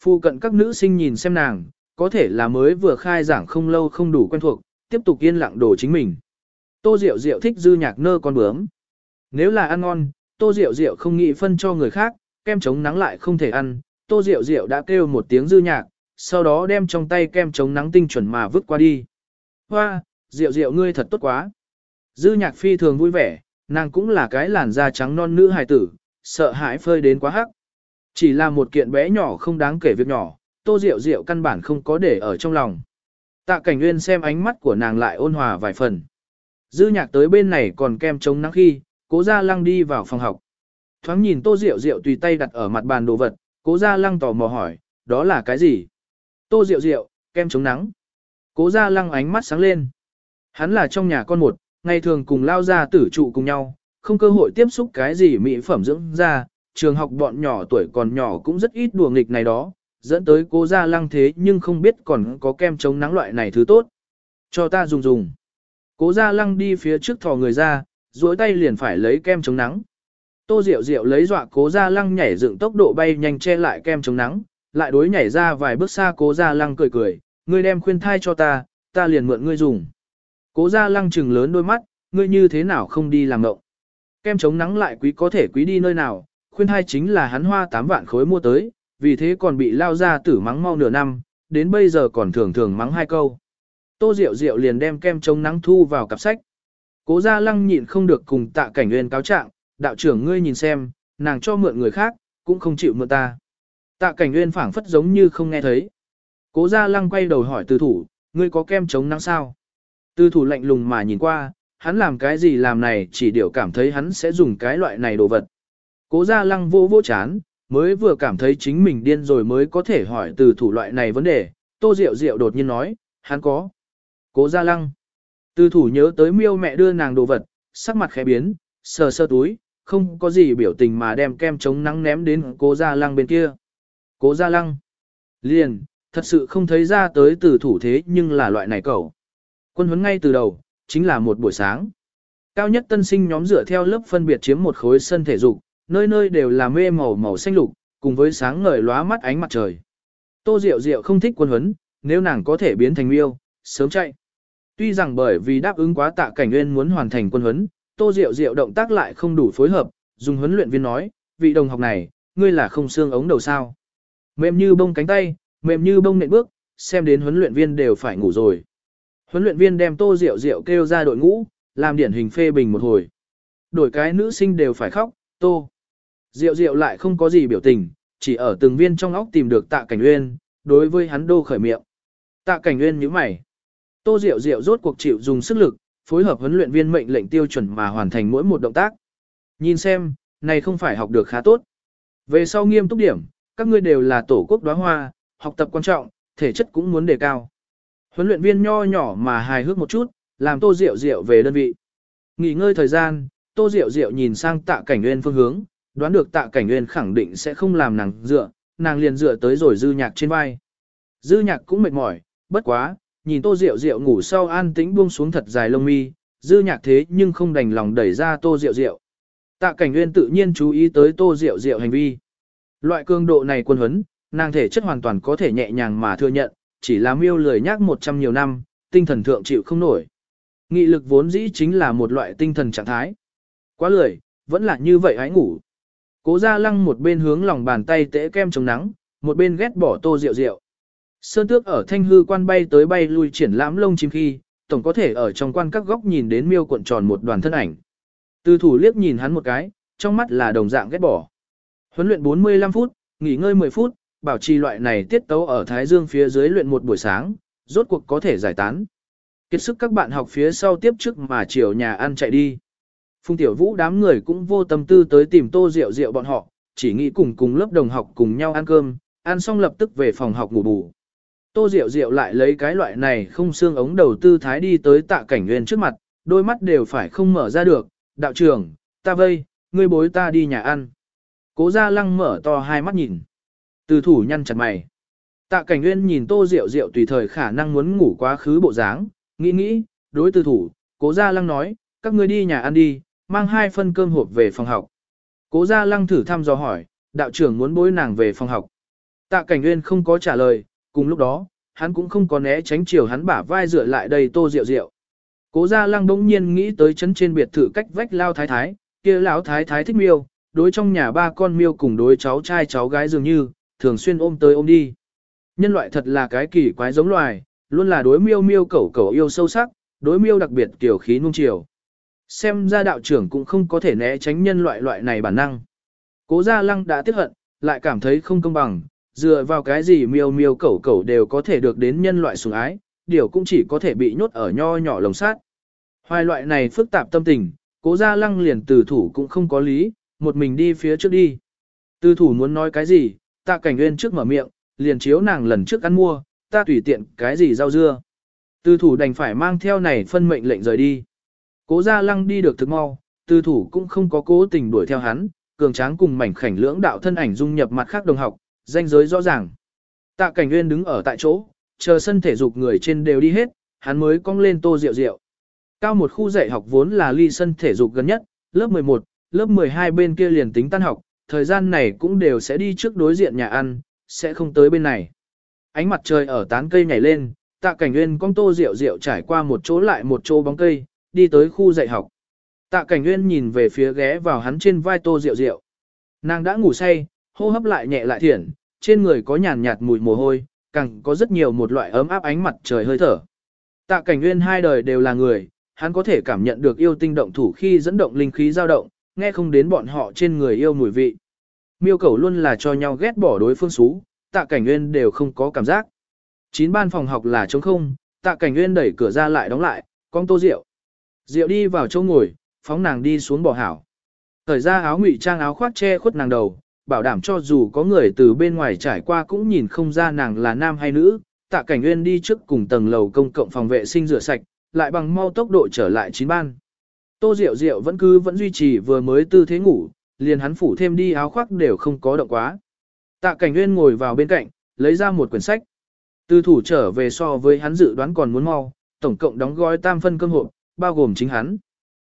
Phu cận các nữ sinh nhìn xem nàng, có thể là mới vừa khai giảng không lâu không đủ quen thuộc, tiếp tục yên lặng đổ chính mình. Tô Diệu Diệu thích dư nhạc nơ con bướm. Nếu là ăn ngon, Tô Diệu Diệu không nghĩ phân cho người khác, kem chống nắng lại không thể ăn. Tô Diệu Diệu đã kêu một tiếng dư nhạc, sau đó đem trong tay kem chống nắng tinh chuẩn mà vứt qua đi. Hoa, Diệu Diệu ngươi thật tốt quá. Dư nhạc phi thường vui vẻ, nàng cũng là cái làn da trắng non nữ hài tử, sợ hãi phơi đến quá hắc. Chỉ là một kiện bé nhỏ không đáng kể việc nhỏ, tô rượu rượu căn bản không có để ở trong lòng. Tạ cảnh nguyên xem ánh mắt của nàng lại ôn hòa vài phần. Dư nhạc tới bên này còn kem chống nắng khi, cố ra lăng đi vào phòng học. Thoáng nhìn tô rượu rượu tùy tay đặt ở mặt bàn đồ vật, cố ra lăng tò mò hỏi, đó là cái gì? Tô rượu rượu, kem chống nắng. Cố ra lăng ánh mắt sáng lên. Hắn là trong nhà con một, ngày thường cùng lao ra tử trụ cùng nhau, không cơ hội tiếp xúc cái gì mỹ phẩm dưỡng ra, trường học bọn nhỏ tuổi còn nhỏ cũng rất ít đùa nghịch này đó, dẫn tới cố ra lăng thế nhưng không biết còn có kem chống nắng loại này thứ tốt. Cho ta dùng dùng. Cố ra lăng đi phía trước thò người ra, duỗi tay liền phải lấy kem chống nắng. Tô Diệu Diệu lấy dọa cố ra lăng nhảy dựng tốc độ bay nhanh che lại kem chống nắng, lại đối nhảy ra vài bước xa cố ra lăng cười cười, ngươi đem khuyên thai cho ta, ta liền mượn ngươi dùng. Cố ra lăng trừng lớn đôi mắt, ngươi như thế nào không đi làm ngộng. Kem chống nắng lại quý có thể quý đi nơi nào, khuyên hai chính là hắn hoa 8 vạn khối mua tới, vì thế còn bị lao ra tử mắng mau nửa năm, đến bây giờ còn thường thường mắng hai câu. Tô Diệu Diệu liền đem kem chống nắng thu vào cặp sách. Cố gia lăng nhịn không được cùng tạ cảnh nguyên cáo trạng, đạo trưởng ngươi nhìn xem, nàng cho mượn người khác, cũng không chịu mượn ta. Tạ cảnh nguyên phảng phất giống như không nghe thấy. Cố gia lăng quay đầu hỏi từ thủ, ngươi có kem chống nắng sao? Từ thủ lạnh lùng mà nhìn qua, hắn làm cái gì làm này chỉ điều cảm thấy hắn sẽ dùng cái loại này đồ vật. Cố gia lăng vô vô chán, mới vừa cảm thấy chính mình điên rồi mới có thể hỏi từ thủ loại này vấn đề, tô diệu diệu đột nhiên nói, hắn có. Cố gia lăng. Từ thủ nhớ tới miêu mẹ đưa nàng đồ vật, sắc mặt khẽ biến, sờ sơ túi, không có gì biểu tình mà đem kem chống nắng ném đến cố gia lăng bên kia. Cố gia lăng. Liền, thật sự không thấy ra tới từ thủ thế nhưng là loại này cậu. Quân huấn ngay từ đầu, chính là một buổi sáng. Cao nhất tân sinh nhóm dựa theo lớp phân biệt chiếm một khối sân thể dục, nơi nơi đều là mê màu màu xanh lục, cùng với sáng ngời lóa mắt ánh mặt trời. Tô Diệu Diệu không thích quân huấn, nếu nàng có thể biến thành miêu, sớm chạy. Tuy rằng bởi vì đáp ứng quá tạ cảnh nguyên muốn hoàn thành quân huấn, Tô Diệu Diệu động tác lại không đủ phối hợp, dùng huấn luyện viên nói, vị đồng học này, ngươi là không xương ống đầu sao. Mềm như bông cánh tay, mềm như bông nện bước, xem đến huấn luyện viên đều phải ngủ rồi. Huấn luyện viên đem Tô Diệu Diệu kêu ra đội ngũ, làm điển hình phê bình một hồi. Đổi cái nữ sinh đều phải khóc, Tô. Diệu Diệu lại không có gì biểu tình, chỉ ở từng viên trong óc tìm được tạ cảnh uyên, đối với hắn đô khởi miệng. Tạ cảnh uyên nhíu mày. Tô Diệu Diệu rốt cuộc chịu dùng sức lực, phối hợp huấn luyện viên mệnh lệnh tiêu chuẩn mà hoàn thành mỗi một động tác. Nhìn xem, này không phải học được khá tốt. Về sau nghiêm túc điểm, các ngươi đều là tổ quốc đóa hoa, học tập quan trọng, thể chất cũng muốn đề cao. Huấn luyện viên nho nhỏ mà hài hước một chút, làm Tô Diệu Diệu về đơn vị. Nghỉ ngơi thời gian, Tô Diệu Diệu nhìn sang tạ cảnh nguyên phương hướng, đoán được tạ cảnh nguyên khẳng định sẽ không làm nàng dựa, nàng liền dựa tới rồi dư nhạc trên vai. Dư nhạc cũng mệt mỏi, bất quá, nhìn Tô Diệu Diệu ngủ sau an tĩnh buông xuống thật dài lông mi, dư nhạc thế nhưng không đành lòng đẩy ra Tô Diệu Diệu. Tạ cảnh nguyên tự nhiên chú ý tới Tô Diệu Diệu hành vi. Loại cường độ này quân huấn, nàng thể chất hoàn toàn có thể nhẹ nhàng mà thừa nhận, chỉ là miêu lười nhác một trăm nhiều năm, tinh thần thượng chịu không nổi. Nghị lực vốn dĩ chính là một loại tinh thần trạng thái. Quá lười, vẫn là như vậy hãy ngủ. Cố gia lăng một bên hướng lòng bàn tay tễ kem chống nắng, một bên ghét bỏ tô rượu rượu. Sơn tước ở thanh hư quan bay tới bay lui triển lãm lông chim khi, tổng có thể ở trong quan các góc nhìn đến miêu cuộn tròn một đoàn thân ảnh. Từ thủ liếc nhìn hắn một cái, trong mắt là đồng dạng ghét bỏ. Huấn luyện 45 phút, nghỉ ngơi 10 phút, bảo trì loại này tiết tấu ở Thái Dương phía dưới luyện một buổi sáng, rốt cuộc có thể giải tán. Kết sức các bạn học phía sau tiếp trước mà chiều nhà ăn chạy đi. Phùng Tiểu Vũ đám người cũng vô tâm tư tới tìm tô rượu rượu bọn họ, chỉ nghĩ cùng cùng lớp đồng học cùng nhau ăn cơm, ăn xong lập tức về phòng học ngủ bù. Tô Diệu Diệu lại lấy cái loại này không xương ống đầu tư thái đi tới tạ cảnh nguyên trước mặt, đôi mắt đều phải không mở ra được, đạo trưởng, ta vây, ngươi bối ta đi nhà ăn. Cố gia lăng mở to hai mắt nhìn. Từ thủ nhăn chặt mày. Tạ cảnh nguyên nhìn tô Diệu Diệu tùy thời khả năng muốn ngủ quá khứ bộ dáng, nghĩ nghĩ, đối từ thủ, cố gia lăng nói, các ngươi đi nhà ăn đi, mang hai phân cơm hộp về phòng học. Cố gia lăng thử thăm dò hỏi, đạo trưởng muốn bối nàng về phòng học. Tạ cảnh nguyên không có trả lời, cùng lúc đó, hắn cũng không có né tránh chiều hắn bả vai dựa lại đầy tô rượu rượu. Cố gia lăng bỗng nhiên nghĩ tới chấn trên biệt thự cách vách lao thái thái, kia lão thái thái thích miêu, đối trong nhà ba con miêu cùng đối cháu trai cháu gái dường như, thường xuyên ôm tới ôm đi. Nhân loại thật là cái kỳ quái giống loài, luôn là đối miêu miêu cẩu cẩu yêu sâu sắc, đối miêu đặc biệt tiểu khí nung chiều. Xem ra đạo trưởng cũng không có thể né tránh nhân loại loại này bản năng. Cố gia lăng đã tiếc hận, lại cảm thấy không công bằng, dựa vào cái gì miêu miêu cẩu cẩu đều có thể được đến nhân loại sủng ái, điều cũng chỉ có thể bị nhốt ở nho nhỏ lồng sát. Hoài loại này phức tạp tâm tình, cố gia lăng liền từ thủ cũng không có lý, một mình đi phía trước đi. Từ thủ muốn nói cái gì, tạ cảnh nguyên trước mở miệng, liền chiếu nàng lần trước ăn mua, ta tùy tiện cái gì rau dưa. Từ thủ đành phải mang theo này phân mệnh lệnh rời đi. Cố gia lăng đi được thực mau, từ thủ cũng không có cố tình đuổi theo hắn, cường tráng cùng mảnh khảnh lưỡng đạo thân ảnh dung nhập mặt khác đồng học, danh giới rõ ràng. Tạ cảnh nguyên đứng ở tại chỗ, chờ sân thể dục người trên đều đi hết, hắn mới cong lên tô rượu rượu. Cao một khu dạy học vốn là ly sân thể dục gần nhất, lớp 11, lớp 12 bên kia liền tính tan học, thời gian này cũng đều sẽ đi trước đối diện nhà ăn, sẽ không tới bên này. Ánh mặt trời ở tán cây nhảy lên, tạ cảnh nguyên con tô rượu rượu trải qua một chỗ lại một chỗ bóng cây, đi tới khu dạy học. Tạ cảnh nguyên nhìn về phía ghé vào hắn trên vai tô rượu rượu. Nàng đã ngủ say, hô hấp lại nhẹ lại thiển, trên người có nhàn nhạt mùi mồ hôi, càng có rất nhiều một loại ấm áp ánh mặt trời hơi thở. Tạ cảnh nguyên hai đời đều là người, hắn có thể cảm nhận được yêu tinh động thủ khi dẫn động linh khí dao động, nghe không đến bọn họ trên người yêu mùi vị. Miêu cầu luôn là cho nhau ghét bỏ đối phương xú, tạ cảnh nguyên đều không có cảm giác. Chín ban phòng học là trống không, tạ cảnh nguyên đẩy cửa ra lại đóng lại, con tô rượu. Rượu đi vào chỗ ngồi, phóng nàng đi xuống bỏ hảo. Thời ra áo ngụy trang áo khoác che khuất nàng đầu, bảo đảm cho dù có người từ bên ngoài trải qua cũng nhìn không ra nàng là nam hay nữ. Tạ cảnh nguyên đi trước cùng tầng lầu công cộng phòng vệ sinh rửa sạch, lại bằng mau tốc độ trở lại chín ban. Tô Diệu Diệu vẫn cứ vẫn duy trì vừa mới tư thế ngủ, liền hắn phủ thêm đi áo khoác đều không có động quá. Tạ Cảnh Nguyên ngồi vào bên cạnh, lấy ra một quyển sách. Tư thủ trở về so với hắn dự đoán còn muốn mau, tổng cộng đóng gói tam phân cơm hộp, bao gồm chính hắn.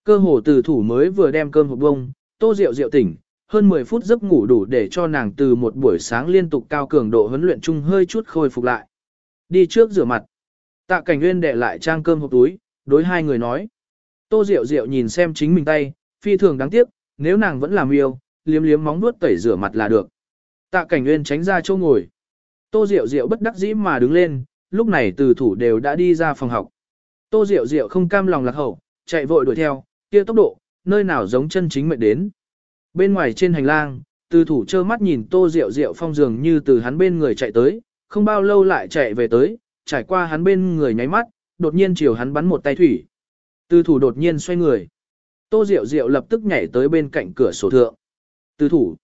Cơ hồ từ thủ mới vừa đem cơm hộp bông, Tô Diệu Diệu tỉnh, hơn 10 phút giấc ngủ đủ để cho nàng từ một buổi sáng liên tục cao cường độ huấn luyện chung hơi chút khôi phục lại. Đi trước rửa mặt. Tạ Cảnh Nguyên để lại trang cơm hộp túi, đối hai người nói. Tô Diệu Diệu nhìn xem chính mình tay, phi thường đáng tiếc, nếu nàng vẫn làm yêu, liếm liếm móng nuốt tẩy rửa mặt là được. Tạ Cảnh Nguyên tránh ra chỗ ngồi. Tô Diệu Diệu bất đắc dĩ mà đứng lên, lúc này từ thủ đều đã đi ra phòng học. Tô Diệu Diệu không cam lòng lạc hậu, chạy vội đuổi theo, kia tốc độ, nơi nào giống chân chính mệnh đến. Bên ngoài trên hành lang, từ thủ trơ mắt nhìn Tô Diệu Diệu phong dường như từ hắn bên người chạy tới, không bao lâu lại chạy về tới, trải qua hắn bên người nháy mắt, đột nhiên chiều hắn bắn một tay thủy. Từ thủ đột nhiên xoay người. Tô Diệu Diệu lập tức nhảy tới bên cạnh cửa sổ thượng. Từ thủ.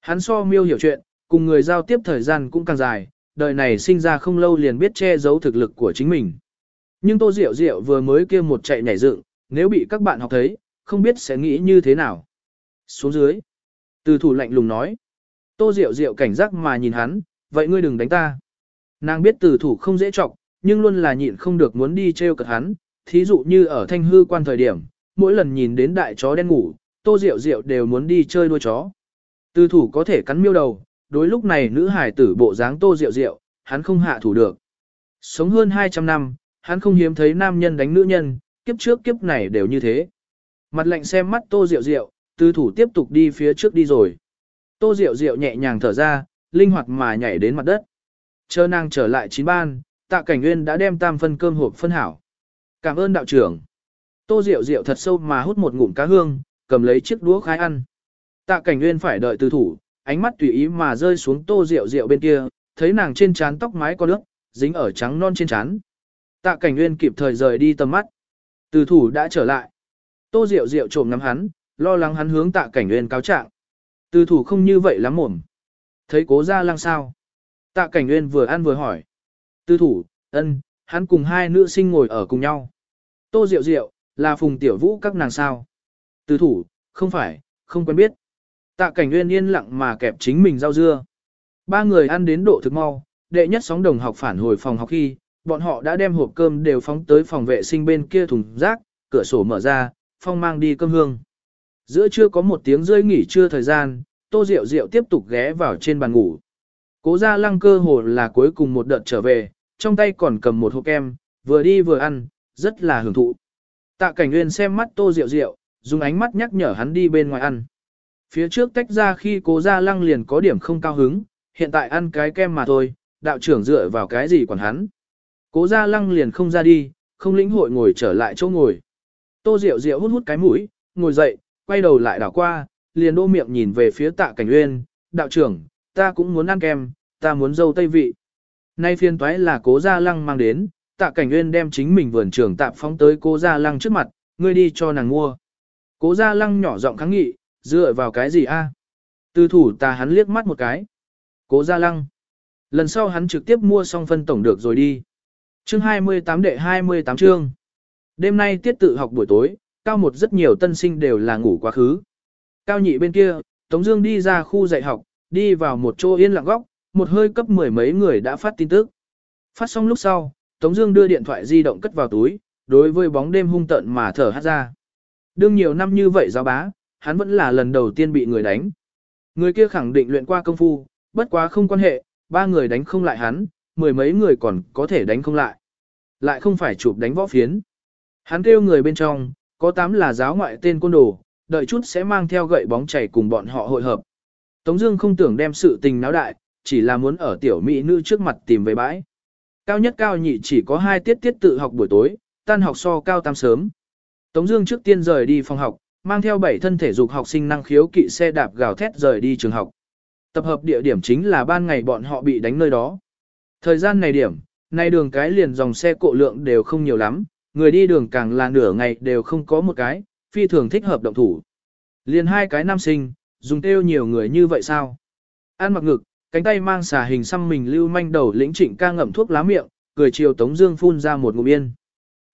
Hắn so miêu hiểu chuyện, cùng người giao tiếp thời gian cũng càng dài, đời này sinh ra không lâu liền biết che giấu thực lực của chính mình. Nhưng Tô Diệu Diệu vừa mới kia một chạy nhảy dựng, nếu bị các bạn học thấy, không biết sẽ nghĩ như thế nào. Xuống dưới. Từ thủ lạnh lùng nói. Tô Diệu Diệu cảnh giác mà nhìn hắn, vậy ngươi đừng đánh ta. Nàng biết từ thủ không dễ trọng, nhưng luôn là nhịn không được muốn đi treo cật hắn, thí dụ như ở thanh hư quan thời điểm, mỗi lần nhìn đến đại chó đen ngủ, Tô Diệu Diệu đều muốn đi chơi đuôi chó. Từ thủ có thể cắn miêu đầu, đối lúc này nữ hải tử bộ dáng Tô Diệu Diệu, hắn không hạ thủ được. Sống hơn 200 năm, hắn không hiếm thấy nam nhân đánh nữ nhân, kiếp trước kiếp này đều như thế. Mặt lạnh xem mắt Tô Diệu Diệu, từ thủ tiếp tục đi phía trước đi rồi. Tô Diệu Diệu nhẹ nhàng thở ra, linh hoạt mà nhảy đến mặt đất. Chờ nàng trở lại chín ban, tạ cảnh nguyên đã đem tam phân cơm hộp phân hảo. Cảm ơn đạo trưởng. Tô Diệu Diệu thật sâu mà hút một ngụm cá hương, cầm lấy chiếc đũa khai ăn. Tạ cảnh nguyên phải đợi từ thủ, ánh mắt tùy ý mà rơi xuống Tô Diệu Diệu bên kia, thấy nàng trên trán tóc mái có nước, dính ở trắng non trên trán. Tạ cảnh nguyên kịp thời rời đi tầm mắt. Từ thủ đã trở lại. Tô Diệu Diệu trộm ngắm hắn, lo lắng hắn hướng tạ cảnh nguyên cáo trạng. Từ thủ không như vậy lắm mồm. Thấy cố ra lăng sao. Tạ cảnh nguyên vừa ăn vừa hỏi. Từ thủ, ân, hắn cùng hai nữ sinh ngồi ở cùng nhau. Tô Diệu Diệu, là phùng tiểu vũ các nàng sao. Từ thủ, không phải, không quen biết. Tạ cảnh nguyên yên lặng mà kẹp chính mình rau dưa. Ba người ăn đến độ thực mau, đệ nhất sóng đồng học phản hồi phòng học khi, bọn họ đã đem hộp cơm đều phóng tới phòng vệ sinh bên kia thùng rác, cửa sổ mở ra, phong mang đi cơm hương. Giữa trưa có một tiếng rơi nghỉ trưa thời gian, tô rượu rượu tiếp tục ghé vào trên bàn ngủ. Cố ra lăng cơ hồ là cuối cùng một đợt trở về, trong tay còn cầm một hộp kem, vừa đi vừa ăn, rất là hưởng thụ. Tạ cảnh nguyên xem mắt tô diệu diệu dùng ánh mắt nhắc nhở hắn đi bên ngoài ăn. Phía trước tách ra khi cố ra lăng liền có điểm không cao hứng, hiện tại ăn cái kem mà thôi, đạo trưởng dựa vào cái gì còn hắn. Cố ra lăng liền không ra đi, không lĩnh hội ngồi trở lại chỗ ngồi. Tô Diệu Diệu hút hút cái mũi, ngồi dậy, quay đầu lại đảo qua, liền đô miệng nhìn về phía tạ cảnh uyên, đạo trưởng, ta cũng muốn ăn kem, ta muốn dâu tây vị. Nay phiên toái là cố gia lăng mang đến, tạ cảnh uyên đem chính mình vườn trường tạp phóng tới cố gia lăng trước mặt, ngươi đi cho nàng mua. Cố gia lăng nhỏ giọng kháng nghị, dựa vào cái gì a? Từ thủ ta hắn liếc mắt một cái. Cố gia lăng. Lần sau hắn trực tiếp mua xong phân tổng được rồi đi. Chương 28 đệ 28 chương. Đêm nay tiết tự học buổi tối, cao một rất nhiều tân sinh đều là ngủ quá khứ. Cao nhị bên kia, Tống Dương đi ra khu dạy học, đi vào một chỗ yên lặng góc, một hơi cấp mười mấy người đã phát tin tức. Phát xong lúc sau, Tống Dương đưa điện thoại di động cất vào túi, đối với bóng đêm hung tợn mà thở hắt ra. Đương nhiều năm như vậy giáo bá, hắn vẫn là lần đầu tiên bị người đánh. Người kia khẳng định luyện qua công phu, bất quá không quan hệ, ba người đánh không lại hắn, mười mấy người còn có thể đánh không lại. Lại không phải chụp đánh võ phiến. Hắn kêu người bên trong, có tám là giáo ngoại tên côn đồ, đợi chút sẽ mang theo gậy bóng chảy cùng bọn họ hội hợp. Tống Dương không tưởng đem sự tình náo đại, chỉ là muốn ở tiểu mỹ nữ trước mặt tìm về bãi. Cao nhất cao nhị chỉ có hai tiết tiết tự học buổi tối, tan học so cao tam sớm. Tống Dương trước tiên rời đi phòng học, mang theo bảy thân thể dục học sinh năng khiếu kỵ xe đạp gào thét rời đi trường học. Tập hợp địa điểm chính là ban ngày bọn họ bị đánh nơi đó. Thời gian này điểm, nay đường cái liền dòng xe cộ lượng đều không nhiều lắm, người đi đường càng là nửa ngày đều không có một cái, phi thường thích hợp động thủ. Liền hai cái nam sinh, dùng tiêu nhiều người như vậy sao? An mặc ngực, cánh tay mang xà hình xăm mình lưu manh đầu lĩnh trịnh ca ngậm thuốc lá miệng, cười chiều Tống Dương phun ra một ngụm yên.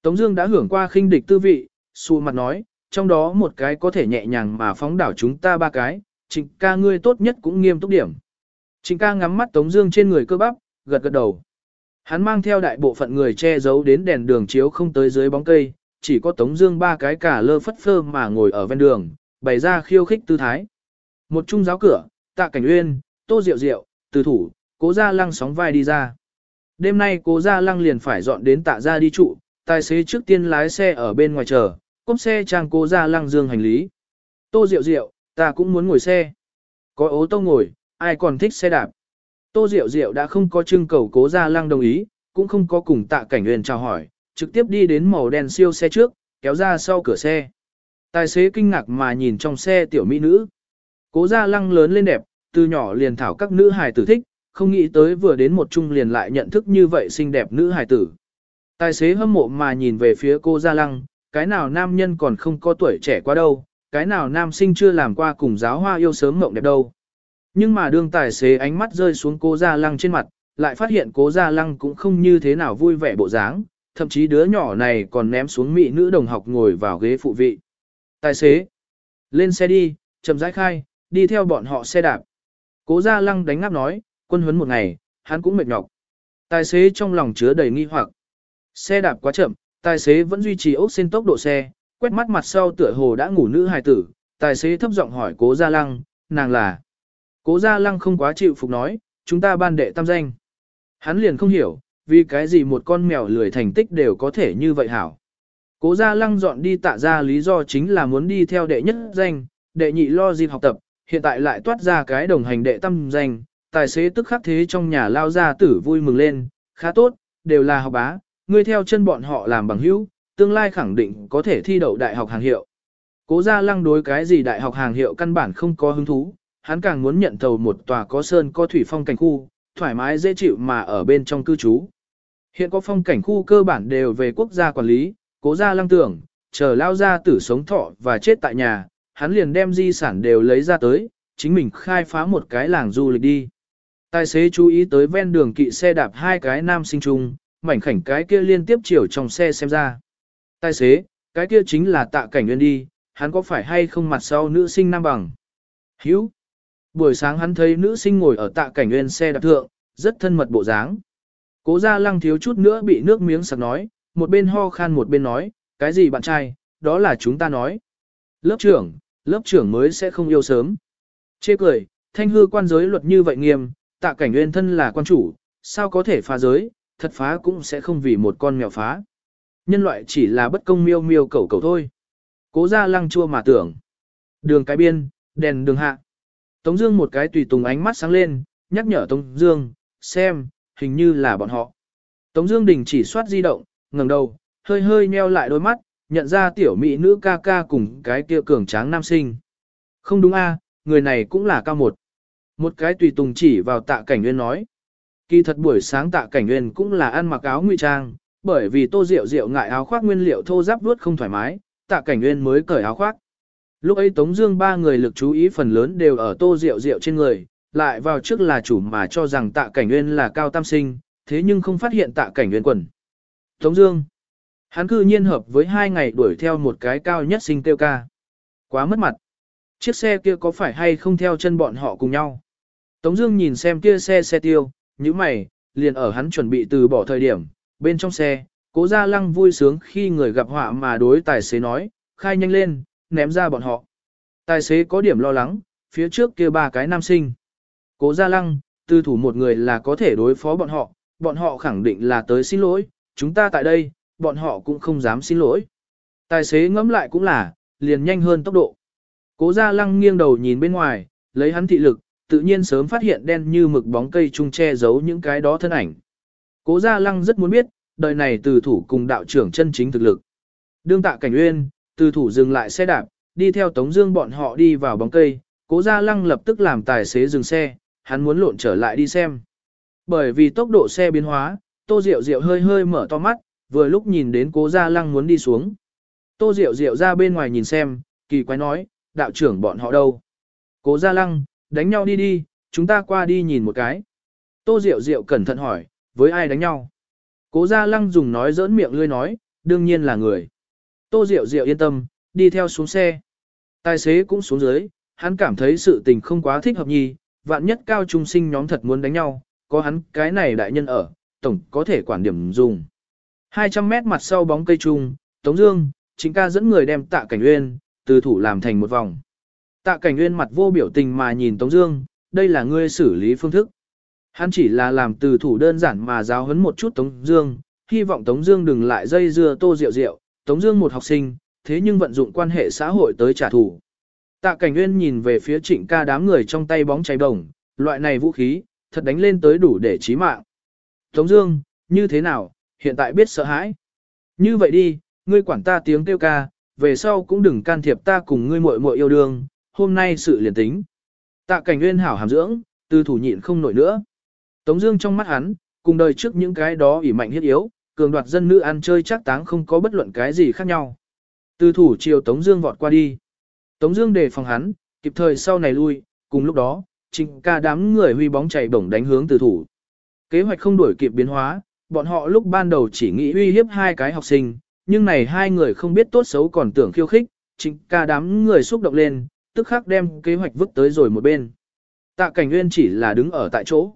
Tống Dương đã hưởng qua khinh địch tư vị, xù mặt nói, trong đó một cái có thể nhẹ nhàng mà phóng đảo chúng ta ba cái, trịnh ca ngươi tốt nhất cũng nghiêm túc điểm. Trịnh ca ngắm mắt Tống Dương trên người cơ bắp, gật gật đầu. Hắn mang theo đại bộ phận người che giấu đến đèn đường chiếu không tới dưới bóng cây, chỉ có Tống Dương ba cái cả lơ phất phơ mà ngồi ở ven đường, bày ra khiêu khích tư thái. Một trung giáo cửa, Tạ Cảnh Uyên, Tô Diệu Diệu, từ Thủ, Cố Gia Lăng sóng vai đi ra. Đêm nay Cố Gia Lăng liền phải dọn đến Tạ Gia đi trụ, tài xế trước tiên lái xe ở bên ngoài chờ, Cốp xe trang cố ra lăng dương hành lý. Tô Diệu Diệu, ta cũng muốn ngồi xe. Có ố tô ngồi, ai còn thích xe đạp. Tô Diệu Diệu đã không có trưng cầu cố ra lăng đồng ý, cũng không có cùng tạ cảnh huyền chào hỏi, trực tiếp đi đến màu đen siêu xe trước, kéo ra sau cửa xe. Tài xế kinh ngạc mà nhìn trong xe tiểu mỹ nữ. Cố ra lăng lớn lên đẹp, từ nhỏ liền thảo các nữ hài tử thích, không nghĩ tới vừa đến một chung liền lại nhận thức như vậy xinh đẹp nữ hài tử. Tài xế hâm mộ mà nhìn về phía cô Gia Lăng, cái nào nam nhân còn không có tuổi trẻ quá đâu, cái nào nam sinh chưa làm qua cùng giáo hoa yêu sớm mộng đẹp đâu. Nhưng mà đương tài xế ánh mắt rơi xuống cô Gia Lăng trên mặt, lại phát hiện cố Gia Lăng cũng không như thế nào vui vẻ bộ dáng, thậm chí đứa nhỏ này còn ném xuống mỹ nữ đồng học ngồi vào ghế phụ vị. Tài xế, lên xe đi, chậm rãi khai, đi theo bọn họ xe đạp. Cố Gia Lăng đánh ngáp nói, quân huấn một ngày, hắn cũng mệt nhọc. Tài xế trong lòng chứa đầy nghi hoặc. Xe đạp quá chậm, tài xế vẫn duy trì ốc xin tốc độ xe, quét mắt mặt sau tựa hồ đã ngủ nữ hài tử, tài xế thấp giọng hỏi cố Gia Lăng, nàng là. Cố Gia Lăng không quá chịu phục nói, chúng ta ban đệ tam danh. Hắn liền không hiểu, vì cái gì một con mèo lười thành tích đều có thể như vậy hảo. Cố Gia Lăng dọn đi tạ ra lý do chính là muốn đi theo đệ nhất danh, đệ nhị lo dịp học tập, hiện tại lại toát ra cái đồng hành đệ tâm danh, tài xế tức khắc thế trong nhà lao ra tử vui mừng lên, khá tốt, đều là học bá, ngươi theo chân bọn họ làm bằng hữu, tương lai khẳng định có thể thi đậu đại học hàng hiệu. Cố gia lăng đối cái gì đại học hàng hiệu căn bản không có hứng thú, hắn càng muốn nhận thầu một tòa có sơn có thủy phong cảnh khu, thoải mái dễ chịu mà ở bên trong cư trú. Hiện có phong cảnh khu cơ bản đều về quốc gia quản lý, cố gia lăng tưởng, chờ lao ra tử sống thọ và chết tại nhà, hắn liền đem di sản đều lấy ra tới, chính mình khai phá một cái làng du lịch đi. Tài xế chú ý tới ven đường kỵ xe đạp hai cái nam sinh chung, mảnh khảnh cái kia liên tiếp chiều trong xe xem ra. Tài xế, cái kia chính là tạ cảnh nguyên đi, hắn có phải hay không mặt sau nữ sinh nam bằng? Hữu. Buổi sáng hắn thấy nữ sinh ngồi ở tạ cảnh nguyên xe đạp thượng, rất thân mật bộ dáng. Cố ra lăng thiếu chút nữa bị nước miếng sặc nói, một bên ho khan một bên nói, cái gì bạn trai, đó là chúng ta nói. Lớp trưởng, lớp trưởng mới sẽ không yêu sớm. Chê cười, thanh hư quan giới luật như vậy nghiêm, tạ cảnh nguyên thân là quan chủ, sao có thể phá giới, thật phá cũng sẽ không vì một con mèo phá. Nhân loại chỉ là bất công miêu miêu cầu cầu thôi. Cố ra lăng chua mà tưởng. Đường cái biên, đèn đường hạ. Tống Dương một cái tùy tùng ánh mắt sáng lên, nhắc nhở Tống Dương, xem, hình như là bọn họ. Tống Dương đình chỉ soát di động, ngẩng đầu, hơi hơi nheo lại đôi mắt, nhận ra tiểu mỹ nữ ca ca cùng cái kia cường tráng nam sinh. Không đúng a, người này cũng là cao một. Một cái tùy tùng chỉ vào tạ cảnh nguyên nói. Kỳ thật buổi sáng tạ cảnh nguyên cũng là ăn mặc áo ngụy trang, bởi vì tô rượu rượu ngại áo khoác nguyên liệu thô giáp vuốt không thoải mái, tạ cảnh nguyên mới cởi áo khoác. Lúc ấy Tống Dương ba người lực chú ý phần lớn đều ở tô rượu rượu trên người, lại vào trước là chủ mà cho rằng tạ cảnh nguyên là cao tam sinh, thế nhưng không phát hiện tạ cảnh nguyên quần. Tống Dương, hắn cư nhiên hợp với hai ngày đuổi theo một cái cao nhất sinh tiêu ca, quá mất mặt. Chiếc xe kia có phải hay không theo chân bọn họ cùng nhau? Tống Dương nhìn xem kia xe xe tiêu, như mày, liền ở hắn chuẩn bị từ bỏ thời điểm, bên trong xe, cố gia lăng vui sướng khi người gặp họa mà đối tài xế nói, khai nhanh lên, ném ra bọn họ. Tài xế có điểm lo lắng, phía trước kia ba cái nam sinh. Cố gia lăng, tư thủ một người là có thể đối phó bọn họ, bọn họ khẳng định là tới xin lỗi, chúng ta tại đây, bọn họ cũng không dám xin lỗi. Tài xế ngẫm lại cũng là, liền nhanh hơn tốc độ. Cố gia lăng nghiêng đầu nhìn bên ngoài, lấy hắn thị lực, tự nhiên sớm phát hiện đen như mực bóng cây trung che giấu những cái đó thân ảnh. Cố Gia Lăng rất muốn biết, đời này từ thủ cùng đạo trưởng chân chính thực lực. Đương tạ cảnh uyên, từ thủ dừng lại xe đạp, đi theo Tống Dương bọn họ đi vào bóng cây, Cố Gia Lăng lập tức làm tài xế dừng xe, hắn muốn lộn trở lại đi xem. Bởi vì tốc độ xe biến hóa, Tô Diệu Diệu hơi hơi mở to mắt, vừa lúc nhìn đến Cố Gia Lăng muốn đi xuống. Tô Diệu Diệu ra bên ngoài nhìn xem, kỳ quái nói, đạo trưởng bọn họ đâu? Cố Gia Lăng, đánh nhau đi đi, chúng ta qua đi nhìn một cái. Tô Diệu Diệu cẩn thận hỏi, với ai đánh nhau? Cố Gia Lăng dùng nói giỡn miệng lươi nói, đương nhiên là người. Tô Diệu Diệu yên tâm, đi theo xuống xe. Tài xế cũng xuống dưới, hắn cảm thấy sự tình không quá thích hợp nhì, vạn nhất cao trung sinh nhóm thật muốn đánh nhau, có hắn cái này đại nhân ở, tổng có thể quản điểm dùng. 200 mét mặt sau bóng cây trung, Tống Dương, chính ca dẫn người đem tạ cảnh uyên, từ thủ làm thành một vòng. Tạ cảnh Uyên mặt vô biểu tình mà nhìn Tống Dương, đây là ngươi xử lý phương thức. Hắn chỉ là làm từ thủ đơn giản mà giáo huấn một chút Tống Dương, hy vọng Tống Dương đừng lại dây dưa tô rượu rượu. Tống Dương một học sinh, thế nhưng vận dụng quan hệ xã hội tới trả thù. Tạ Cảnh Uyên nhìn về phía trịnh ca đám người trong tay bóng cháy bổng, loại này vũ khí, thật đánh lên tới đủ để chí mạng. Tống Dương, như thế nào, hiện tại biết sợ hãi. Như vậy đi, ngươi quản ta tiếng kêu ca, về sau cũng đừng can thiệp ta cùng ngươi muội muội yêu đương, hôm nay sự liền tính. Tạ Cảnh Nguyên hảo hàm dưỡng, từ thủ nhịn không nổi nữa. Tống Dương trong mắt hắn, cùng đời trước những cái đó ỉ mạnh hiết yếu, cường đoạt dân nữ ăn chơi chắc táng không có bất luận cái gì khác nhau. Từ thủ chiều Tống Dương vọt qua đi. Tống Dương đề phòng hắn, kịp thời sau này lui, cùng lúc đó, Trình ca đám người huy bóng chạy bổng đánh hướng từ thủ. Kế hoạch không đuổi kịp biến hóa, bọn họ lúc ban đầu chỉ nghĩ uy hiếp hai cái học sinh, nhưng này hai người không biết tốt xấu còn tưởng khiêu khích, Trịnh ca đám người xúc động lên, tức khắc đem kế hoạch vứt tới rồi một bên. Tạ Cảnh Nguyên chỉ là đứng ở tại chỗ.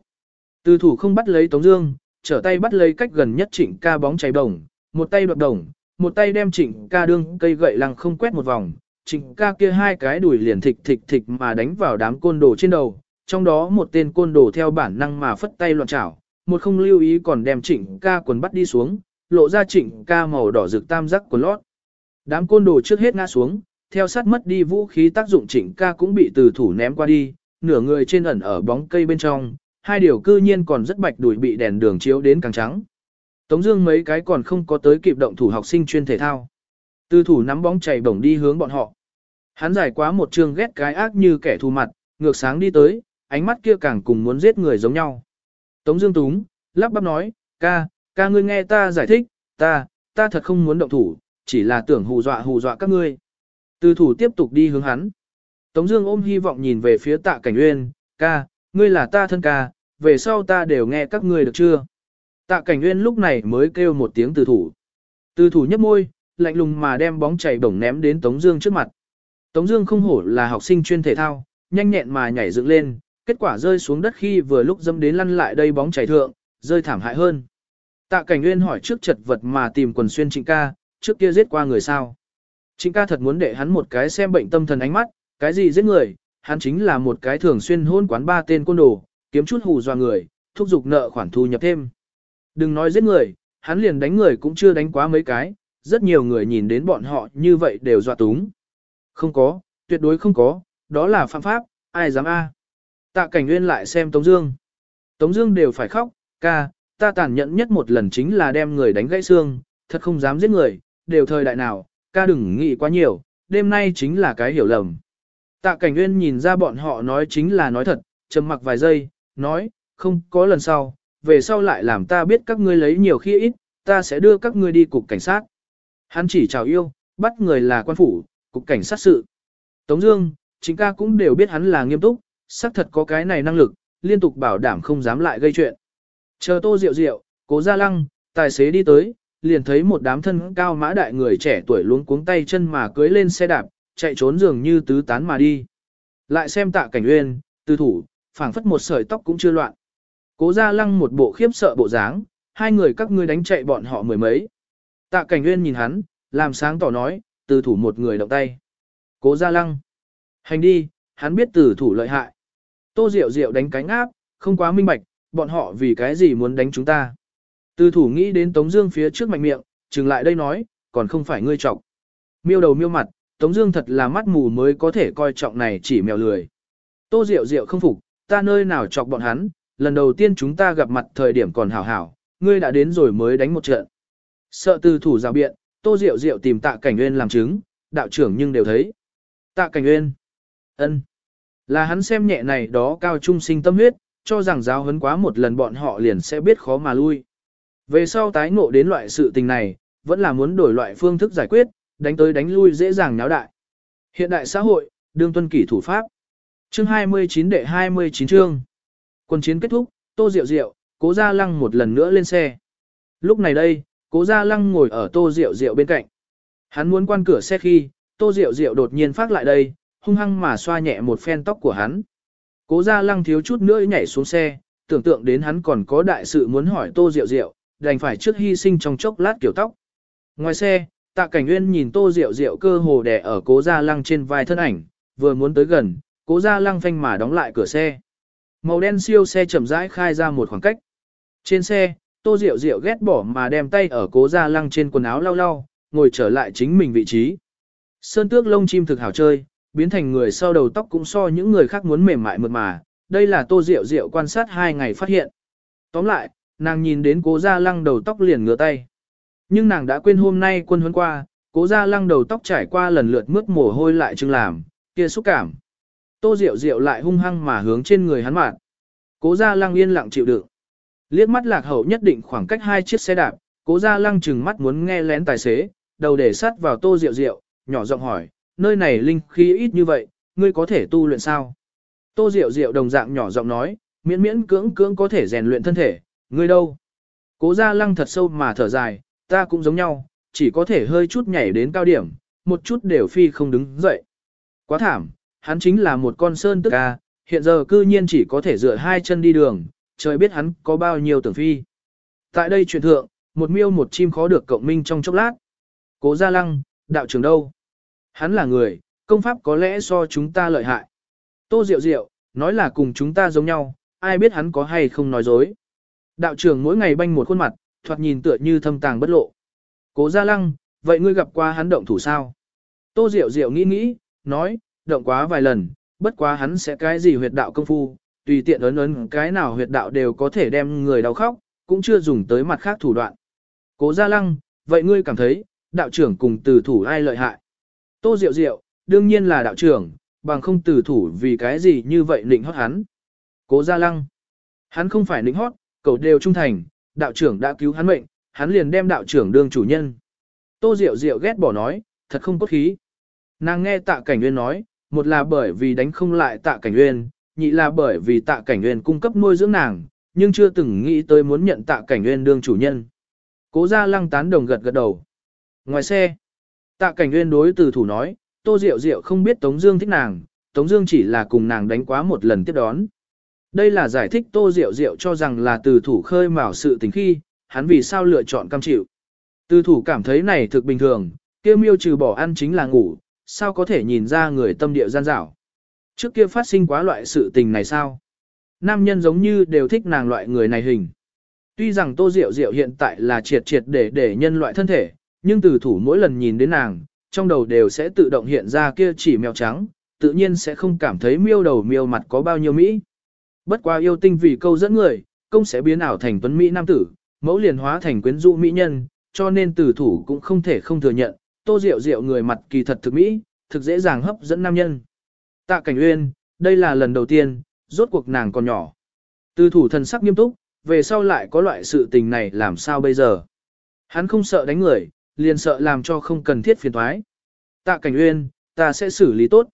Từ thủ không bắt lấy Tống Dương, trở tay bắt lấy cách gần nhất Trịnh ca bóng cháy đồng, một tay đoạt đồng, một tay đem Trịnh ca đương cây gậy lăng không quét một vòng, trịnh ca kia hai cái đùi liền thịch thịch thịch mà đánh vào đám côn đồ trên đầu, trong đó một tên côn đồ theo bản năng mà phất tay loạn chảo, một không lưu ý còn đem trịnh ca quần bắt đi xuống, lộ ra trịnh ca màu đỏ rực tam giác quần lót. Đám côn đồ trước hết ngã xuống, theo sát mất đi vũ khí tác dụng trịnh ca cũng bị từ thủ ném qua đi, nửa người trên ẩn ở bóng cây bên trong, hai điều cư nhiên còn rất bạch đùi bị đèn đường chiếu đến càng trắng. Tống Dương mấy cái còn không có tới kịp động thủ học sinh chuyên thể thao. Từ thủ nắm bóng chảy bổng đi hướng bọn họ. Hắn giải quá một trường ghét cái ác như kẻ thù mặt, ngược sáng đi tới, ánh mắt kia càng cùng muốn giết người giống nhau. Tống Dương Túng, lắp bắp nói, ca, ca ngươi nghe ta giải thích, ta, ta thật không muốn động thủ, chỉ là tưởng hù dọa hù dọa các ngươi. Từ thủ tiếp tục đi hướng hắn. Tống Dương ôm hy vọng nhìn về phía Tạ Cảnh Uyên, ca, ngươi là ta thân ca, về sau ta đều nghe các ngươi được chưa? Tạ Cảnh Uyên lúc này mới kêu một tiếng từ thủ. Từ thủ nhếch môi, lạnh lùng mà đem bóng chảy bổng ném đến Tống Dương trước mặt. Tống Dương không hổ là học sinh chuyên thể thao, nhanh nhẹn mà nhảy dựng lên, kết quả rơi xuống đất khi vừa lúc dâm đến lăn lại đây bóng chảy thượng, rơi thảm hại hơn. Tạ Cảnh Nguyên hỏi trước chật vật mà tìm quần xuyên Trịnh Ca, trước kia giết qua người sao? Trịnh Ca thật muốn để hắn một cái xem bệnh tâm thần ánh mắt, cái gì giết người? Hắn chính là một cái thường xuyên hôn quán ba tên côn đồ, kiếm chút hù dọa người, thúc giục nợ khoản thu nhập thêm. Đừng nói giết người, hắn liền đánh người cũng chưa đánh quá mấy cái, rất nhiều người nhìn đến bọn họ như vậy đều dọa túng. Không có, tuyệt đối không có, đó là phạm pháp, ai dám a? Tạ Cảnh Nguyên lại xem Tống Dương. Tống Dương đều phải khóc, ca, ta tàn nhẫn nhất một lần chính là đem người đánh gãy xương, thật không dám giết người, đều thời đại nào, ca đừng nghĩ quá nhiều, đêm nay chính là cái hiểu lầm. Tạ Cảnh Nguyên nhìn ra bọn họ nói chính là nói thật, trầm mặc vài giây, nói, không có lần sau, về sau lại làm ta biết các ngươi lấy nhiều khi ít, ta sẽ đưa các ngươi đi cục cảnh sát. Hắn chỉ chào yêu, bắt người là quan phủ, cục cảnh sát sự. Tống Dương, chính ca cũng đều biết hắn là nghiêm túc, xác thật có cái này năng lực, liên tục bảo đảm không dám lại gây chuyện. Chờ Tô Diệu Diệu, Cố Gia Lăng, tài xế đi tới, liền thấy một đám thân cao mã đại người trẻ tuổi luống cuống tay chân mà cưới lên xe đạp, chạy trốn dường như tứ tán mà đi. Lại xem Tạ Cảnh Uyên, tư thủ, phảng phất một sợi tóc cũng chưa loạn. Cố Gia Lăng một bộ khiếp sợ bộ dáng, hai người các ngươi đánh chạy bọn họ mười mấy. Tạ Cảnh Uyên nhìn hắn, làm sáng tỏ nói, từ thủ một người động tay. Cố Gia Lăng. Hành đi, hắn biết từ thủ lợi hại. Tô Diệu Diệu đánh cánh áp, không quá minh bạch, bọn họ vì cái gì muốn đánh chúng ta. Từ thủ nghĩ đến Tống Dương phía trước mạnh miệng, chừng lại đây nói, còn không phải ngươi trọng. Miêu đầu miêu mặt, Tống Dương thật là mắt mù mới có thể coi trọng này chỉ mèo lười. Tô Diệu Diệu không phục, ta nơi nào chọc bọn hắn, lần đầu tiên chúng ta gặp mặt thời điểm còn hảo hảo, ngươi đã đến rồi mới đánh một trận. Sợ từ thủ rào biện, Tô Diệu Diệu tìm Tạ Cảnh Uyên làm chứng, đạo trưởng nhưng đều thấy. Tạ Cảnh Uyên, ân, là hắn xem nhẹ này đó cao trung sinh tâm huyết, cho rằng giáo huấn quá một lần bọn họ liền sẽ biết khó mà lui. Về sau tái ngộ đến loại sự tình này, vẫn là muốn đổi loại phương thức giải quyết, đánh tới đánh lui dễ dàng náo đại. Hiện đại xã hội, đương tuân kỷ thủ pháp. Chương 29 đệ 29 chương. Quân chiến kết thúc, Tô Diệu Diệu, Cố Gia Lăng một lần nữa lên xe. Lúc này đây, Cố Gia Lăng ngồi ở Tô Diệu Diệu bên cạnh. Hắn muốn quan cửa xe khi, Tô Diệu Diệu đột nhiên phát lại đây, hung hăng mà xoa nhẹ một phen tóc của hắn. Cố Gia Lăng thiếu chút nữa nhảy xuống xe, tưởng tượng đến hắn còn có đại sự muốn hỏi Tô Diệu Diệu, đành phải trước hy sinh trong chốc lát kiểu tóc. Ngoài xe, Tạ Cảnh Nguyên nhìn Tô Diệu Diệu cơ hồ đè ở Cố Gia Lăng trên vai thân ảnh, vừa muốn tới gần, Cố Gia Lăng phanh mà đóng lại cửa xe. Màu đen siêu xe chậm rãi khai ra một khoảng cách. Trên xe, Tô Diệu Diệu ghét bỏ mà đem tay ở cố gia lăng trên quần áo lau lau, ngồi trở lại chính mình vị trí. Sơn tước lông chim thực hảo chơi, biến thành người sau đầu tóc cũng so những người khác muốn mềm mại mượt mà, đây là tô rượu rượu quan sát hai ngày phát hiện. Tóm lại, nàng nhìn đến cố gia lăng đầu tóc liền ngửa tay. Nhưng nàng đã quên hôm nay quân huấn qua, cố gia lăng đầu tóc trải qua lần lượt mướt mồ hôi lại chừng làm, kia xúc cảm. Tô rượu rượu lại hung hăng mà hướng trên người hắn mạn. Cố gia lăng yên lặng chịu đựng. Liếc mắt lạc hậu nhất định khoảng cách hai chiếc xe đạp, cố gia lăng chừng mắt muốn nghe lén tài xế, đầu để sát vào tô rượu rượu, nhỏ giọng hỏi, nơi này linh khí ít như vậy, ngươi có thể tu luyện sao? Tô diệu diệu đồng dạng nhỏ giọng nói, miễn miễn cưỡng cưỡng có thể rèn luyện thân thể, ngươi đâu? Cố gia lăng thật sâu mà thở dài, ta cũng giống nhau, chỉ có thể hơi chút nhảy đến cao điểm, một chút đều phi không đứng dậy. Quá thảm, hắn chính là một con sơn tức ca, hiện giờ cư nhiên chỉ có thể dựa hai chân đi đường, trời biết hắn có bao nhiêu tưởng phi. Tại đây truyền thượng, một miêu một chim khó được cộng minh trong chốc lát. Cố gia lăng, đạo trưởng đâu? Hắn là người, công pháp có lẽ so chúng ta lợi hại. Tô Diệu Diệu, nói là cùng chúng ta giống nhau, ai biết hắn có hay không nói dối. Đạo trưởng mỗi ngày banh một khuôn mặt, thoạt nhìn tựa như thâm tàng bất lộ. Cố Gia Lăng, vậy ngươi gặp qua hắn động thủ sao? Tô Diệu Diệu nghĩ nghĩ, nói, động quá vài lần, bất quá hắn sẽ cái gì huyệt đạo công phu, tùy tiện ấn ấn cái nào huyệt đạo đều có thể đem người đau khóc, cũng chưa dùng tới mặt khác thủ đoạn. Cố Gia Lăng, vậy ngươi cảm thấy, đạo trưởng cùng từ thủ ai lợi hại? Tô Diệu Diệu, đương nhiên là đạo trưởng, bằng không từ thủ vì cái gì như vậy nịnh hót hắn. Cố Gia Lăng, hắn không phải nịnh hót, cậu đều trung thành, đạo trưởng đã cứu hắn mệnh, hắn liền đem đạo trưởng đương chủ nhân. Tô Diệu Diệu ghét bỏ nói, thật không cốt khí. Nàng nghe tạ cảnh nguyên nói, một là bởi vì đánh không lại tạ cảnh nguyên, nhị là bởi vì tạ cảnh nguyên cung cấp nuôi dưỡng nàng, nhưng chưa từng nghĩ tới muốn nhận tạ cảnh nguyên đương chủ nhân. Cố gia lăng tán đồng gật gật đầu. Ngoài xe, tạ cảnh nguyên đối từ thủ nói, tô diệu diệu không biết Tống Dương thích nàng, Tống Dương chỉ là cùng nàng đánh quá một lần tiếp đón. Đây là giải thích tô diệu diệu cho rằng là từ thủ khơi mào sự tình khi, hắn vì sao lựa chọn cam chịu. Từ thủ cảm thấy này thực bình thường, kia miêu trừ bỏ ăn chính là ngủ, sao có thể nhìn ra người tâm địa gian dảo. Trước kia phát sinh quá loại sự tình này sao? Nam nhân giống như đều thích nàng loại người này hình. Tuy rằng tô diệu diệu hiện tại là triệt triệt để để nhân loại thân thể, nhưng Tử thủ mỗi lần nhìn đến nàng, trong đầu đều sẽ tự động hiện ra kia chỉ mèo trắng, tự nhiên sẽ không cảm thấy miêu đầu miêu mặt có bao nhiêu Mỹ. Bất quá yêu tinh vì câu dẫn người, công sẽ biến ảo thành tuấn Mỹ nam tử, mẫu liền hóa thành quyến rũ Mỹ nhân, cho nên Tử thủ cũng không thể không thừa nhận, tô rượu rượu người mặt kỳ thật thực Mỹ, thực dễ dàng hấp dẫn nam nhân. Tạ Cảnh Uyên, đây là lần đầu tiên, rốt cuộc nàng còn nhỏ. Tử thủ thần sắc nghiêm túc, về sau lại có loại sự tình này làm sao bây giờ. Hắn không sợ đánh người, liền sợ làm cho không cần thiết phiền thoái. Tạ Cảnh Uyên, ta sẽ xử lý tốt.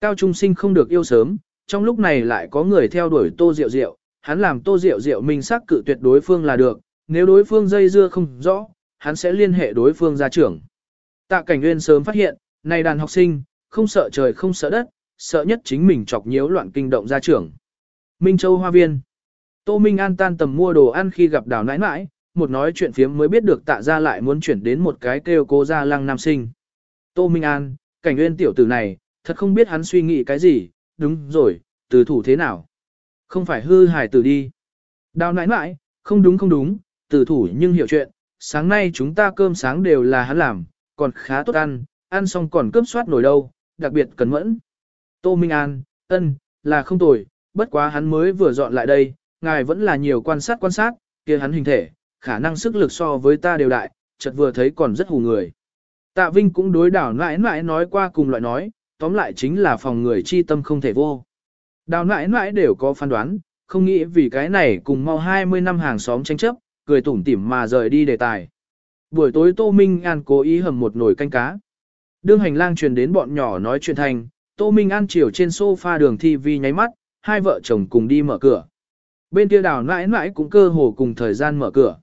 Cao Trung Sinh không được yêu sớm, trong lúc này lại có người theo đuổi Tô Diệu Diệu, hắn làm Tô Diệu Diệu minh xác cự tuyệt đối phương là được, nếu đối phương dây dưa không rõ, hắn sẽ liên hệ đối phương ra trưởng. Tạ Cảnh Uyên sớm phát hiện, này đàn học sinh, không sợ trời không sợ đất, sợ nhất chính mình chọc nhiễu loạn kinh động ra trưởng. Minh Châu Hoa Viên Tô Minh An tan tầm mua đồ ăn khi gặp đào nãi nãi, một nói chuyện phiếm mới biết được tạ ra lại muốn chuyển đến một cái kêu cô gia lăng nam sinh. Tô Minh An, cảnh nguyên tiểu tử này, thật không biết hắn suy nghĩ cái gì, đúng rồi, từ thủ thế nào. Không phải hư hài tử đi. Đào nãi nãi, không đúng không đúng, từ thủ nhưng hiểu chuyện, sáng nay chúng ta cơm sáng đều là hắn làm, còn khá tốt ăn, ăn xong còn cướp soát nổi đâu, đặc biệt cẩn mẫn. Tô Minh An, ân, là không tồi, bất quá hắn mới vừa dọn lại đây, ngài vẫn là nhiều quan sát quan sát, kia hắn hình thể, khả năng sức lực so với ta đều đại, chợt vừa thấy còn rất hù người. Tạ Vinh cũng đối đảo nãi nãi nói qua cùng loại nói, tóm lại chính là phòng người chi tâm không thể vô. Đào nãi nãi đều có phán đoán, không nghĩ vì cái này cùng mau 20 năm hàng xóm tranh chấp, cười tủm tỉm mà rời đi đề tài. Buổi tối Tô Minh An cố ý hầm một nồi canh cá. Đương hành lang truyền đến bọn nhỏ nói chuyện thành, Tô Minh An chiều trên sofa đường TV nháy mắt, hai vợ chồng cùng đi mở cửa. Bên kia đào nãi nãi cũng cơ hồ cùng thời gian mở cửa.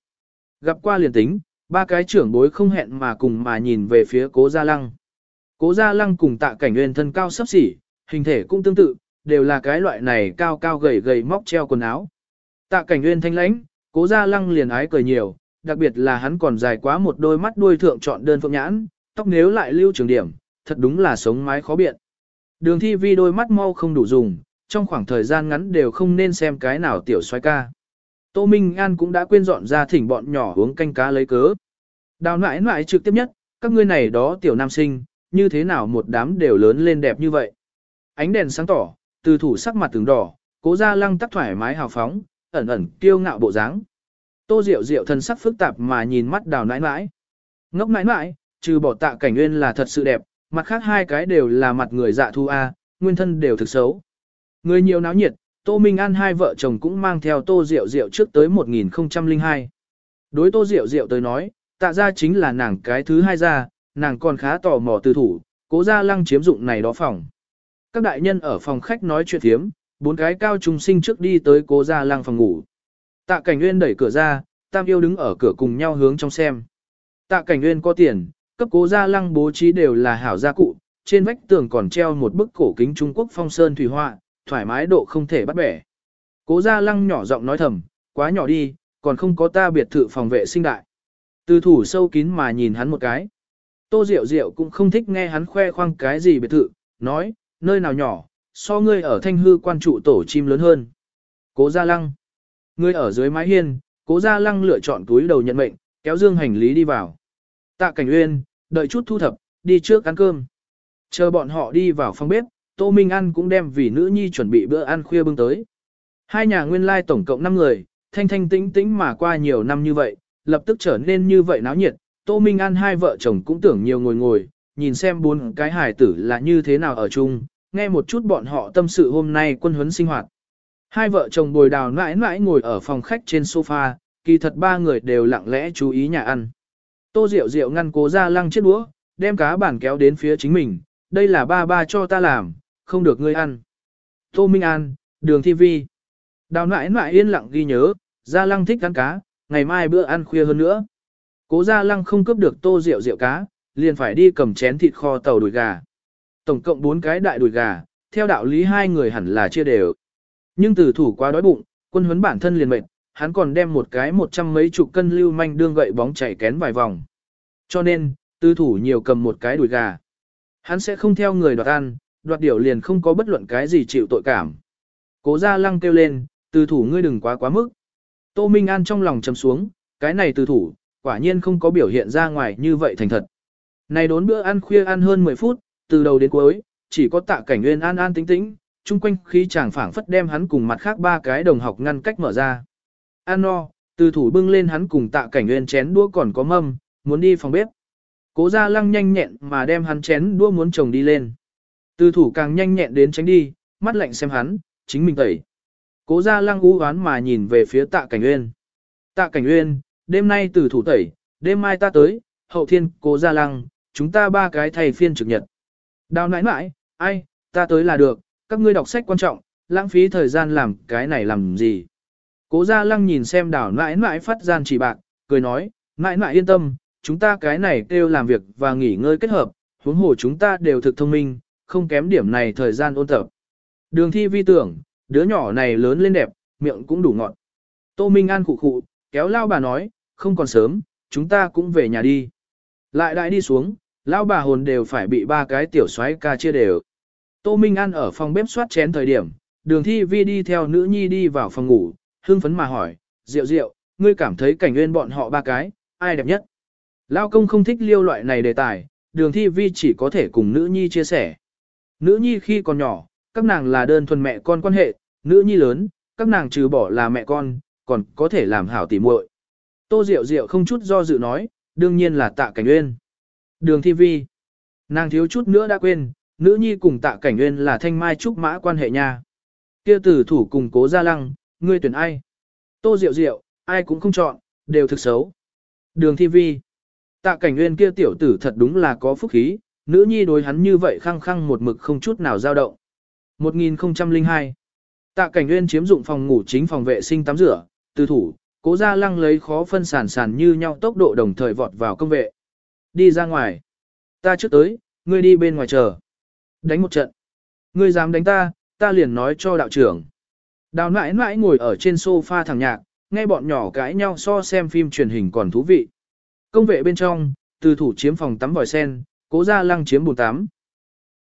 Gặp qua liền tính, ba cái trưởng bối không hẹn mà cùng mà nhìn về phía cố gia lăng. Cố gia lăng cùng tạ cảnh nguyên thân cao sấp xỉ, hình thể cũng tương tự, đều là cái loại này cao cao gầy gầy móc treo quần áo. Tạ cảnh nguyên thanh lãnh, cố gia lăng liền ái cười nhiều, đặc biệt là hắn còn dài quá một đôi mắt đuôi thượng chọn đơn phượng nhãn, tóc nếu lại lưu trường điểm, thật đúng là sống mái khó biện. Đường thi vi đôi mắt mau không đủ dùng, trong khoảng thời gian ngắn đều không nên xem cái nào tiểu xoay ca. Tô Minh An cũng đã quên dọn ra thỉnh bọn nhỏ uống canh cá lấy cớ. Đào nãi nãi trực tiếp nhất, các ngươi này đó tiểu nam sinh, như thế nào một đám đều lớn lên đẹp như vậy. Ánh đèn sáng tỏ, từ thủ sắc mặt từng đỏ, cố ra lăng tắc thoải mái hào phóng, ẩn ẩn kiêu ngạo bộ dáng. Tô Diệu Diệu thân sắc phức tạp mà nhìn mắt đào nãi nãi. Ngốc nãi nãi, trừ bỏ tạ cảnh nguyên là thật sự đẹp, mặt khác hai cái đều là mặt người dạ thu A, nguyên thân đều thực xấu. Người nhiều náo nhiệt, Tô Minh An hai vợ chồng cũng mang theo Tô Diệu Diệu trước tới 1002. Đối Tô Diệu Diệu tới nói, tạ ra chính là nàng cái thứ hai ra, nàng còn khá tò mò từ thủ, cố ra lăng chiếm dụng này đó phòng. Các đại nhân ở phòng khách nói chuyện thiếm, bốn cái cao trung sinh trước đi tới cố ra lăng phòng ngủ. Tạ Cảnh Nguyên đẩy cửa ra, Tam Yêu đứng ở cửa cùng nhau hướng trong xem. Tạ Cảnh Nguyên có tiền, cấp cố gia lăng bố trí đều là hảo gia cụ, trên vách tường còn treo một bức cổ kính Trung Quốc phong sơn thủy họa, thoải mái độ không thể bắt bẻ. Cố gia lăng nhỏ giọng nói thầm, quá nhỏ đi, còn không có ta biệt thự phòng vệ sinh đại. Từ thủ sâu kín mà nhìn hắn một cái. Tô Diệu Diệu cũng không thích nghe hắn khoe khoang cái gì biệt thự, nói, nơi nào nhỏ, so ngươi ở thanh hư quan trụ tổ chim lớn hơn. Cố gia lăng. Ngươi ở dưới mái hiên, cố gia lăng lựa chọn túi đầu nhận mệnh, kéo dương hành lý đi vào. Tạ cảnh uyên, đợi chút thu thập, đi trước ăn cơm. Chờ bọn họ đi vào phòng bếp, Tô Minh An cũng đem vì nữ nhi chuẩn bị bữa ăn khuya bưng tới. Hai nhà nguyên lai tổng cộng 5 người, thanh thanh tĩnh tĩnh mà qua nhiều năm như vậy, lập tức trở nên như vậy náo nhiệt. Tô Minh An hai vợ chồng cũng tưởng nhiều ngồi ngồi, nhìn xem bốn cái hài tử là như thế nào ở chung, nghe một chút bọn họ tâm sự hôm nay quân huấn sinh hoạt. Hai vợ chồng bồi đào mãi mãi ngồi ở phòng khách trên sofa, kỳ thật ba người đều lặng lẽ chú ý nhà ăn. Tô Diệu Diệu ngăn cố ra lăng chiếc đũa, đem cá bản kéo đến phía chính mình, đây là ba ba cho ta làm, không được ngươi ăn. Tô Minh An, đường thi vi. Đào nãi nãi yên lặng ghi nhớ, Gia Lăng thích ăn cá, ngày mai bữa ăn khuya hơn nữa. Cố Gia Lăng không cướp được tô rượu rượu cá, liền phải đi cầm chén thịt kho tàu đùi gà. Tổng cộng 4 cái đại đùi gà, theo đạo lý hai người hẳn là chia đều. Nhưng từ thủ quá đói bụng, quân huấn bản thân liền mệt, hắn còn đem một cái một trăm mấy chục cân lưu manh đương gậy bóng chảy kén vài vòng. Cho nên, tư thủ nhiều cầm một cái đùi gà. Hắn sẽ không theo người đoạt ăn, đoạt điểu liền không có bất luận cái gì chịu tội cảm. Cố gia lăng kêu lên, từ thủ ngươi đừng quá quá mức. Tô Minh An trong lòng trầm xuống, cái này từ thủ, quả nhiên không có biểu hiện ra ngoài như vậy thành thật. Này đốn bữa ăn khuya ăn hơn 10 phút, từ đầu đến cuối, chỉ có tạ cảnh nguyên an an tĩnh tĩnh, chung quanh khí chàng phảng phất đem hắn cùng mặt khác ba cái đồng học ngăn cách mở ra. An no, từ thủ bưng lên hắn cùng tạ cảnh nguyên chén đũa còn có mâm, muốn đi phòng bếp. Cố gia lăng nhanh nhẹn mà đem hắn chén đũa muốn chồng đi lên. Từ thủ càng nhanh nhẹn đến tránh đi, mắt lạnh xem hắn, chính mình tẩy. Cố gia lăng ú oán mà nhìn về phía tạ cảnh nguyên. Tạ cảnh nguyên, đêm nay từ thủ tẩy, đêm mai ta tới, hậu thiên cố gia lăng, chúng ta ba cái thầy phiên trực nhật. Đào nãi nãi, ai, ta tới là được, các ngươi đọc sách quan trọng, lãng phí thời gian làm cái này làm gì. Cố gia lăng nhìn xem đào nãi nãi phát gian chỉ bạc, cười nói, nãi nãi yên tâm, chúng ta cái này kêu làm việc và nghỉ ngơi kết hợp, huống hồ chúng ta đều thực thông minh, không kém điểm này thời gian ôn tập. Đường thi vi tưởng, đứa nhỏ này lớn lên đẹp, miệng cũng đủ ngọt. Tô Minh An khụ khụ, kéo lao bà nói, không còn sớm, chúng ta cũng về nhà đi. Lại đại đi xuống, lao bà hồn đều phải bị ba cái tiểu xoáy ca chia đều. Tô Minh An ở phòng bếp soát chén thời điểm, đường thi vi đi theo nữ nhi đi vào phòng ngủ, hương phấn mà hỏi, rượu rượu, ngươi cảm thấy cảnh nguyên bọn họ ba cái, ai đẹp nhất? Lao công không thích liêu loại này đề tài, đường thi vi chỉ có thể cùng nữ nhi chia sẻ. Nữ nhi khi còn nhỏ, các nàng là đơn thuần mẹ con quan hệ, nữ nhi lớn, các nàng trừ bỏ là mẹ con, còn có thể làm hảo tỉ muội. Tô Diệu Diệu không chút do dự nói, đương nhiên là tạ cảnh uyên. Đường thi vi. Nàng thiếu chút nữa đã quên, nữ nhi cùng tạ cảnh uyên là thanh mai trúc mã quan hệ nha. Kia tử thủ cùng cố gia lăng, ngươi tuyển ai? Tô Diệu Diệu, ai cũng không chọn, đều thực xấu. Đường thi vi. Tạ cảnh nguyên kia tiểu tử thật đúng là có phúc khí, nữ nhi đối hắn như vậy khăng khăng một mực không chút nào dao động. 1002 Tạ cảnh nguyên chiếm dụng phòng ngủ chính phòng vệ sinh tắm rửa, tư thủ, cố ra lăng lấy khó phân sản sản như nhau tốc độ đồng thời vọt vào công vệ. Đi ra ngoài. Ta trước tới, ngươi đi bên ngoài chờ. Đánh một trận. Ngươi dám đánh ta, ta liền nói cho đạo trưởng. Đào nãi nãi ngồi ở trên sofa thẳng nhạc, nghe bọn nhỏ cãi nhau so xem phim truyền hình còn thú vị. Công vệ bên trong, từ thủ chiếm phòng tắm vòi sen, cố gia lăng chiếm bùn tắm,